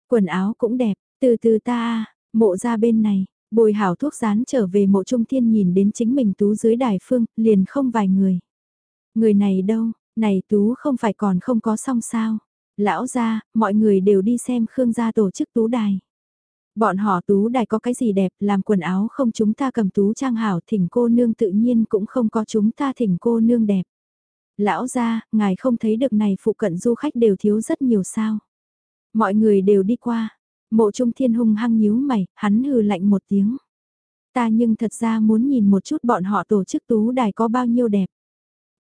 Quần áo cũng đẹp, từ từ ta a mộ ra bên này, bồi hảo thuốc rán trở về mộ trung thiên nhìn đến chính mình tú dưới đài phương, liền không vài người. Người này đâu, này Tú không phải còn không có xong sao. Lão gia, mọi người đều đi xem Khương gia tổ chức Tú đài. Bọn họ Tú đài có cái gì đẹp, làm quần áo không chúng ta cầm Tú trang hảo thỉnh cô nương tự nhiên cũng không có chúng ta thỉnh cô nương đẹp. Lão gia, ngài không thấy được này phụ cận du khách đều thiếu rất nhiều sao. Mọi người đều đi qua. Mộ trung thiên hung hăng nhíu mày, hắn hừ lạnh một tiếng. Ta nhưng thật ra muốn nhìn một chút bọn họ tổ chức tú đài có bao nhiêu đẹp.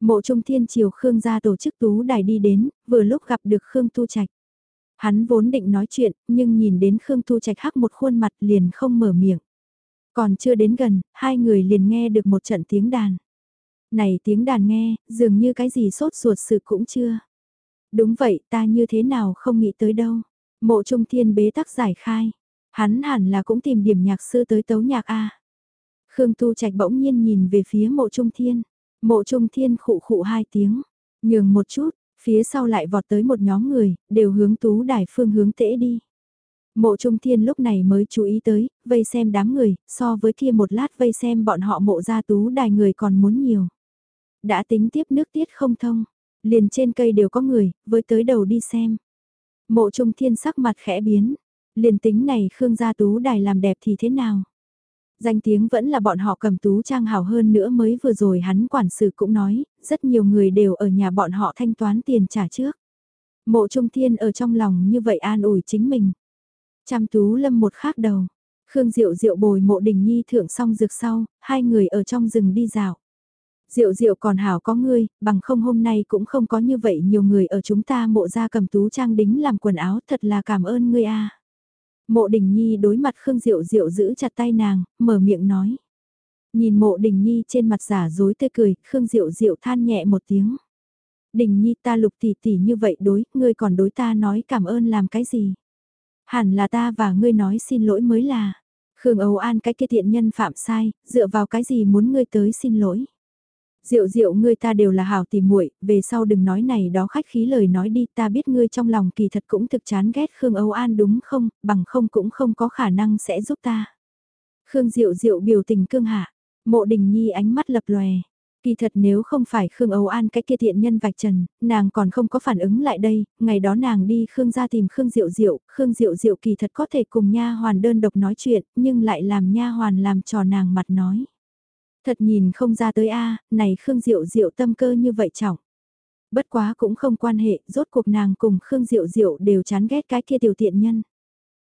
Mộ Trung Thiên Triều Khương gia tổ chức tú đài đi đến, vừa lúc gặp được Khương Tu Trạch. Hắn vốn định nói chuyện, nhưng nhìn đến Khương Tu Trạch hắc một khuôn mặt liền không mở miệng. Còn chưa đến gần, hai người liền nghe được một trận tiếng đàn. Này tiếng đàn nghe, dường như cái gì sốt ruột sự cũng chưa. Đúng vậy, ta như thế nào không nghĩ tới đâu. Mộ Trung Thiên bế tắc giải khai. Hắn hẳn là cũng tìm điểm nhạc sư tới tấu nhạc A. Khương Tu Trạch bỗng nhiên nhìn về phía mộ Trung Thiên. Mộ trung thiên khụ khụ hai tiếng, nhường một chút, phía sau lại vọt tới một nhóm người, đều hướng tú đài phương hướng tễ đi. Mộ trung thiên lúc này mới chú ý tới, vây xem đám người, so với kia một lát vây xem bọn họ mộ ra tú đài người còn muốn nhiều. Đã tính tiếp nước tiết không thông, liền trên cây đều có người, với tới đầu đi xem. Mộ trung thiên sắc mặt khẽ biến, liền tính này Khương gia tú đài làm đẹp thì thế nào? Danh tiếng vẫn là bọn họ cầm tú trang hảo hơn nữa mới vừa rồi hắn quản sự cũng nói, rất nhiều người đều ở nhà bọn họ thanh toán tiền trả trước. Mộ Trung Thiên ở trong lòng như vậy an ủi chính mình. Chăm tú lâm một khác đầu. Khương Diệu Diệu bồi mộ đình nhi thượng xong rực sau, hai người ở trong rừng đi dạo. Diệu Diệu còn hảo có ngươi, bằng không hôm nay cũng không có như vậy nhiều người ở chúng ta mộ ra cầm tú trang đính làm quần áo thật là cảm ơn ngươi a. Mộ Đình Nhi đối mặt Khương Diệu Diệu giữ chặt tay nàng, mở miệng nói. Nhìn mộ Đình Nhi trên mặt giả dối tươi cười, Khương Diệu Diệu than nhẹ một tiếng. Đình Nhi ta lục tỷ tỷ như vậy đối, ngươi còn đối ta nói cảm ơn làm cái gì? Hẳn là ta và ngươi nói xin lỗi mới là. Khương Âu An cái kia tiện nhân phạm sai, dựa vào cái gì muốn ngươi tới xin lỗi? Diệu diệu ngươi ta đều là hảo tỉ muội, về sau đừng nói này đó khách khí lời nói đi, ta biết ngươi trong lòng kỳ thật cũng thực chán ghét Khương Âu An đúng không, bằng không cũng không có khả năng sẽ giúp ta. Khương Diệu Diệu biểu tình cương hạ, mộ đình nhi ánh mắt lập lòe, Kỳ thật nếu không phải Khương Âu An cái kia thiện nhân vạch trần, nàng còn không có phản ứng lại đây, ngày đó nàng đi Khương ra tìm Khương Diệu Diệu, Khương Diệu Diệu kỳ thật có thể cùng nha hoàn đơn độc nói chuyện, nhưng lại làm nha hoàn làm trò nàng mặt nói. Thật nhìn không ra tới a này Khương Diệu Diệu tâm cơ như vậy trọng. Bất quá cũng không quan hệ, rốt cuộc nàng cùng Khương Diệu Diệu đều chán ghét cái kia tiểu tiện nhân.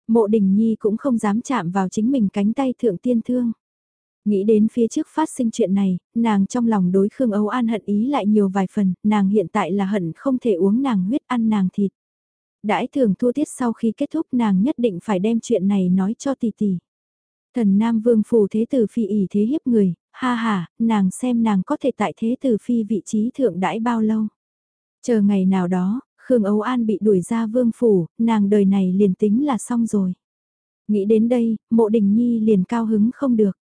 Mộ Đình Nhi cũng không dám chạm vào chính mình cánh tay thượng tiên thương. Nghĩ đến phía trước phát sinh chuyện này, nàng trong lòng đối Khương Âu An hận ý lại nhiều vài phần, nàng hiện tại là hận không thể uống nàng huyết ăn nàng thịt. Đãi thường thua tiết sau khi kết thúc nàng nhất định phải đem chuyện này nói cho tỷ tỷ. Thần Nam Vương phủ thế tử phi ỉ thế hiếp người, ha ha, nàng xem nàng có thể tại thế tử phi vị trí thượng đãi bao lâu. Chờ ngày nào đó, Khương Âu An bị đuổi ra vương phủ, nàng đời này liền tính là xong rồi. Nghĩ đến đây, mộ đình nhi liền cao hứng không được.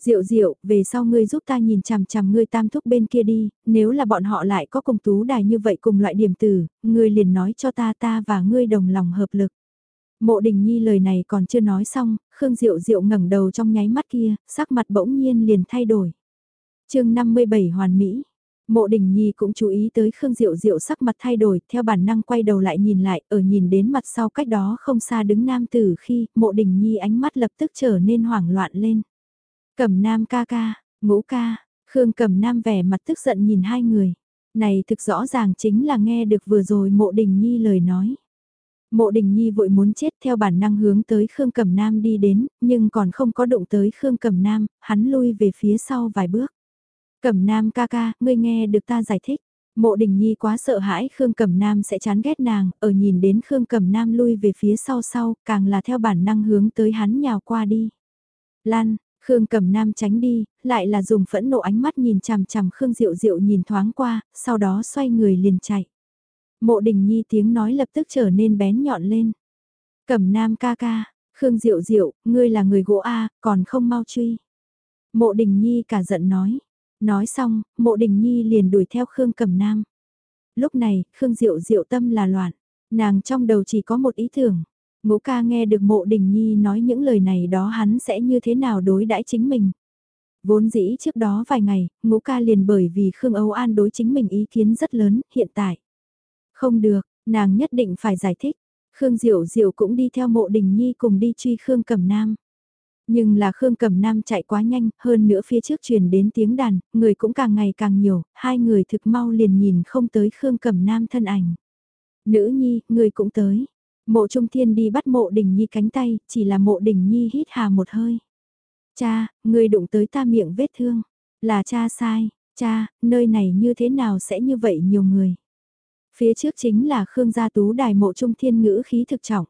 Diệu diệu, về sau ngươi giúp ta nhìn chằm chằm ngươi tam thúc bên kia đi, nếu là bọn họ lại có cùng tú đài như vậy cùng loại điểm tử, ngươi liền nói cho ta ta và ngươi đồng lòng hợp lực. Mộ đình nhi lời này còn chưa nói xong, Khương Diệu Diệu ngẩng đầu trong nháy mắt kia, sắc mặt bỗng nhiên liền thay đổi. chương 57 Hoàn Mỹ Mộ Đình Nhi cũng chú ý tới Khương Diệu Diệu sắc mặt thay đổi, theo bản năng quay đầu lại nhìn lại, ở nhìn đến mặt sau cách đó không xa đứng nam tử khi Mộ Đình Nhi ánh mắt lập tức trở nên hoảng loạn lên. Cẩm Nam ca ca, ngũ ca, Khương Cẩm Nam vẻ mặt tức giận nhìn hai người. Này thực rõ ràng chính là nghe được vừa rồi Mộ Đình Nhi lời nói. Mộ Đình Nhi vội muốn chết theo bản năng hướng tới Khương Cẩm Nam đi đến, nhưng còn không có động tới Khương Cẩm Nam, hắn lui về phía sau vài bước. Cẩm Nam ca ca, ngươi nghe được ta giải thích. Mộ Đình Nhi quá sợ hãi Khương Cẩm Nam sẽ chán ghét nàng, ở nhìn đến Khương Cẩm Nam lui về phía sau sau, càng là theo bản năng hướng tới hắn nhào qua đi. Lan, Khương Cẩm Nam tránh đi, lại là dùng phẫn nộ ánh mắt nhìn chằm chằm Khương Diệu Diệu nhìn thoáng qua, sau đó xoay người liền chạy. Mộ Đình Nhi tiếng nói lập tức trở nên bén nhọn lên. Cẩm Nam ca ca, Khương Diệu Diệu, ngươi là người gỗ A, còn không mau truy. Mộ Đình Nhi cả giận nói. Nói xong, Mộ Đình Nhi liền đuổi theo Khương Cẩm Nam. Lúc này, Khương Diệu Diệu tâm là loạn. Nàng trong đầu chỉ có một ý tưởng. Ngũ ca nghe được Mộ Đình Nhi nói những lời này đó hắn sẽ như thế nào đối đãi chính mình. Vốn dĩ trước đó vài ngày, ngũ ca liền bởi vì Khương Âu An đối chính mình ý kiến rất lớn, hiện tại. Không được, nàng nhất định phải giải thích. Khương Diệu Diệu cũng đi theo mộ đình nhi cùng đi truy Khương Cẩm Nam. Nhưng là Khương Cẩm Nam chạy quá nhanh, hơn nữa phía trước truyền đến tiếng đàn, người cũng càng ngày càng nhiều, hai người thực mau liền nhìn không tới Khương Cẩm Nam thân ảnh. Nữ nhi, người cũng tới. Mộ Trung Thiên đi bắt mộ đình nhi cánh tay, chỉ là mộ đình nhi hít hà một hơi. Cha, người đụng tới ta miệng vết thương. Là cha sai, cha, nơi này như thế nào sẽ như vậy nhiều người. Phía trước chính là Khương gia tú đài mộ trung thiên ngữ khí thực trọng.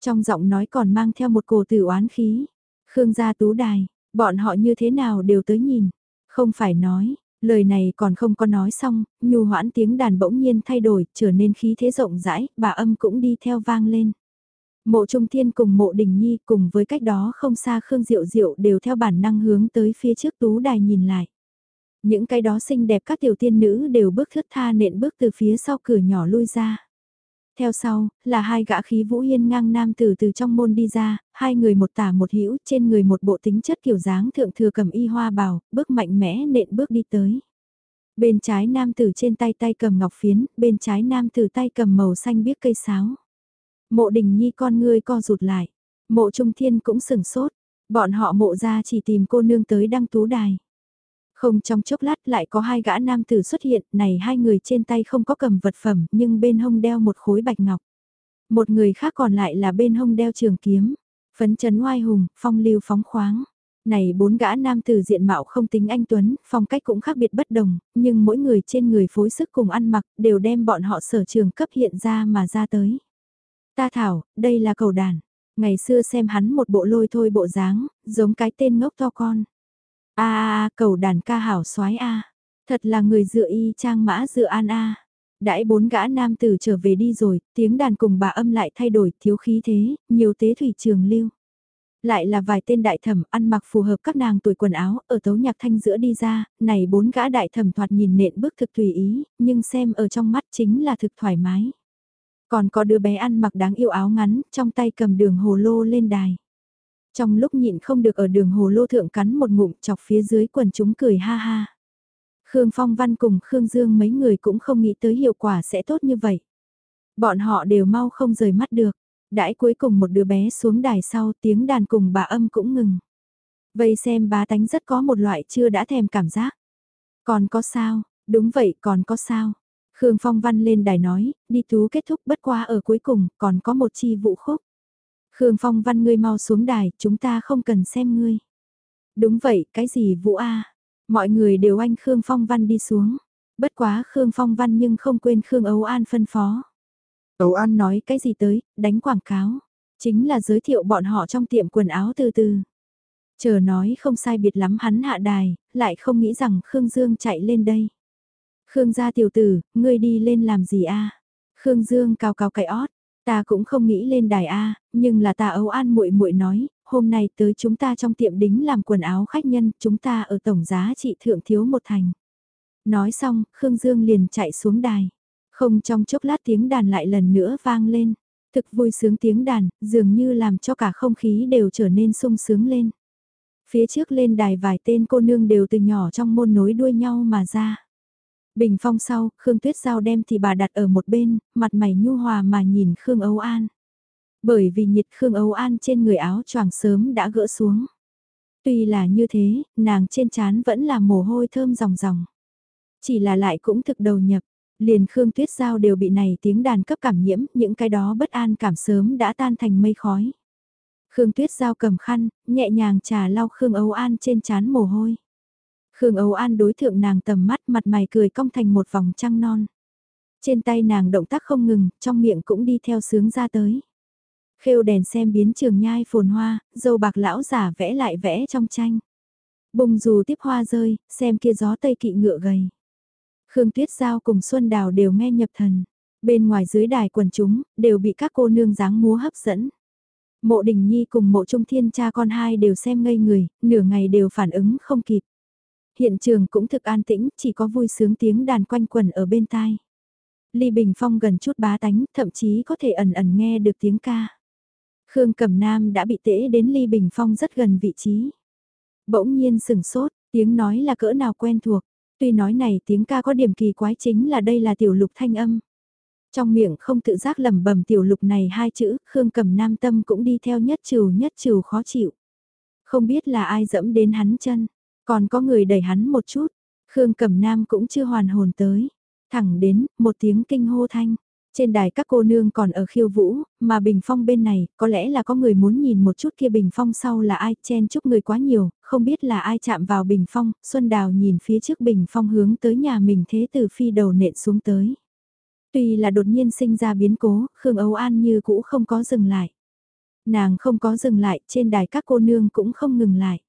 Trong giọng nói còn mang theo một cổ tử oán khí. Khương gia tú đài, bọn họ như thế nào đều tới nhìn. Không phải nói, lời này còn không có nói xong, nhu hoãn tiếng đàn bỗng nhiên thay đổi, trở nên khí thế rộng rãi, bà âm cũng đi theo vang lên. Mộ Trung Thiên cùng Mộ Đình Nhi cùng với cách đó không xa Khương Diệu Diệu đều theo bản năng hướng tới phía trước tú đài nhìn lại. Những cái đó xinh đẹp các tiểu tiên nữ đều bước thướt tha nện bước từ phía sau cửa nhỏ lui ra. Theo sau, là hai gã khí vũ hiên ngang nam tử từ trong môn đi ra, hai người một tả một hữu trên người một bộ tính chất kiểu dáng thượng thừa cầm y hoa bào, bước mạnh mẽ nện bước đi tới. Bên trái nam tử trên tay tay cầm ngọc phiến, bên trái nam tử tay cầm màu xanh biếc cây sáo. Mộ đình nhi con ngươi co rụt lại, mộ trung thiên cũng sừng sốt, bọn họ mộ ra chỉ tìm cô nương tới đăng tú đài. Không trong chốc lát lại có hai gã nam tử xuất hiện, này hai người trên tay không có cầm vật phẩm nhưng bên hông đeo một khối bạch ngọc. Một người khác còn lại là bên hông đeo trường kiếm, phấn chấn oai hùng, phong lưu phóng khoáng. Này bốn gã nam tử diện mạo không tính anh Tuấn, phong cách cũng khác biệt bất đồng, nhưng mỗi người trên người phối sức cùng ăn mặc đều đem bọn họ sở trường cấp hiện ra mà ra tới. Ta thảo, đây là cầu đàn. Ngày xưa xem hắn một bộ lôi thôi bộ dáng, giống cái tên ngốc to con a a cầu đàn ca hảo soái a. Thật là người dựa y trang mã dựa an a. Đãi bốn gã nam tử trở về đi rồi, tiếng đàn cùng bà âm lại thay đổi, thiếu khí thế, nhiều tế thủy trường lưu. Lại là vài tên đại thẩm ăn mặc phù hợp các nàng tuổi quần áo, ở tấu nhạc thanh giữa đi ra, này bốn gã đại thẩm thoạt nhìn nện bước thực tùy ý, nhưng xem ở trong mắt chính là thực thoải mái. Còn có đứa bé ăn mặc đáng yêu áo ngắn, trong tay cầm đường hồ lô lên đài trong lúc nhịn không được ở đường hồ lô thượng cắn một ngụm chọc phía dưới quần chúng cười ha ha. Khương Phong Văn cùng Khương Dương mấy người cũng không nghĩ tới hiệu quả sẽ tốt như vậy. Bọn họ đều mau không rời mắt được. Đãi cuối cùng một đứa bé xuống đài sau tiếng đàn cùng bà âm cũng ngừng. Vây xem bá tánh rất có một loại chưa đã thèm cảm giác. Còn có sao, đúng vậy còn có sao. Khương Phong Văn lên đài nói, đi tú kết thúc bất qua ở cuối cùng, còn có một chi vũ khúc. Khương Phong Văn ngươi mau xuống đài, chúng ta không cần xem ngươi. Đúng vậy, cái gì vũ A? Mọi người đều anh Khương Phong Văn đi xuống. Bất quá Khương Phong Văn nhưng không quên Khương Âu An phân phó. Âu An nói cái gì tới, đánh quảng cáo. Chính là giới thiệu bọn họ trong tiệm quần áo từ từ. Chờ nói không sai biệt lắm hắn hạ đài, lại không nghĩ rằng Khương Dương chạy lên đây. Khương gia tiểu tử, ngươi đi lên làm gì a? Khương Dương cao cao cái ót, ta cũng không nghĩ lên đài a, nhưng là ta Âu An muội muội nói, hôm nay tới chúng ta trong tiệm đính làm quần áo khách nhân, chúng ta ở tổng giá trị thượng thiếu một thành. Nói xong, Khương Dương liền chạy xuống đài. Không trong chốc lát tiếng đàn lại lần nữa vang lên. Thực vui sướng tiếng đàn, dường như làm cho cả không khí đều trở nên sung sướng lên. Phía trước lên đài vài tên cô nương đều từ nhỏ trong môn nối đuôi nhau mà ra. Bình phong sau, Khương Tuyết Giao đem thì bà đặt ở một bên, mặt mày nhu hòa mà nhìn Khương Âu An. Bởi vì nhiệt Khương Âu An trên người áo choàng sớm đã gỡ xuống. Tuy là như thế, nàng trên trán vẫn là mồ hôi thơm ròng ròng. Chỉ là lại cũng thực đầu nhập, liền Khương Tuyết Giao đều bị này tiếng đàn cấp cảm nhiễm, những cái đó bất an cảm sớm đã tan thành mây khói. Khương Tuyết Giao cầm khăn, nhẹ nhàng trà lau Khương Âu An trên trán mồ hôi. Khương Âu An đối thượng nàng tầm mắt mặt mày cười cong thành một vòng trăng non. Trên tay nàng động tác không ngừng, trong miệng cũng đi theo sướng ra tới. Khêu đèn xem biến trường nhai phồn hoa, dâu bạc lão giả vẽ lại vẽ trong tranh. Bùng dù tiếp hoa rơi, xem kia gió tây kỵ ngựa gầy. Khương Tuyết Giao cùng Xuân Đào đều nghe nhập thần. Bên ngoài dưới đài quần chúng, đều bị các cô nương dáng múa hấp dẫn. Mộ Đình Nhi cùng mộ Trung Thiên cha con hai đều xem ngây người, nửa ngày đều phản ứng không kịp. Hiện trường cũng thực an tĩnh, chỉ có vui sướng tiếng đàn quanh quần ở bên tai. Ly Bình Phong gần chút bá tánh, thậm chí có thể ẩn ẩn nghe được tiếng ca. Khương Cẩm Nam đã bị tễ đến Ly Bình Phong rất gần vị trí. Bỗng nhiên sừng sốt, tiếng nói là cỡ nào quen thuộc. Tuy nói này tiếng ca có điểm kỳ quái chính là đây là tiểu lục thanh âm. Trong miệng không tự giác lẩm bẩm tiểu lục này hai chữ, Khương Cẩm Nam tâm cũng đi theo nhất trừ nhất trừ khó chịu. Không biết là ai dẫm đến hắn chân, còn có người đẩy hắn một chút, Khương Cẩm Nam cũng chưa hoàn hồn tới. Thẳng đến, một tiếng kinh hô thanh. Trên đài các cô nương còn ở khiêu vũ, mà bình phong bên này, có lẽ là có người muốn nhìn một chút kia bình phong sau là ai, chen chúc người quá nhiều, không biết là ai chạm vào bình phong, Xuân Đào nhìn phía trước bình phong hướng tới nhà mình thế từ phi đầu nện xuống tới. Tuy là đột nhiên sinh ra biến cố, Khương Âu An như cũ không có dừng lại. Nàng không có dừng lại, trên đài các cô nương cũng không ngừng lại.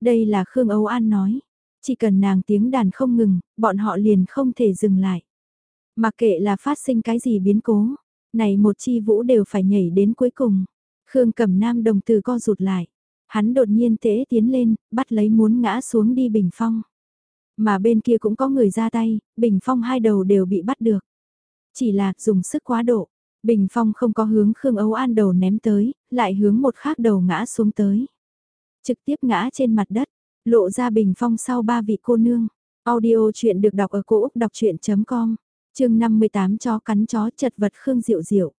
Đây là Khương Âu An nói. Chỉ cần nàng tiếng đàn không ngừng, bọn họ liền không thể dừng lại. Mặc kệ là phát sinh cái gì biến cố, này một chi vũ đều phải nhảy đến cuối cùng. Khương Cẩm Nam đồng từ co rụt lại. Hắn đột nhiên tễ tiến lên, bắt lấy muốn ngã xuống đi bình phong. Mà bên kia cũng có người ra tay, bình phong hai đầu đều bị bắt được. Chỉ là dùng sức quá độ. Bình phong không có hướng Khương Âu An đầu ném tới, lại hướng một khác đầu ngã xuống tới. Trực tiếp ngã trên mặt đất, lộ ra bình phong sau ba vị cô nương. Audio chuyện được đọc ở cổ Úc đọc chuyện.com, chương 58 chó cắn chó chật vật Khương Diệu Diệu.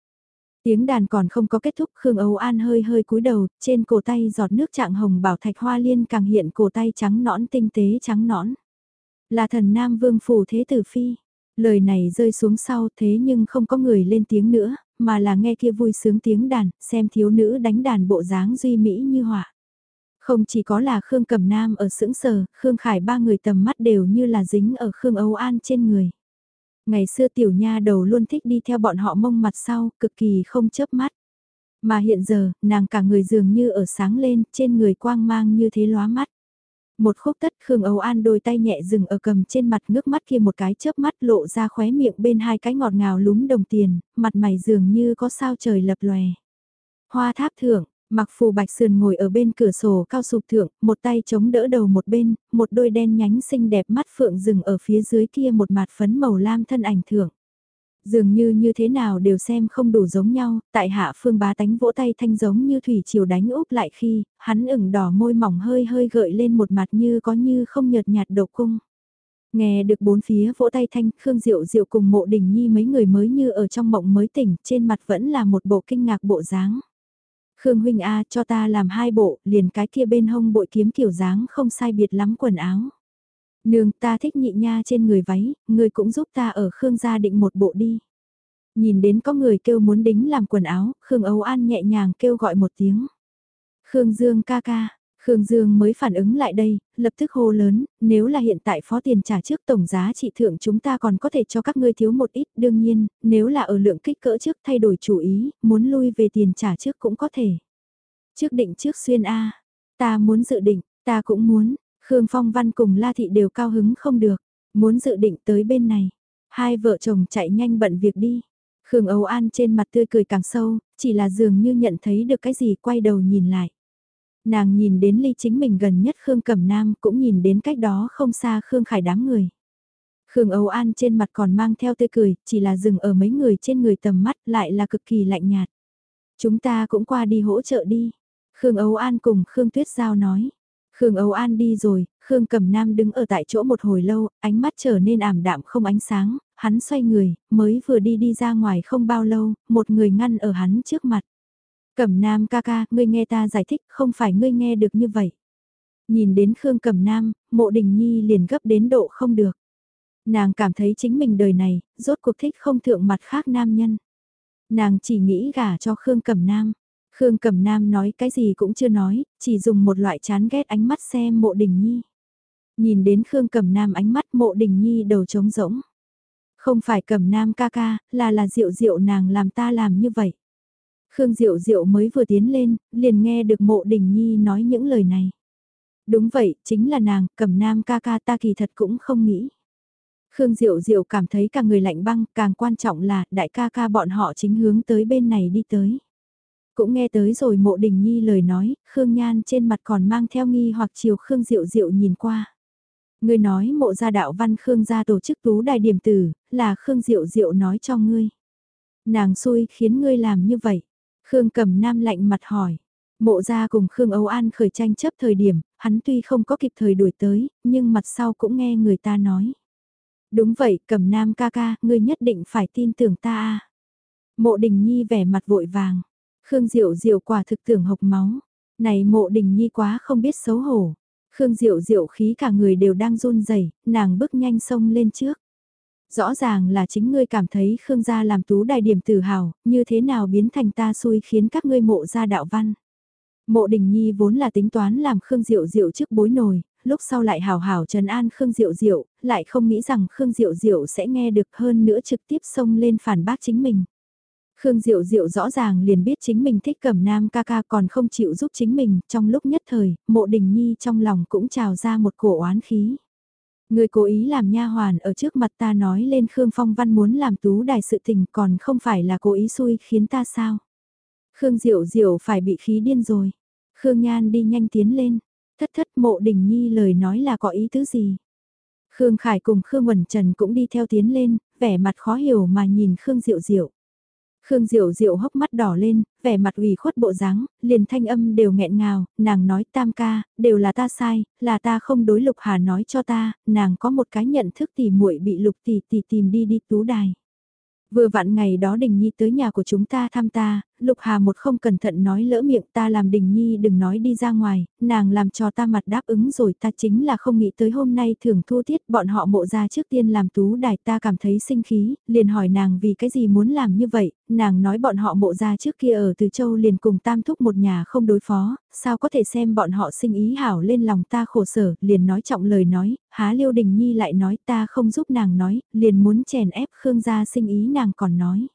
Tiếng đàn còn không có kết thúc Khương Âu An hơi hơi cúi đầu, trên cổ tay giọt nước trạng hồng bảo thạch hoa liên càng hiện cổ tay trắng nõn tinh tế trắng nõn. Là thần Nam Vương Phủ Thế Tử Phi. Lời này rơi xuống sau thế nhưng không có người lên tiếng nữa, mà là nghe kia vui sướng tiếng đàn, xem thiếu nữ đánh đàn bộ dáng duy mỹ như họa. Không chỉ có là Khương Cẩm Nam ở sững sờ, Khương Khải ba người tầm mắt đều như là dính ở Khương Âu An trên người. Ngày xưa tiểu nha đầu luôn thích đi theo bọn họ mông mặt sau, cực kỳ không chớp mắt. Mà hiện giờ, nàng cả người dường như ở sáng lên, trên người quang mang như thế lóa mắt. Một khúc tất Khương Âu An đôi tay nhẹ dừng ở cầm trên mặt ngước mắt kia một cái chớp mắt lộ ra khóe miệng bên hai cái ngọt ngào lúm đồng tiền, mặt mày dường như có sao trời lập lòe. Hoa tháp thượng, mặc phù bạch sườn ngồi ở bên cửa sổ cao sụp thượng, một tay chống đỡ đầu một bên, một đôi đen nhánh xinh đẹp mắt phượng rừng ở phía dưới kia một mặt phấn màu lam thân ảnh thượng. Dường như như thế nào đều xem không đủ giống nhau, tại hạ phương bá tánh vỗ tay thanh giống như thủy chiều đánh úp lại khi, hắn ửng đỏ môi mỏng hơi hơi gợi lên một mặt như có như không nhợt nhạt độc cung. Nghe được bốn phía vỗ tay thanh, Khương Diệu Diệu cùng mộ đình nhi mấy người mới như ở trong mộng mới tỉnh, trên mặt vẫn là một bộ kinh ngạc bộ dáng. Khương huynh A cho ta làm hai bộ, liền cái kia bên hông bội kiếm kiểu dáng không sai biệt lắm quần áo. Nương ta thích nhị nha trên người váy, người cũng giúp ta ở Khương gia định một bộ đi. Nhìn đến có người kêu muốn đính làm quần áo, Khương Âu An nhẹ nhàng kêu gọi một tiếng. Khương Dương ca ca, Khương Dương mới phản ứng lại đây, lập tức hô lớn, nếu là hiện tại phó tiền trả trước tổng giá trị thượng chúng ta còn có thể cho các ngươi thiếu một ít, đương nhiên, nếu là ở lượng kích cỡ trước thay đổi chủ ý, muốn lui về tiền trả trước cũng có thể. Trước định trước xuyên A, ta muốn dự định, ta cũng muốn, Khương Phong Văn cùng La Thị đều cao hứng không được, muốn dự định tới bên này. Hai vợ chồng chạy nhanh bận việc đi. Khương Âu An trên mặt tươi cười càng sâu, chỉ là dường như nhận thấy được cái gì quay đầu nhìn lại. Nàng nhìn đến ly chính mình gần nhất Khương Cẩm Nam cũng nhìn đến cách đó không xa Khương Khải đám người. Khương Âu An trên mặt còn mang theo tươi cười, chỉ là dừng ở mấy người trên người tầm mắt lại là cực kỳ lạnh nhạt. Chúng ta cũng qua đi hỗ trợ đi. Khương Âu An cùng Khương Tuyết Giao nói. Khương Âu An đi rồi, Khương Cẩm Nam đứng ở tại chỗ một hồi lâu, ánh mắt trở nên ảm đạm không ánh sáng, hắn xoay người, mới vừa đi đi ra ngoài không bao lâu, một người ngăn ở hắn trước mặt. Cẩm Nam ca ca, ngươi nghe ta giải thích, không phải ngươi nghe được như vậy. Nhìn đến Khương Cẩm Nam, mộ đình nhi liền gấp đến độ không được. Nàng cảm thấy chính mình đời này, rốt cuộc thích không thượng mặt khác nam nhân. Nàng chỉ nghĩ gả cho Khương Cẩm Nam. Khương Cẩm Nam nói cái gì cũng chưa nói, chỉ dùng một loại chán ghét ánh mắt xem mộ đình nhi. Nhìn đến Khương Cẩm Nam ánh mắt mộ đình nhi đầu trống rỗng. Không phải Cẩm Nam ca ca, là là diệu diệu nàng làm ta làm như vậy. Khương Diệu Diệu mới vừa tiến lên, liền nghe được mộ đình nhi nói những lời này. Đúng vậy, chính là nàng, Cẩm Nam ca ca ta kỳ thật cũng không nghĩ. Khương Diệu Diệu cảm thấy cả người lạnh băng, càng quan trọng là đại ca ca bọn họ chính hướng tới bên này đi tới. Cũng nghe tới rồi mộ đình nhi lời nói, Khương Nhan trên mặt còn mang theo nghi hoặc chiều Khương Diệu Diệu nhìn qua. Ngươi nói mộ gia đạo văn Khương gia tổ chức tú đài điểm tử, là Khương Diệu Diệu nói cho ngươi. Nàng xui khiến ngươi làm như vậy. Khương Cẩm Nam lạnh mặt hỏi. Mộ gia cùng Khương Âu An khởi tranh chấp thời điểm, hắn tuy không có kịp thời đuổi tới, nhưng mặt sau cũng nghe người ta nói. Đúng vậy, Cẩm Nam ca ca, ngươi nhất định phải tin tưởng ta a. Mộ Đình Nhi vẻ mặt vội vàng. Khương Diệu Diệu quả thực tưởng hộc máu. Này Mộ Đình Nhi quá không biết xấu hổ. Khương Diệu Diệu khí cả người đều đang run rẩy, nàng bước nhanh sông lên trước. Rõ ràng là chính ngươi cảm thấy Khương gia làm tú đài điểm tự hào, như thế nào biến thành ta xui khiến các ngươi mộ ra đạo văn. Mộ đình nhi vốn là tính toán làm Khương Diệu Diệu trước bối nồi, lúc sau lại hào hào trần an Khương Diệu Diệu, lại không nghĩ rằng Khương Diệu Diệu sẽ nghe được hơn nữa trực tiếp xông lên phản bác chính mình. Khương Diệu Diệu rõ ràng liền biết chính mình thích cẩm nam ca ca còn không chịu giúp chính mình, trong lúc nhất thời, mộ đình nhi trong lòng cũng trào ra một cổ oán khí. Người cố ý làm nha hoàn ở trước mặt ta nói lên Khương Phong Văn muốn làm tú đài sự tình còn không phải là cố ý xui khiến ta sao. Khương Diệu Diệu phải bị khí điên rồi. Khương Nhan đi nhanh tiến lên. Thất thất mộ đình nhi lời nói là có ý tứ gì. Khương Khải cùng Khương Quẩn Trần cũng đi theo tiến lên, vẻ mặt khó hiểu mà nhìn Khương Diệu Diệu. Khương Diệu Diệu hốc mắt đỏ lên, vẻ mặt ủy khuất bộ dáng, liền thanh âm đều nghẹn ngào, nàng nói tam ca, đều là ta sai, là ta không đối Lục Hà nói cho ta, nàng có một cái nhận thức tỷ muội bị Lục tỷ tỷ tìm đi đi tú đài. Vừa vặn ngày đó Đình Nhi tới nhà của chúng ta thăm ta, Lục Hà một không cẩn thận nói lỡ miệng ta làm Đình Nhi đừng nói đi ra ngoài, nàng làm cho ta mặt đáp ứng rồi ta chính là không nghĩ tới hôm nay thường thu tiết bọn họ mộ ra trước tiên làm tú đài ta cảm thấy sinh khí, liền hỏi nàng vì cái gì muốn làm như vậy, nàng nói bọn họ mộ ra trước kia ở Từ Châu liền cùng tam thúc một nhà không đối phó, sao có thể xem bọn họ sinh ý hảo lên lòng ta khổ sở, liền nói trọng lời nói, há liêu Đình Nhi lại nói ta không giúp nàng nói, liền muốn chèn ép Khương gia sinh ý nàng còn nói.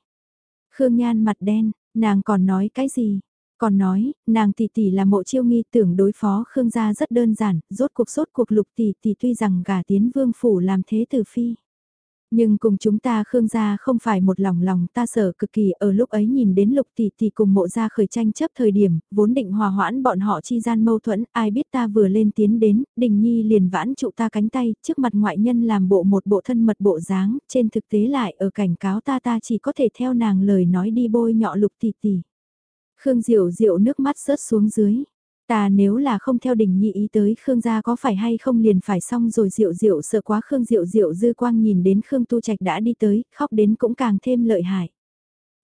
Khương Nhan mặt đen, Nàng còn nói cái gì? Còn nói, nàng tỷ tỷ là mộ chiêu nghi tưởng đối phó Khương gia rất đơn giản, rốt cuộc sốt cuộc lục tỷ tỷ tuy rằng gả tiến vương phủ làm thế tử phi. Nhưng cùng chúng ta Khương gia không phải một lòng lòng ta sợ cực kỳ ở lúc ấy nhìn đến lục tỷ tỷ cùng mộ gia khởi tranh chấp thời điểm, vốn định hòa hoãn bọn họ chi gian mâu thuẫn, ai biết ta vừa lên tiến đến, đình nhi liền vãn trụ ta cánh tay, trước mặt ngoại nhân làm bộ một bộ thân mật bộ dáng, trên thực tế lại ở cảnh cáo ta ta chỉ có thể theo nàng lời nói đi bôi nhọ lục tỷ tỷ. Khương Diệu Diệu nước mắt rớt xuống dưới. Ta nếu là không theo đình nhị ý tới Khương gia có phải hay không liền phải xong rồi Diệu Diệu sợ quá Khương Diệu Diệu dư quang nhìn đến Khương Tu Trạch đã đi tới, khóc đến cũng càng thêm lợi hại.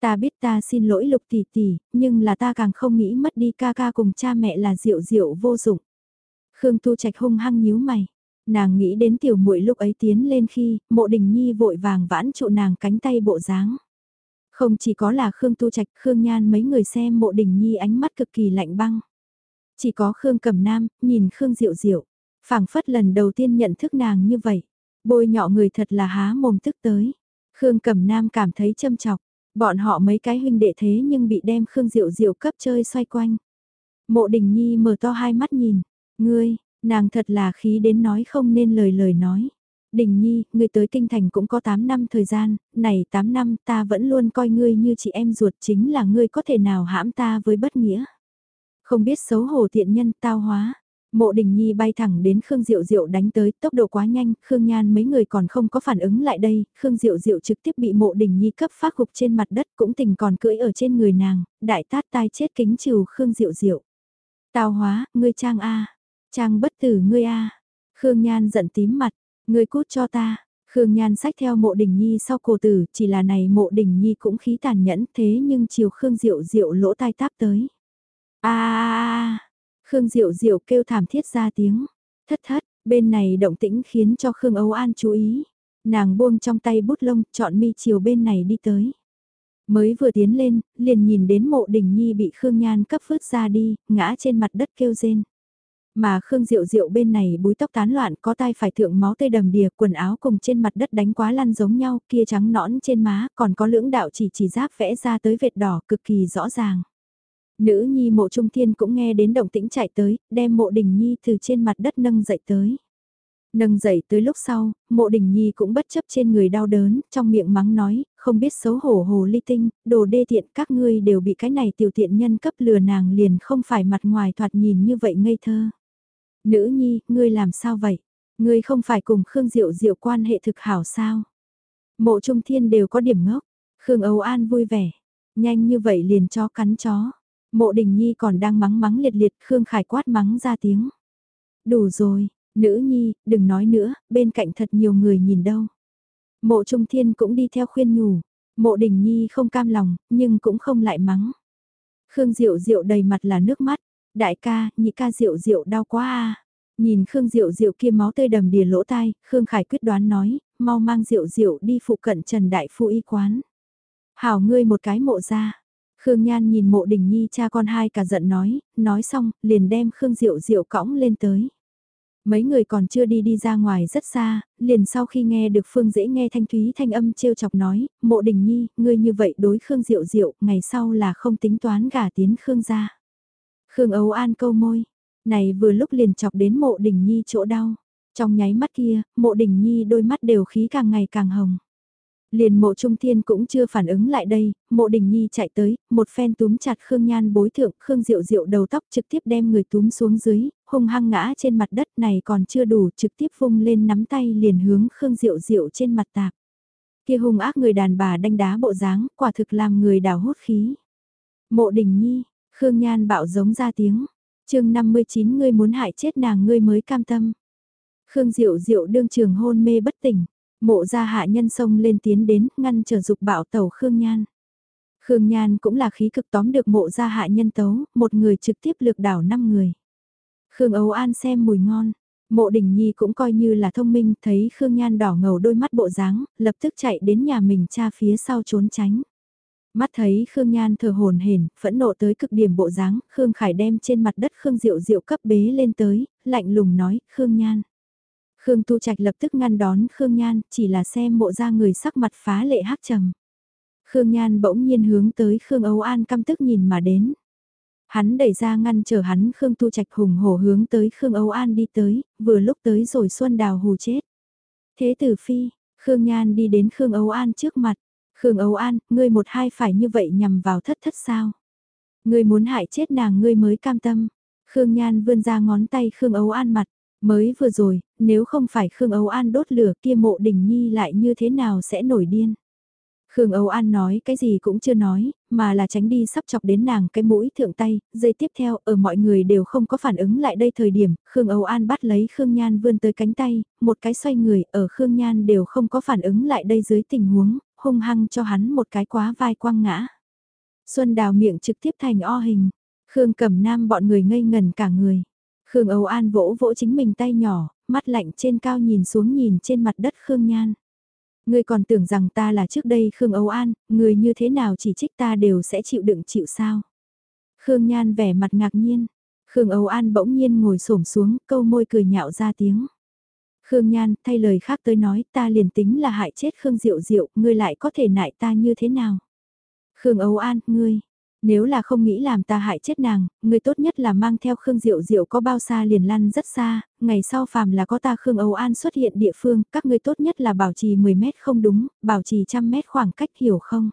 Ta biết ta xin lỗi lục tỷ tỷ, nhưng là ta càng không nghĩ mất đi ca ca cùng cha mẹ là Diệu Diệu vô dụng. Khương Tu Trạch hung hăng nhíu mày. Nàng nghĩ đến tiểu muội lúc ấy tiến lên khi, mộ đình nhi vội vàng vãn trụ nàng cánh tay bộ dáng. Không chỉ có là Khương Tu Trạch, Khương Nhan mấy người xem mộ đình nhi ánh mắt cực kỳ lạnh băng. Chỉ có Khương Cẩm Nam, nhìn Khương Diệu Diệu, phảng phất lần đầu tiên nhận thức nàng như vậy. Bôi nhọ người thật là há mồm tức tới. Khương Cẩm Nam cảm thấy châm chọc, bọn họ mấy cái huynh đệ thế nhưng bị đem Khương Diệu Diệu cấp chơi xoay quanh. Mộ Đình Nhi mở to hai mắt nhìn, ngươi, nàng thật là khí đến nói không nên lời lời nói. Đình Nhi, ngươi tới kinh thành cũng có 8 năm thời gian, này 8 năm ta vẫn luôn coi ngươi như chị em ruột chính là ngươi có thể nào hãm ta với bất nghĩa. Không biết xấu hổ thiện nhân tao hóa. Mộ Đình Nhi bay thẳng đến Khương Diệu Diệu đánh tới, tốc độ quá nhanh, Khương Nhan mấy người còn không có phản ứng lại đây, Khương Diệu Diệu trực tiếp bị Mộ Đình Nhi cấp phát gục trên mặt đất cũng tình còn cưỡi ở trên người nàng, đại tát tai chết kính trừ Khương Diệu Diệu. Tào hóa, ngươi trang A, trang bất tử ngươi A. Khương Nhan giận tím mặt, ngươi cút cho ta. Khương Nhan sách theo mộ đình nhi sau cổ tử, chỉ là này mộ đình nhi cũng khí tàn nhẫn thế nhưng chiều Khương Diệu Diệu lỗ tai táp tới a Khương Diệu Diệu kêu thảm thiết ra tiếng. Thất thất, bên này động tĩnh khiến cho Khương Âu An chú ý. Nàng buông trong tay bút lông, chọn mi chiều bên này đi tới. Mới vừa tiến lên, liền nhìn đến mộ đình nhi bị Khương Nhan cấp vứt ra đi, ngã trên mặt đất kêu rên. Mà Khương Diệu Diệu bên này búi tóc tán loạn có tai phải thượng máu tươi đầm đìa quần áo cùng trên mặt đất đánh quá lăn giống nhau kia trắng nõn trên má còn có lưỡng đạo chỉ chỉ giáp vẽ ra tới vệt đỏ cực kỳ rõ ràng. Nữ nhi mộ trung thiên cũng nghe đến động tĩnh chạy tới, đem mộ đình nhi từ trên mặt đất nâng dậy tới. Nâng dậy tới lúc sau, mộ đình nhi cũng bất chấp trên người đau đớn, trong miệng mắng nói, không biết xấu hổ hồ ly tinh, đồ đê tiện các ngươi đều bị cái này tiểu tiện nhân cấp lừa nàng liền không phải mặt ngoài thoạt nhìn như vậy ngây thơ. Nữ nhi, ngươi làm sao vậy? Ngươi không phải cùng Khương Diệu Diệu quan hệ thực hảo sao? Mộ trung thiên đều có điểm ngốc, Khương Âu An vui vẻ, nhanh như vậy liền cho cắn chó. Mộ đình nhi còn đang mắng mắng liệt liệt, Khương Khải quát mắng ra tiếng. Đủ rồi, nữ nhi, đừng nói nữa, bên cạnh thật nhiều người nhìn đâu. Mộ trung thiên cũng đi theo khuyên nhủ, mộ đình nhi không cam lòng, nhưng cũng không lại mắng. Khương Diệu Diệu đầy mặt là nước mắt, đại ca, nhị ca Diệu Diệu đau quá à. Nhìn Khương Diệu Diệu kia máu tươi đầm đìa lỗ tai, Khương Khải quyết đoán nói, mau mang Diệu Diệu đi phụ cận Trần Đại Phu y quán. Hảo ngươi một cái mộ ra, Khương Nhan nhìn mộ đình nhi cha con hai cả giận nói, nói xong, liền đem Khương Diệu Diệu cõng lên tới. Mấy người còn chưa đi đi ra ngoài rất xa, liền sau khi nghe được Phương dễ nghe thanh thúy thanh âm trêu chọc nói, mộ đình nhi, ngươi như vậy đối Khương Diệu Diệu, ngày sau là không tính toán gả tiến Khương gia. Khương Âu An câu môi, này vừa lúc liền chọc đến mộ đình nhi chỗ đau. Trong nháy mắt kia, mộ đình nhi đôi mắt đều khí càng ngày càng hồng. Liền mộ trung thiên cũng chưa phản ứng lại đây, mộ đình nhi chạy tới, một phen túm chặt Khương Nhan bối thượng, Khương Diệu Diệu đầu tóc trực tiếp đem người túm xuống dưới, hung hăng ngã trên mặt đất này còn chưa đủ, trực tiếp vung lên nắm tay liền hướng Khương Diệu Diệu trên mặt tạp. Kia hung ác người đàn bà đánh đá bộ dáng, quả thực làm người đào hốt khí. Mộ đình nhi, Khương Nhan bạo giống ra tiếng, chương 59 ngươi muốn hại chết nàng ngươi mới cam tâm. Khương Diệu Diệu đương trường hôn mê bất tỉnh. Mộ gia hạ nhân sông lên tiến đến, ngăn trở dục bạo tàu Khương Nhan. Khương Nhan cũng là khí cực tóm được mộ gia hạ nhân tấu, một người trực tiếp lược đảo năm người. Khương Âu An xem mùi ngon, mộ đình nhi cũng coi như là thông minh, thấy Khương Nhan đỏ ngầu đôi mắt bộ dáng, lập tức chạy đến nhà mình cha phía sau trốn tránh. Mắt thấy Khương Nhan thở hồn hển, phẫn nộ tới cực điểm bộ dáng, Khương Khải đem trên mặt đất Khương Diệu Diệu cấp bế lên tới, lạnh lùng nói, Khương Nhan. Khương Tu Trạch lập tức ngăn đón Khương Nhan, chỉ là xem mộ ra người sắc mặt phá lệ hắc trầm. Khương Nhan bỗng nhiên hướng tới Khương Âu An căm tức nhìn mà đến. Hắn đẩy ra ngăn chờ hắn Khương Tu Trạch hùng hổ hướng tới Khương Âu An đi tới, vừa lúc tới rồi Xuân Đào hù chết. Thế tử phi, Khương Nhan đi đến Khương Âu An trước mặt. Khương Âu An, ngươi một hai phải như vậy nhằm vào thất thất sao? Ngươi muốn hại chết nàng ngươi mới cam tâm. Khương Nhan vươn ra ngón tay Khương Âu An mặt. Mới vừa rồi, nếu không phải Khương Âu An đốt lửa kia mộ đình nhi lại như thế nào sẽ nổi điên. Khương Âu An nói cái gì cũng chưa nói, mà là tránh đi sắp chọc đến nàng cái mũi thượng tay, dây tiếp theo ở mọi người đều không có phản ứng lại đây thời điểm, Khương Âu An bắt lấy Khương Nhan vươn tới cánh tay, một cái xoay người ở Khương Nhan đều không có phản ứng lại đây dưới tình huống, hung hăng cho hắn một cái quá vai quăng ngã. Xuân đào miệng trực tiếp thành o hình, Khương Cẩm Nam bọn người ngây ngần cả người. Khương Âu An vỗ vỗ chính mình tay nhỏ, mắt lạnh trên cao nhìn xuống nhìn trên mặt đất Khương Nhan. Ngươi còn tưởng rằng ta là trước đây Khương Âu An, người như thế nào chỉ trích ta đều sẽ chịu đựng chịu sao. Khương Nhan vẻ mặt ngạc nhiên. Khương Âu An bỗng nhiên ngồi xổm xuống, câu môi cười nhạo ra tiếng. Khương Nhan, thay lời khác tới nói, ta liền tính là hại chết Khương Diệu Diệu, ngươi lại có thể nại ta như thế nào? Khương Âu An, ngươi, nếu là không nghĩ làm ta hại chết nàng, người tốt nhất là mang theo Khương Diệu Diệu có bao xa liền lăn rất xa, ngày sau phàm là có ta Khương Âu An xuất hiện địa phương, các ngươi tốt nhất là bảo trì 10 mét không đúng, bảo trì trăm mét khoảng cách hiểu không?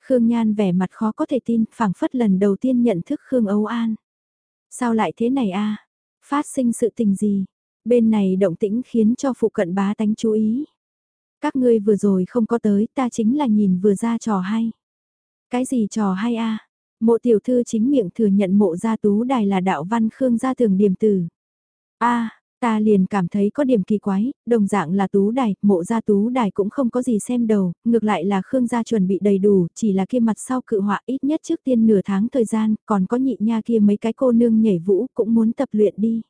Khương Nhan vẻ mặt khó có thể tin, phảng phất lần đầu tiên nhận thức Khương Âu An. Sao lại thế này a? À? Phát sinh sự tình gì? Bên này động tĩnh khiến cho phụ cận bá tánh chú ý. Các ngươi vừa rồi không có tới, ta chính là nhìn vừa ra trò hay. Cái gì trò hay a? Mộ tiểu thư chính miệng thừa nhận mộ gia tú đài là đạo văn khương gia thường điểm tử. a ta liền cảm thấy có điểm kỳ quái, đồng dạng là tú đài, mộ gia tú đài cũng không có gì xem đầu, ngược lại là khương gia chuẩn bị đầy đủ, chỉ là kia mặt sau cự họa ít nhất trước tiên nửa tháng thời gian, còn có nhị nha kia mấy cái cô nương nhảy vũ cũng muốn tập luyện đi.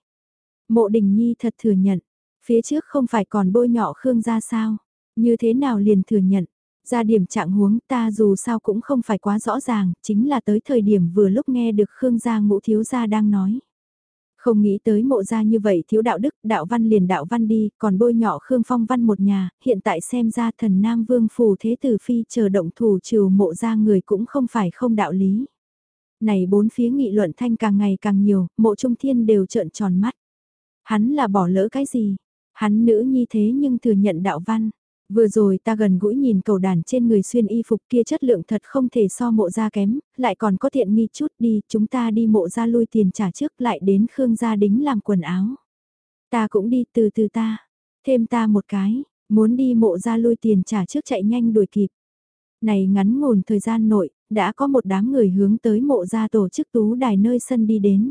Mộ đình nhi thật thừa nhận, phía trước không phải còn bôi nhọ khương gia sao, như thế nào liền thừa nhận, ra điểm trạng huống ta dù sao cũng không phải quá rõ ràng, chính là tới thời điểm vừa lúc nghe được Khương gia ngũ thiếu gia đang nói. Không nghĩ tới mộ gia như vậy thiếu đạo đức, đạo văn liền đạo văn đi, còn bôi nhỏ Khương Phong văn một nhà, hiện tại xem ra thần Nam Vương phù thế tử phi chờ động thủ trừ mộ gia người cũng không phải không đạo lý. Này bốn phía nghị luận thanh càng ngày càng nhiều, mộ trung thiên đều trợn tròn mắt. Hắn là bỏ lỡ cái gì? Hắn nữ nhi thế nhưng thừa nhận đạo văn. Vừa rồi ta gần gũi nhìn cầu đàn trên người xuyên y phục kia chất lượng thật không thể so mộ ra kém, lại còn có tiện nghi chút đi, chúng ta đi mộ ra lui tiền trả trước lại đến Khương gia đính làm quần áo. Ta cũng đi từ từ ta, thêm ta một cái, muốn đi mộ ra lui tiền trả trước chạy nhanh đuổi kịp. Này ngắn ngủn thời gian nội, đã có một đám người hướng tới mộ ra tổ chức tú đài nơi sân đi đến.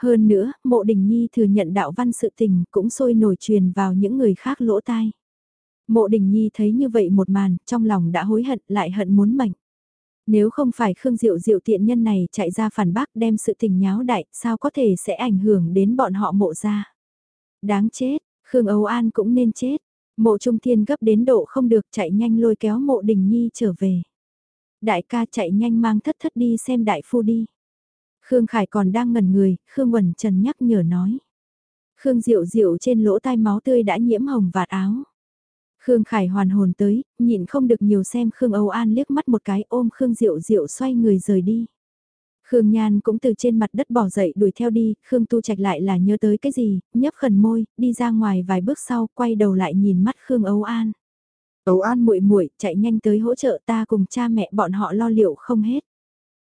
Hơn nữa, mộ đình nhi thừa nhận đạo văn sự tình cũng sôi nổi truyền vào những người khác lỗ tai. Mộ Đình Nhi thấy như vậy một màn, trong lòng đã hối hận lại hận muốn mệnh. Nếu không phải Khương Diệu Diệu tiện nhân này chạy ra phản bác đem sự tình nháo đại, sao có thể sẽ ảnh hưởng đến bọn họ mộ ra. Đáng chết, Khương Âu An cũng nên chết. Mộ Trung Thiên gấp đến độ không được chạy nhanh lôi kéo mộ Đình Nhi trở về. Đại ca chạy nhanh mang thất thất đi xem đại phu đi. Khương Khải còn đang ngẩn người, Khương Quẩn Trần nhắc nhở nói. Khương Diệu Diệu trên lỗ tai máu tươi đã nhiễm hồng vạt áo. Khương Khải hoàn hồn tới, nhịn không được nhiều xem Khương Âu An liếc mắt một cái ôm Khương Diệu Diệu xoay người rời đi. Khương Nhan cũng từ trên mặt đất bỏ dậy đuổi theo đi, Khương Tu Trạch lại là nhớ tới cái gì, nhấp khẩn môi, đi ra ngoài vài bước sau, quay đầu lại nhìn mắt Khương Âu An. Âu An muội muội chạy nhanh tới hỗ trợ ta cùng cha mẹ bọn họ lo liệu không hết.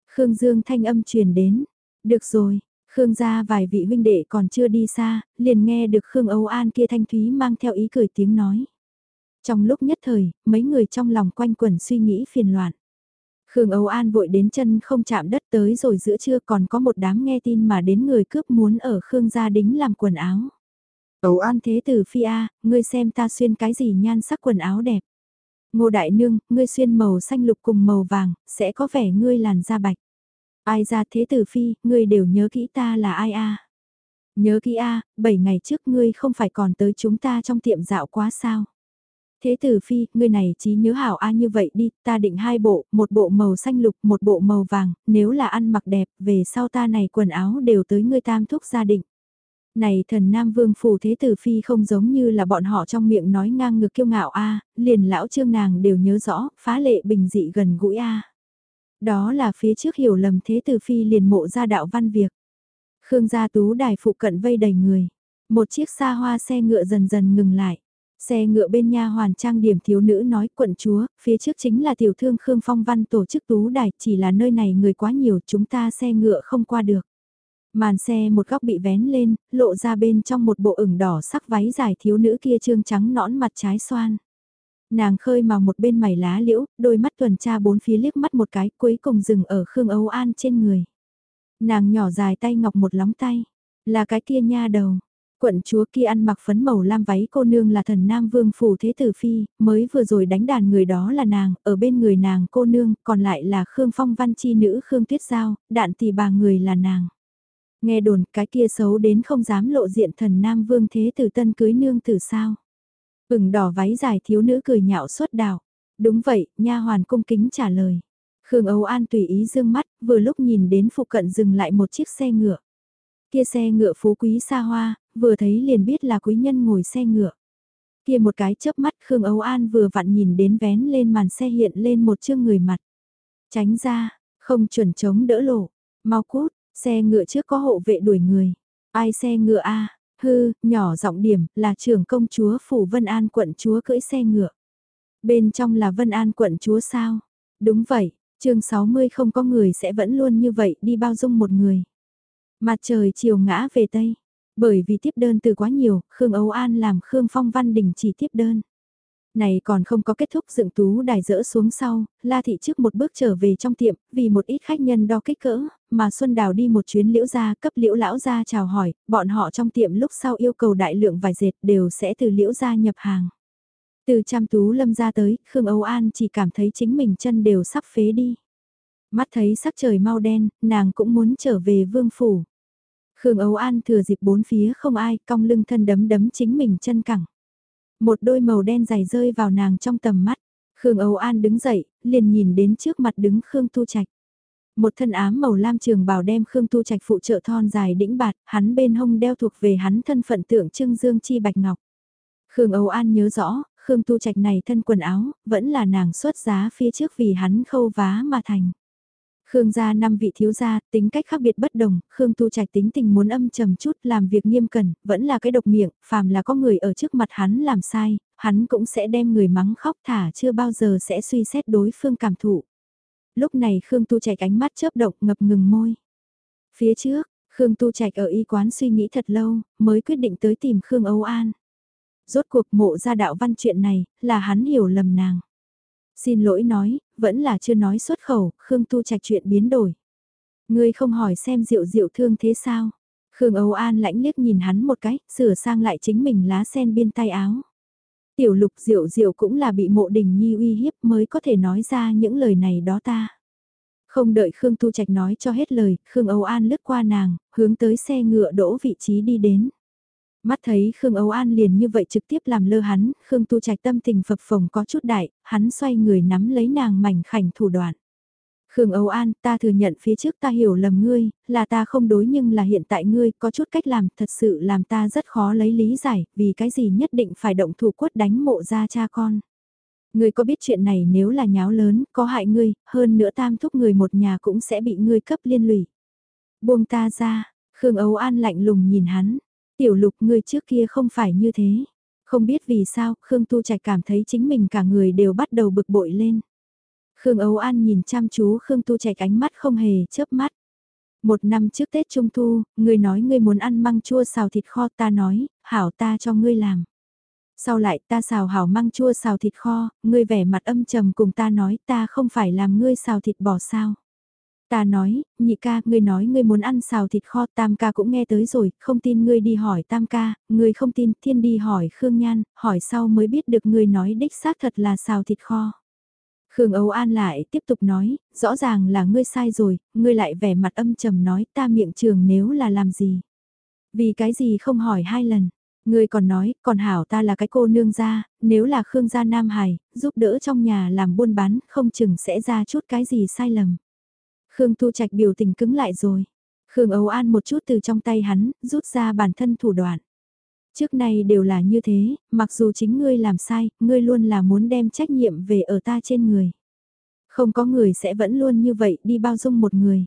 Khương Dương thanh âm truyền đến, được rồi, Khương gia vài vị huynh đệ còn chưa đi xa, liền nghe được Khương Âu An kia thanh thúy mang theo ý cười tiếng nói. Trong lúc nhất thời, mấy người trong lòng quanh quẩn suy nghĩ phiền loạn. Khương Âu An vội đến chân không chạm đất tới rồi giữa trưa còn có một đám nghe tin mà đến người cướp muốn ở Khương gia đính làm quần áo. Âu An thế tử phi A, ngươi xem ta xuyên cái gì nhan sắc quần áo đẹp. Ngô Đại Nương, ngươi xuyên màu xanh lục cùng màu vàng, sẽ có vẻ ngươi làn da bạch. Ai ra thế tử phi, ngươi đều nhớ kỹ ta là ai a? Nhớ kỹ a, 7 ngày trước ngươi không phải còn tới chúng ta trong tiệm dạo quá sao? Thế tử phi, người này trí nhớ hảo a như vậy đi, ta định hai bộ, một bộ màu xanh lục, một bộ màu vàng, nếu là ăn mặc đẹp, về sau ta này quần áo đều tới ngươi tam thúc gia định. Này thần Nam Vương phủ thế tử phi không giống như là bọn họ trong miệng nói ngang ngược kiêu ngạo a, liền lão trương nàng đều nhớ rõ, phá lệ bình dị gần gũi a. Đó là phía trước hiểu lầm thế tử phi liền mộ ra đạo văn việc. Khương gia tú đài phụ cận vây đầy người. Một chiếc xa hoa xe ngựa dần dần ngừng lại. Xe ngựa bên nha hoàn trang điểm thiếu nữ nói quận chúa, phía trước chính là tiểu thương Khương Phong Văn tổ chức tú đài, chỉ là nơi này người quá nhiều chúng ta xe ngựa không qua được. Màn xe một góc bị vén lên, lộ ra bên trong một bộ ửng đỏ sắc váy dài thiếu nữ kia trương trắng nõn mặt trái xoan. Nàng khơi màu một bên mày lá liễu, đôi mắt tuần tra bốn phía liếc mắt một cái cuối cùng dừng ở Khương Âu An trên người. Nàng nhỏ dài tay ngọc một lóng tay, là cái kia nha đầu. Quận chúa kia ăn mặc phấn màu lam váy cô nương là thần Nam Vương Phủ Thế Tử Phi, mới vừa rồi đánh đàn người đó là nàng, ở bên người nàng cô nương, còn lại là Khương Phong Văn Chi nữ Khương Tuyết Giao, đạn tỷ bà người là nàng. Nghe đồn cái kia xấu đến không dám lộ diện thần Nam Vương Thế Tử Tân cưới nương tử sao. Ửng đỏ váy dài thiếu nữ cười nhạo suốt đảo. Đúng vậy, nha hoàn cung kính trả lời. Khương Âu An tùy ý dương mắt, vừa lúc nhìn đến phụ cận dừng lại một chiếc xe ngựa. Kia xe ngựa phú quý xa hoa, vừa thấy liền biết là quý nhân ngồi xe ngựa. Kia một cái chớp mắt Khương Âu An vừa vặn nhìn đến vén lên màn xe hiện lên một chương người mặt. Tránh ra, không chuẩn chống đỡ lộ, mau cút, xe ngựa trước có hộ vệ đuổi người. Ai xe ngựa a hư, nhỏ giọng điểm, là trưởng công chúa Phủ Vân An quận chúa cưỡi xe ngựa. Bên trong là Vân An quận chúa sao? Đúng vậy, chương 60 không có người sẽ vẫn luôn như vậy đi bao dung một người. Mặt trời chiều ngã về Tây. Bởi vì tiếp đơn từ quá nhiều, Khương Âu An làm Khương Phong Văn Đình chỉ tiếp đơn. Này còn không có kết thúc dựng tú đài dỡ xuống sau, La Thị trước một bước trở về trong tiệm, vì một ít khách nhân đo kích cỡ, mà Xuân Đào đi một chuyến liễu gia cấp liễu lão gia chào hỏi, bọn họ trong tiệm lúc sau yêu cầu đại lượng vài dệt đều sẽ từ liễu gia nhập hàng. Từ trăm tú lâm ra tới, Khương Âu An chỉ cảm thấy chính mình chân đều sắp phế đi. Mắt thấy sắc trời mau đen, nàng cũng muốn trở về vương phủ. Khương ấu An thừa dịp bốn phía không ai, cong lưng thân đấm đấm chính mình chân cẳng. Một đôi màu đen dày rơi vào nàng trong tầm mắt. Khương Âu An đứng dậy, liền nhìn đến trước mặt đứng Khương Tu Trạch. Một thân ám màu lam trường bào đem Khương Tu Trạch phụ trợ thon dài đĩnh bạt, hắn bên hông đeo thuộc về hắn thân phận tượng trưng dương chi bạch ngọc. Khương Âu An nhớ rõ, Khương Tu Trạch này thân quần áo, vẫn là nàng xuất giá phía trước vì hắn khâu vá mà thành. Khương gia năm vị thiếu gia, tính cách khác biệt bất đồng, Khương Tu Trạch tính tình muốn âm trầm chút, làm việc nghiêm cẩn, vẫn là cái độc miệng, phàm là có người ở trước mặt hắn làm sai, hắn cũng sẽ đem người mắng khóc thả chưa bao giờ sẽ suy xét đối phương cảm thụ. Lúc này Khương Tu Trạch ánh mắt chớp động ngập ngừng môi. Phía trước, Khương Tu Trạch ở y quán suy nghĩ thật lâu, mới quyết định tới tìm Khương Âu An. Rốt cuộc mộ ra đạo văn chuyện này, là hắn hiểu lầm nàng. Xin lỗi nói, vẫn là chưa nói xuất khẩu, Khương Tu Trạch chuyện biến đổi. Ngươi không hỏi xem Diệu Diệu thương thế sao? Khương Âu An lãnh liếc nhìn hắn một cái, sửa sang lại chính mình lá sen biên tay áo. Tiểu lục Diệu Diệu cũng là bị mộ đình nhi uy hiếp mới có thể nói ra những lời này đó ta. Không đợi Khương Tu Trạch nói cho hết lời, Khương Âu An lướt qua nàng, hướng tới xe ngựa đỗ vị trí đi đến. Mắt thấy Khương Âu An liền như vậy trực tiếp làm lơ hắn, Khương Tu Trạch tâm tình phập phồng có chút đại, hắn xoay người nắm lấy nàng mảnh khảnh thủ đoạn. Khương Âu An, ta thừa nhận phía trước ta hiểu lầm ngươi, là ta không đối nhưng là hiện tại ngươi có chút cách làm thật sự làm ta rất khó lấy lý giải, vì cái gì nhất định phải động thủ quất đánh mộ ra cha con. Ngươi có biết chuyện này nếu là nháo lớn, có hại ngươi, hơn nữa tam thúc người một nhà cũng sẽ bị ngươi cấp liên lụy. Buông ta ra, Khương Âu An lạnh lùng nhìn hắn, Tiểu lục ngươi trước kia không phải như thế. Không biết vì sao, Khương Tu Trạch cảm thấy chính mình cả người đều bắt đầu bực bội lên. Khương Âu An nhìn chăm chú Khương Tu Trạch ánh mắt không hề chớp mắt. Một năm trước Tết Trung Thu, ngươi nói ngươi muốn ăn măng chua xào thịt kho ta nói, hảo ta cho ngươi làm. Sau lại ta xào hảo măng chua xào thịt kho, ngươi vẻ mặt âm trầm cùng ta nói ta không phải làm ngươi xào thịt bò sao. Ta nói, nhị ca, ngươi nói ngươi muốn ăn xào thịt kho, tam ca cũng nghe tới rồi, không tin ngươi đi hỏi tam ca, ngươi không tin, thiên đi hỏi Khương Nhan, hỏi sau mới biết được ngươi nói đích xác thật là xào thịt kho. Khương Âu An lại tiếp tục nói, rõ ràng là ngươi sai rồi, ngươi lại vẻ mặt âm trầm nói ta miệng trường nếu là làm gì. Vì cái gì không hỏi hai lần, ngươi còn nói, còn hảo ta là cái cô nương gia, nếu là Khương gia Nam Hải, giúp đỡ trong nhà làm buôn bán, không chừng sẽ ra chút cái gì sai lầm. Khương Tu Trạch biểu tình cứng lại rồi. Khương Âu An một chút từ trong tay hắn, rút ra bản thân thủ đoạn. Trước nay đều là như thế, mặc dù chính ngươi làm sai, ngươi luôn là muốn đem trách nhiệm về ở ta trên người. Không có người sẽ vẫn luôn như vậy đi bao dung một người.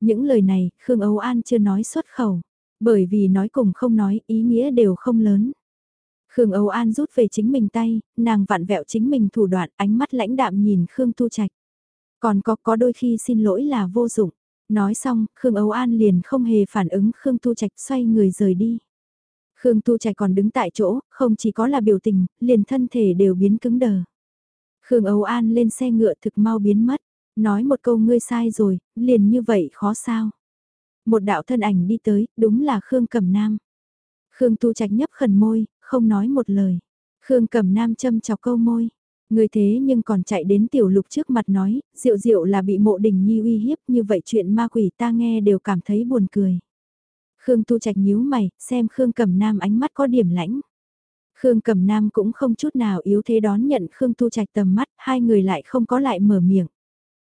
Những lời này, Khương Âu An chưa nói xuất khẩu, bởi vì nói cùng không nói, ý nghĩa đều không lớn. Khương Âu An rút về chính mình tay, nàng vặn vẹo chính mình thủ đoạn, ánh mắt lãnh đạm nhìn Khương Tu Trạch. Còn có có đôi khi xin lỗi là vô dụng. Nói xong, Khương Âu An liền không hề phản ứng Khương Tu Trạch xoay người rời đi. Khương Tu Trạch còn đứng tại chỗ, không chỉ có là biểu tình, liền thân thể đều biến cứng đờ. Khương Âu An lên xe ngựa thực mau biến mất, nói một câu ngươi sai rồi, liền như vậy khó sao. Một đạo thân ảnh đi tới, đúng là Khương Cẩm Nam. Khương Tu Trạch nhấp khẩn môi, không nói một lời. Khương Cẩm Nam châm chọc câu môi. Người thế nhưng còn chạy đến tiểu lục trước mặt nói, diệu diệu là bị mộ đình nhi uy hiếp như vậy chuyện ma quỷ ta nghe đều cảm thấy buồn cười. Khương Tu Trạch nhíu mày, xem Khương Cẩm Nam ánh mắt có điểm lãnh. Khương Cẩm Nam cũng không chút nào yếu thế đón nhận Khương Tu Trạch tầm mắt, hai người lại không có lại mở miệng.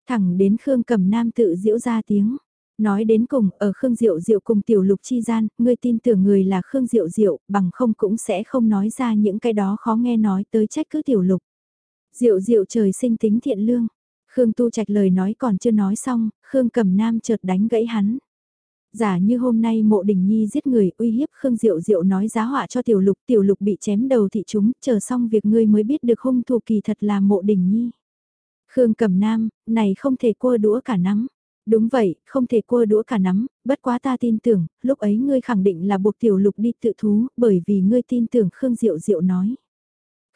Thẳng đến Khương Cẩm Nam tự diễu ra tiếng. Nói đến cùng, ở Khương Diệu Diệu cùng Tiểu Lục chi gian, người tin tưởng người là Khương Diệu Diệu, bằng không cũng sẽ không nói ra những cái đó khó nghe nói tới trách cứ Tiểu Lục. Diệu Diệu trời sinh tính thiện lương. Khương Tu Trạch lời nói còn chưa nói xong, Khương Cẩm Nam chợt đánh gãy hắn. Giả như hôm nay mộ đình nhi giết người uy hiếp Khương Diệu Diệu nói giá họa cho tiểu lục, tiểu lục bị chém đầu thị chúng, chờ xong việc ngươi mới biết được hung thủ kỳ thật là mộ đình nhi. Khương Cẩm Nam, này không thể cua đũa cả nắm. Đúng vậy, không thể cua đũa cả nắm, bất quá ta tin tưởng, lúc ấy ngươi khẳng định là buộc tiểu lục đi tự thú, bởi vì ngươi tin tưởng Khương Diệu Diệu nói.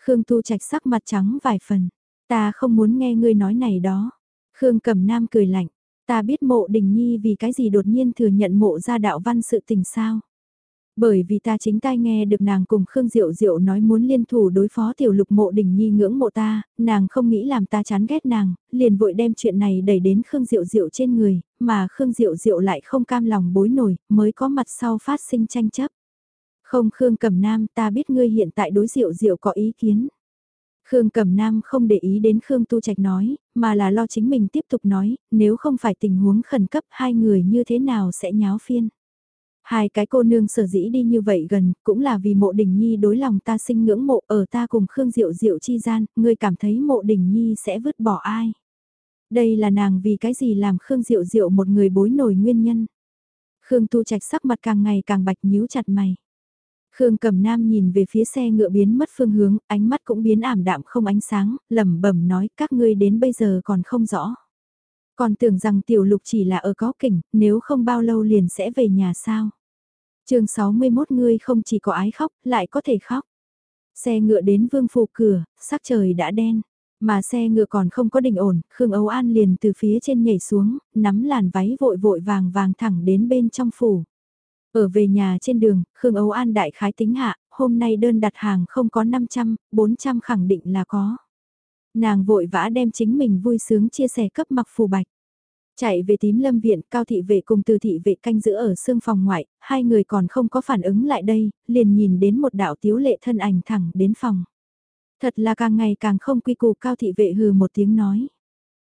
Khương Tu Trạch sắc mặt trắng vài phần, ta không muốn nghe ngươi nói này đó. Khương Cẩm Nam cười lạnh, Ta biết mộ đình nhi vì cái gì đột nhiên thừa nhận mộ gia đạo văn sự tình sao. Bởi vì ta chính tai nghe được nàng cùng Khương Diệu Diệu nói muốn liên thủ đối phó tiểu lục mộ đình nhi ngưỡng mộ ta, nàng không nghĩ làm ta chán ghét nàng, liền vội đem chuyện này đẩy đến Khương Diệu Diệu trên người, mà Khương Diệu Diệu lại không cam lòng bối nổi, mới có mặt sau phát sinh tranh chấp. Không Khương Cẩm Nam ta biết ngươi hiện tại đối Diệu Diệu có ý kiến. Khương Cẩm Nam không để ý đến Khương Tu Trạch nói, mà là lo chính mình tiếp tục nói, nếu không phải tình huống khẩn cấp hai người như thế nào sẽ nháo phiên. Hai cái cô nương sở dĩ đi như vậy gần, cũng là vì mộ đình nhi đối lòng ta sinh ngưỡng mộ ở ta cùng Khương Diệu Diệu chi gian, ngươi cảm thấy mộ đình nhi sẽ vứt bỏ ai. Đây là nàng vì cái gì làm Khương Diệu Diệu một người bối nổi nguyên nhân. Khương Tu Trạch sắc mặt càng ngày càng bạch nhíu chặt mày. Khương Cẩm Nam nhìn về phía xe ngựa biến mất phương hướng, ánh mắt cũng biến ảm đạm không ánh sáng, lẩm bẩm nói các ngươi đến bây giờ còn không rõ. Còn tưởng rằng tiểu lục chỉ là ở có kỉnh, nếu không bao lâu liền sẽ về nhà sao. chương 61 ngươi không chỉ có ái khóc, lại có thể khóc. Xe ngựa đến vương phủ cửa, sắc trời đã đen. Mà xe ngựa còn không có định ổn, Khương Âu An liền từ phía trên nhảy xuống, nắm làn váy vội vội vàng vàng thẳng đến bên trong phủ. Ở về nhà trên đường, Khương Âu An đại khái tính hạ, hôm nay đơn đặt hàng không có 500, 400 khẳng định là có. Nàng vội vã đem chính mình vui sướng chia sẻ cấp mặc phù bạch. Chạy về tím lâm viện, cao thị vệ cùng từ thị vệ canh giữ ở xương phòng ngoại, hai người còn không có phản ứng lại đây, liền nhìn đến một đạo tiếu lệ thân ảnh thẳng đến phòng. Thật là càng ngày càng không quy củ cao thị vệ hừ một tiếng nói.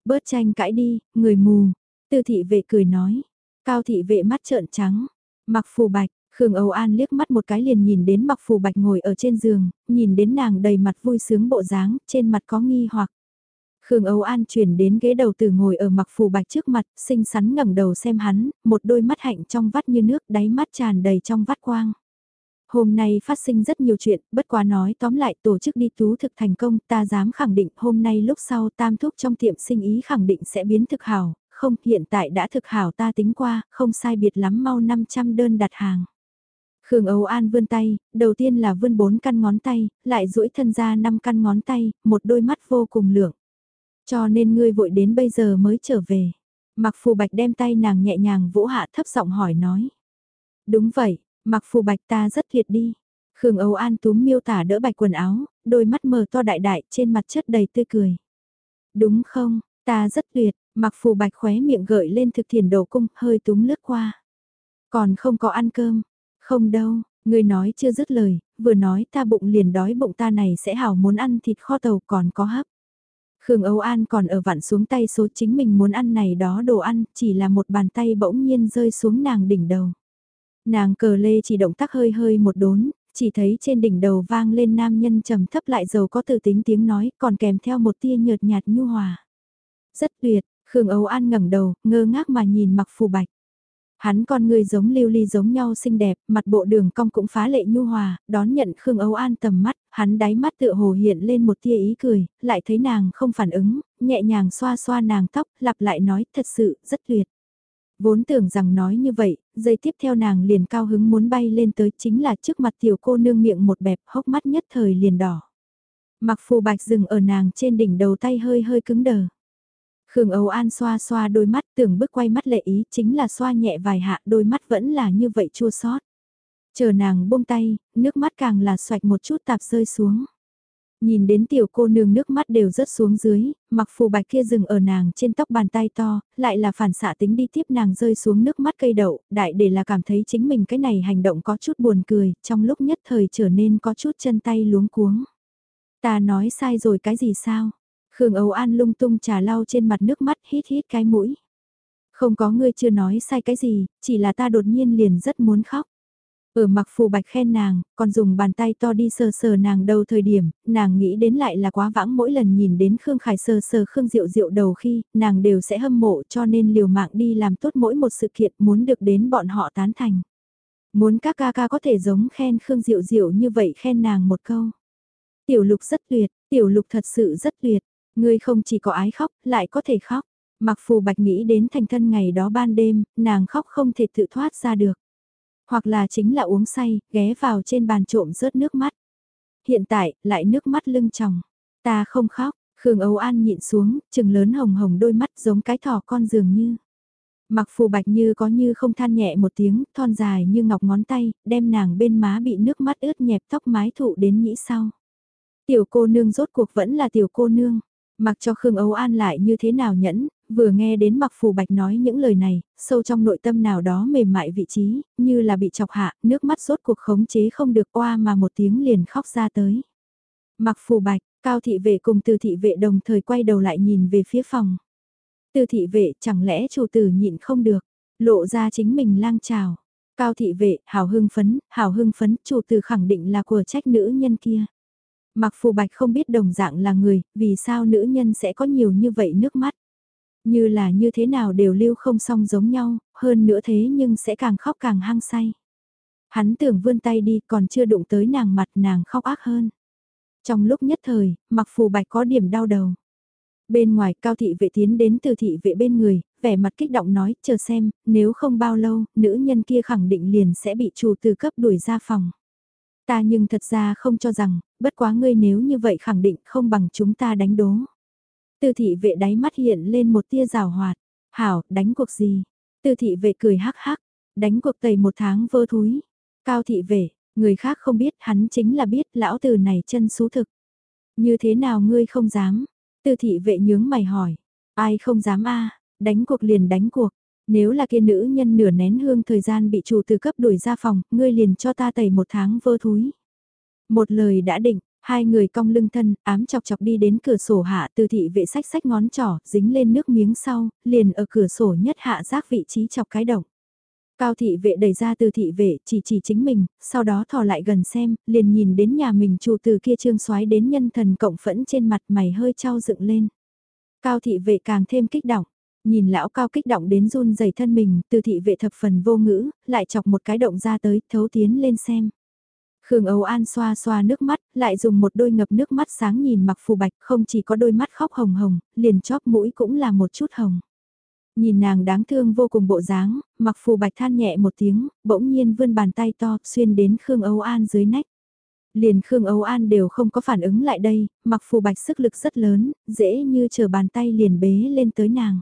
Bớt tranh cãi đi, người mù, từ thị vệ cười nói. Cao thị vệ mắt trợn trắng, Mặc phù bạch, Khương Âu An liếc mắt một cái liền nhìn đến mặc phù bạch ngồi ở trên giường, nhìn đến nàng đầy mặt vui sướng bộ dáng, trên mặt có nghi hoặc. Khương Âu An chuyển đến ghế đầu từ ngồi ở mặc phù bạch trước mặt, xinh xắn ngẩng đầu xem hắn, một đôi mắt hạnh trong vắt như nước, đáy mắt tràn đầy trong vắt quang. Hôm nay phát sinh rất nhiều chuyện, bất quá nói tóm lại tổ chức đi tú thực thành công, ta dám khẳng định hôm nay lúc sau tam thúc trong tiệm sinh ý khẳng định sẽ biến thực hảo, không, hiện tại đã thực hảo ta tính qua, không sai biệt lắm mau 500 đơn đặt hàng. Khương Âu An vươn tay, đầu tiên là vươn bốn căn ngón tay, lại duỗi thân ra 5 căn ngón tay, một đôi mắt vô cùng lượng. Cho nên ngươi vội đến bây giờ mới trở về. Mặc phù bạch đem tay nàng nhẹ nhàng vỗ hạ thấp giọng hỏi nói. Đúng vậy, mặc phù bạch ta rất thiệt đi. Khương Âu An túm miêu tả đỡ bạch quần áo, đôi mắt mờ to đại đại trên mặt chất đầy tươi cười. Đúng không, ta rất tuyệt, Mặc phù bạch khóe miệng gợi lên thực thiền đầu cung, hơi túng lướt qua. Còn không có ăn cơm. Không đâu, người nói chưa dứt lời, vừa nói ta bụng liền đói bụng ta này sẽ hảo muốn ăn thịt kho tàu còn có hấp. Khương Âu An còn ở vặn xuống tay số chính mình muốn ăn này đó đồ ăn, chỉ là một bàn tay bỗng nhiên rơi xuống nàng đỉnh đầu. Nàng cờ lê chỉ động tác hơi hơi một đốn, chỉ thấy trên đỉnh đầu vang lên nam nhân trầm thấp lại giàu có từ tính tiếng nói còn kèm theo một tia nhợt nhạt nhu hòa. Rất tuyệt, Khương Âu An ngẩng đầu, ngơ ngác mà nhìn mặc phù bạch. Hắn con người giống lưu ly giống nhau xinh đẹp, mặt bộ đường cong cũng phá lệ nhu hòa, đón nhận Khương Âu An tầm mắt, hắn đáy mắt tựa hồ hiện lên một tia ý cười, lại thấy nàng không phản ứng, nhẹ nhàng xoa xoa nàng tóc, lặp lại nói thật sự, rất tuyệt. Vốn tưởng rằng nói như vậy, giây tiếp theo nàng liền cao hứng muốn bay lên tới chính là trước mặt tiểu cô nương miệng một bẹp hốc mắt nhất thời liền đỏ. Mặc phù bạch dừng ở nàng trên đỉnh đầu tay hơi hơi cứng đờ. Khương Âu An xoa xoa đôi mắt tưởng bước quay mắt lệ ý chính là xoa nhẹ vài hạ đôi mắt vẫn là như vậy chua sót. Chờ nàng buông tay, nước mắt càng là xoạch một chút tạp rơi xuống. Nhìn đến tiểu cô nương nước mắt đều rớt xuống dưới, mặc phù bạch kia dừng ở nàng trên tóc bàn tay to, lại là phản xạ tính đi tiếp nàng rơi xuống nước mắt cây đậu, đại để là cảm thấy chính mình cái này hành động có chút buồn cười, trong lúc nhất thời trở nên có chút chân tay luống cuống. Ta nói sai rồi cái gì sao? Khương Âu An lung tung trà lau trên mặt nước mắt hít hít cái mũi. Không có ngươi chưa nói sai cái gì, chỉ là ta đột nhiên liền rất muốn khóc. Ở mặc phù bạch khen nàng, còn dùng bàn tay to đi sờ sờ nàng đầu thời điểm, nàng nghĩ đến lại là quá vãng mỗi lần nhìn đến Khương Khải sờ sờ Khương Diệu Diệu đầu khi, nàng đều sẽ hâm mộ cho nên liều mạng đi làm tốt mỗi một sự kiện muốn được đến bọn họ tán thành. Muốn các ca ca có thể giống khen Khương Diệu Diệu như vậy khen nàng một câu. Tiểu lục rất tuyệt, tiểu lục thật sự rất tuyệt, ngươi không chỉ có ái khóc, lại có thể khóc. Mặc phù bạch nghĩ đến thành thân ngày đó ban đêm, nàng khóc không thể tự thoát ra được. Hoặc là chính là uống say, ghé vào trên bàn trộm rớt nước mắt. Hiện tại, lại nước mắt lưng tròng. Ta không khóc, Khương Âu An nhịn xuống, trừng lớn hồng hồng đôi mắt giống cái thỏ con dường như. Mặc phù bạch như có như không than nhẹ một tiếng, thon dài như ngọc ngón tay, đem nàng bên má bị nước mắt ướt nhẹp tóc mái thụ đến nhĩ sau. Tiểu cô nương rốt cuộc vẫn là tiểu cô nương. Mặc cho Khương Âu An lại như thế nào nhẫn, vừa nghe đến mặc phù bạch nói những lời này, sâu trong nội tâm nào đó mềm mại vị trí, như là bị chọc hạ, nước mắt rốt cuộc khống chế không được oa mà một tiếng liền khóc ra tới. Mặc phù bạch, cao thị vệ cùng từ thị vệ đồng thời quay đầu lại nhìn về phía phòng. Từ thị vệ chẳng lẽ chủ tử nhịn không được, lộ ra chính mình lang trào. Cao thị vệ, hào hưng phấn, hào hưng phấn, chủ tử khẳng định là của trách nữ nhân kia. Mặc phù bạch không biết đồng dạng là người, vì sao nữ nhân sẽ có nhiều như vậy nước mắt. Như là như thế nào đều lưu không song giống nhau, hơn nữa thế nhưng sẽ càng khóc càng hăng say. Hắn tưởng vươn tay đi còn chưa đụng tới nàng mặt nàng khóc ác hơn. Trong lúc nhất thời, mặc phù bạch có điểm đau đầu. Bên ngoài cao thị vệ tiến đến từ thị vệ bên người, vẻ mặt kích động nói, chờ xem, nếu không bao lâu, nữ nhân kia khẳng định liền sẽ bị chủ từ cấp đuổi ra phòng. Ta nhưng thật ra không cho rằng, bất quá ngươi nếu như vậy khẳng định không bằng chúng ta đánh đố. Tư thị vệ đáy mắt hiện lên một tia rào hoạt. Hảo, đánh cuộc gì? Tư thị vệ cười hắc hắc, đánh cuộc tầy một tháng vơ thúi. Cao thị vệ, người khác không biết hắn chính là biết lão từ này chân xú thực. Như thế nào ngươi không dám? Tư thị vệ nhướng mày hỏi. Ai không dám a đánh cuộc liền đánh cuộc. Nếu là kia nữ nhân nửa nén hương thời gian bị chủ từ cấp đuổi ra phòng, ngươi liền cho ta tẩy một tháng vơ thúi. Một lời đã định, hai người cong lưng thân, ám chọc chọc đi đến cửa sổ hạ từ thị vệ sách sách ngón trỏ, dính lên nước miếng sau, liền ở cửa sổ nhất hạ giác vị trí chọc cái động. Cao thị vệ đẩy ra từ thị vệ chỉ chỉ chính mình, sau đó thò lại gần xem, liền nhìn đến nhà mình chủ từ kia trương xoái đến nhân thần cộng phẫn trên mặt mày hơi trao dựng lên. Cao thị vệ càng thêm kích động, nhìn lão cao kích động đến run rẩy thân mình, từ thị vệ thập phần vô ngữ, lại chọc một cái động ra tới, thấu tiến lên xem. Khương Âu An xoa xoa nước mắt, lại dùng một đôi ngập nước mắt sáng nhìn mặc phù bạch, không chỉ có đôi mắt khóc hồng hồng, liền chóp mũi cũng là một chút hồng. Nhìn nàng đáng thương vô cùng bộ dáng, mặc phù bạch than nhẹ một tiếng, bỗng nhiên vươn bàn tay to, xuyên đến Khương Âu An dưới nách. Liền Khương Âu An đều không có phản ứng lại đây, mặc phù bạch sức lực rất lớn, dễ như chờ bàn tay liền bế lên tới nàng.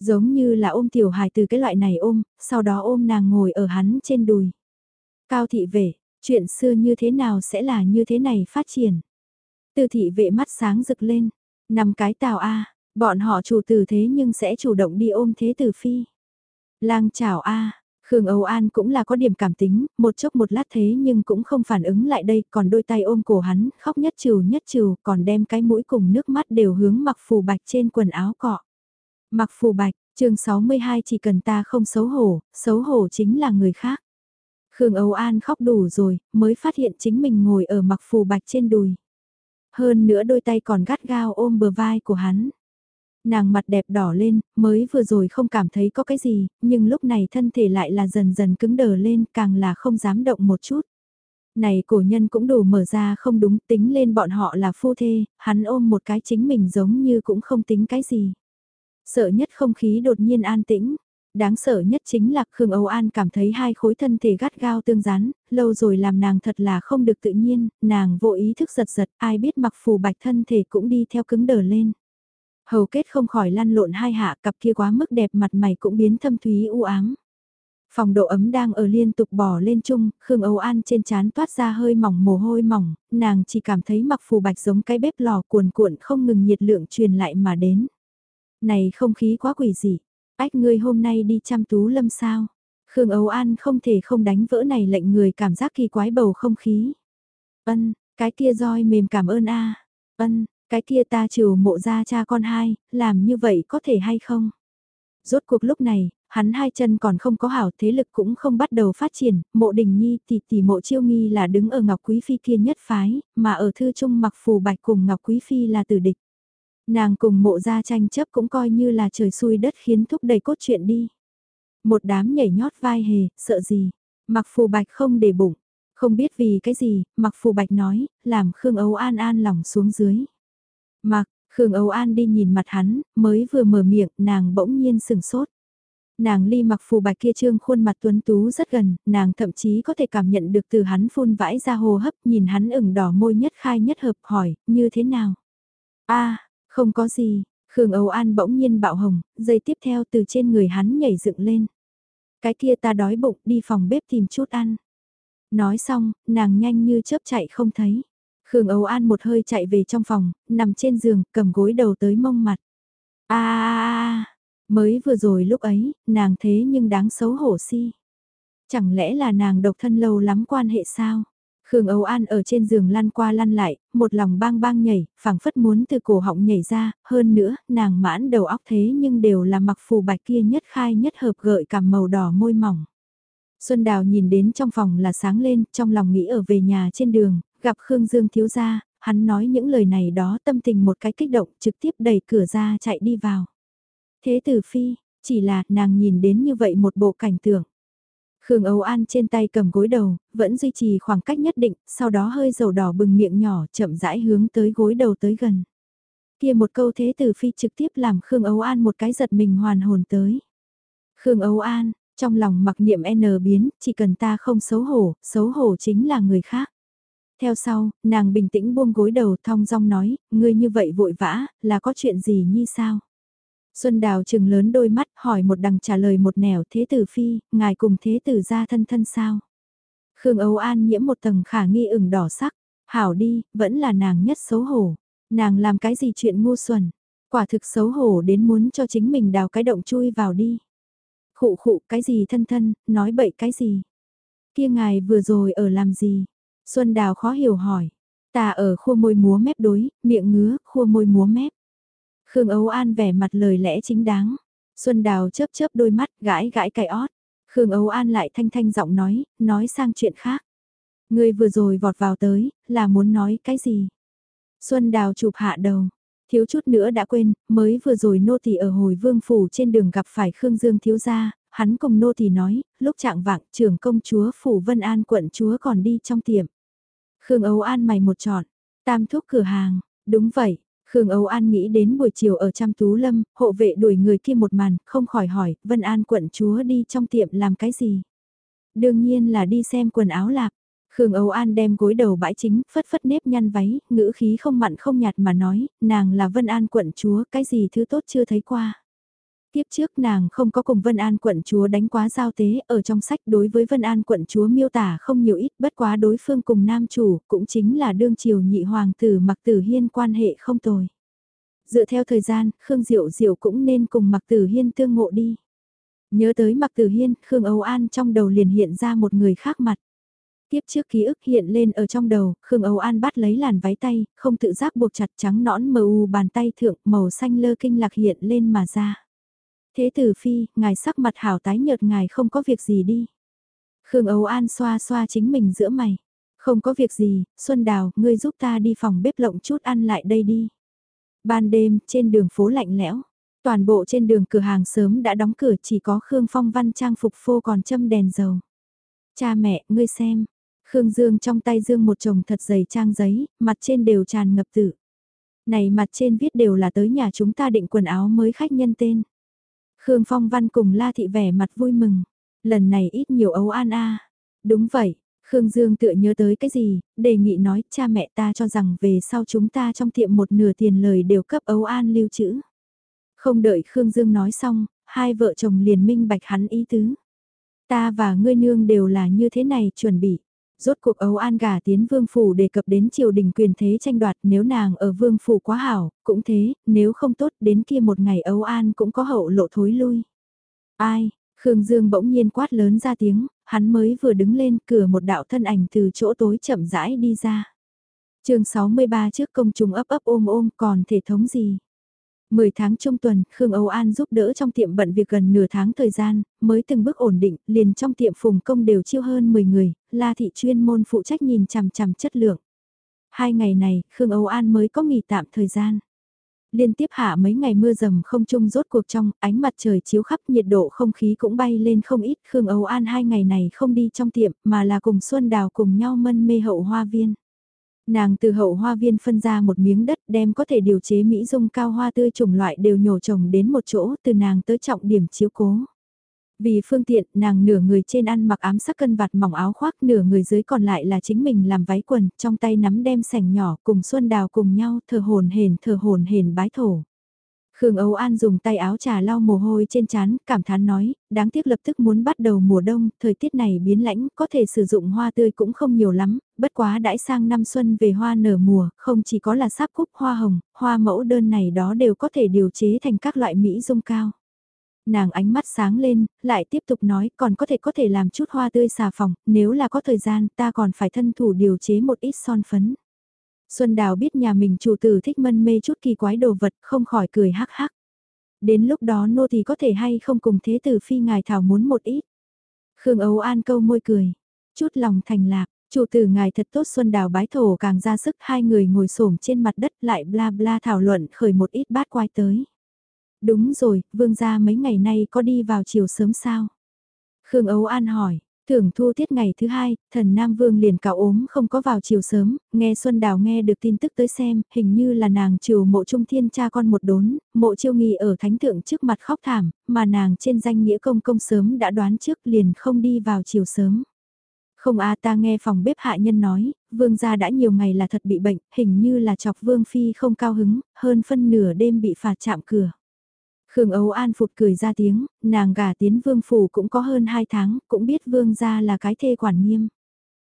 Giống như là ôm tiểu hài từ cái loại này ôm, sau đó ôm nàng ngồi ở hắn trên đùi. Cao thị vệ, chuyện xưa như thế nào sẽ là như thế này phát triển. Từ thị vệ mắt sáng rực lên, nằm cái tàu A, bọn họ chủ tử thế nhưng sẽ chủ động đi ôm thế tử phi. Lang chào A, Khương Âu An cũng là có điểm cảm tính, một chốc một lát thế nhưng cũng không phản ứng lại đây, còn đôi tay ôm cổ hắn, khóc nhất trừ nhất trừ, còn đem cái mũi cùng nước mắt đều hướng mặc phù bạch trên quần áo cọ. Mặc phù bạch, chương 62 chỉ cần ta không xấu hổ, xấu hổ chính là người khác. Khương Âu An khóc đủ rồi, mới phát hiện chính mình ngồi ở mặc phù bạch trên đùi. Hơn nữa đôi tay còn gắt gao ôm bờ vai của hắn. Nàng mặt đẹp đỏ lên, mới vừa rồi không cảm thấy có cái gì, nhưng lúc này thân thể lại là dần dần cứng đờ lên, càng là không dám động một chút. Này cổ nhân cũng đủ mở ra không đúng tính lên bọn họ là phu thê, hắn ôm một cái chính mình giống như cũng không tính cái gì. Sợ nhất không khí đột nhiên an tĩnh, Đáng sợ nhất chính là Khương Âu An cảm thấy hai khối thân thể gắt gao tương rán, lâu rồi làm nàng thật là không được tự nhiên, nàng vô ý thức giật giật, ai biết mặc phù bạch thân thể cũng đi theo cứng đờ lên. Hầu kết không khỏi lăn lộn hai hạ cặp kia quá mức đẹp mặt mày cũng biến thâm thúy u ám. Phòng độ ấm đang ở liên tục bỏ lên chung, Khương Âu An trên chán toát ra hơi mỏng mồ hôi mỏng, nàng chỉ cảm thấy mặc phù bạch giống cái bếp lò cuồn cuộn không ngừng nhiệt lượng truyền lại mà đến. Này không khí quá quỷ dị, ách ngươi hôm nay đi chăm tú lâm sao? Khương Âu An không thể không đánh vỡ này lệnh người cảm giác kỳ quái bầu không khí. Ân, cái kia roi mềm cảm ơn a. Ân, cái kia ta trừ mộ ra cha con hai, làm như vậy có thể hay không? Rốt cuộc lúc này, hắn hai chân còn không có hảo thế lực cũng không bắt đầu phát triển, mộ đình nhi tỷ tỷ mộ chiêu nghi là đứng ở Ngọc Quý Phi kia nhất phái, mà ở thư trung mặc phù bạch cùng Ngọc Quý Phi là tử địch. Nàng cùng mộ ra tranh chấp cũng coi như là trời xui đất khiến thúc đẩy cốt truyện đi. Một đám nhảy nhót vai hề, sợ gì, mặc phù bạch không để bụng, không biết vì cái gì, mặc phù bạch nói, làm Khương Âu An an lòng xuống dưới. Mặc, Khương Âu An đi nhìn mặt hắn, mới vừa mở miệng, nàng bỗng nhiên sừng sốt. Nàng ly mặc phù bạch kia trương khuôn mặt tuấn tú rất gần, nàng thậm chí có thể cảm nhận được từ hắn phun vãi ra hồ hấp nhìn hắn ửng đỏ môi nhất khai nhất hợp hỏi, như thế nào? a không có gì, Khương Âu An bỗng nhiên bạo hồng, dây tiếp theo từ trên người hắn nhảy dựng lên. Cái kia ta đói bụng đi phòng bếp tìm chút ăn. Nói xong, nàng nhanh như chớp chạy không thấy. Khương Âu An một hơi chạy về trong phòng, nằm trên giường, cầm gối đầu tới mông mặt. a mới vừa rồi lúc ấy, nàng thế nhưng đáng xấu hổ si. Chẳng lẽ là nàng độc thân lâu lắm quan hệ sao? Khương Âu An ở trên giường lăn qua lăn lại, một lòng bang bang nhảy, phảng phất muốn từ cổ họng nhảy ra, hơn nữa, nàng mãn đầu óc thế nhưng đều là mặc phù bạch kia nhất khai nhất hợp gợi cảm màu đỏ môi mỏng. Xuân Đào nhìn đến trong phòng là sáng lên, trong lòng nghĩ ở về nhà trên đường, gặp Khương Dương thiếu gia, hắn nói những lời này đó tâm tình một cái kích động trực tiếp đẩy cửa ra chạy đi vào. Thế tử phi, chỉ là nàng nhìn đến như vậy một bộ cảnh tượng. Khương Âu An trên tay cầm gối đầu, vẫn duy trì khoảng cách nhất định, sau đó hơi dầu đỏ bừng miệng nhỏ chậm rãi hướng tới gối đầu tới gần. Kia một câu thế từ phi trực tiếp làm Khương Âu An một cái giật mình hoàn hồn tới. Khương Âu An, trong lòng mặc niệm N biến, chỉ cần ta không xấu hổ, xấu hổ chính là người khác. Theo sau, nàng bình tĩnh buông gối đầu thong dong nói, ngươi như vậy vội vã, là có chuyện gì như sao? Xuân Đào trừng lớn đôi mắt hỏi một đằng trả lời một nẻo thế tử phi, ngài cùng thế tử ra thân thân sao? Khương Âu An nhiễm một tầng khả nghi ửng đỏ sắc, hảo đi, vẫn là nàng nhất xấu hổ. Nàng làm cái gì chuyện ngu xuẩn, quả thực xấu hổ đến muốn cho chính mình đào cái động chui vào đi. Khụ khụ cái gì thân thân, nói bậy cái gì? Kia ngài vừa rồi ở làm gì? Xuân Đào khó hiểu hỏi. Ta ở khua môi múa mép đối, miệng ngứa, khua môi múa mép. Khương Âu An vẻ mặt lời lẽ chính đáng. Xuân Đào chớp chớp đôi mắt, gãi gãi cài ót. Khương Âu An lại thanh thanh giọng nói, nói sang chuyện khác. Người vừa rồi vọt vào tới, là muốn nói cái gì? Xuân Đào chụp hạ đầu. Thiếu chút nữa đã quên, mới vừa rồi nô tỳ ở hồi vương phủ trên đường gặp phải Khương Dương thiếu gia, hắn cùng nô tỳ nói, lúc trạng vạng trưởng công chúa phủ Vân An quận chúa còn đi trong tiệm. Khương Âu An mày một trọn, tam thuốc cửa hàng, đúng vậy, Khương Âu An nghĩ đến buổi chiều ở trăm tú lâm, hộ vệ đuổi người kia một màn, không khỏi hỏi, Vân An quận chúa đi trong tiệm làm cái gì? Đương nhiên là đi xem quần áo lạc. Khương Âu An đem gối đầu bãi chính, phất phất nếp nhăn váy, ngữ khí không mặn không nhạt mà nói, nàng là Vân An quận chúa, cái gì thứ tốt chưa thấy qua. Tiếp trước nàng không có cùng Vân An quận chúa đánh quá giao tế, ở trong sách đối với Vân An quận chúa miêu tả không nhiều ít, bất quá đối phương cùng nam chủ, cũng chính là đương triều nhị hoàng tử mặc tử hiên quan hệ không tồi. Dựa theo thời gian, Khương Diệu Diệu cũng nên cùng mặc tử hiên tương ngộ đi. Nhớ tới mặc tử hiên, Khương Âu An trong đầu liền hiện ra một người khác mặt. Tiếp trước ký ức hiện lên ở trong đầu, Khương Âu An bắt lấy làn váy tay, không tự giác buộc chặt trắng nõn mờ u bàn tay thượng màu xanh lơ kinh lạc hiện lên mà ra. Thế tử phi, ngài sắc mặt hảo tái nhợt ngài không có việc gì đi. Khương Âu An xoa xoa chính mình giữa mày. Không có việc gì, Xuân Đào, ngươi giúp ta đi phòng bếp lộng chút ăn lại đây đi. Ban đêm, trên đường phố lạnh lẽo, toàn bộ trên đường cửa hàng sớm đã đóng cửa chỉ có Khương Phong Văn trang phục phô còn châm đèn dầu. Cha mẹ, ngươi xem. Khương Dương trong tay Dương một chồng thật dày trang giấy, mặt trên đều tràn ngập tử. Này mặt trên viết đều là tới nhà chúng ta định quần áo mới khách nhân tên. Khương Phong Văn cùng La Thị vẻ mặt vui mừng. Lần này ít nhiều ấu an a. Đúng vậy, Khương Dương tựa nhớ tới cái gì, đề nghị nói cha mẹ ta cho rằng về sau chúng ta trong tiệm một nửa tiền lời đều cấp ấu an lưu trữ. Không đợi Khương Dương nói xong, hai vợ chồng liền minh bạch hắn ý tứ. Ta và ngươi nương đều là như thế này chuẩn bị. Rốt cuộc Âu an gả tiến vương phủ đề cập đến triều đình quyền thế tranh đoạt nếu nàng ở vương phủ quá hảo, cũng thế, nếu không tốt đến kia một ngày Âu an cũng có hậu lộ thối lui. Ai, Khương Dương bỗng nhiên quát lớn ra tiếng, hắn mới vừa đứng lên cửa một đạo thân ảnh từ chỗ tối chậm rãi đi ra. chương 63 trước công chúng ấp ấp ôm ôm còn thể thống gì? 10 tháng trung tuần, Khương Âu An giúp đỡ trong tiệm bận việc gần nửa tháng thời gian, mới từng bước ổn định, liền trong tiệm phùng công đều chiêu hơn 10 người, La Thị chuyên môn phụ trách nhìn chằm chằm chất lượng. Hai ngày này, Khương Âu An mới có nghỉ tạm thời gian. Liên tiếp hạ mấy ngày mưa rầm không trung rốt cuộc trong, ánh mặt trời chiếu khắp nhiệt độ không khí cũng bay lên không ít. Khương Âu An hai ngày này không đi trong tiệm mà là cùng Xuân Đào cùng nhau mân mê hậu hoa viên. Nàng từ hậu hoa viên phân ra một miếng đất đem có thể điều chế Mỹ dung cao hoa tươi chủng loại đều nhổ trồng đến một chỗ từ nàng tới trọng điểm chiếu cố. Vì phương tiện, nàng nửa người trên ăn mặc ám sắc cân vạt mỏng áo khoác, nửa người dưới còn lại là chính mình làm váy quần, trong tay nắm đem sành nhỏ cùng Xuân Đào cùng nhau thờ hồn hền thờ hồn hền bái thổ. Khương Âu An dùng tay áo trà lau mồ hôi trên trán, cảm thán nói, đáng tiếc lập tức muốn bắt đầu mùa đông, thời tiết này biến lãnh, có thể sử dụng hoa tươi cũng không nhiều lắm, bất quá đãi sang năm xuân về hoa nở mùa, không chỉ có là sáp cúc hoa hồng, hoa mẫu đơn này đó đều có thể điều chế thành các loại mỹ dung cao. Nàng ánh mắt sáng lên, lại tiếp tục nói còn có thể có thể làm chút hoa tươi xà phòng, nếu là có thời gian ta còn phải thân thủ điều chế một ít son phấn. Xuân Đào biết nhà mình chủ tử thích mân mê chút kỳ quái đồ vật không khỏi cười hắc hắc. Đến lúc đó nô thì có thể hay không cùng thế tử phi ngài thảo muốn một ít. Khương Âu An câu môi cười, chút lòng thành lạc, chủ tử ngài thật tốt Xuân Đào bái thổ càng ra sức hai người ngồi xổm trên mặt đất lại bla bla thảo luận khởi một ít bát quái tới. Đúng rồi, vương gia mấy ngày nay có đi vào chiều sớm sao? Khương Âu An hỏi, Thưởng thu tiết ngày thứ hai, thần Nam Vương liền cạo ốm không có vào chiều sớm, nghe Xuân Đào nghe được tin tức tới xem, hình như là nàng chiều mộ trung thiên cha con một đốn, mộ chiêu nghi ở thánh thượng trước mặt khóc thảm, mà nàng trên danh nghĩa công công sớm đã đoán trước liền không đi vào chiều sớm. Không a ta nghe phòng bếp hạ nhân nói, vương gia đã nhiều ngày là thật bị bệnh, hình như là chọc vương phi không cao hứng, hơn phân nửa đêm bị phạt chạm cửa. Khương Âu An phục cười ra tiếng, nàng gả tiến vương phủ cũng có hơn 2 tháng, cũng biết vương gia là cái thê quản nghiêm.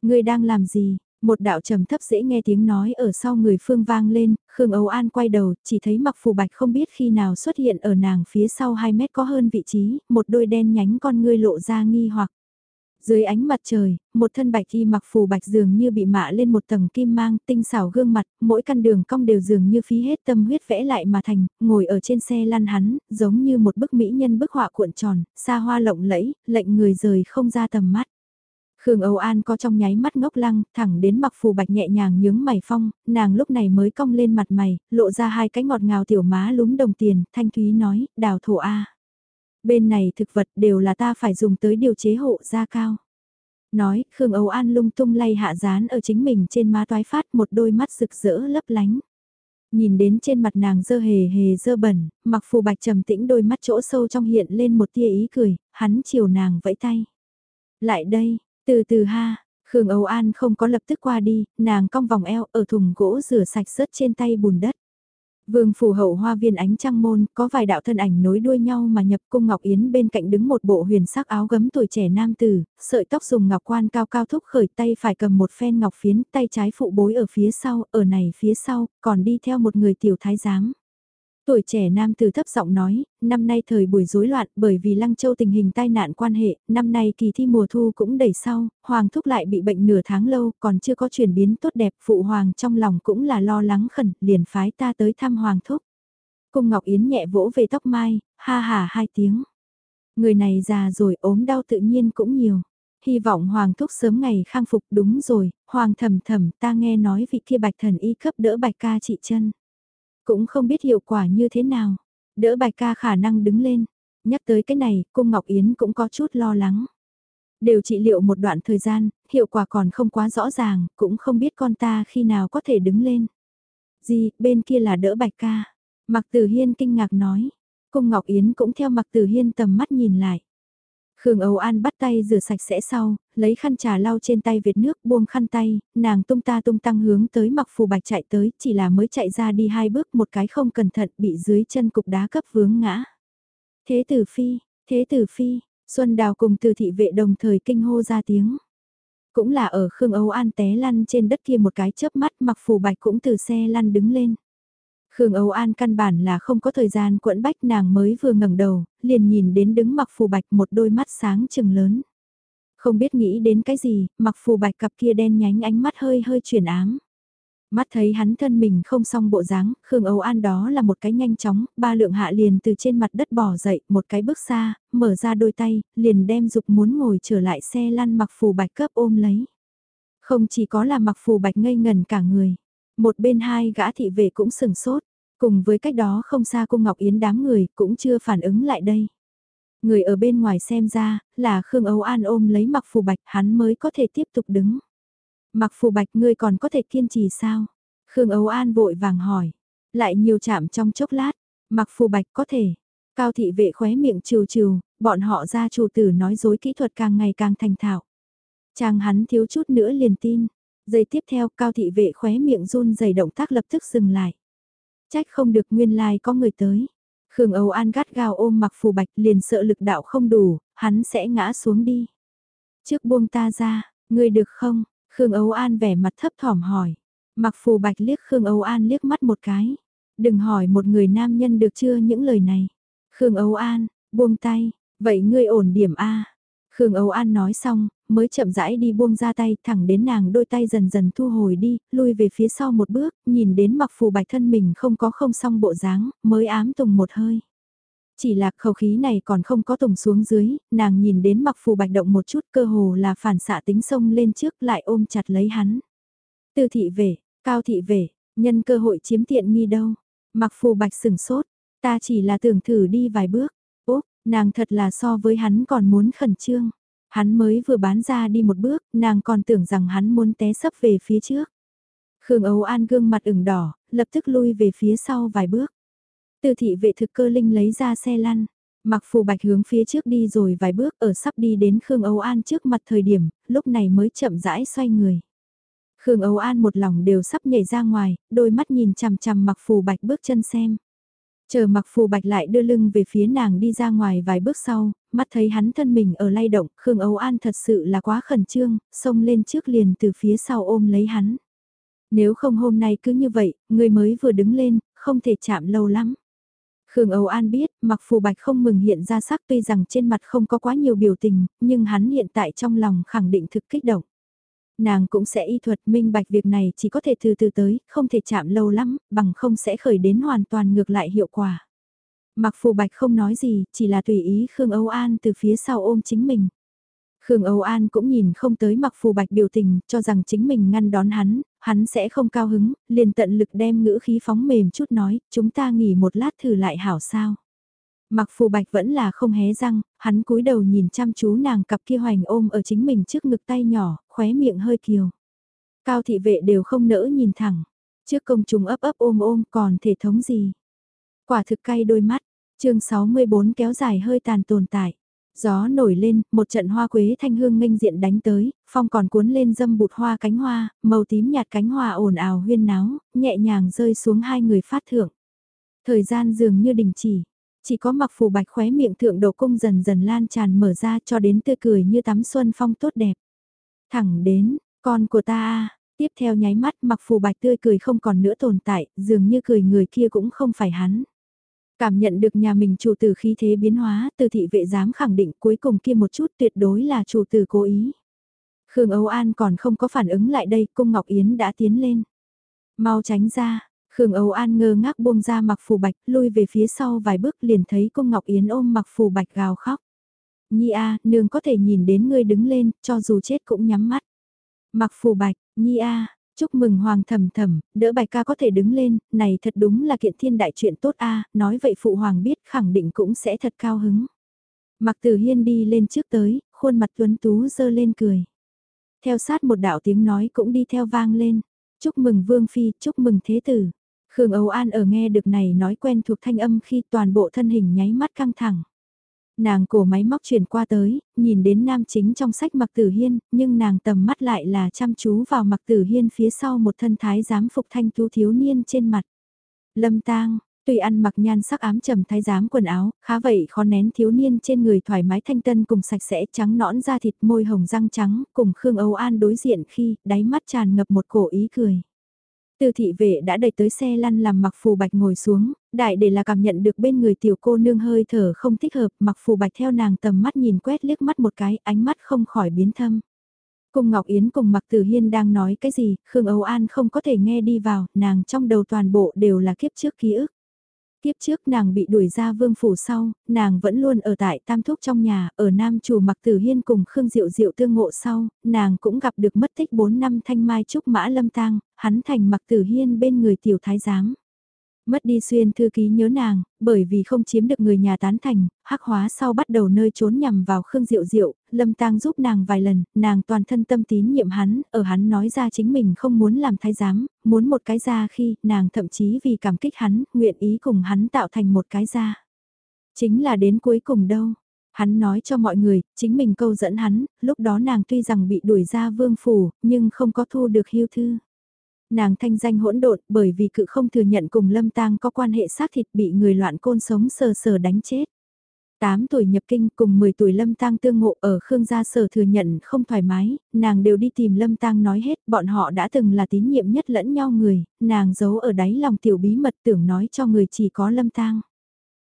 Người đang làm gì? Một đạo trầm thấp dễ nghe tiếng nói ở sau người phương vang lên, Khương Âu An quay đầu, chỉ thấy mặc phù bạch không biết khi nào xuất hiện ở nàng phía sau 2 mét có hơn vị trí, một đôi đen nhánh con ngươi lộ ra nghi hoặc. Dưới ánh mặt trời, một thân bạch y mặc phù bạch dường như bị mạ lên một tầng kim mang, tinh xảo gương mặt, mỗi căn đường cong đều dường như phí hết tâm huyết vẽ lại mà thành, ngồi ở trên xe lăn hắn, giống như một bức mỹ nhân bức họa cuộn tròn, xa hoa lộng lẫy, lệnh người rời không ra tầm mắt. Khương Âu An có trong nháy mắt ngốc lăng, thẳng đến mặc phù bạch nhẹ nhàng nhướng mày phong, nàng lúc này mới cong lên mặt mày, lộ ra hai cái ngọt ngào tiểu má lúm đồng tiền, thanh thúy nói, đào thổ A. Bên này thực vật đều là ta phải dùng tới điều chế hộ da cao. Nói, Khương Âu An lung tung lay hạ dán ở chính mình trên má toái phát một đôi mắt rực rỡ lấp lánh. Nhìn đến trên mặt nàng dơ hề hề dơ bẩn, mặc phù bạch trầm tĩnh đôi mắt chỗ sâu trong hiện lên một tia ý cười, hắn chiều nàng vẫy tay. Lại đây, từ từ ha, Khương Âu An không có lập tức qua đi, nàng cong vòng eo ở thùng gỗ rửa sạch sớt trên tay bùn đất. Vương phủ hậu hoa viên ánh trăng môn, có vài đạo thân ảnh nối đuôi nhau mà nhập cung Ngọc Yến bên cạnh đứng một bộ huyền sắc áo gấm tuổi trẻ nam tử, sợi tóc dùng ngọc quan cao cao thúc khởi tay phải cầm một phen ngọc phiến, tay trái phụ bối ở phía sau, ở này phía sau, còn đi theo một người tiểu thái giám. Tuổi trẻ nam từ thấp giọng nói, năm nay thời buổi rối loạn bởi vì Lăng Châu tình hình tai nạn quan hệ, năm nay kỳ thi mùa thu cũng đẩy sau, Hoàng Thúc lại bị bệnh nửa tháng lâu, còn chưa có chuyển biến tốt đẹp, Phụ Hoàng trong lòng cũng là lo lắng khẩn, liền phái ta tới thăm Hoàng Thúc. Cung Ngọc Yến nhẹ vỗ về tóc mai, ha ha hai tiếng. Người này già rồi ốm đau tự nhiên cũng nhiều. Hy vọng Hoàng Thúc sớm ngày khang phục đúng rồi, Hoàng thầm thầm ta nghe nói vị kia bạch thần y cấp đỡ bạch ca trị chân. Cũng không biết hiệu quả như thế nào. Đỡ bạch ca khả năng đứng lên. Nhắc tới cái này, cung Ngọc Yến cũng có chút lo lắng. Đều trị liệu một đoạn thời gian, hiệu quả còn không quá rõ ràng, cũng không biết con ta khi nào có thể đứng lên. Gì, bên kia là đỡ bạch ca. Mặc tử hiên kinh ngạc nói. Cung Ngọc Yến cũng theo Mặc Tử Hiên tầm mắt nhìn lại. Khương Âu An bắt tay rửa sạch sẽ sau, lấy khăn trà lau trên tay Việt nước buông khăn tay, nàng tung ta tung tăng hướng tới mặc phù bạch chạy tới, chỉ là mới chạy ra đi hai bước một cái không cẩn thận bị dưới chân cục đá cấp vướng ngã. Thế tử phi, thế tử phi, Xuân Đào cùng từ thị vệ đồng thời kinh hô ra tiếng. Cũng là ở Khương Âu An té lăn trên đất kia một cái chớp mắt mặc phù bạch cũng từ xe lăn đứng lên. Khương Âu An căn bản là không có thời gian quẫn bách nàng mới vừa ngẩng đầu, liền nhìn đến đứng mặc phù bạch một đôi mắt sáng trừng lớn. Không biết nghĩ đến cái gì, mặc phù bạch cặp kia đen nhánh ánh mắt hơi hơi chuyển ám. Mắt thấy hắn thân mình không xong bộ dáng, Khương Âu An đó là một cái nhanh chóng, ba lượng hạ liền từ trên mặt đất bỏ dậy, một cái bước xa, mở ra đôi tay, liền đem dục muốn ngồi trở lại xe lăn mặc phù bạch cấp ôm lấy. Không chỉ có là mặc phù bạch ngây ngần cả người, một bên hai gã thị vệ cũng sừng sốt, cùng với cách đó không xa cung Ngọc Yến đám người cũng chưa phản ứng lại đây. Người ở bên ngoài xem ra, là Khương Âu An ôm lấy mặc phù bạch hắn mới có thể tiếp tục đứng. Mặc phù bạch ngươi còn có thể kiên trì sao? Khương Âu An vội vàng hỏi. Lại nhiều chạm trong chốc lát, mặc phù bạch có thể. Cao thị vệ khóe miệng trừ trừ, bọn họ ra chủ tử nói dối kỹ thuật càng ngày càng thành thạo. Chàng hắn thiếu chút nữa liền tin. Giây tiếp theo cao thị vệ khóe miệng run dày động tác lập tức dừng lại. Trách không được nguyên lai like có người tới. Khương Âu An gắt gao ôm mặc phù bạch liền sợ lực đạo không đủ, hắn sẽ ngã xuống đi. Trước buông ta ra, ngươi được không? Khương Âu An vẻ mặt thấp thỏm hỏi. Mặc phù bạch liếc Khương Âu An liếc mắt một cái. Đừng hỏi một người nam nhân được chưa những lời này. Khương Âu An, buông tay, vậy ngươi ổn điểm A. Khương Âu An nói xong, mới chậm rãi đi buông ra tay thẳng đến nàng đôi tay dần dần thu hồi đi, lui về phía sau một bước, nhìn đến mặc phù bạch thân mình không có không xong bộ dáng, mới ám tùng một hơi. Chỉ là khẩu khí này còn không có tùng xuống dưới, nàng nhìn đến mặc phù bạch động một chút cơ hồ là phản xạ tính sông lên trước lại ôm chặt lấy hắn. Tư thị về, cao thị về, nhân cơ hội chiếm tiện nghi đâu. Mặc phù bạch sừng sốt, ta chỉ là tưởng thử đi vài bước. Nàng thật là so với hắn còn muốn khẩn trương. Hắn mới vừa bán ra đi một bước, nàng còn tưởng rằng hắn muốn té sấp về phía trước. Khương Âu An gương mặt ửng đỏ, lập tức lui về phía sau vài bước. Từ thị vệ thực cơ linh lấy ra xe lăn, mặc phù bạch hướng phía trước đi rồi vài bước ở sắp đi đến Khương Âu An trước mặt thời điểm, lúc này mới chậm rãi xoay người. Khương Âu An một lòng đều sắp nhảy ra ngoài, đôi mắt nhìn chằm chằm mặc phù bạch bước chân xem. Chờ mặc phù bạch lại đưa lưng về phía nàng đi ra ngoài vài bước sau, mắt thấy hắn thân mình ở lay động, Khương Âu An thật sự là quá khẩn trương, xông lên trước liền từ phía sau ôm lấy hắn. Nếu không hôm nay cứ như vậy, người mới vừa đứng lên, không thể chạm lâu lắm. Khương Âu An biết, mặc phù bạch không mừng hiện ra sắc tuy rằng trên mặt không có quá nhiều biểu tình, nhưng hắn hiện tại trong lòng khẳng định thực kích động. Nàng cũng sẽ y thuật minh bạch việc này chỉ có thể từ từ tới, không thể chạm lâu lắm, bằng không sẽ khởi đến hoàn toàn ngược lại hiệu quả. Mặc phù bạch không nói gì, chỉ là tùy ý Khương Âu An từ phía sau ôm chính mình. Khương Âu An cũng nhìn không tới mặc phù bạch biểu tình, cho rằng chính mình ngăn đón hắn, hắn sẽ không cao hứng, liền tận lực đem ngữ khí phóng mềm chút nói, chúng ta nghỉ một lát thử lại hảo sao. Mặc phù bạch vẫn là không hé răng, hắn cúi đầu nhìn chăm chú nàng cặp kia hoành ôm ở chính mình trước ngực tay nhỏ, khóe miệng hơi kiều. Cao thị vệ đều không nỡ nhìn thẳng, trước công chúng ấp ấp ôm ôm còn thể thống gì. Quả thực cay đôi mắt, chương 64 kéo dài hơi tàn tồn tại. Gió nổi lên, một trận hoa quế thanh hương nghênh diện đánh tới, phong còn cuốn lên dâm bụt hoa cánh hoa, màu tím nhạt cánh hoa ồn ào huyên náo, nhẹ nhàng rơi xuống hai người phát thưởng. Thời gian dường như đình chỉ, chỉ có mặc phù bạch khóe miệng thượng đầu cung dần dần lan tràn mở ra cho đến tươi cười như tắm xuân phong tốt đẹp. Thẳng đến, con của ta tiếp theo nháy mắt mặc phù bạch tươi cười không còn nữa tồn tại, dường như cười người kia cũng không phải hắn. Cảm nhận được nhà mình chủ tử khí thế biến hóa, từ thị vệ dám khẳng định cuối cùng kia một chút tuyệt đối là chủ tử cố ý. Khương Âu An còn không có phản ứng lại đây, cung Ngọc Yến đã tiến lên. Mau tránh ra, Khương Âu An ngơ ngác buông ra mặc phù bạch, lui về phía sau vài bước liền thấy cung Ngọc Yến ôm mặc phù bạch gào khóc. Nhi A, nương có thể nhìn đến ngươi đứng lên, cho dù chết cũng nhắm mắt. Mặc phù bạch, Nhi A, chúc mừng hoàng thầm thầm, đỡ bạch ca có thể đứng lên, này thật đúng là kiện thiên đại chuyện tốt A, nói vậy phụ hoàng biết khẳng định cũng sẽ thật cao hứng. Mặc tử hiên đi lên trước tới, khuôn mặt tuấn tú dơ lên cười. Theo sát một đạo tiếng nói cũng đi theo vang lên. Chúc mừng vương phi, chúc mừng thế tử. Khương Âu An ở nghe được này nói quen thuộc thanh âm khi toàn bộ thân hình nháy mắt căng thẳng. Nàng cổ máy móc chuyển qua tới, nhìn đến nam chính trong sách mặc tử hiên, nhưng nàng tầm mắt lại là chăm chú vào mặc tử hiên phía sau một thân thái giám phục thanh tú thiếu niên trên mặt. Lâm tang, tuy ăn mặc nhan sắc ám trầm thái giám quần áo, khá vậy khó nén thiếu niên trên người thoải mái thanh tân cùng sạch sẽ trắng nõn da thịt môi hồng răng trắng, cùng Khương Âu An đối diện khi đáy mắt tràn ngập một cổ ý cười. Từ thị vệ đã đẩy tới xe lăn làm mặc phù bạch ngồi xuống, đại để là cảm nhận được bên người tiểu cô nương hơi thở không thích hợp, mặc phù bạch theo nàng tầm mắt nhìn quét liếc mắt một cái, ánh mắt không khỏi biến thâm. Cùng Ngọc Yến cùng Mặc Tử Hiên đang nói cái gì, Khương Âu An không có thể nghe đi vào, nàng trong đầu toàn bộ đều là kiếp trước ký ức. Tiếp trước nàng bị đuổi ra vương phủ sau, nàng vẫn luôn ở tại tam thúc trong nhà, ở nam chủ mặc tử hiên cùng Khương Diệu Diệu tương ngộ sau, nàng cũng gặp được mất tích 4 năm thanh mai trúc mã lâm tang, hắn thành mặc tử hiên bên người tiểu thái giám. Mất đi xuyên thư ký nhớ nàng, bởi vì không chiếm được người nhà tán thành, hắc hóa sau bắt đầu nơi trốn nhằm vào Khương Diệu Diệu, Lâm Tang giúp nàng vài lần, nàng toàn thân tâm tín nhiệm hắn, ở hắn nói ra chính mình không muốn làm thái giám, muốn một cái gia khi nàng thậm chí vì cảm kích hắn, nguyện ý cùng hắn tạo thành một cái gia Chính là đến cuối cùng đâu, hắn nói cho mọi người, chính mình câu dẫn hắn, lúc đó nàng tuy rằng bị đuổi ra vương phủ, nhưng không có thu được hưu thư. Nàng thanh danh hỗn độn bởi vì cự không thừa nhận cùng Lâm Tang có quan hệ xác thịt bị người loạn côn sống sờ sờ đánh chết. 8 tuổi nhập kinh cùng 10 tuổi Lâm Tang tương ngộ ở Khương gia sở thừa nhận không thoải mái, nàng đều đi tìm Lâm Tang nói hết, bọn họ đã từng là tín nhiệm nhất lẫn nhau người, nàng giấu ở đáy lòng tiểu bí mật tưởng nói cho người chỉ có Lâm Tang.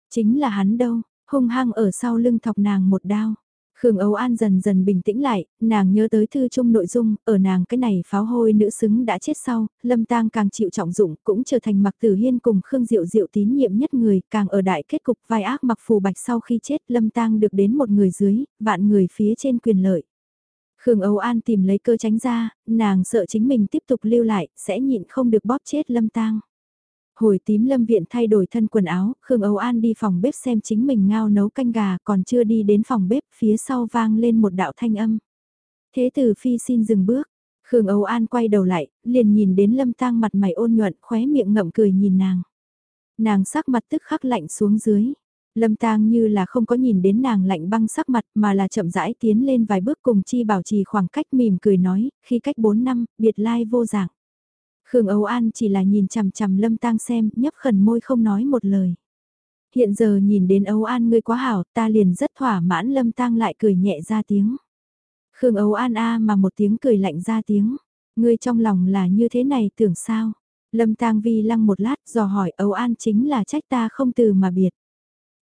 Chính là hắn đâu, hung hăng ở sau lưng thọc nàng một đao. Khương Âu An dần dần bình tĩnh lại, nàng nhớ tới thư chung nội dung, ở nàng cái này pháo hôi nữ xứng đã chết sau, Lâm Tang càng chịu trọng dụng, cũng trở thành mặc tử hiên cùng Khương Diệu Diệu tín nhiệm nhất người, càng ở đại kết cục vai ác mặc phù bạch sau khi chết, Lâm Tang được đến một người dưới, vạn người phía trên quyền lợi. Khương Âu An tìm lấy cơ tránh ra, nàng sợ chính mình tiếp tục lưu lại, sẽ nhịn không được bóp chết Lâm Tang. Hồi tím lâm viện thay đổi thân quần áo, Khương Âu An đi phòng bếp xem chính mình ngao nấu canh gà còn chưa đi đến phòng bếp phía sau vang lên một đạo thanh âm. Thế tử phi xin dừng bước, Khương Âu An quay đầu lại, liền nhìn đến lâm tang mặt mày ôn nhuận khóe miệng ngậm cười nhìn nàng. Nàng sắc mặt tức khắc lạnh xuống dưới. Lâm tang như là không có nhìn đến nàng lạnh băng sắc mặt mà là chậm rãi tiến lên vài bước cùng chi bảo trì khoảng cách mỉm cười nói, khi cách 4 năm, biệt lai vô dạng. Khương Âu An chỉ là nhìn chằm chằm Lâm Tang xem, nhấp khẩn môi không nói một lời. Hiện giờ nhìn đến Âu An ngươi quá hảo, ta liền rất thỏa mãn Lâm Tang lại cười nhẹ ra tiếng. Khương Âu An a mà một tiếng cười lạnh ra tiếng. Ngươi trong lòng là như thế này tưởng sao? Lâm Tang Vi lăng một lát dò hỏi Âu An chính là trách ta không từ mà biệt.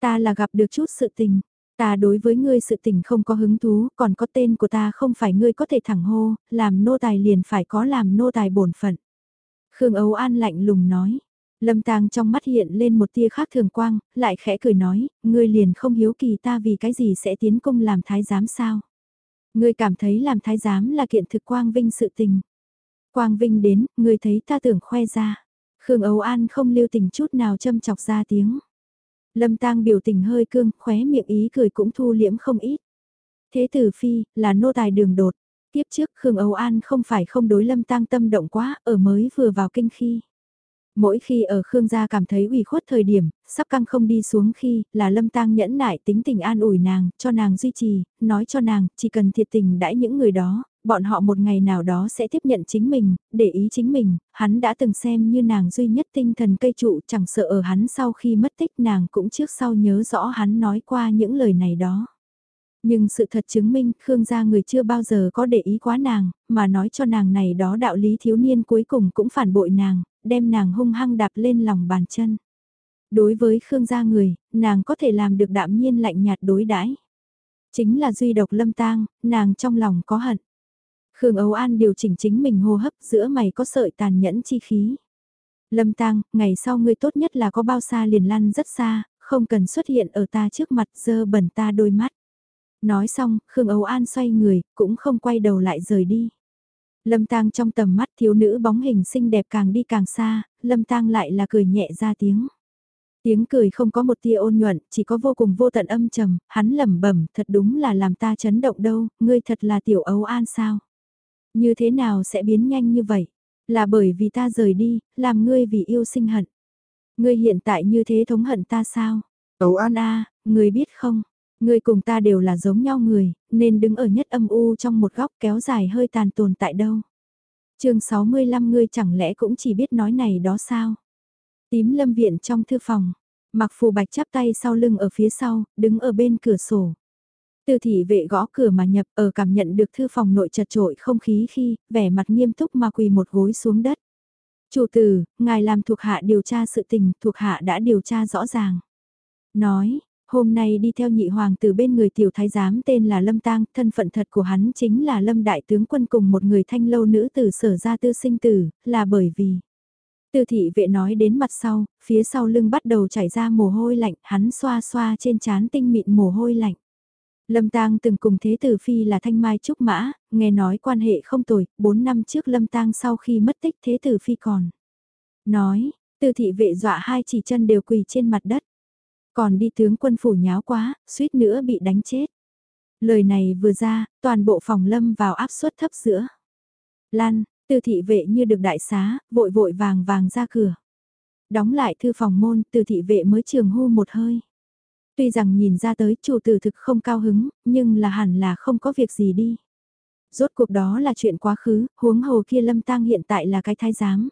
Ta là gặp được chút sự tình. Ta đối với ngươi sự tình không có hứng thú, còn có tên của ta không phải ngươi có thể thẳng hô, làm nô tài liền phải có làm nô tài bổn phận. Khương Âu An lạnh lùng nói. Lâm Tàng trong mắt hiện lên một tia khác thường quang, lại khẽ cười nói, ngươi liền không hiếu kỳ ta vì cái gì sẽ tiến công làm thái giám sao. Ngươi cảm thấy làm thái giám là kiện thực quang vinh sự tình. Quang vinh đến, ngươi thấy ta tưởng khoe ra. Khương Âu An không lưu tình chút nào châm chọc ra tiếng. Lâm Tang biểu tình hơi cương, khóe miệng ý cười cũng thu liễm không ít. Thế tử phi, là nô tài đường đột, Tiếp trước Khương Âu An không phải không đối lâm tang tâm động quá ở mới vừa vào kinh khi. Mỗi khi ở Khương gia cảm thấy ủy khuất thời điểm, sắp căng không đi xuống khi, là lâm tang nhẫn nại tính tình an ủi nàng, cho nàng duy trì, nói cho nàng, chỉ cần thiệt tình đãi những người đó, bọn họ một ngày nào đó sẽ tiếp nhận chính mình, để ý chính mình, hắn đã từng xem như nàng duy nhất tinh thần cây trụ chẳng sợ ở hắn sau khi mất tích nàng cũng trước sau nhớ rõ hắn nói qua những lời này đó. Nhưng sự thật chứng minh Khương gia người chưa bao giờ có để ý quá nàng, mà nói cho nàng này đó đạo lý thiếu niên cuối cùng cũng phản bội nàng, đem nàng hung hăng đạp lên lòng bàn chân. Đối với Khương gia người, nàng có thể làm được đạm nhiên lạnh nhạt đối đãi Chính là duy độc lâm tang, nàng trong lòng có hận. Khương Âu An điều chỉnh chính mình hô hấp giữa mày có sợi tàn nhẫn chi khí. Lâm tang, ngày sau ngươi tốt nhất là có bao xa liền lăn rất xa, không cần xuất hiện ở ta trước mặt dơ bẩn ta đôi mắt. Nói xong, Khương Âu An xoay người, cũng không quay đầu lại rời đi. Lâm Tang trong tầm mắt thiếu nữ bóng hình xinh đẹp càng đi càng xa, Lâm Tang lại là cười nhẹ ra tiếng. Tiếng cười không có một tia ôn nhuận, chỉ có vô cùng vô tận âm trầm, hắn lẩm bẩm, thật đúng là làm ta chấn động đâu, ngươi thật là tiểu Âu An sao? Như thế nào sẽ biến nhanh như vậy? Là bởi vì ta rời đi, làm ngươi vì yêu sinh hận. Ngươi hiện tại như thế thống hận ta sao? Ấu An A, ngươi biết không? Ngươi cùng ta đều là giống nhau người, nên đứng ở nhất âm u trong một góc kéo dài hơi tàn tồn tại đâu. chương 65 ngươi chẳng lẽ cũng chỉ biết nói này đó sao? Tím lâm viện trong thư phòng, mặc phù bạch chắp tay sau lưng ở phía sau, đứng ở bên cửa sổ. Từ thị vệ gõ cửa mà nhập ở cảm nhận được thư phòng nội chật trội không khí khi, vẻ mặt nghiêm túc mà quỳ một gối xuống đất. Chủ tử, ngài làm thuộc hạ điều tra sự tình, thuộc hạ đã điều tra rõ ràng. Nói, hôm nay đi theo nhị hoàng từ bên người tiểu thái giám tên là Lâm Tang, thân phận thật của hắn chính là Lâm Đại Tướng Quân cùng một người thanh lâu nữ tử sở ra tư sinh tử, là bởi vì... Tư thị vệ nói đến mặt sau, phía sau lưng bắt đầu chảy ra mồ hôi lạnh, hắn xoa xoa trên trán tinh mịn mồ hôi lạnh. Lâm Tang từng cùng Thế Tử Phi là Thanh Mai Trúc Mã, nghe nói quan hệ không tồi, 4 năm trước Lâm Tang sau khi mất tích Thế Tử Phi còn. Nói, Tư thị vệ dọa hai chỉ chân đều quỳ trên mặt đất. Còn đi tướng quân phủ nháo quá, suýt nữa bị đánh chết. Lời này vừa ra, toàn bộ phòng Lâm vào áp suất thấp giữa. Lan, từ thị vệ như được đại xá, vội vội vàng vàng ra cửa. Đóng lại thư phòng môn, từ thị vệ mới trường hô một hơi. Tuy rằng nhìn ra tới chủ tử thực không cao hứng, nhưng là hẳn là không có việc gì đi. Rốt cuộc đó là chuyện quá khứ, huống hồ kia lâm tang hiện tại là cái thái giám.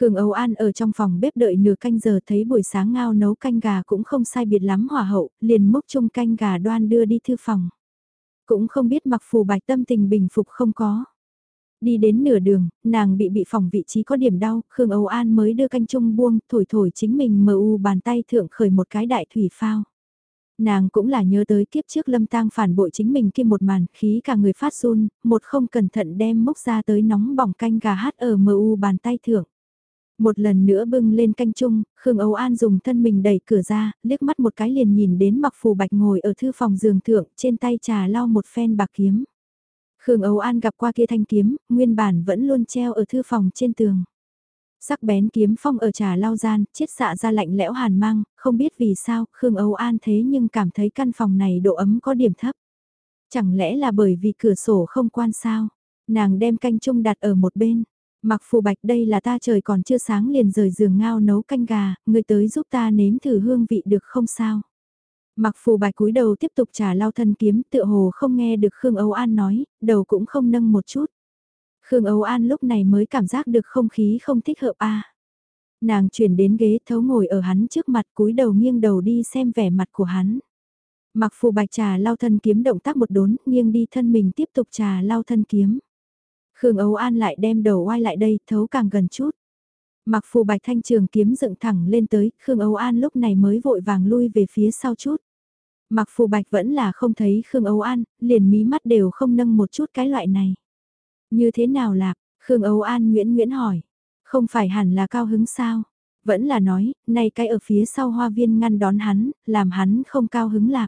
Khương Âu An ở trong phòng bếp đợi nửa canh giờ thấy buổi sáng ngao nấu canh gà cũng không sai biệt lắm hỏa hậu, liền múc chung canh gà đoan đưa đi thư phòng. Cũng không biết mặc phù bạch tâm tình bình phục không có. Đi đến nửa đường, nàng bị bị phòng vị trí có điểm đau, Khương Âu An mới đưa canh chung buông, thổi thổi chính mình mờ u bàn tay thượng khởi một cái đại thủy phao. Nàng cũng là nhớ tới kiếp trước lâm tang phản bội chính mình kia một màn khí cả người phát run, một không cẩn thận đem mốc ra tới nóng bỏng canh gà hát ở mờ u bàn tay thượng. Một lần nữa bưng lên canh chung, Khương Âu An dùng thân mình đẩy cửa ra, liếc mắt một cái liền nhìn đến mặc phù bạch ngồi ở thư phòng giường thượng, trên tay trà lau một phen bạc kiếm. Khương Âu An gặp qua kia thanh kiếm, nguyên bản vẫn luôn treo ở thư phòng trên tường. Sắc bén kiếm phong ở trà lau gian, chiết xạ ra lạnh lẽo hàn mang, không biết vì sao, Khương Âu An thế nhưng cảm thấy căn phòng này độ ấm có điểm thấp. Chẳng lẽ là bởi vì cửa sổ không quan sao? Nàng đem canh chung đặt ở một bên. Mặc phù bạch đây là ta trời còn chưa sáng liền rời giường ngao nấu canh gà, người tới giúp ta nếm thử hương vị được không sao? Mặc phù bạch cúi đầu tiếp tục trả lao thân kiếm tựa hồ không nghe được Khương Âu An nói, đầu cũng không nâng một chút. Khương Âu An lúc này mới cảm giác được không khí không thích hợp a. Nàng chuyển đến ghế thấu ngồi ở hắn trước mặt cúi đầu nghiêng đầu đi xem vẻ mặt của hắn. Mặc phù bạch trà lao thân kiếm động tác một đốn, nghiêng đi thân mình tiếp tục trà lao thân kiếm. Khương Âu An lại đem đầu oai lại đây, thấu càng gần chút. Mặc phù bạch thanh trường kiếm dựng thẳng lên tới, Khương Âu An lúc này mới vội vàng lui về phía sau chút. Mặc phù bạch vẫn là không thấy Khương Âu An, liền mí mắt đều không nâng một chút cái loại này. Như thế nào lạc, Khương Âu An nguyễn nguyễn hỏi. Không phải hẳn là cao hứng sao? Vẫn là nói, nay cái ở phía sau hoa viên ngăn đón hắn, làm hắn không cao hứng lạc.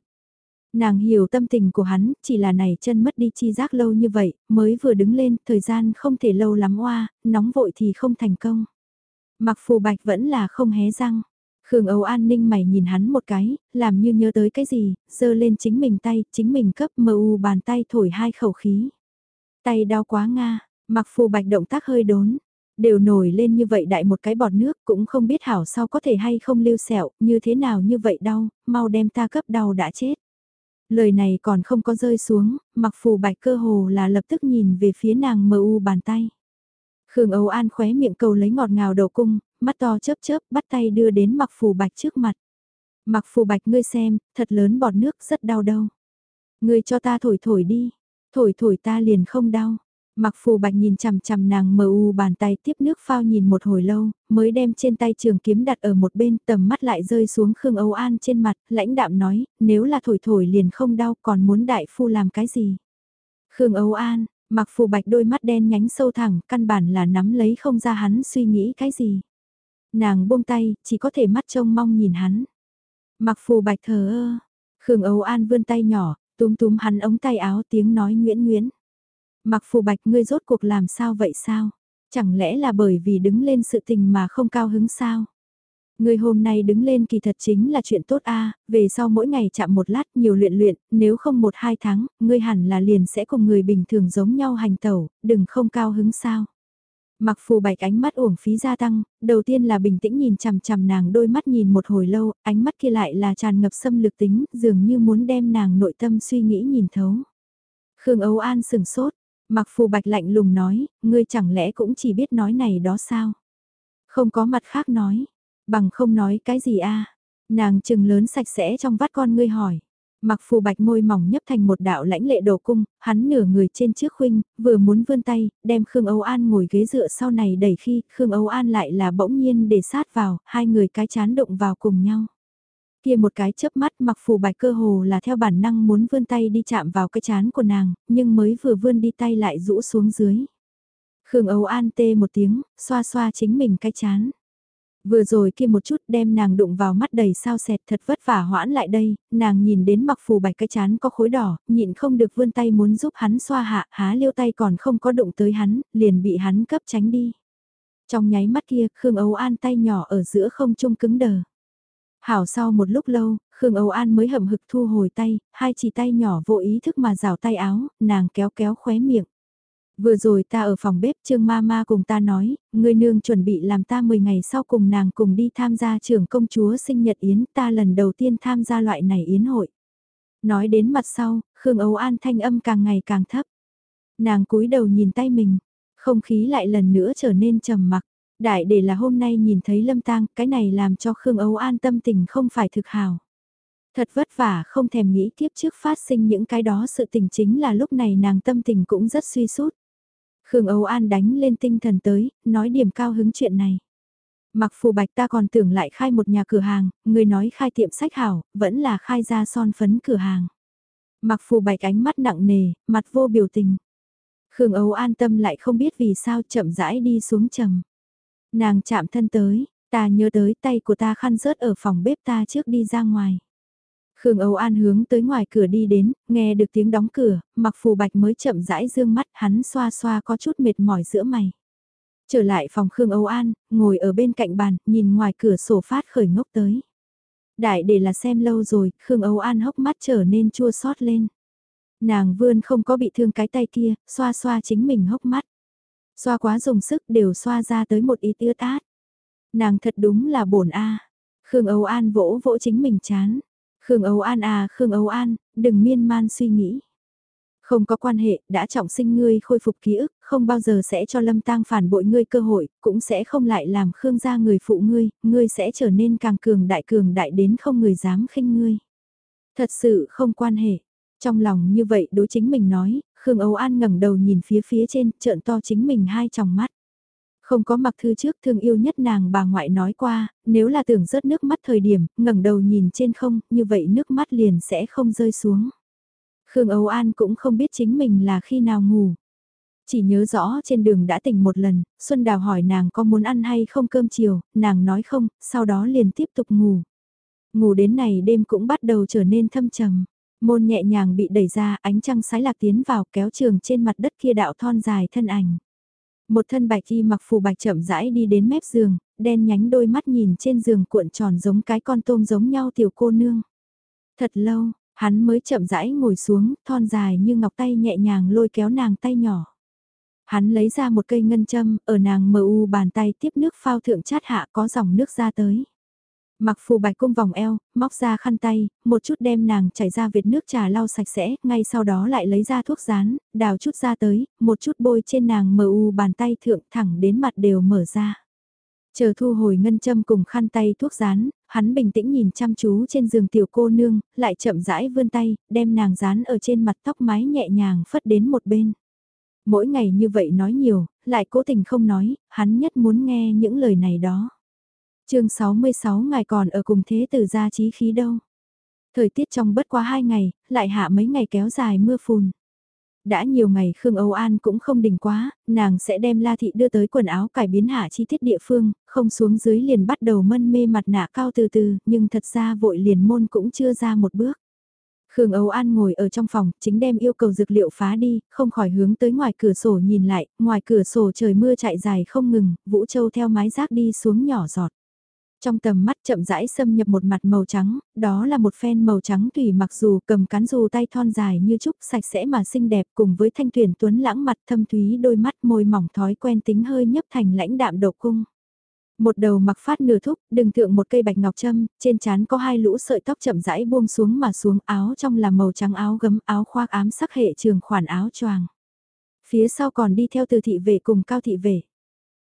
Nàng hiểu tâm tình của hắn, chỉ là này chân mất đi chi giác lâu như vậy, mới vừa đứng lên, thời gian không thể lâu lắm oa, nóng vội thì không thành công. Mặc phù bạch vẫn là không hé răng. Khương Âu An ninh mày nhìn hắn một cái, làm như nhớ tới cái gì, giơ lên chính mình tay, chính mình cấp mờ u bàn tay thổi hai khẩu khí. Tay đau quá nga, mặc phù bạch động tác hơi đốn, đều nổi lên như vậy đại một cái bọt nước cũng không biết hảo sau có thể hay không lưu sẹo, như thế nào như vậy đau, mau đem ta cấp đau đã chết. Lời này còn không có rơi xuống, mặc phù bạch cơ hồ là lập tức nhìn về phía nàng mờ u bàn tay. Khương Âu An khóe miệng cầu lấy ngọt ngào đầu cung, mắt to chớp chớp bắt tay đưa đến mặc phù bạch trước mặt. Mặc phù bạch ngươi xem, thật lớn bọt nước rất đau đâu. Ngươi cho ta thổi thổi đi, thổi thổi ta liền không đau. Mặc phù bạch nhìn chằm chằm nàng mờ u bàn tay tiếp nước phao nhìn một hồi lâu, mới đem trên tay trường kiếm đặt ở một bên tầm mắt lại rơi xuống Khương Âu An trên mặt, lãnh đạm nói, nếu là thổi thổi liền không đau còn muốn đại phu làm cái gì. Khương Âu An, mặc phù bạch đôi mắt đen nhánh sâu thẳng, căn bản là nắm lấy không ra hắn suy nghĩ cái gì. Nàng buông tay, chỉ có thể mắt trông mong nhìn hắn. Mặc phù bạch thờ ơ, Khương Âu An vươn tay nhỏ, túm túm hắn ống tay áo tiếng nói nguyễn nguyễn. Mặc phù bạch ngươi rốt cuộc làm sao vậy sao? Chẳng lẽ là bởi vì đứng lên sự tình mà không cao hứng sao? Ngươi hôm nay đứng lên kỳ thật chính là chuyện tốt a về sau mỗi ngày chạm một lát nhiều luyện luyện, nếu không một hai tháng, ngươi hẳn là liền sẽ cùng người bình thường giống nhau hành tẩu, đừng không cao hứng sao. Mặc phù bạch ánh mắt uổng phí gia tăng, đầu tiên là bình tĩnh nhìn chằm chằm nàng đôi mắt nhìn một hồi lâu, ánh mắt kia lại là tràn ngập xâm lược tính, dường như muốn đem nàng nội tâm suy nghĩ nhìn thấu. Khương Âu An sừng sốt, mặc phù bạch lạnh lùng nói, ngươi chẳng lẽ cũng chỉ biết nói này đó sao? Không có mặt khác nói, bằng không nói cái gì a Nàng trừng lớn sạch sẽ trong vắt con ngươi hỏi. Mặc phù bạch môi mỏng nhấp thành một đạo lãnh lệ đồ cung, hắn nửa người trên trước khuynh, vừa muốn vươn tay, đem Khương Âu An ngồi ghế dựa sau này đẩy khi Khương Âu An lại là bỗng nhiên để sát vào, hai người cái chán đụng vào cùng nhau. Kia một cái chớp mắt mặc phù bạch cơ hồ là theo bản năng muốn vươn tay đi chạm vào cái chán của nàng, nhưng mới vừa vươn đi tay lại rũ xuống dưới. Khương Âu An tê một tiếng, xoa xoa chính mình cái chán. Vừa rồi kia một chút đem nàng đụng vào mắt đầy sao sẹt thật vất vả hoãn lại đây, nàng nhìn đến mặc phù bạch cái chán có khối đỏ, nhịn không được vươn tay muốn giúp hắn xoa hạ, há liêu tay còn không có đụng tới hắn, liền bị hắn cấp tránh đi. Trong nháy mắt kia, Khương Âu An tay nhỏ ở giữa không trung cứng đờ. Hảo sau một lúc lâu, Khương Âu An mới hậm hực thu hồi tay, hai chỉ tay nhỏ vô ý thức mà rào tay áo, nàng kéo kéo khóe miệng. Vừa rồi ta ở phòng bếp Trương Ma cùng ta nói, người nương chuẩn bị làm ta 10 ngày sau cùng nàng cùng đi tham gia trưởng công chúa sinh nhật yến ta lần đầu tiên tham gia loại này yến hội. Nói đến mặt sau, Khương Âu An thanh âm càng ngày càng thấp. Nàng cúi đầu nhìn tay mình, không khí lại lần nữa trở nên trầm mặc. Đại để là hôm nay nhìn thấy lâm tang, cái này làm cho Khương Âu An tâm tình không phải thực hào. Thật vất vả không thèm nghĩ tiếp trước phát sinh những cái đó sự tình chính là lúc này nàng tâm tình cũng rất suy sút. Khương Âu An đánh lên tinh thần tới, nói điểm cao hứng chuyện này. Mặc phù bạch ta còn tưởng lại khai một nhà cửa hàng, người nói khai tiệm sách hảo, vẫn là khai ra son phấn cửa hàng. Mặc phù bạch ánh mắt nặng nề, mặt vô biểu tình. Khương Âu an tâm lại không biết vì sao chậm rãi đi xuống trầm. Nàng chạm thân tới, ta nhớ tới tay của ta khăn rớt ở phòng bếp ta trước đi ra ngoài. Khương Âu An hướng tới ngoài cửa đi đến, nghe được tiếng đóng cửa, mặc phù bạch mới chậm rãi dương mắt hắn xoa xoa có chút mệt mỏi giữa mày. Trở lại phòng Khương Âu An, ngồi ở bên cạnh bàn, nhìn ngoài cửa sổ phát khởi ngốc tới. Đại để là xem lâu rồi, Khương Âu An hốc mắt trở nên chua xót lên. Nàng vươn không có bị thương cái tay kia, xoa xoa chính mình hốc mắt. Xoa quá dùng sức đều xoa ra tới một ít ướt tát. Nàng thật đúng là bổn a. Khương Âu An vỗ vỗ chính mình chán. Khương Âu An à, Khương Âu An, đừng miên man suy nghĩ. Không có quan hệ, đã trọng sinh ngươi khôi phục ký ức, không bao giờ sẽ cho Lâm Tang phản bội ngươi cơ hội, cũng sẽ không lại làm Khương gia người phụ ngươi, ngươi sẽ trở nên càng cường đại cường đại đến không người dám khinh ngươi. Thật sự không quan hệ. Trong lòng như vậy đối chính mình nói, Khương Âu An ngẩng đầu nhìn phía phía trên, trợn to chính mình hai tròng mắt. Không có mặc thư trước thương yêu nhất nàng bà ngoại nói qua, nếu là tưởng rớt nước mắt thời điểm, ngẩng đầu nhìn trên không, như vậy nước mắt liền sẽ không rơi xuống. Khương Âu An cũng không biết chính mình là khi nào ngủ. Chỉ nhớ rõ trên đường đã tỉnh một lần, Xuân Đào hỏi nàng có muốn ăn hay không cơm chiều, nàng nói không, sau đó liền tiếp tục ngủ. Ngủ đến này đêm cũng bắt đầu trở nên thâm trầm. Môn nhẹ nhàng bị đẩy ra, ánh trăng sái lạc tiến vào kéo trường trên mặt đất kia đạo thon dài thân ảnh. Một thân bạch y mặc phù bạch chậm rãi đi đến mép giường, đen nhánh đôi mắt nhìn trên giường cuộn tròn giống cái con tôm giống nhau tiểu cô nương. Thật lâu, hắn mới chậm rãi ngồi xuống, thon dài như ngọc tay nhẹ nhàng lôi kéo nàng tay nhỏ. Hắn lấy ra một cây ngân châm, ở nàng mờ u bàn tay tiếp nước phao thượng chát hạ có dòng nước ra tới. Mặc phù bạch cung vòng eo, móc ra khăn tay, một chút đem nàng chảy ra việt nước trà lau sạch sẽ, ngay sau đó lại lấy ra thuốc rán, đào chút ra tới, một chút bôi trên nàng mờ u bàn tay thượng thẳng đến mặt đều mở ra. Chờ thu hồi ngân châm cùng khăn tay thuốc rán, hắn bình tĩnh nhìn chăm chú trên giường tiểu cô nương, lại chậm rãi vươn tay, đem nàng rán ở trên mặt tóc mái nhẹ nhàng phất đến một bên. Mỗi ngày như vậy nói nhiều, lại cố tình không nói, hắn nhất muốn nghe những lời này đó chương 66 ngài còn ở cùng thế tử gia trí khí đâu. Thời tiết trong bất quá hai ngày, lại hạ mấy ngày kéo dài mưa phùn. Đã nhiều ngày Khương Âu An cũng không đỉnh quá, nàng sẽ đem La Thị đưa tới quần áo cải biến hạ chi tiết địa phương, không xuống dưới liền bắt đầu mân mê mặt nạ cao từ từ, nhưng thật ra vội liền môn cũng chưa ra một bước. Khương Âu An ngồi ở trong phòng, chính đem yêu cầu dược liệu phá đi, không khỏi hướng tới ngoài cửa sổ nhìn lại, ngoài cửa sổ trời mưa chạy dài không ngừng, Vũ Châu theo mái rác đi xuống nhỏ giọt. Trong tầm mắt chậm rãi xâm nhập một mặt màu trắng, đó là một phen màu trắng tùy mặc dù cầm cán dù tay thon dài như trúc sạch sẽ mà xinh đẹp cùng với thanh tuyển tuấn lãng mặt thâm thúy đôi mắt môi mỏng thói quen tính hơi nhấp thành lãnh đạm độ cung. Một đầu mặc phát nửa thúc, đừng thượng một cây bạch ngọc châm, trên trán có hai lũ sợi tóc chậm rãi buông xuống mà xuống áo trong là màu trắng áo gấm áo khoác ám sắc hệ trường khoản áo choàng. Phía sau còn đi theo từ thị vệ cùng cao thị vệ.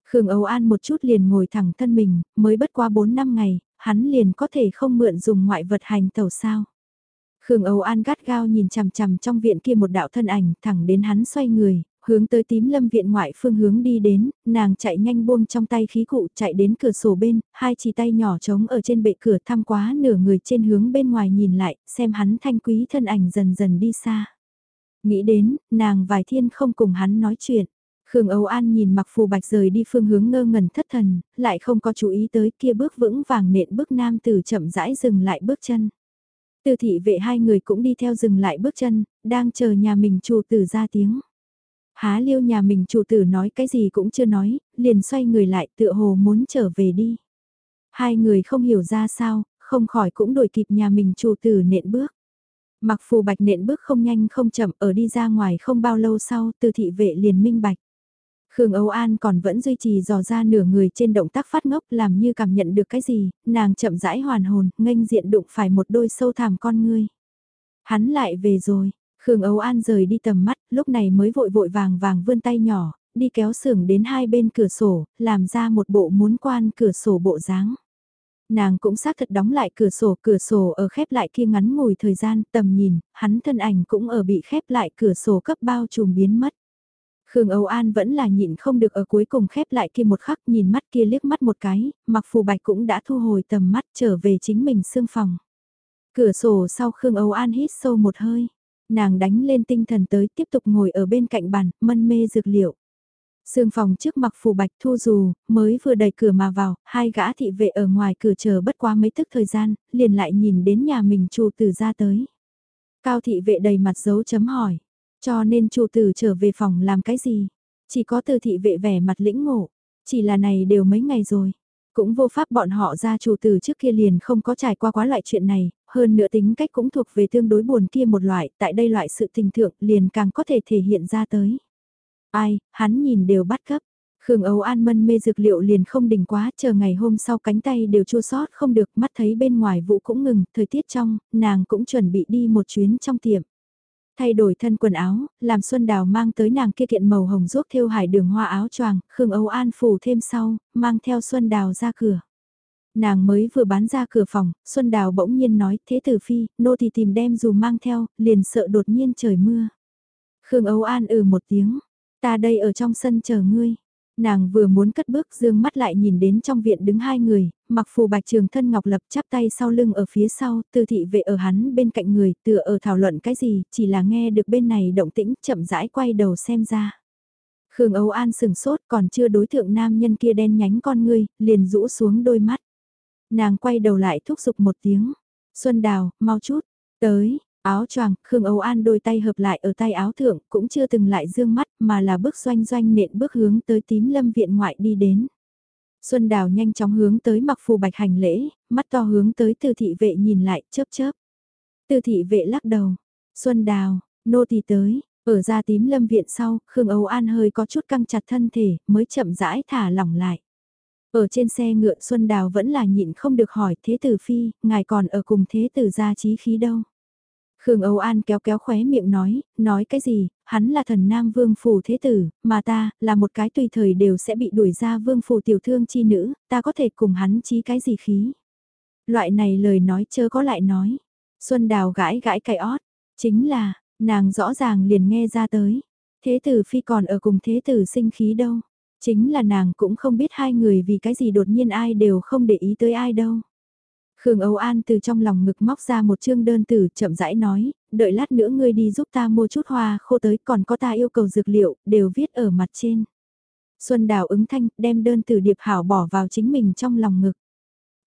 Khương Âu An một chút liền ngồi thẳng thân mình, mới bất qua 4 năm ngày, hắn liền có thể không mượn dùng ngoại vật hành tẩu sao. Khương Âu An gắt gao nhìn chằm chằm trong viện kia một đạo thân ảnh thẳng đến hắn xoay người, hướng tới tím lâm viện ngoại phương hướng đi đến, nàng chạy nhanh buông trong tay khí cụ chạy đến cửa sổ bên, hai chỉ tay nhỏ trống ở trên bệ cửa thăm quá nửa người trên hướng bên ngoài nhìn lại, xem hắn thanh quý thân ảnh dần dần đi xa. Nghĩ đến, nàng vài thiên không cùng hắn nói chuyện. Khương Âu An nhìn mặc phù bạch rời đi phương hướng ngơ ngẩn thất thần, lại không có chú ý tới kia bước vững vàng nện bước nam tử chậm rãi dừng lại bước chân. Từ thị vệ hai người cũng đi theo dừng lại bước chân, đang chờ nhà mình chủ tử ra tiếng. Há liêu nhà mình chủ tử nói cái gì cũng chưa nói, liền xoay người lại tựa hồ muốn trở về đi. Hai người không hiểu ra sao, không khỏi cũng đổi kịp nhà mình chủ tử nện bước. Mặc phù bạch nện bước không nhanh không chậm ở đi ra ngoài không bao lâu sau từ thị vệ liền minh bạch. Khương Âu An còn vẫn duy trì dò ra nửa người trên động tác phát ngốc làm như cảm nhận được cái gì, nàng chậm rãi hoàn hồn, nghênh diện đụng phải một đôi sâu thẳm con ngươi. Hắn lại về rồi, Khương Âu An rời đi tầm mắt, lúc này mới vội vội vàng vàng vươn tay nhỏ, đi kéo sưởng đến hai bên cửa sổ, làm ra một bộ muốn quan cửa sổ bộ dáng. Nàng cũng xác thật đóng lại cửa sổ, cửa sổ ở khép lại kia ngắn ngủi thời gian, tầm nhìn, hắn thân ảnh cũng ở bị khép lại cửa sổ cấp bao trùm biến mất. Khương Âu An vẫn là nhịn không được ở cuối cùng khép lại kia một khắc nhìn mắt kia liếc mắt một cái, mặc phù bạch cũng đã thu hồi tầm mắt trở về chính mình xương phòng. Cửa sổ sau Khương Âu An hít sâu một hơi, nàng đánh lên tinh thần tới tiếp tục ngồi ở bên cạnh bàn, mân mê dược liệu. Sương phòng trước mặc phù bạch thu dù, mới vừa đẩy cửa mà vào, hai gã thị vệ ở ngoài cửa chờ bất quá mấy tức thời gian, liền lại nhìn đến nhà mình chủ từ ra tới. Cao thị vệ đầy mặt dấu chấm hỏi, cho nên chủ tử trở về phòng làm cái gì? Chỉ có từ thị vệ vẻ mặt lĩnh ngộ, chỉ là này đều mấy ngày rồi. Cũng vô pháp bọn họ ra chủ tử trước kia liền không có trải qua quá loại chuyện này, hơn nữa tính cách cũng thuộc về tương đối buồn kia một loại, tại đây loại sự tình thượng liền càng có thể thể hiện ra tới. Ai, hắn nhìn đều bắt cấp. Khương Âu An mân mê dược liệu liền không đỉnh quá, chờ ngày hôm sau cánh tay đều chua sót không được, mắt thấy bên ngoài vụ cũng ngừng, thời tiết trong, nàng cũng chuẩn bị đi một chuyến trong tiệm. Thay đổi thân quần áo, làm Xuân Đào mang tới nàng kia kiện màu hồng ruốc thêu hải đường hoa áo choàng, Khương Âu An phủ thêm sau, mang theo Xuân Đào ra cửa. Nàng mới vừa bán ra cửa phòng, Xuân Đào bỗng nhiên nói, thế tử phi, nô thì tìm đem dù mang theo, liền sợ đột nhiên trời mưa. Khương Âu An ừ một tiếng, ta đây ở trong sân chờ ngươi. Nàng vừa muốn cất bước dương mắt lại nhìn đến trong viện đứng hai người, mặc phù bạch trường thân ngọc lập chắp tay sau lưng ở phía sau, tư thị vệ ở hắn bên cạnh người, tựa ở thảo luận cái gì, chỉ là nghe được bên này động tĩnh chậm rãi quay đầu xem ra. Khương Âu An sừng sốt còn chưa đối tượng nam nhân kia đen nhánh con ngươi, liền rũ xuống đôi mắt. Nàng quay đầu lại thúc giục một tiếng. Xuân Đào, mau chút, tới, áo choàng, Khương Âu An đôi tay hợp lại ở tay áo thượng, cũng chưa từng lại dương mắt mà là bước doanh doanh nện bước hướng tới tím lâm viện ngoại đi đến. Xuân Đào nhanh chóng hướng tới mặc phù bạch hành lễ, mắt to hướng tới tư thị vệ nhìn lại, chớp chớp. Tư thị vệ lắc đầu. Xuân Đào, nô tỳ tới, ở ra tím lâm viện sau, Khương Âu An hơi có chút căng chặt thân thể, mới chậm rãi thả lỏng lại. Ở trên xe ngựa Xuân Đào vẫn là nhịn không được hỏi thế tử phi, ngài còn ở cùng thế tử gia trí khí đâu. Khương Âu An kéo kéo khóe miệng nói, nói cái gì, hắn là thần nam vương phủ thế tử, mà ta, là một cái tùy thời đều sẽ bị đuổi ra vương phủ tiểu thương chi nữ, ta có thể cùng hắn chí cái gì khí. Loại này lời nói chớ có lại nói. Xuân Đào gãi gãi cái ót, chính là, nàng rõ ràng liền nghe ra tới. Thế tử phi còn ở cùng thế tử sinh khí đâu. Chính là nàng cũng không biết hai người vì cái gì đột nhiên ai đều không để ý tới ai đâu. Khương Âu An từ trong lòng ngực móc ra một chương đơn tử chậm rãi nói, đợi lát nữa ngươi đi giúp ta mua chút hoa khô tới còn có ta yêu cầu dược liệu, đều viết ở mặt trên. Xuân Đào ứng thanh, đem đơn tử điệp hảo bỏ vào chính mình trong lòng ngực.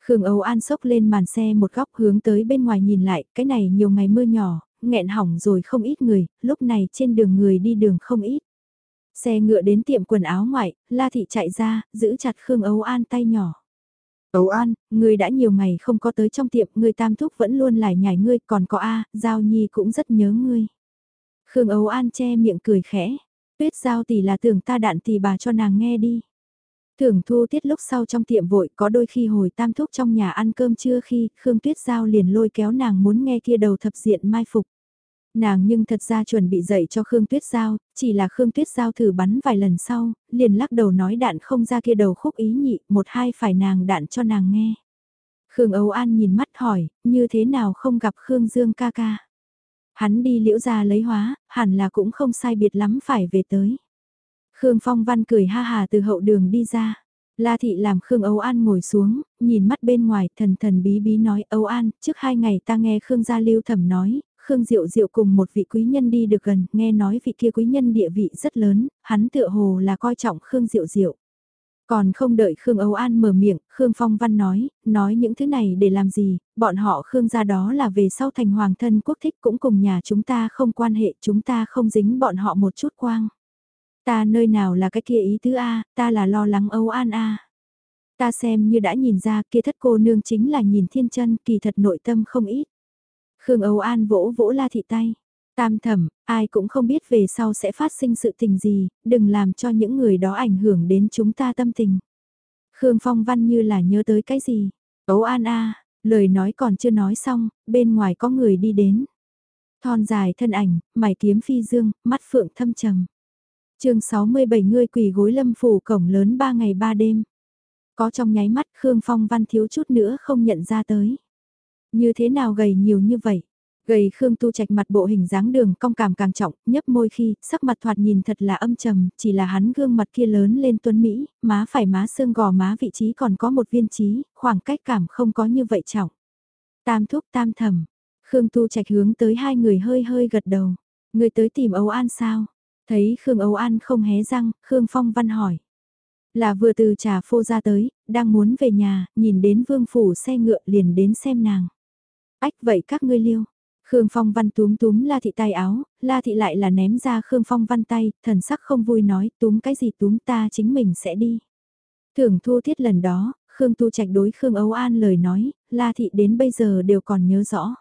Khương Âu An sốc lên màn xe một góc hướng tới bên ngoài nhìn lại, cái này nhiều ngày mưa nhỏ, nghẹn hỏng rồi không ít người, lúc này trên đường người đi đường không ít. Xe ngựa đến tiệm quần áo ngoại, La Thị chạy ra, giữ chặt Khương Âu An tay nhỏ. Ấu An, ngươi đã nhiều ngày không có tới trong tiệm, ngươi tam thúc vẫn luôn lải nhải ngươi, còn có A, Giao Nhi cũng rất nhớ ngươi. Khương Ấu An che miệng cười khẽ, tuyết Giao tỷ là tưởng ta đạn tỷ bà cho nàng nghe đi. Thưởng thu tiết lúc sau trong tiệm vội có đôi khi hồi tam thúc trong nhà ăn cơm trưa khi Khương Tuyết Giao liền lôi kéo nàng muốn nghe kia đầu thập diện mai phục. Nàng nhưng thật ra chuẩn bị dạy cho Khương Tuyết Giao, chỉ là Khương Tuyết Giao thử bắn vài lần sau, liền lắc đầu nói đạn không ra kia đầu khúc ý nhị, một hai phải nàng đạn cho nàng nghe. Khương Âu An nhìn mắt hỏi, như thế nào không gặp Khương Dương ca ca. Hắn đi liễu ra lấy hóa, hẳn là cũng không sai biệt lắm phải về tới. Khương Phong Văn cười ha hà từ hậu đường đi ra. La Thị làm Khương Âu An ngồi xuống, nhìn mắt bên ngoài thần thần bí bí nói Âu An, trước hai ngày ta nghe Khương Gia Lưu Thẩm nói, Khương Diệu Diệu cùng một vị quý nhân đi được gần, nghe nói vị kia quý nhân địa vị rất lớn, hắn tựa hồ là coi trọng Khương Diệu Diệu. Còn không đợi Khương Âu An mở miệng, Khương Phong Văn nói, nói những thứ này để làm gì, bọn họ Khương gia đó là về sau thành hoàng thân quốc thích cũng cùng nhà chúng ta không quan hệ, chúng ta không dính bọn họ một chút quang. Ta nơi nào là cái kia ý tứ A, ta là lo lắng Âu An A. Ta xem như đã nhìn ra kia thất cô nương chính là nhìn thiên chân kỳ thật nội tâm không ít. Khương Âu An vỗ vỗ la thị tay. Tam thẩm, ai cũng không biết về sau sẽ phát sinh sự tình gì, đừng làm cho những người đó ảnh hưởng đến chúng ta tâm tình. Khương Phong Văn như là nhớ tới cái gì. Âu An a, lời nói còn chưa nói xong, bên ngoài có người đi đến. Thon dài thân ảnh, mày kiếm phi dương, mắt phượng thâm trầm. chương 67 người quỳ gối lâm phủ cổng lớn 3 ngày 3 đêm. Có trong nháy mắt Khương Phong Văn thiếu chút nữa không nhận ra tới. Như thế nào gầy nhiều như vậy? Gầy Khương Tu Trạch mặt bộ hình dáng đường cong cảm càng trọng, nhấp môi khi, sắc mặt thoạt nhìn thật là âm trầm, chỉ là hắn gương mặt kia lớn lên tuấn Mỹ, má phải má xương gò má vị trí còn có một viên trí, khoảng cách cảm không có như vậy trọng. Tam thúc tam thầm, Khương Tu Trạch hướng tới hai người hơi hơi gật đầu. Người tới tìm Âu An sao? Thấy Khương Âu An không hé răng, Khương Phong Văn hỏi. Là vừa từ trà phô ra tới, đang muốn về nhà, nhìn đến vương phủ xe ngựa liền đến xem nàng. Ách vậy các ngươi liêu. Khương Phong Văn túm túm La Thị tay áo, La Thị lại là ném ra Khương Phong Văn tay, thần sắc không vui nói túm cái gì túm ta chính mình sẽ đi. Thưởng thu thiết lần đó, Khương Tu Trạch đối Khương Âu An lời nói, La Thị đến bây giờ đều còn nhớ rõ.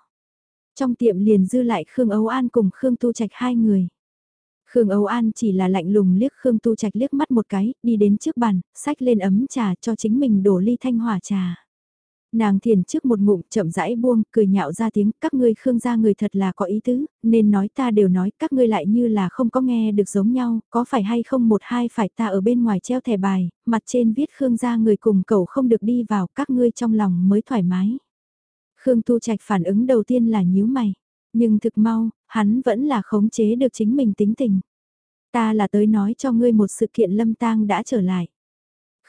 Trong tiệm liền dư lại Khương Âu An cùng Khương Tu Trạch hai người. Khương Âu An chỉ là lạnh lùng liếc Khương Tu Trạch liếc mắt một cái, đi đến trước bàn, sách lên ấm trà cho chính mình đổ ly thanh hỏa trà. Nàng thiền trước một ngụm chậm rãi buông, cười nhạo ra tiếng, các ngươi khương gia người thật là có ý tứ, nên nói ta đều nói, các ngươi lại như là không có nghe được giống nhau, có phải hay không một hai phải ta ở bên ngoài treo thẻ bài, mặt trên viết khương gia người cùng cầu không được đi vào, các ngươi trong lòng mới thoải mái. Khương Tu Trạch phản ứng đầu tiên là nhíu mày, nhưng thực mau, hắn vẫn là khống chế được chính mình tính tình. Ta là tới nói cho ngươi một sự kiện lâm tang đã trở lại.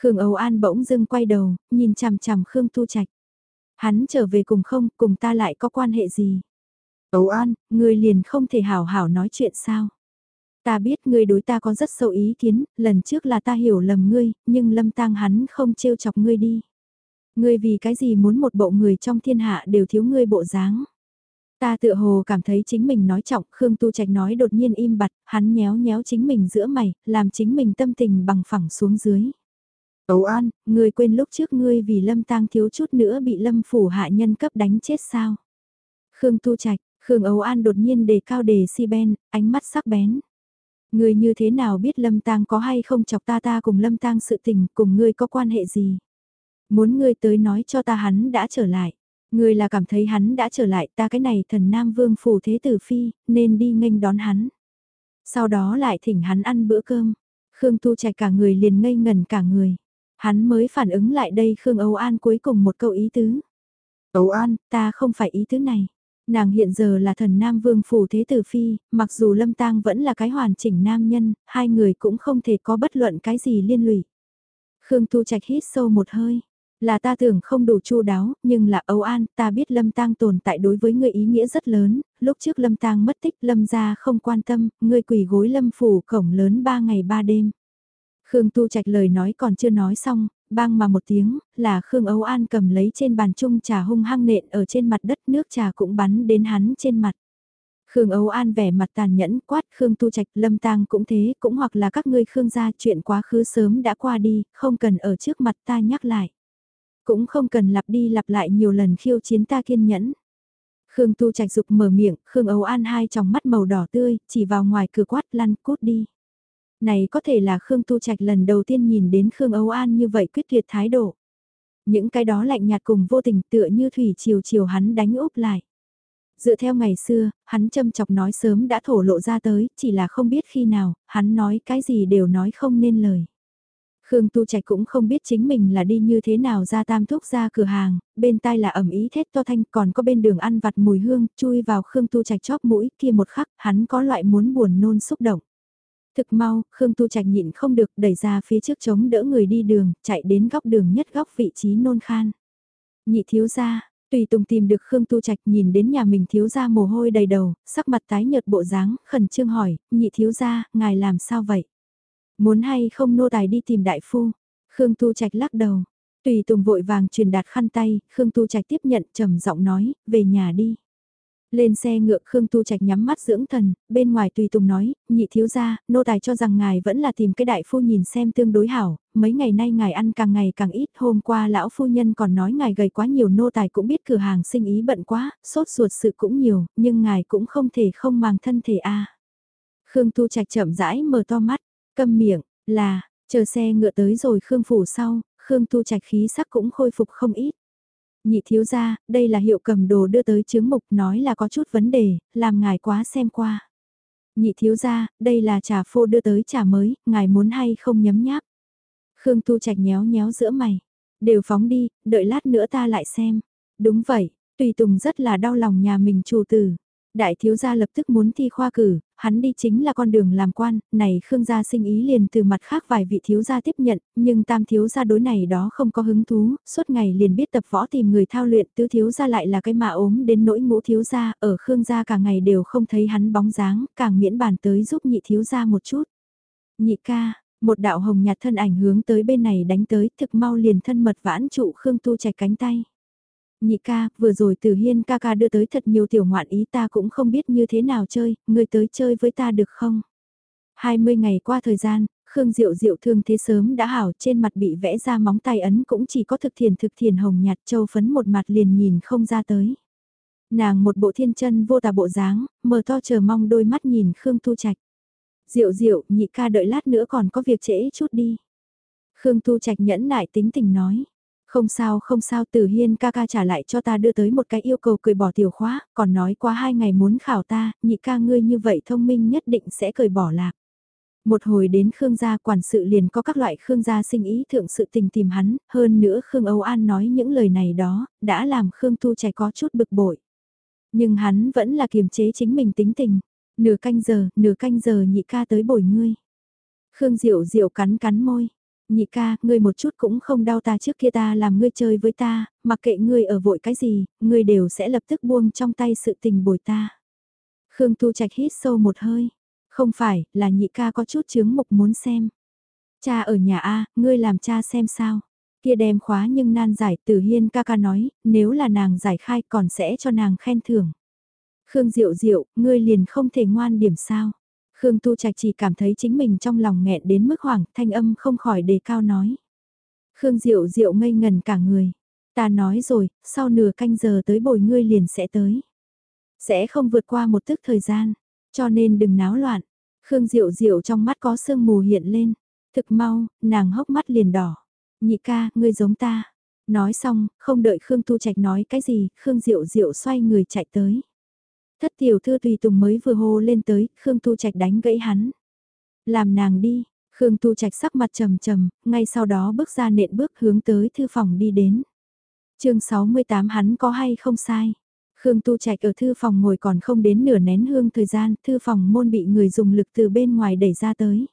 Khương Âu An bỗng dưng quay đầu, nhìn chằm chằm Khương Tu Trạch. Hắn trở về cùng không, cùng ta lại có quan hệ gì? Âu An, ngươi liền không thể hảo hảo nói chuyện sao? Ta biết ngươi đối ta có rất sâu ý kiến, lần trước là ta hiểu lầm ngươi, nhưng lâm tang hắn không trêu chọc ngươi đi. Ngươi vì cái gì muốn một bộ người trong thiên hạ đều thiếu ngươi bộ dáng? Ta tựa hồ cảm thấy chính mình nói trọng, Khương Tu Trạch nói đột nhiên im bặt, hắn nhéo nhéo chính mình giữa mày, làm chính mình tâm tình bằng phẳng xuống dưới. Âu An, ngươi quên lúc trước ngươi vì Lâm Tang thiếu chút nữa bị Lâm phủ hạ nhân cấp đánh chết sao? Khương Tu Trạch, Khương Âu An đột nhiên đề cao đề si ben, ánh mắt sắc bén. Ngươi như thế nào biết Lâm Tang có hay không chọc ta ta cùng Lâm Tang sự tình, cùng ngươi có quan hệ gì? Muốn ngươi tới nói cho ta hắn đã trở lại. Ngươi là cảm thấy hắn đã trở lại ta cái này thần Nam Vương phủ thế tử phi, nên đi nghênh đón hắn. Sau đó lại thỉnh hắn ăn bữa cơm. Khương Tu Trạch cả người liền ngây ngần cả người. Hắn mới phản ứng lại đây Khương Âu An cuối cùng một câu ý tứ. Âu An, ta không phải ý tứ này. Nàng hiện giờ là thần Nam Vương Phủ Thế Tử Phi, mặc dù Lâm Tang vẫn là cái hoàn chỉnh nam nhân, hai người cũng không thể có bất luận cái gì liên lụy. Khương Tu Trạch hít sâu một hơi. Là ta tưởng không đủ chu đáo, nhưng là Âu An, ta biết Lâm Tang tồn tại đối với người ý nghĩa rất lớn, lúc trước Lâm Tang mất tích Lâm gia không quan tâm, người quỳ gối Lâm Phủ cổng lớn ba ngày ba đêm. Khương Tu Trạch lời nói còn chưa nói xong, bang mà một tiếng, là Khương Âu An cầm lấy trên bàn chung trà hung hăng nện ở trên mặt đất nước trà cũng bắn đến hắn trên mặt. Khương Âu An vẻ mặt tàn nhẫn quát Khương Tu Trạch lâm tang cũng thế, cũng hoặc là các ngươi Khương gia chuyện quá khứ sớm đã qua đi, không cần ở trước mặt ta nhắc lại. Cũng không cần lặp đi lặp lại nhiều lần khiêu chiến ta kiên nhẫn. Khương Tu Trạch dục mở miệng, Khương Âu An hai tròng mắt màu đỏ tươi, chỉ vào ngoài cửa quát lăn cút đi. Này có thể là Khương Tu Trạch lần đầu tiên nhìn đến Khương Âu An như vậy quyết tuyệt thái độ. Những cái đó lạnh nhạt cùng vô tình tựa như thủy chiều chiều hắn đánh úp lại. Dựa theo ngày xưa, hắn châm chọc nói sớm đã thổ lộ ra tới, chỉ là không biết khi nào, hắn nói cái gì đều nói không nên lời. Khương Tu Trạch cũng không biết chính mình là đi như thế nào ra tam thúc ra cửa hàng, bên tai là ẩm ý thét to thanh còn có bên đường ăn vặt mùi hương, chui vào Khương Tu Trạch chóp mũi kia một khắc, hắn có loại muốn buồn nôn xúc động. Thực mau, Khương Tu Trạch nhịn không được đẩy ra phía trước chống đỡ người đi đường, chạy đến góc đường nhất góc vị trí nôn khan. Nhị thiếu gia tùy tùng tìm được Khương Tu Trạch nhìn đến nhà mình thiếu gia mồ hôi đầy đầu, sắc mặt tái nhợt bộ dáng, khẩn trương hỏi, nhị thiếu gia ngài làm sao vậy? Muốn hay không nô tài đi tìm đại phu? Khương Tu Trạch lắc đầu. Tùy Tùng vội vàng truyền đạt khăn tay, Khương Tu Trạch tiếp nhận trầm giọng nói, về nhà đi. Lên xe ngựa Khương Tu Trạch nhắm mắt dưỡng thần, bên ngoài Tùy Tùng nói, nhị thiếu gia, nô tài cho rằng ngài vẫn là tìm cái đại phu nhìn xem tương đối hảo, mấy ngày nay ngài ăn càng ngày càng ít, hôm qua lão phu nhân còn nói ngài gầy quá nhiều nô tài cũng biết cửa hàng sinh ý bận quá, sốt ruột sự cũng nhiều, nhưng ngài cũng không thể không màng thân thể a. Khương Tu Trạch chậm rãi mở to mắt, Câm miệng, là, chờ xe ngựa tới rồi Khương Phủ sau, Khương Tu Trạch khí sắc cũng khôi phục không ít. Nhị thiếu gia, đây là hiệu cầm đồ đưa tới chứng mục nói là có chút vấn đề, làm ngài quá xem qua. Nhị thiếu gia, đây là trà phô đưa tới trà mới, ngài muốn hay không nhấm nháp. Khương Tu Trạch nhéo nhéo giữa mày. Đều phóng đi, đợi lát nữa ta lại xem. Đúng vậy, Tùy Tùng rất là đau lòng nhà mình chủ tử. Đại thiếu gia lập tức muốn thi khoa cử, hắn đi chính là con đường làm quan, này Khương gia sinh ý liền từ mặt khác vài vị thiếu gia tiếp nhận, nhưng tam thiếu gia đối này đó không có hứng thú, suốt ngày liền biết tập võ tìm người thao luyện, tứ thiếu gia lại là cái mà ốm đến nỗi ngũ thiếu gia, ở Khương gia cả ngày đều không thấy hắn bóng dáng, càng miễn bàn tới giúp nhị thiếu gia một chút. Nhị ca, một đạo hồng nhạt thân ảnh hướng tới bên này đánh tới, thực mau liền thân mật vãn trụ Khương tu chạy cánh tay nhị ca, vừa rồi từ hiên ca ca đưa tới thật nhiều tiểu ngoạn ý ta cũng không biết như thế nào chơi, người tới chơi với ta được không? 20 ngày qua thời gian, Khương Diệu Diệu thương thế sớm đã hảo trên mặt bị vẽ ra móng tay ấn cũng chỉ có thực thiền thực thiền hồng nhạt châu phấn một mặt liền nhìn không ra tới. Nàng một bộ thiên chân vô tà bộ dáng, mở to chờ mong đôi mắt nhìn Khương Thu Trạch. Diệu Diệu, nhị ca đợi lát nữa còn có việc trễ chút đi. Khương Thu Trạch nhẫn nại tính tình nói. Không sao không sao Tử Hiên ca ca trả lại cho ta đưa tới một cái yêu cầu cười bỏ tiểu khóa, còn nói qua hai ngày muốn khảo ta, nhị ca ngươi như vậy thông minh nhất định sẽ cười bỏ lạc. Một hồi đến Khương gia quản sự liền có các loại Khương gia sinh ý thượng sự tình tìm hắn, hơn nữa Khương Âu An nói những lời này đó, đã làm Khương Tu trẻ có chút bực bội. Nhưng hắn vẫn là kiềm chế chính mình tính tình. Nửa canh giờ, nửa canh giờ nhị ca tới bồi ngươi. Khương Diệu Diệu cắn cắn môi nhị ca, ngươi một chút cũng không đau ta trước kia ta làm ngươi chơi với ta, mặc kệ ngươi ở vội cái gì, ngươi đều sẽ lập tức buông trong tay sự tình bồi ta. Khương Tu Trạch hít sâu một hơi, không phải, là nhị ca có chút chướng mục muốn xem. Cha ở nhà A, ngươi làm cha xem sao. Kia đem khóa nhưng nan giải tử hiên ca ca nói, nếu là nàng giải khai còn sẽ cho nàng khen thưởng. Khương Diệu Diệu, ngươi liền không thể ngoan điểm sao. Khương Tu Trạch chỉ cảm thấy chính mình trong lòng nghẹn đến mức hoảng, thanh âm không khỏi đề cao nói. Khương Diệu Diệu ngây ngần cả người. Ta nói rồi, sau nửa canh giờ tới bồi ngươi liền sẽ tới. Sẽ không vượt qua một tức thời gian, cho nên đừng náo loạn. Khương Diệu Diệu trong mắt có sương mù hiện lên. Thực mau, nàng hốc mắt liền đỏ. Nhị ca, ngươi giống ta. Nói xong, không đợi Khương Tu Trạch nói cái gì, Khương Diệu Diệu xoay người chạy tới. Thất tiểu thư tùy tùng mới vừa hô lên tới, Khương Tu Trạch đánh gãy hắn. Làm nàng đi, Khương Tu Trạch sắc mặt trầm trầm, ngay sau đó bước ra nện bước hướng tới thư phòng đi đến. chương 68 hắn có hay không sai. Khương Tu Trạch ở thư phòng ngồi còn không đến nửa nén hương thời gian, thư phòng môn bị người dùng lực từ bên ngoài đẩy ra tới.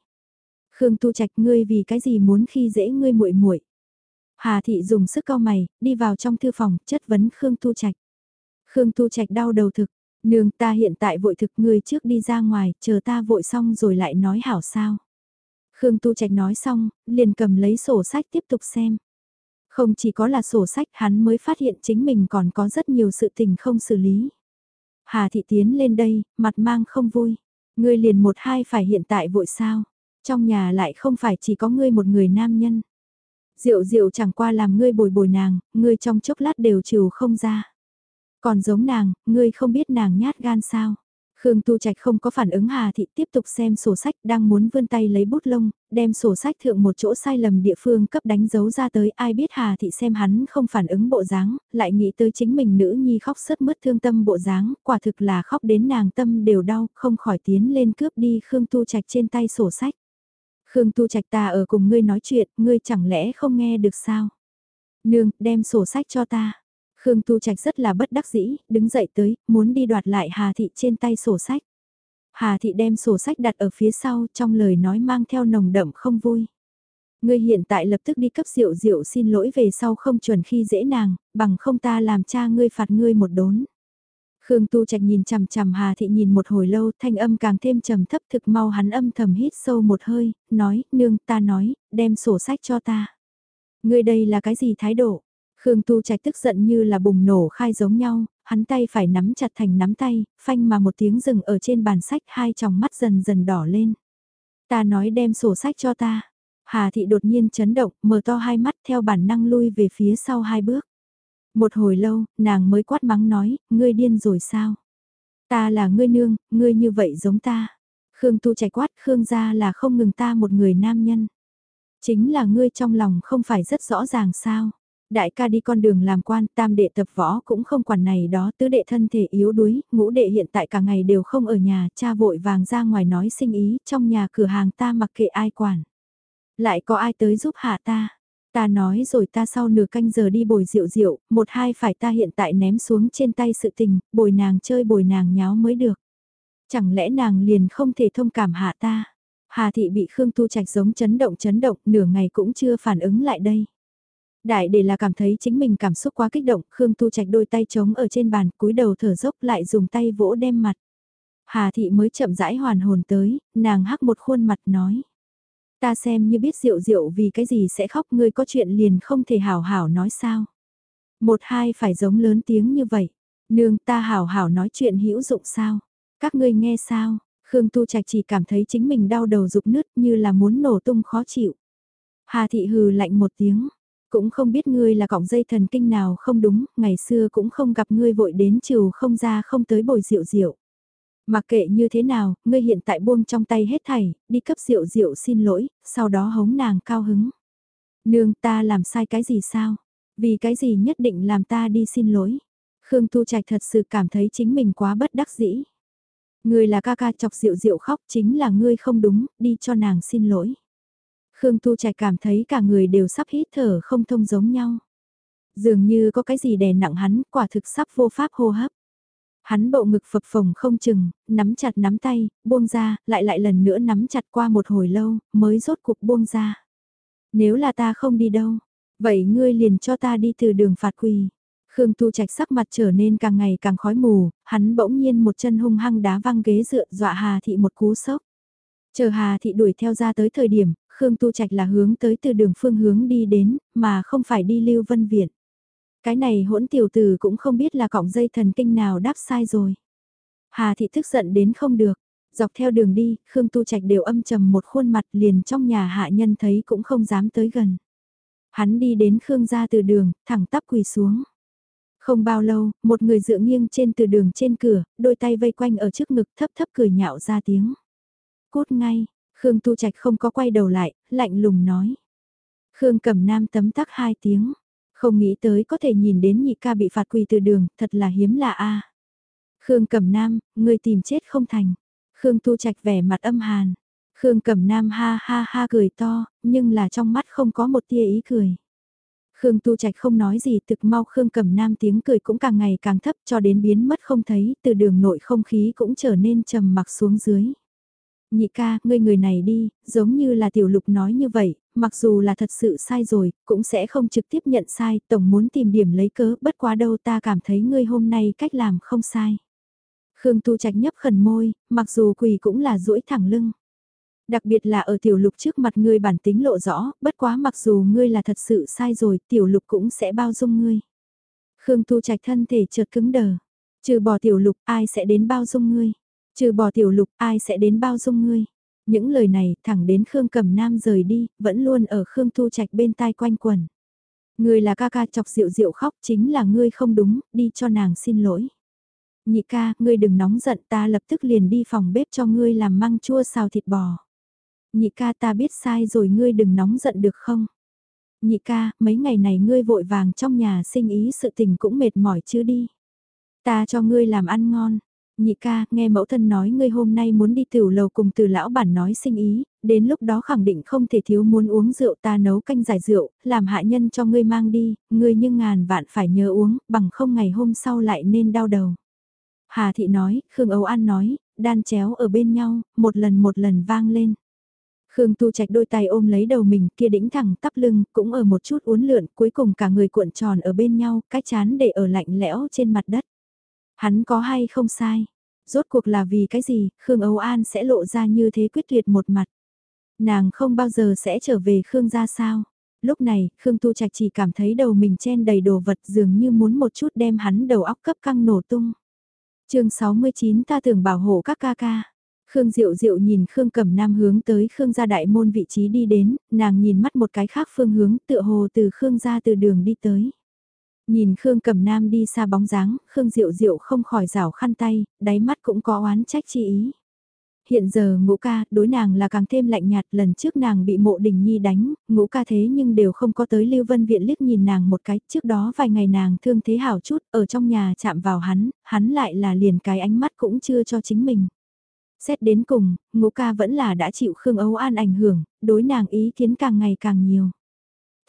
Khương Tu Trạch ngươi vì cái gì muốn khi dễ ngươi muội muội? Hà thị dùng sức cao mày, đi vào trong thư phòng, chất vấn Khương Tu Trạch. Khương Tu Trạch đau đầu thực, Nương ta hiện tại vội thực người trước đi ra ngoài, chờ ta vội xong rồi lại nói hảo sao. Khương Tu Trạch nói xong, liền cầm lấy sổ sách tiếp tục xem. Không chỉ có là sổ sách hắn mới phát hiện chính mình còn có rất nhiều sự tình không xử lý. Hà Thị Tiến lên đây, mặt mang không vui. Ngươi liền một hai phải hiện tại vội sao. Trong nhà lại không phải chỉ có ngươi một người nam nhân. Diệu diệu chẳng qua làm ngươi bồi bồi nàng, ngươi trong chốc lát đều trừ không ra. Còn giống nàng, ngươi không biết nàng nhát gan sao. Khương Tu Trạch không có phản ứng Hà Thị tiếp tục xem sổ sách đang muốn vươn tay lấy bút lông, đem sổ sách thượng một chỗ sai lầm địa phương cấp đánh dấu ra tới ai biết Hà Thị xem hắn không phản ứng bộ dáng, lại nghĩ tới chính mình nữ nhi khóc sớt mướt thương tâm bộ dáng, quả thực là khóc đến nàng tâm đều đau, không khỏi tiến lên cướp đi Khương Tu Trạch trên tay sổ sách. Khương Tu Trạch ta ở cùng ngươi nói chuyện, ngươi chẳng lẽ không nghe được sao? Nương, đem sổ sách cho ta. Khương Tu Trạch rất là bất đắc dĩ, đứng dậy tới, muốn đi đoạt lại Hà Thị trên tay sổ sách. Hà Thị đem sổ sách đặt ở phía sau trong lời nói mang theo nồng đậm không vui. Ngươi hiện tại lập tức đi cấp rượu rượu xin lỗi về sau không chuẩn khi dễ nàng, bằng không ta làm cha ngươi phạt ngươi một đốn. Khương Tu Trạch nhìn chằm chằm Hà Thị nhìn một hồi lâu, thanh âm càng thêm trầm thấp thực mau hắn âm thầm hít sâu một hơi, nói, nương ta nói, đem sổ sách cho ta. Ngươi đây là cái gì thái độ? Khương Tu Trạch tức giận như là bùng nổ khai giống nhau, hắn tay phải nắm chặt thành nắm tay, phanh mà một tiếng rừng ở trên bàn sách hai tròng mắt dần dần đỏ lên. Ta nói đem sổ sách cho ta. Hà thị đột nhiên chấn động, mở to hai mắt theo bản năng lui về phía sau hai bước. Một hồi lâu, nàng mới quát mắng nói, ngươi điên rồi sao? Ta là ngươi nương, ngươi như vậy giống ta. Khương Tu Trạch quát, Khương gia là không ngừng ta một người nam nhân. Chính là ngươi trong lòng không phải rất rõ ràng sao? Đại ca đi con đường làm quan, tam đệ tập võ cũng không quản này đó, tứ đệ thân thể yếu đuối, ngũ đệ hiện tại cả ngày đều không ở nhà, cha vội vàng ra ngoài nói sinh ý, trong nhà cửa hàng ta mặc kệ ai quản. Lại có ai tới giúp hạ ta? Ta nói rồi ta sau nửa canh giờ đi bồi rượu rượu, một hai phải ta hiện tại ném xuống trên tay sự tình, bồi nàng chơi bồi nàng nháo mới được. Chẳng lẽ nàng liền không thể thông cảm hạ ta? Hà thị bị Khương Tu Trạch giống chấn động chấn động, nửa ngày cũng chưa phản ứng lại đây. Đại để là cảm thấy chính mình cảm xúc quá kích động, Khương Tu Trạch đôi tay trống ở trên bàn, cúi đầu thở dốc lại dùng tay vỗ đem mặt. Hà thị mới chậm rãi hoàn hồn tới, nàng hắc một khuôn mặt nói. Ta xem như biết rượu rượu vì cái gì sẽ khóc ngươi có chuyện liền không thể hảo hảo nói sao. Một hai phải giống lớn tiếng như vậy. Nương ta hảo hảo nói chuyện hữu dụng sao. Các ngươi nghe sao. Khương Tu Trạch chỉ cảm thấy chính mình đau đầu rục nứt như là muốn nổ tung khó chịu. Hà thị hừ lạnh một tiếng. Cũng không biết ngươi là cọng dây thần kinh nào không đúng, ngày xưa cũng không gặp ngươi vội đến chiều không ra không tới bồi rượu rượu. Mặc kệ như thế nào, ngươi hiện tại buông trong tay hết thảy, đi cấp rượu rượu xin lỗi, sau đó hống nàng cao hứng. Nương ta làm sai cái gì sao? Vì cái gì nhất định làm ta đi xin lỗi? Khương Tu Trạch thật sự cảm thấy chính mình quá bất đắc dĩ. Ngươi là ca ca chọc rượu rượu khóc chính là ngươi không đúng, đi cho nàng xin lỗi. Khương Tu Trạch cảm thấy cả người đều sắp hít thở không thông giống nhau. Dường như có cái gì đè nặng hắn, quả thực sắp vô pháp hô hấp. Hắn bộ ngực phập phồng không chừng, nắm chặt nắm tay, buông ra, lại lại lần nữa nắm chặt qua một hồi lâu, mới rốt cuộc buông ra. Nếu là ta không đi đâu, vậy ngươi liền cho ta đi từ đường phạt quỳ. Khương Tu Trạch sắc mặt trở nên càng ngày càng khói mù, hắn bỗng nhiên một chân hung hăng đá văng ghế dựa dọa Hà Thị một cú sốc. Chờ Hà Thị đuổi theo ra tới thời điểm, Khương Tu Trạch là hướng tới từ đường phương hướng đi đến, mà không phải đi Lưu Vân Viện. Cái này hỗn tiểu tử cũng không biết là cọng dây thần kinh nào đáp sai rồi. Hà thị tức giận đến không được, dọc theo đường đi, Khương Tu Trạch đều âm trầm một khuôn mặt liền trong nhà hạ nhân thấy cũng không dám tới gần. Hắn đi đến Khương gia từ đường, thẳng tắp quỳ xuống. Không bao lâu, một người dựa nghiêng trên từ đường trên cửa, đôi tay vây quanh ở trước ngực thấp thấp cười nhạo ra tiếng. Cút ngay, Khương Tu Trạch không có quay đầu lại, lạnh lùng nói. Khương Cẩm nam tấm tắc hai tiếng. Không nghĩ tới có thể nhìn đến nhị ca bị phạt quỳ từ đường, thật là hiếm lạ a. Khương Cẩm Nam, người tìm chết không thành. Khương Tu Trạch vẻ mặt âm hàn. Khương Cẩm Nam ha ha ha cười to, nhưng là trong mắt không có một tia ý cười. Khương Tu Trạch không nói gì thực mau Khương Cẩm Nam tiếng cười cũng càng ngày càng thấp cho đến biến mất không thấy, từ đường nội không khí cũng trở nên trầm mặc xuống dưới. Nhị ca, ngươi người này đi, giống như là tiểu lục nói như vậy, mặc dù là thật sự sai rồi, cũng sẽ không trực tiếp nhận sai, tổng muốn tìm điểm lấy cớ, bất quá đâu ta cảm thấy ngươi hôm nay cách làm không sai. Khương Tu Trạch nhấp khẩn môi, mặc dù quỳ cũng là duỗi thẳng lưng. Đặc biệt là ở tiểu lục trước mặt ngươi bản tính lộ rõ, bất quá mặc dù ngươi là thật sự sai rồi, tiểu lục cũng sẽ bao dung ngươi. Khương Tu Trạch thân thể chợt cứng đờ. Trừ bỏ tiểu lục ai sẽ đến bao dung ngươi. Trừ bỏ tiểu lục ai sẽ đến bao dung ngươi. Những lời này thẳng đến Khương Cẩm Nam rời đi, vẫn luôn ở Khương thu Trạch bên tai quanh quần. ngươi là ca ca chọc rượu rượu khóc chính là ngươi không đúng, đi cho nàng xin lỗi. Nhị ca, ngươi đừng nóng giận ta lập tức liền đi phòng bếp cho ngươi làm măng chua xào thịt bò. Nhị ca ta biết sai rồi ngươi đừng nóng giận được không? Nhị ca, mấy ngày này ngươi vội vàng trong nhà sinh ý sự tình cũng mệt mỏi chứ đi. Ta cho ngươi làm ăn ngon. Nhị ca, nghe mẫu thân nói ngươi hôm nay muốn đi tiểu lầu cùng từ lão bản nói sinh ý, đến lúc đó khẳng định không thể thiếu muốn uống rượu ta nấu canh giải rượu, làm hạ nhân cho ngươi mang đi, ngươi nhưng ngàn vạn phải nhớ uống, bằng không ngày hôm sau lại nên đau đầu. Hà thị nói, Khương Âu An nói, đan chéo ở bên nhau, một lần một lần vang lên. Khương Tu Trạch đôi tay ôm lấy đầu mình kia đĩnh thẳng tắp lưng, cũng ở một chút uốn lượn, cuối cùng cả người cuộn tròn ở bên nhau, cái chán để ở lạnh lẽo trên mặt đất. Hắn có hay không sai? Rốt cuộc là vì cái gì, Khương Âu An sẽ lộ ra như thế quyết tuyệt một mặt. Nàng không bao giờ sẽ trở về Khương ra sao? Lúc này, Khương Tu Trạch chỉ cảm thấy đầu mình chen đầy đồ vật dường như muốn một chút đem hắn đầu óc cấp căng nổ tung. chương 69 ta tưởng bảo hộ các ca ca. Khương Diệu Diệu nhìn Khương Cẩm Nam hướng tới Khương gia đại môn vị trí đi đến, nàng nhìn mắt một cái khác phương hướng tựa hồ từ Khương gia từ đường đi tới. Nhìn Khương Cẩm Nam đi xa bóng dáng, Khương Diệu Diệu không khỏi rảo khăn tay, đáy mắt cũng có oán trách chi ý. Hiện giờ ngũ ca, đối nàng là càng thêm lạnh nhạt lần trước nàng bị mộ đình nhi đánh, ngũ ca thế nhưng đều không có tới Lưu Vân Viện liếc nhìn nàng một cái, trước đó vài ngày nàng thương thế hảo chút, ở trong nhà chạm vào hắn, hắn lại là liền cái ánh mắt cũng chưa cho chính mình. Xét đến cùng, ngũ ca vẫn là đã chịu Khương Âu An ảnh hưởng, đối nàng ý kiến càng ngày càng nhiều.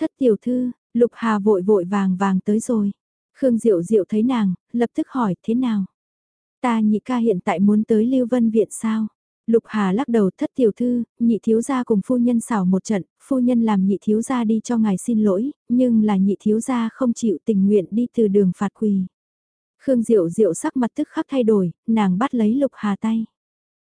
Thất tiểu thư, Lục Hà vội vội vàng vàng tới rồi. Khương Diệu Diệu thấy nàng, lập tức hỏi thế nào? Ta nhị ca hiện tại muốn tới Lưu Vân Viện sao? Lục Hà lắc đầu thất tiểu thư, nhị thiếu gia cùng phu nhân xảo một trận, phu nhân làm nhị thiếu gia đi cho ngài xin lỗi, nhưng là nhị thiếu gia không chịu tình nguyện đi từ đường phạt quỳ. Khương Diệu Diệu sắc mặt tức khắc thay đổi, nàng bắt lấy Lục Hà tay.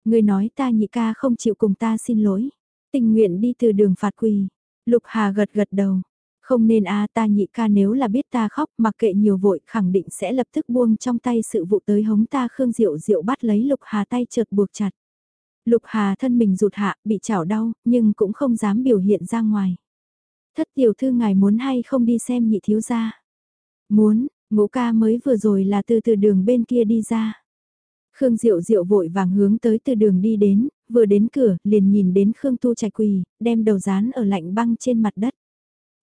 Người nói ta nhị ca không chịu cùng ta xin lỗi, tình nguyện đi từ đường phạt quỳ. Lục Hà gật gật đầu, không nên a ta nhị ca nếu là biết ta khóc mặc kệ nhiều vội khẳng định sẽ lập tức buông trong tay sự vụ tới hống ta Khương Diệu Diệu bắt lấy Lục Hà tay chợt buộc chặt. Lục Hà thân mình rụt hạ, bị chảo đau, nhưng cũng không dám biểu hiện ra ngoài. Thất tiểu thư ngài muốn hay không đi xem nhị thiếu gia? Muốn, ngũ ca mới vừa rồi là từ từ đường bên kia đi ra. Khương Diệu Diệu vội vàng hướng tới từ đường đi đến, vừa đến cửa, liền nhìn đến Khương Tu Trạch quỳ, đem đầu dán ở lạnh băng trên mặt đất.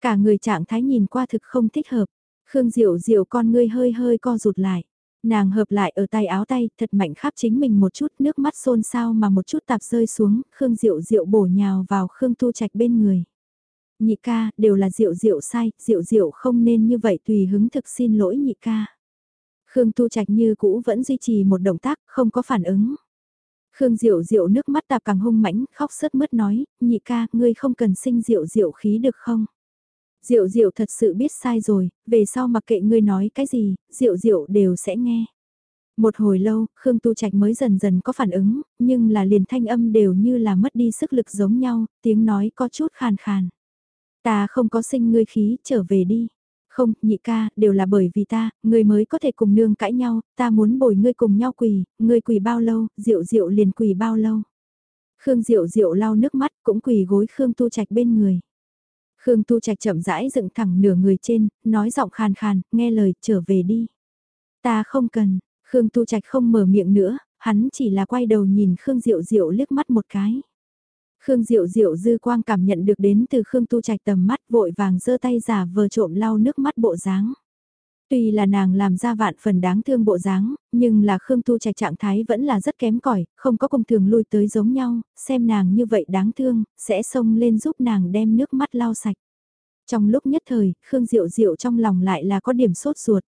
Cả người trạng thái nhìn qua thực không thích hợp. Khương Diệu Diệu con ngươi hơi hơi co rụt lại. Nàng hợp lại ở tay áo tay, thật mạnh khắp chính mình một chút, nước mắt xôn xao mà một chút tạp rơi xuống, Khương Diệu Diệu bổ nhào vào Khương Tu Trạch bên người. Nhị ca, đều là Diệu Diệu sai, Diệu Diệu không nên như vậy tùy hứng thực xin lỗi nhị ca. Khương Tu Trạch như cũ vẫn duy trì một động tác, không có phản ứng. Khương Diệu Diệu nước mắt tạp càng hung mãnh, khóc sớt mướt nói, nhị ca, ngươi không cần sinh Diệu Diệu khí được không? Diệu Diệu thật sự biết sai rồi, về sau mặc kệ ngươi nói cái gì, Diệu Diệu đều sẽ nghe. Một hồi lâu, Khương Tu Trạch mới dần dần có phản ứng, nhưng là liền thanh âm đều như là mất đi sức lực giống nhau, tiếng nói có chút khàn khàn. Ta không có sinh ngươi khí, trở về đi. Không, nhị ca, đều là bởi vì ta, ngươi mới có thể cùng nương cãi nhau, ta muốn bồi ngươi cùng nhau quỳ, ngươi quỳ bao lâu, Diệu Diệu liền quỳ bao lâu. Khương Diệu Diệu lau nước mắt cũng quỳ gối Khương Tu Trạch bên người. Khương Tu Trạch chậm rãi dựng thẳng nửa người trên, nói giọng khàn khàn, nghe lời, trở về đi. Ta không cần, Khương Tu Trạch không mở miệng nữa, hắn chỉ là quay đầu nhìn Khương Diệu Diệu liếc mắt một cái. Khương Diệu Diệu dư quang cảm nhận được đến từ Khương Tu Trạch tầm mắt vội vàng giơ tay giả vờ trộm lau nước mắt bộ dáng. Tuy là nàng làm ra vạn phần đáng thương bộ dáng, nhưng là Khương Tu Trạch trạng thái vẫn là rất kém cỏi, không có công thường lui tới giống nhau, xem nàng như vậy đáng thương, sẽ xông lên giúp nàng đem nước mắt lau sạch. Trong lúc nhất thời, Khương Diệu Diệu trong lòng lại là có điểm sốt ruột.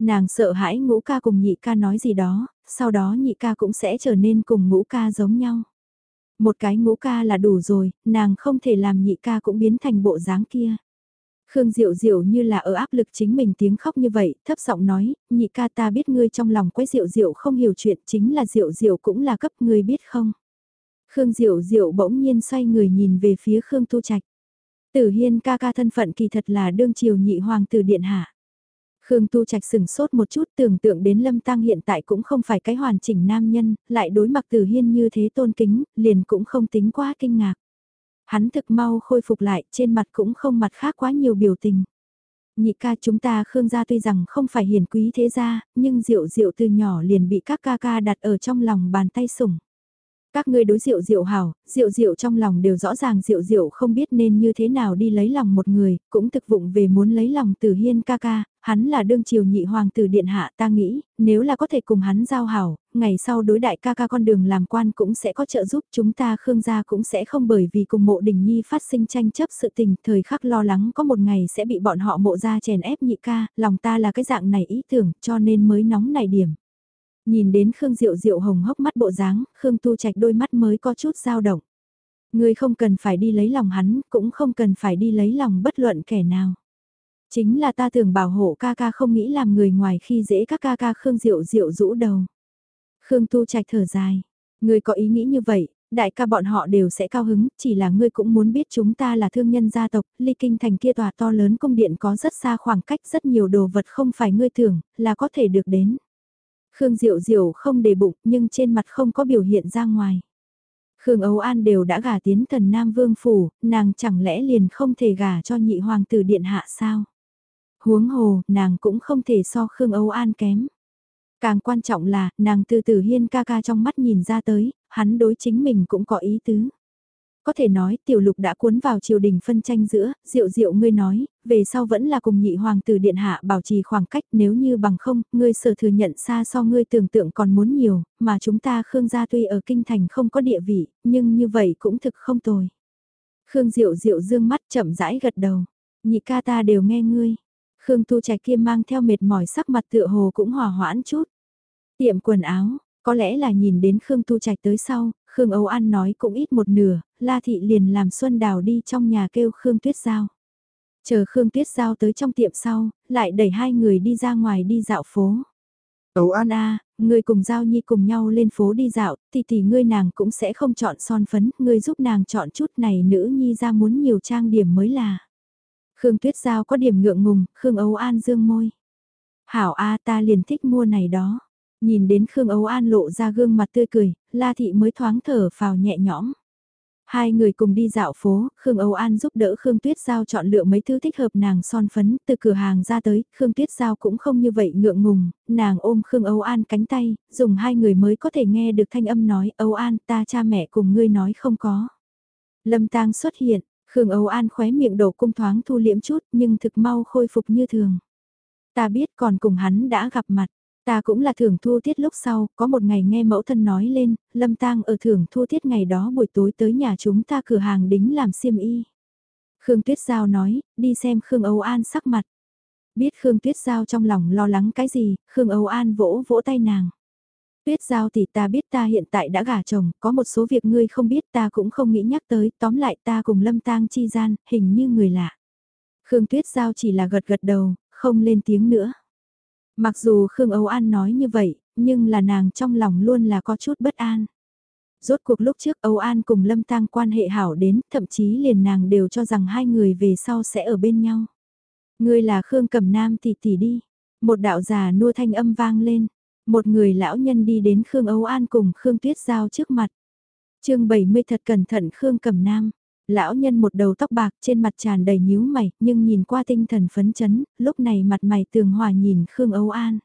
Nàng sợ hãi ngũ ca cùng nhị ca nói gì đó, sau đó nhị ca cũng sẽ trở nên cùng ngũ ca giống nhau. Một cái ngũ ca là đủ rồi, nàng không thể làm nhị ca cũng biến thành bộ dáng kia. Khương Diệu Diệu như là ở áp lực chính mình tiếng khóc như vậy, thấp giọng nói, nhị ca ta biết ngươi trong lòng quấy Diệu Diệu không hiểu chuyện chính là Diệu Diệu cũng là cấp ngươi biết không. Khương Diệu Diệu bỗng nhiên xoay người nhìn về phía Khương Tu Trạch. Tử Hiên ca ca thân phận kỳ thật là đương triều nhị hoàng tử điện hạ. Khương Tu Trạch sừng sốt một chút tưởng tượng đến Lâm Tăng hiện tại cũng không phải cái hoàn chỉnh nam nhân, lại đối mặt Tử Hiên như thế tôn kính, liền cũng không tính quá kinh ngạc. Hắn thực mau khôi phục lại, trên mặt cũng không mặt khác quá nhiều biểu tình. Nhị ca chúng ta Khương gia tuy rằng không phải hiền quý thế gia, nhưng Diệu Diệu từ nhỏ liền bị các ca ca đặt ở trong lòng bàn tay sủng. Các ngươi đối diệu diệu hảo, diệu diệu trong lòng đều rõ ràng diệu diệu không biết nên như thế nào đi lấy lòng một người, cũng thực vụng về muốn lấy lòng từ hiên ca ca, hắn là đương triều nhị hoàng tử điện hạ ta nghĩ, nếu là có thể cùng hắn giao hảo, ngày sau đối đại ca ca con đường làm quan cũng sẽ có trợ giúp chúng ta Khương gia cũng sẽ không bởi vì cùng mộ đình nhi phát sinh tranh chấp sự tình, thời khắc lo lắng có một ngày sẽ bị bọn họ mộ ra chèn ép nhị ca, lòng ta là cái dạng này ý tưởng cho nên mới nóng này điểm. Nhìn đến Khương Diệu Diệu hồng hốc mắt bộ dáng, Khương Tu Trạch đôi mắt mới có chút dao động. Ngươi không cần phải đi lấy lòng hắn, cũng không cần phải đi lấy lòng bất luận kẻ nào. Chính là ta tưởng bảo hộ ca ca không nghĩ làm người ngoài khi dễ các ca ca Khương Diệu Diệu rũ đầu. Khương Tu Trạch thở dài. Ngươi có ý nghĩ như vậy, đại ca bọn họ đều sẽ cao hứng, chỉ là ngươi cũng muốn biết chúng ta là thương nhân gia tộc, ly kinh thành kia tòa to lớn cung điện có rất xa khoảng cách rất nhiều đồ vật không phải ngươi tưởng, là có thể được đến. Khương Diệu Diệu không để bụng nhưng trên mặt không có biểu hiện ra ngoài. Khương Âu An đều đã gả tiến thần Nam Vương Phủ, nàng chẳng lẽ liền không thể gả cho nhị hoàng tử điện hạ sao? Huống hồ, nàng cũng không thể so Khương Âu An kém. Càng quan trọng là, nàng từ từ hiên ca ca trong mắt nhìn ra tới, hắn đối chính mình cũng có ý tứ. Có thể nói tiểu lục đã cuốn vào triều đình phân tranh giữa, diệu diệu ngươi nói, về sau vẫn là cùng nhị hoàng tử điện hạ bảo trì khoảng cách nếu như bằng không, ngươi sở thừa nhận xa so ngươi tưởng tượng còn muốn nhiều, mà chúng ta Khương gia tuy ở kinh thành không có địa vị, nhưng như vậy cũng thực không tồi. Khương diệu diệu dương mắt chậm rãi gật đầu, nhị ca ta đều nghe ngươi. Khương tu trạch kia mang theo mệt mỏi sắc mặt tựa hồ cũng hòa hoãn chút. Tiệm quần áo, có lẽ là nhìn đến Khương Tu Trạch tới sau, Khương Âu An nói cũng ít một nửa, La Thị liền làm Xuân Đào đi trong nhà kêu Khương Tuyết Giao. Chờ Khương Tuyết Giao tới trong tiệm sau, lại đẩy hai người đi ra ngoài đi dạo phố. Âu An a, à, người cùng Giao Nhi cùng nhau lên phố đi dạo, thì thì ngươi nàng cũng sẽ không chọn son phấn, ngươi giúp nàng chọn chút này nữ nhi ra muốn nhiều trang điểm mới là. Khương Tuyết Giao có điểm ngượng ngùng, Khương Âu An dương môi. Hảo a ta liền thích mua này đó. Nhìn đến Khương Âu An lộ ra gương mặt tươi cười, La Thị mới thoáng thở vào nhẹ nhõm. Hai người cùng đi dạo phố, Khương Âu An giúp đỡ Khương Tuyết Giao chọn lựa mấy thứ thích hợp nàng son phấn, từ cửa hàng ra tới, Khương Tuyết Giao cũng không như vậy ngượng ngùng, nàng ôm Khương Âu An cánh tay, dùng hai người mới có thể nghe được thanh âm nói, Âu An ta cha mẹ cùng ngươi nói không có. Lâm tang xuất hiện, Khương Âu An khóe miệng đổ cung thoáng thu liễm chút nhưng thực mau khôi phục như thường. Ta biết còn cùng hắn đã gặp mặt, Ta cũng là thưởng thu tiết lúc sau, có một ngày nghe mẫu thân nói lên, Lâm Tang ở thưởng thu tiết ngày đó buổi tối tới nhà chúng ta cửa hàng đính làm xiêm y. Khương Tuyết Giao nói, đi xem Khương Âu An sắc mặt. Biết Khương Tuyết Giao trong lòng lo lắng cái gì, Khương Âu An vỗ vỗ tay nàng. Tuyết Giao thì ta biết ta hiện tại đã gả chồng, có một số việc ngươi không biết ta cũng không nghĩ nhắc tới, tóm lại ta cùng Lâm Tang chi gian, hình như người lạ. Khương Tuyết Giao chỉ là gật gật đầu, không lên tiếng nữa. Mặc dù Khương Âu An nói như vậy, nhưng là nàng trong lòng luôn là có chút bất an. Rốt cuộc lúc trước Âu An cùng Lâm Tang quan hệ hảo đến, thậm chí liền nàng đều cho rằng hai người về sau sẽ ở bên nhau. Ngươi là Khương Cẩm Nam tỷ tỷ đi. Một đạo già nua thanh âm vang lên. Một người lão nhân đi đến Khương Âu An cùng Khương Tuyết Giao trước mặt. chương 70 thật cẩn thận Khương Cẩm Nam. Lão nhân một đầu tóc bạc trên mặt tràn đầy nhíu mày, nhưng nhìn qua tinh thần phấn chấn, lúc này mặt mày tường hòa nhìn Khương Âu An.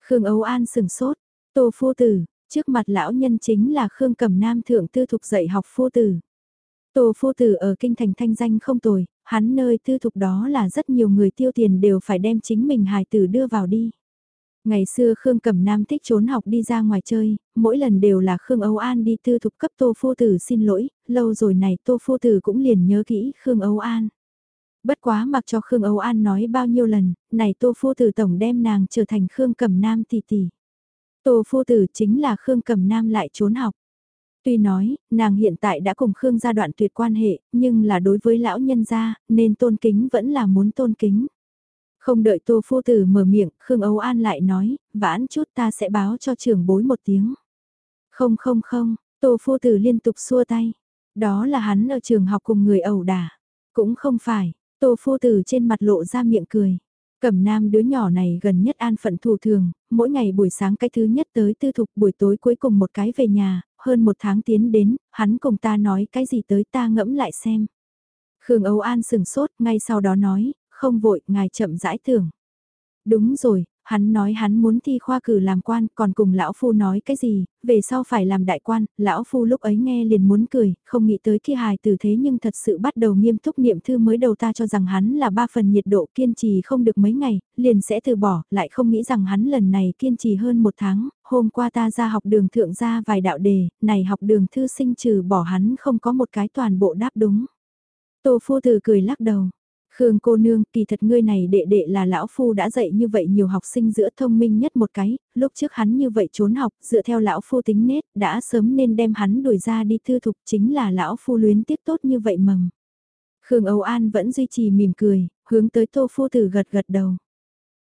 Khương Âu An sừng sốt, tô phu tử, trước mặt lão nhân chính là Khương Cẩm Nam thượng tư thục dạy học phu tử. Tô phu tử ở kinh thành thanh danh không tồi, hắn nơi tư thục đó là rất nhiều người tiêu tiền đều phải đem chính mình hài tử đưa vào đi. Ngày xưa Khương Cẩm Nam thích trốn học đi ra ngoài chơi, mỗi lần đều là Khương Âu An đi tư thục cấp Tô Phu Tử xin lỗi, lâu rồi này Tô Phu Tử cũng liền nhớ kỹ Khương Âu An. Bất quá mặc cho Khương Âu An nói bao nhiêu lần, này Tô Phu Tử tổng đem nàng trở thành Khương Cẩm Nam tỷ tỷ. Tô Phu Tử chính là Khương Cẩm Nam lại trốn học. Tuy nói, nàng hiện tại đã cùng Khương gia đoạn tuyệt quan hệ, nhưng là đối với lão nhân gia, nên tôn kính vẫn là muốn tôn kính. Không đợi Tô Phu Tử mở miệng, Khương Âu An lại nói, vãn chút ta sẽ báo cho trưởng bối một tiếng. Không không không, Tô Phu Tử liên tục xua tay. Đó là hắn ở trường học cùng người ẩu đả. Cũng không phải, Tô Phu Tử trên mặt lộ ra miệng cười. Cẩm Nam đứa nhỏ này gần nhất an phận thủ thường, mỗi ngày buổi sáng cái thứ nhất tới tư thục buổi tối cuối cùng một cái về nhà, hơn một tháng tiến đến, hắn cùng ta nói cái gì tới ta ngẫm lại xem. Khương Âu An sừng sốt, ngay sau đó nói, không vội, ngài chậm rãi tưởng. Đúng rồi, hắn nói hắn muốn thi khoa cử làm quan, còn cùng lão phu nói cái gì, về sau phải làm đại quan, lão phu lúc ấy nghe liền muốn cười, không nghĩ tới kia hài tử thế nhưng thật sự bắt đầu nghiêm túc niệm thư mới đầu ta cho rằng hắn là ba phần nhiệt độ kiên trì không được mấy ngày, liền sẽ từ bỏ, lại không nghĩ rằng hắn lần này kiên trì hơn một tháng, hôm qua ta ra học đường thượng ra vài đạo đề, này học đường thư sinh trừ bỏ hắn không có một cái toàn bộ đáp đúng. Tô phu tử cười lắc đầu. Khương cô nương, kỳ thật ngươi này đệ đệ là lão phu đã dạy như vậy nhiều học sinh giữa thông minh nhất một cái, lúc trước hắn như vậy trốn học, dựa theo lão phu tính nết, đã sớm nên đem hắn đuổi ra đi thư thục chính là lão phu luyến tiếc tốt như vậy mầm. Khương Âu An vẫn duy trì mỉm cười, hướng tới tô phu tử gật gật đầu.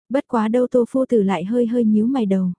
Bất quá đâu tô phu tử lại hơi hơi nhíu mày đầu.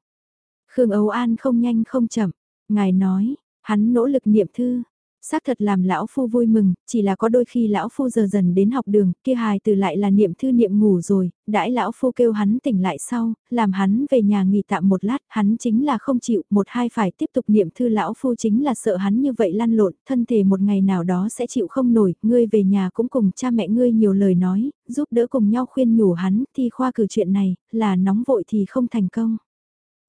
Khương Âu An không nhanh không chậm, ngài nói, hắn nỗ lực niệm thư, Xác thật làm lão phu vui mừng, chỉ là có đôi khi lão phu giờ dần đến học đường, kia hài từ lại là niệm thư niệm ngủ rồi, đãi lão phu kêu hắn tỉnh lại sau, làm hắn về nhà nghỉ tạm một lát, hắn chính là không chịu, một hai phải tiếp tục niệm thư lão phu chính là sợ hắn như vậy lăn lộn, thân thể một ngày nào đó sẽ chịu không nổi, ngươi về nhà cũng cùng cha mẹ ngươi nhiều lời nói, giúp đỡ cùng nhau khuyên nhủ hắn, thì khoa cử chuyện này, là nóng vội thì không thành công.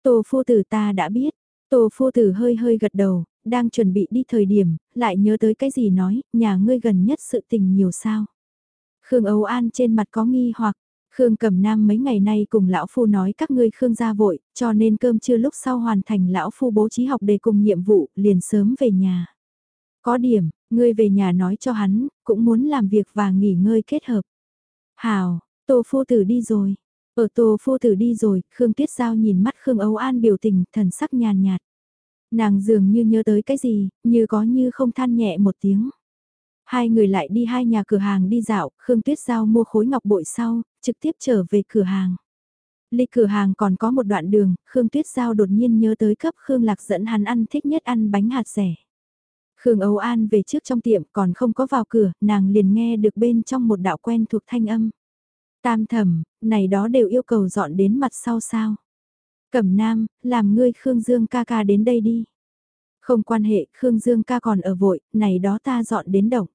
Tô phu tử ta đã biết, Tô phu tử hơi hơi gật đầu, đang chuẩn bị đi thời điểm, lại nhớ tới cái gì nói, nhà ngươi gần nhất sự tình nhiều sao. Khương Âu An trên mặt có nghi hoặc, Khương Cẩm Nam mấy ngày nay cùng lão phu nói các ngươi Khương gia vội, cho nên cơm trưa lúc sau hoàn thành lão phu bố trí học đề cùng nhiệm vụ, liền sớm về nhà. Có điểm, ngươi về nhà nói cho hắn, cũng muốn làm việc và nghỉ ngơi kết hợp. Hào, Tô phu tử đi rồi. Ở Tô phu tử đi rồi, Khương tiết Giao nhìn mắt Khương Âu An biểu tình, thần sắc nhàn nhạt. Nàng dường như nhớ tới cái gì, như có như không than nhẹ một tiếng. Hai người lại đi hai nhà cửa hàng đi dạo, Khương Tuyết Giao mua khối ngọc bội sau, trực tiếp trở về cửa hàng. Ly cửa hàng còn có một đoạn đường, Khương Tuyết Giao đột nhiên nhớ tới cấp Khương Lạc dẫn hắn ăn thích nhất ăn bánh hạt rẻ. Khương Âu An về trước trong tiệm còn không có vào cửa, nàng liền nghe được bên trong một đạo quen thuộc thanh âm. Tam thẩm, này đó đều yêu cầu dọn đến mặt sau sao. Cẩm Nam, làm ngươi Khương Dương ca ca đến đây đi. Không quan hệ, Khương Dương ca còn ở vội, này đó ta dọn đến động.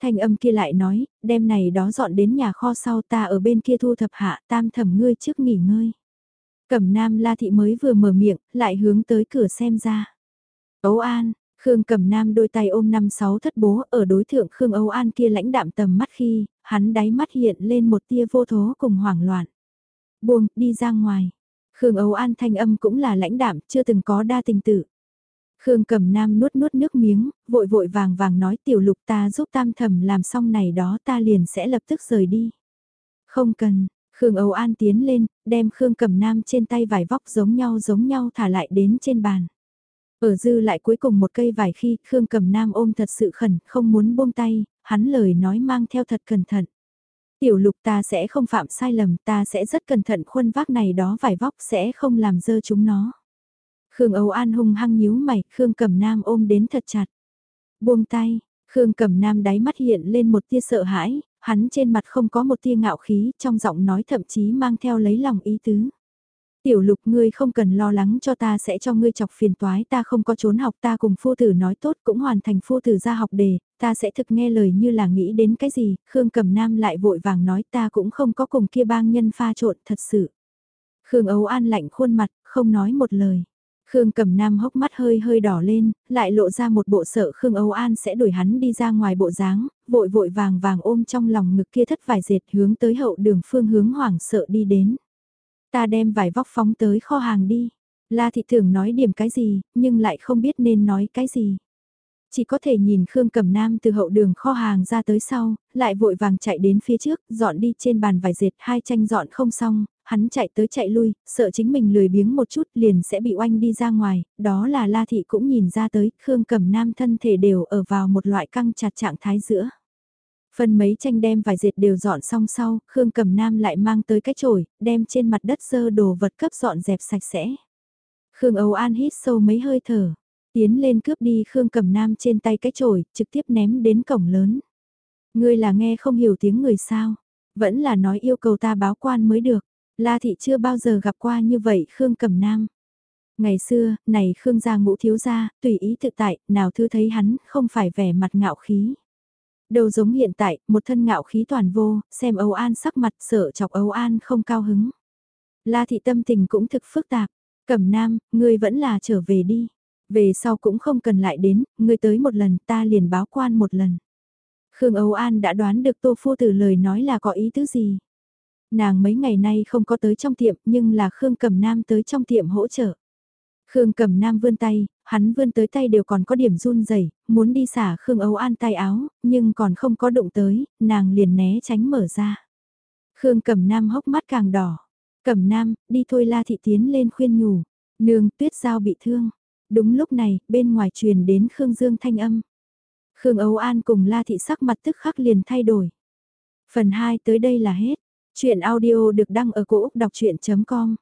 Thanh âm kia lại nói, đêm này đó dọn đến nhà kho sau ta ở bên kia thu thập hạ tam thẩm ngươi trước nghỉ ngơi. Cẩm Nam La Thị mới vừa mở miệng, lại hướng tới cửa xem ra. Âu An, Khương Cẩm Nam đôi tay ôm năm sáu thất bố ở đối thượng Khương Âu An kia lãnh đạm tầm mắt khi, hắn đáy mắt hiện lên một tia vô thố cùng hoảng loạn. Buông, đi ra ngoài. Khương Âu An thanh âm cũng là lãnh đạm, chưa từng có đa tình tử. Khương Cẩm Nam nuốt nuốt nước miếng, vội vội vàng vàng nói tiểu lục ta giúp tam thẩm làm xong này đó ta liền sẽ lập tức rời đi. Không cần, Khương Âu An tiến lên, đem Khương Cẩm Nam trên tay vải vóc giống nhau giống nhau thả lại đến trên bàn. Ở dư lại cuối cùng một cây vải khi Khương Cẩm Nam ôm thật sự khẩn, không muốn buông tay, hắn lời nói mang theo thật cẩn thận. Tiểu lục ta sẽ không phạm sai lầm, ta sẽ rất cẩn thận khuân vác này đó vải vóc sẽ không làm dơ chúng nó. Khương Âu An hung hăng nhíu mày, Khương Cẩm Nam ôm đến thật chặt. Buông tay, Khương Cẩm Nam đáy mắt hiện lên một tia sợ hãi, hắn trên mặt không có một tia ngạo khí, trong giọng nói thậm chí mang theo lấy lòng ý tứ. Tiểu lục ngươi không cần lo lắng cho ta sẽ cho ngươi chọc phiền toái ta không có trốn học ta cùng phu tử nói tốt cũng hoàn thành phu tử ra học đề, ta sẽ thực nghe lời như là nghĩ đến cái gì, Khương Cẩm Nam lại vội vàng nói ta cũng không có cùng kia bang nhân pha trộn thật sự. Khương Âu An lạnh khuôn mặt, không nói một lời. Khương Cẩm Nam hốc mắt hơi hơi đỏ lên, lại lộ ra một bộ sợ Khương Âu An sẽ đuổi hắn đi ra ngoài bộ dáng, vội vội vàng vàng ôm trong lòng ngực kia thất vải dệt hướng tới hậu đường phương hướng hoảng sợ đi đến. Ta đem vải vóc phóng tới kho hàng đi. La thị thường nói điểm cái gì, nhưng lại không biết nên nói cái gì. Chỉ có thể nhìn Khương Cẩm Nam từ hậu đường kho hàng ra tới sau, lại vội vàng chạy đến phía trước, dọn đi trên bàn vải dệt hai tranh dọn không xong, hắn chạy tới chạy lui, sợ chính mình lười biếng một chút liền sẽ bị oanh đi ra ngoài, đó là La Thị cũng nhìn ra tới, Khương Cẩm Nam thân thể đều ở vào một loại căng chặt trạng thái giữa. Phần mấy tranh đem vài dệt đều dọn xong sau, Khương Cẩm Nam lại mang tới cái chổi, đem trên mặt đất sơ đồ vật cấp dọn dẹp sạch sẽ. Khương Âu An hít sâu mấy hơi thở, tiến lên cướp đi Khương Cẩm Nam trên tay cái chổi, trực tiếp ném đến cổng lớn. Ngươi là nghe không hiểu tiếng người sao? Vẫn là nói yêu cầu ta báo quan mới được. La thị chưa bao giờ gặp qua như vậy Khương Cẩm Nam. Ngày xưa, này Khương gia ngũ thiếu gia, tùy ý tự tại, nào thư thấy hắn, không phải vẻ mặt ngạo khí. Đầu giống hiện tại, một thân ngạo khí toàn vô, xem Âu An sắc mặt sợ chọc Âu An không cao hứng. La thị tâm tình cũng thực phức tạp. Cẩm Nam, ngươi vẫn là trở về đi. Về sau cũng không cần lại đến, ngươi tới một lần ta liền báo quan một lần. Khương Âu An đã đoán được Tô Phu từ lời nói là có ý tứ gì. Nàng mấy ngày nay không có tới trong tiệm nhưng là Khương Cẩm Nam tới trong tiệm hỗ trợ. Khương Cẩm Nam vươn tay, hắn vươn tới tay đều còn có điểm run rẩy, muốn đi xả Khương Âu An tay áo, nhưng còn không có đụng tới, nàng liền né tránh mở ra. Khương Cẩm Nam hốc mắt càng đỏ. Cẩm Nam, đi thôi La Thị tiến lên khuyên nhủ. Nương, tuyết giao bị thương. Đúng lúc này, bên ngoài truyền đến Khương Dương thanh âm. Khương Âu An cùng La Thị sắc mặt tức khắc liền thay đổi. Phần 2 tới đây là hết. Chuyện audio được đăng ở cổ Úc đọc chuyện.com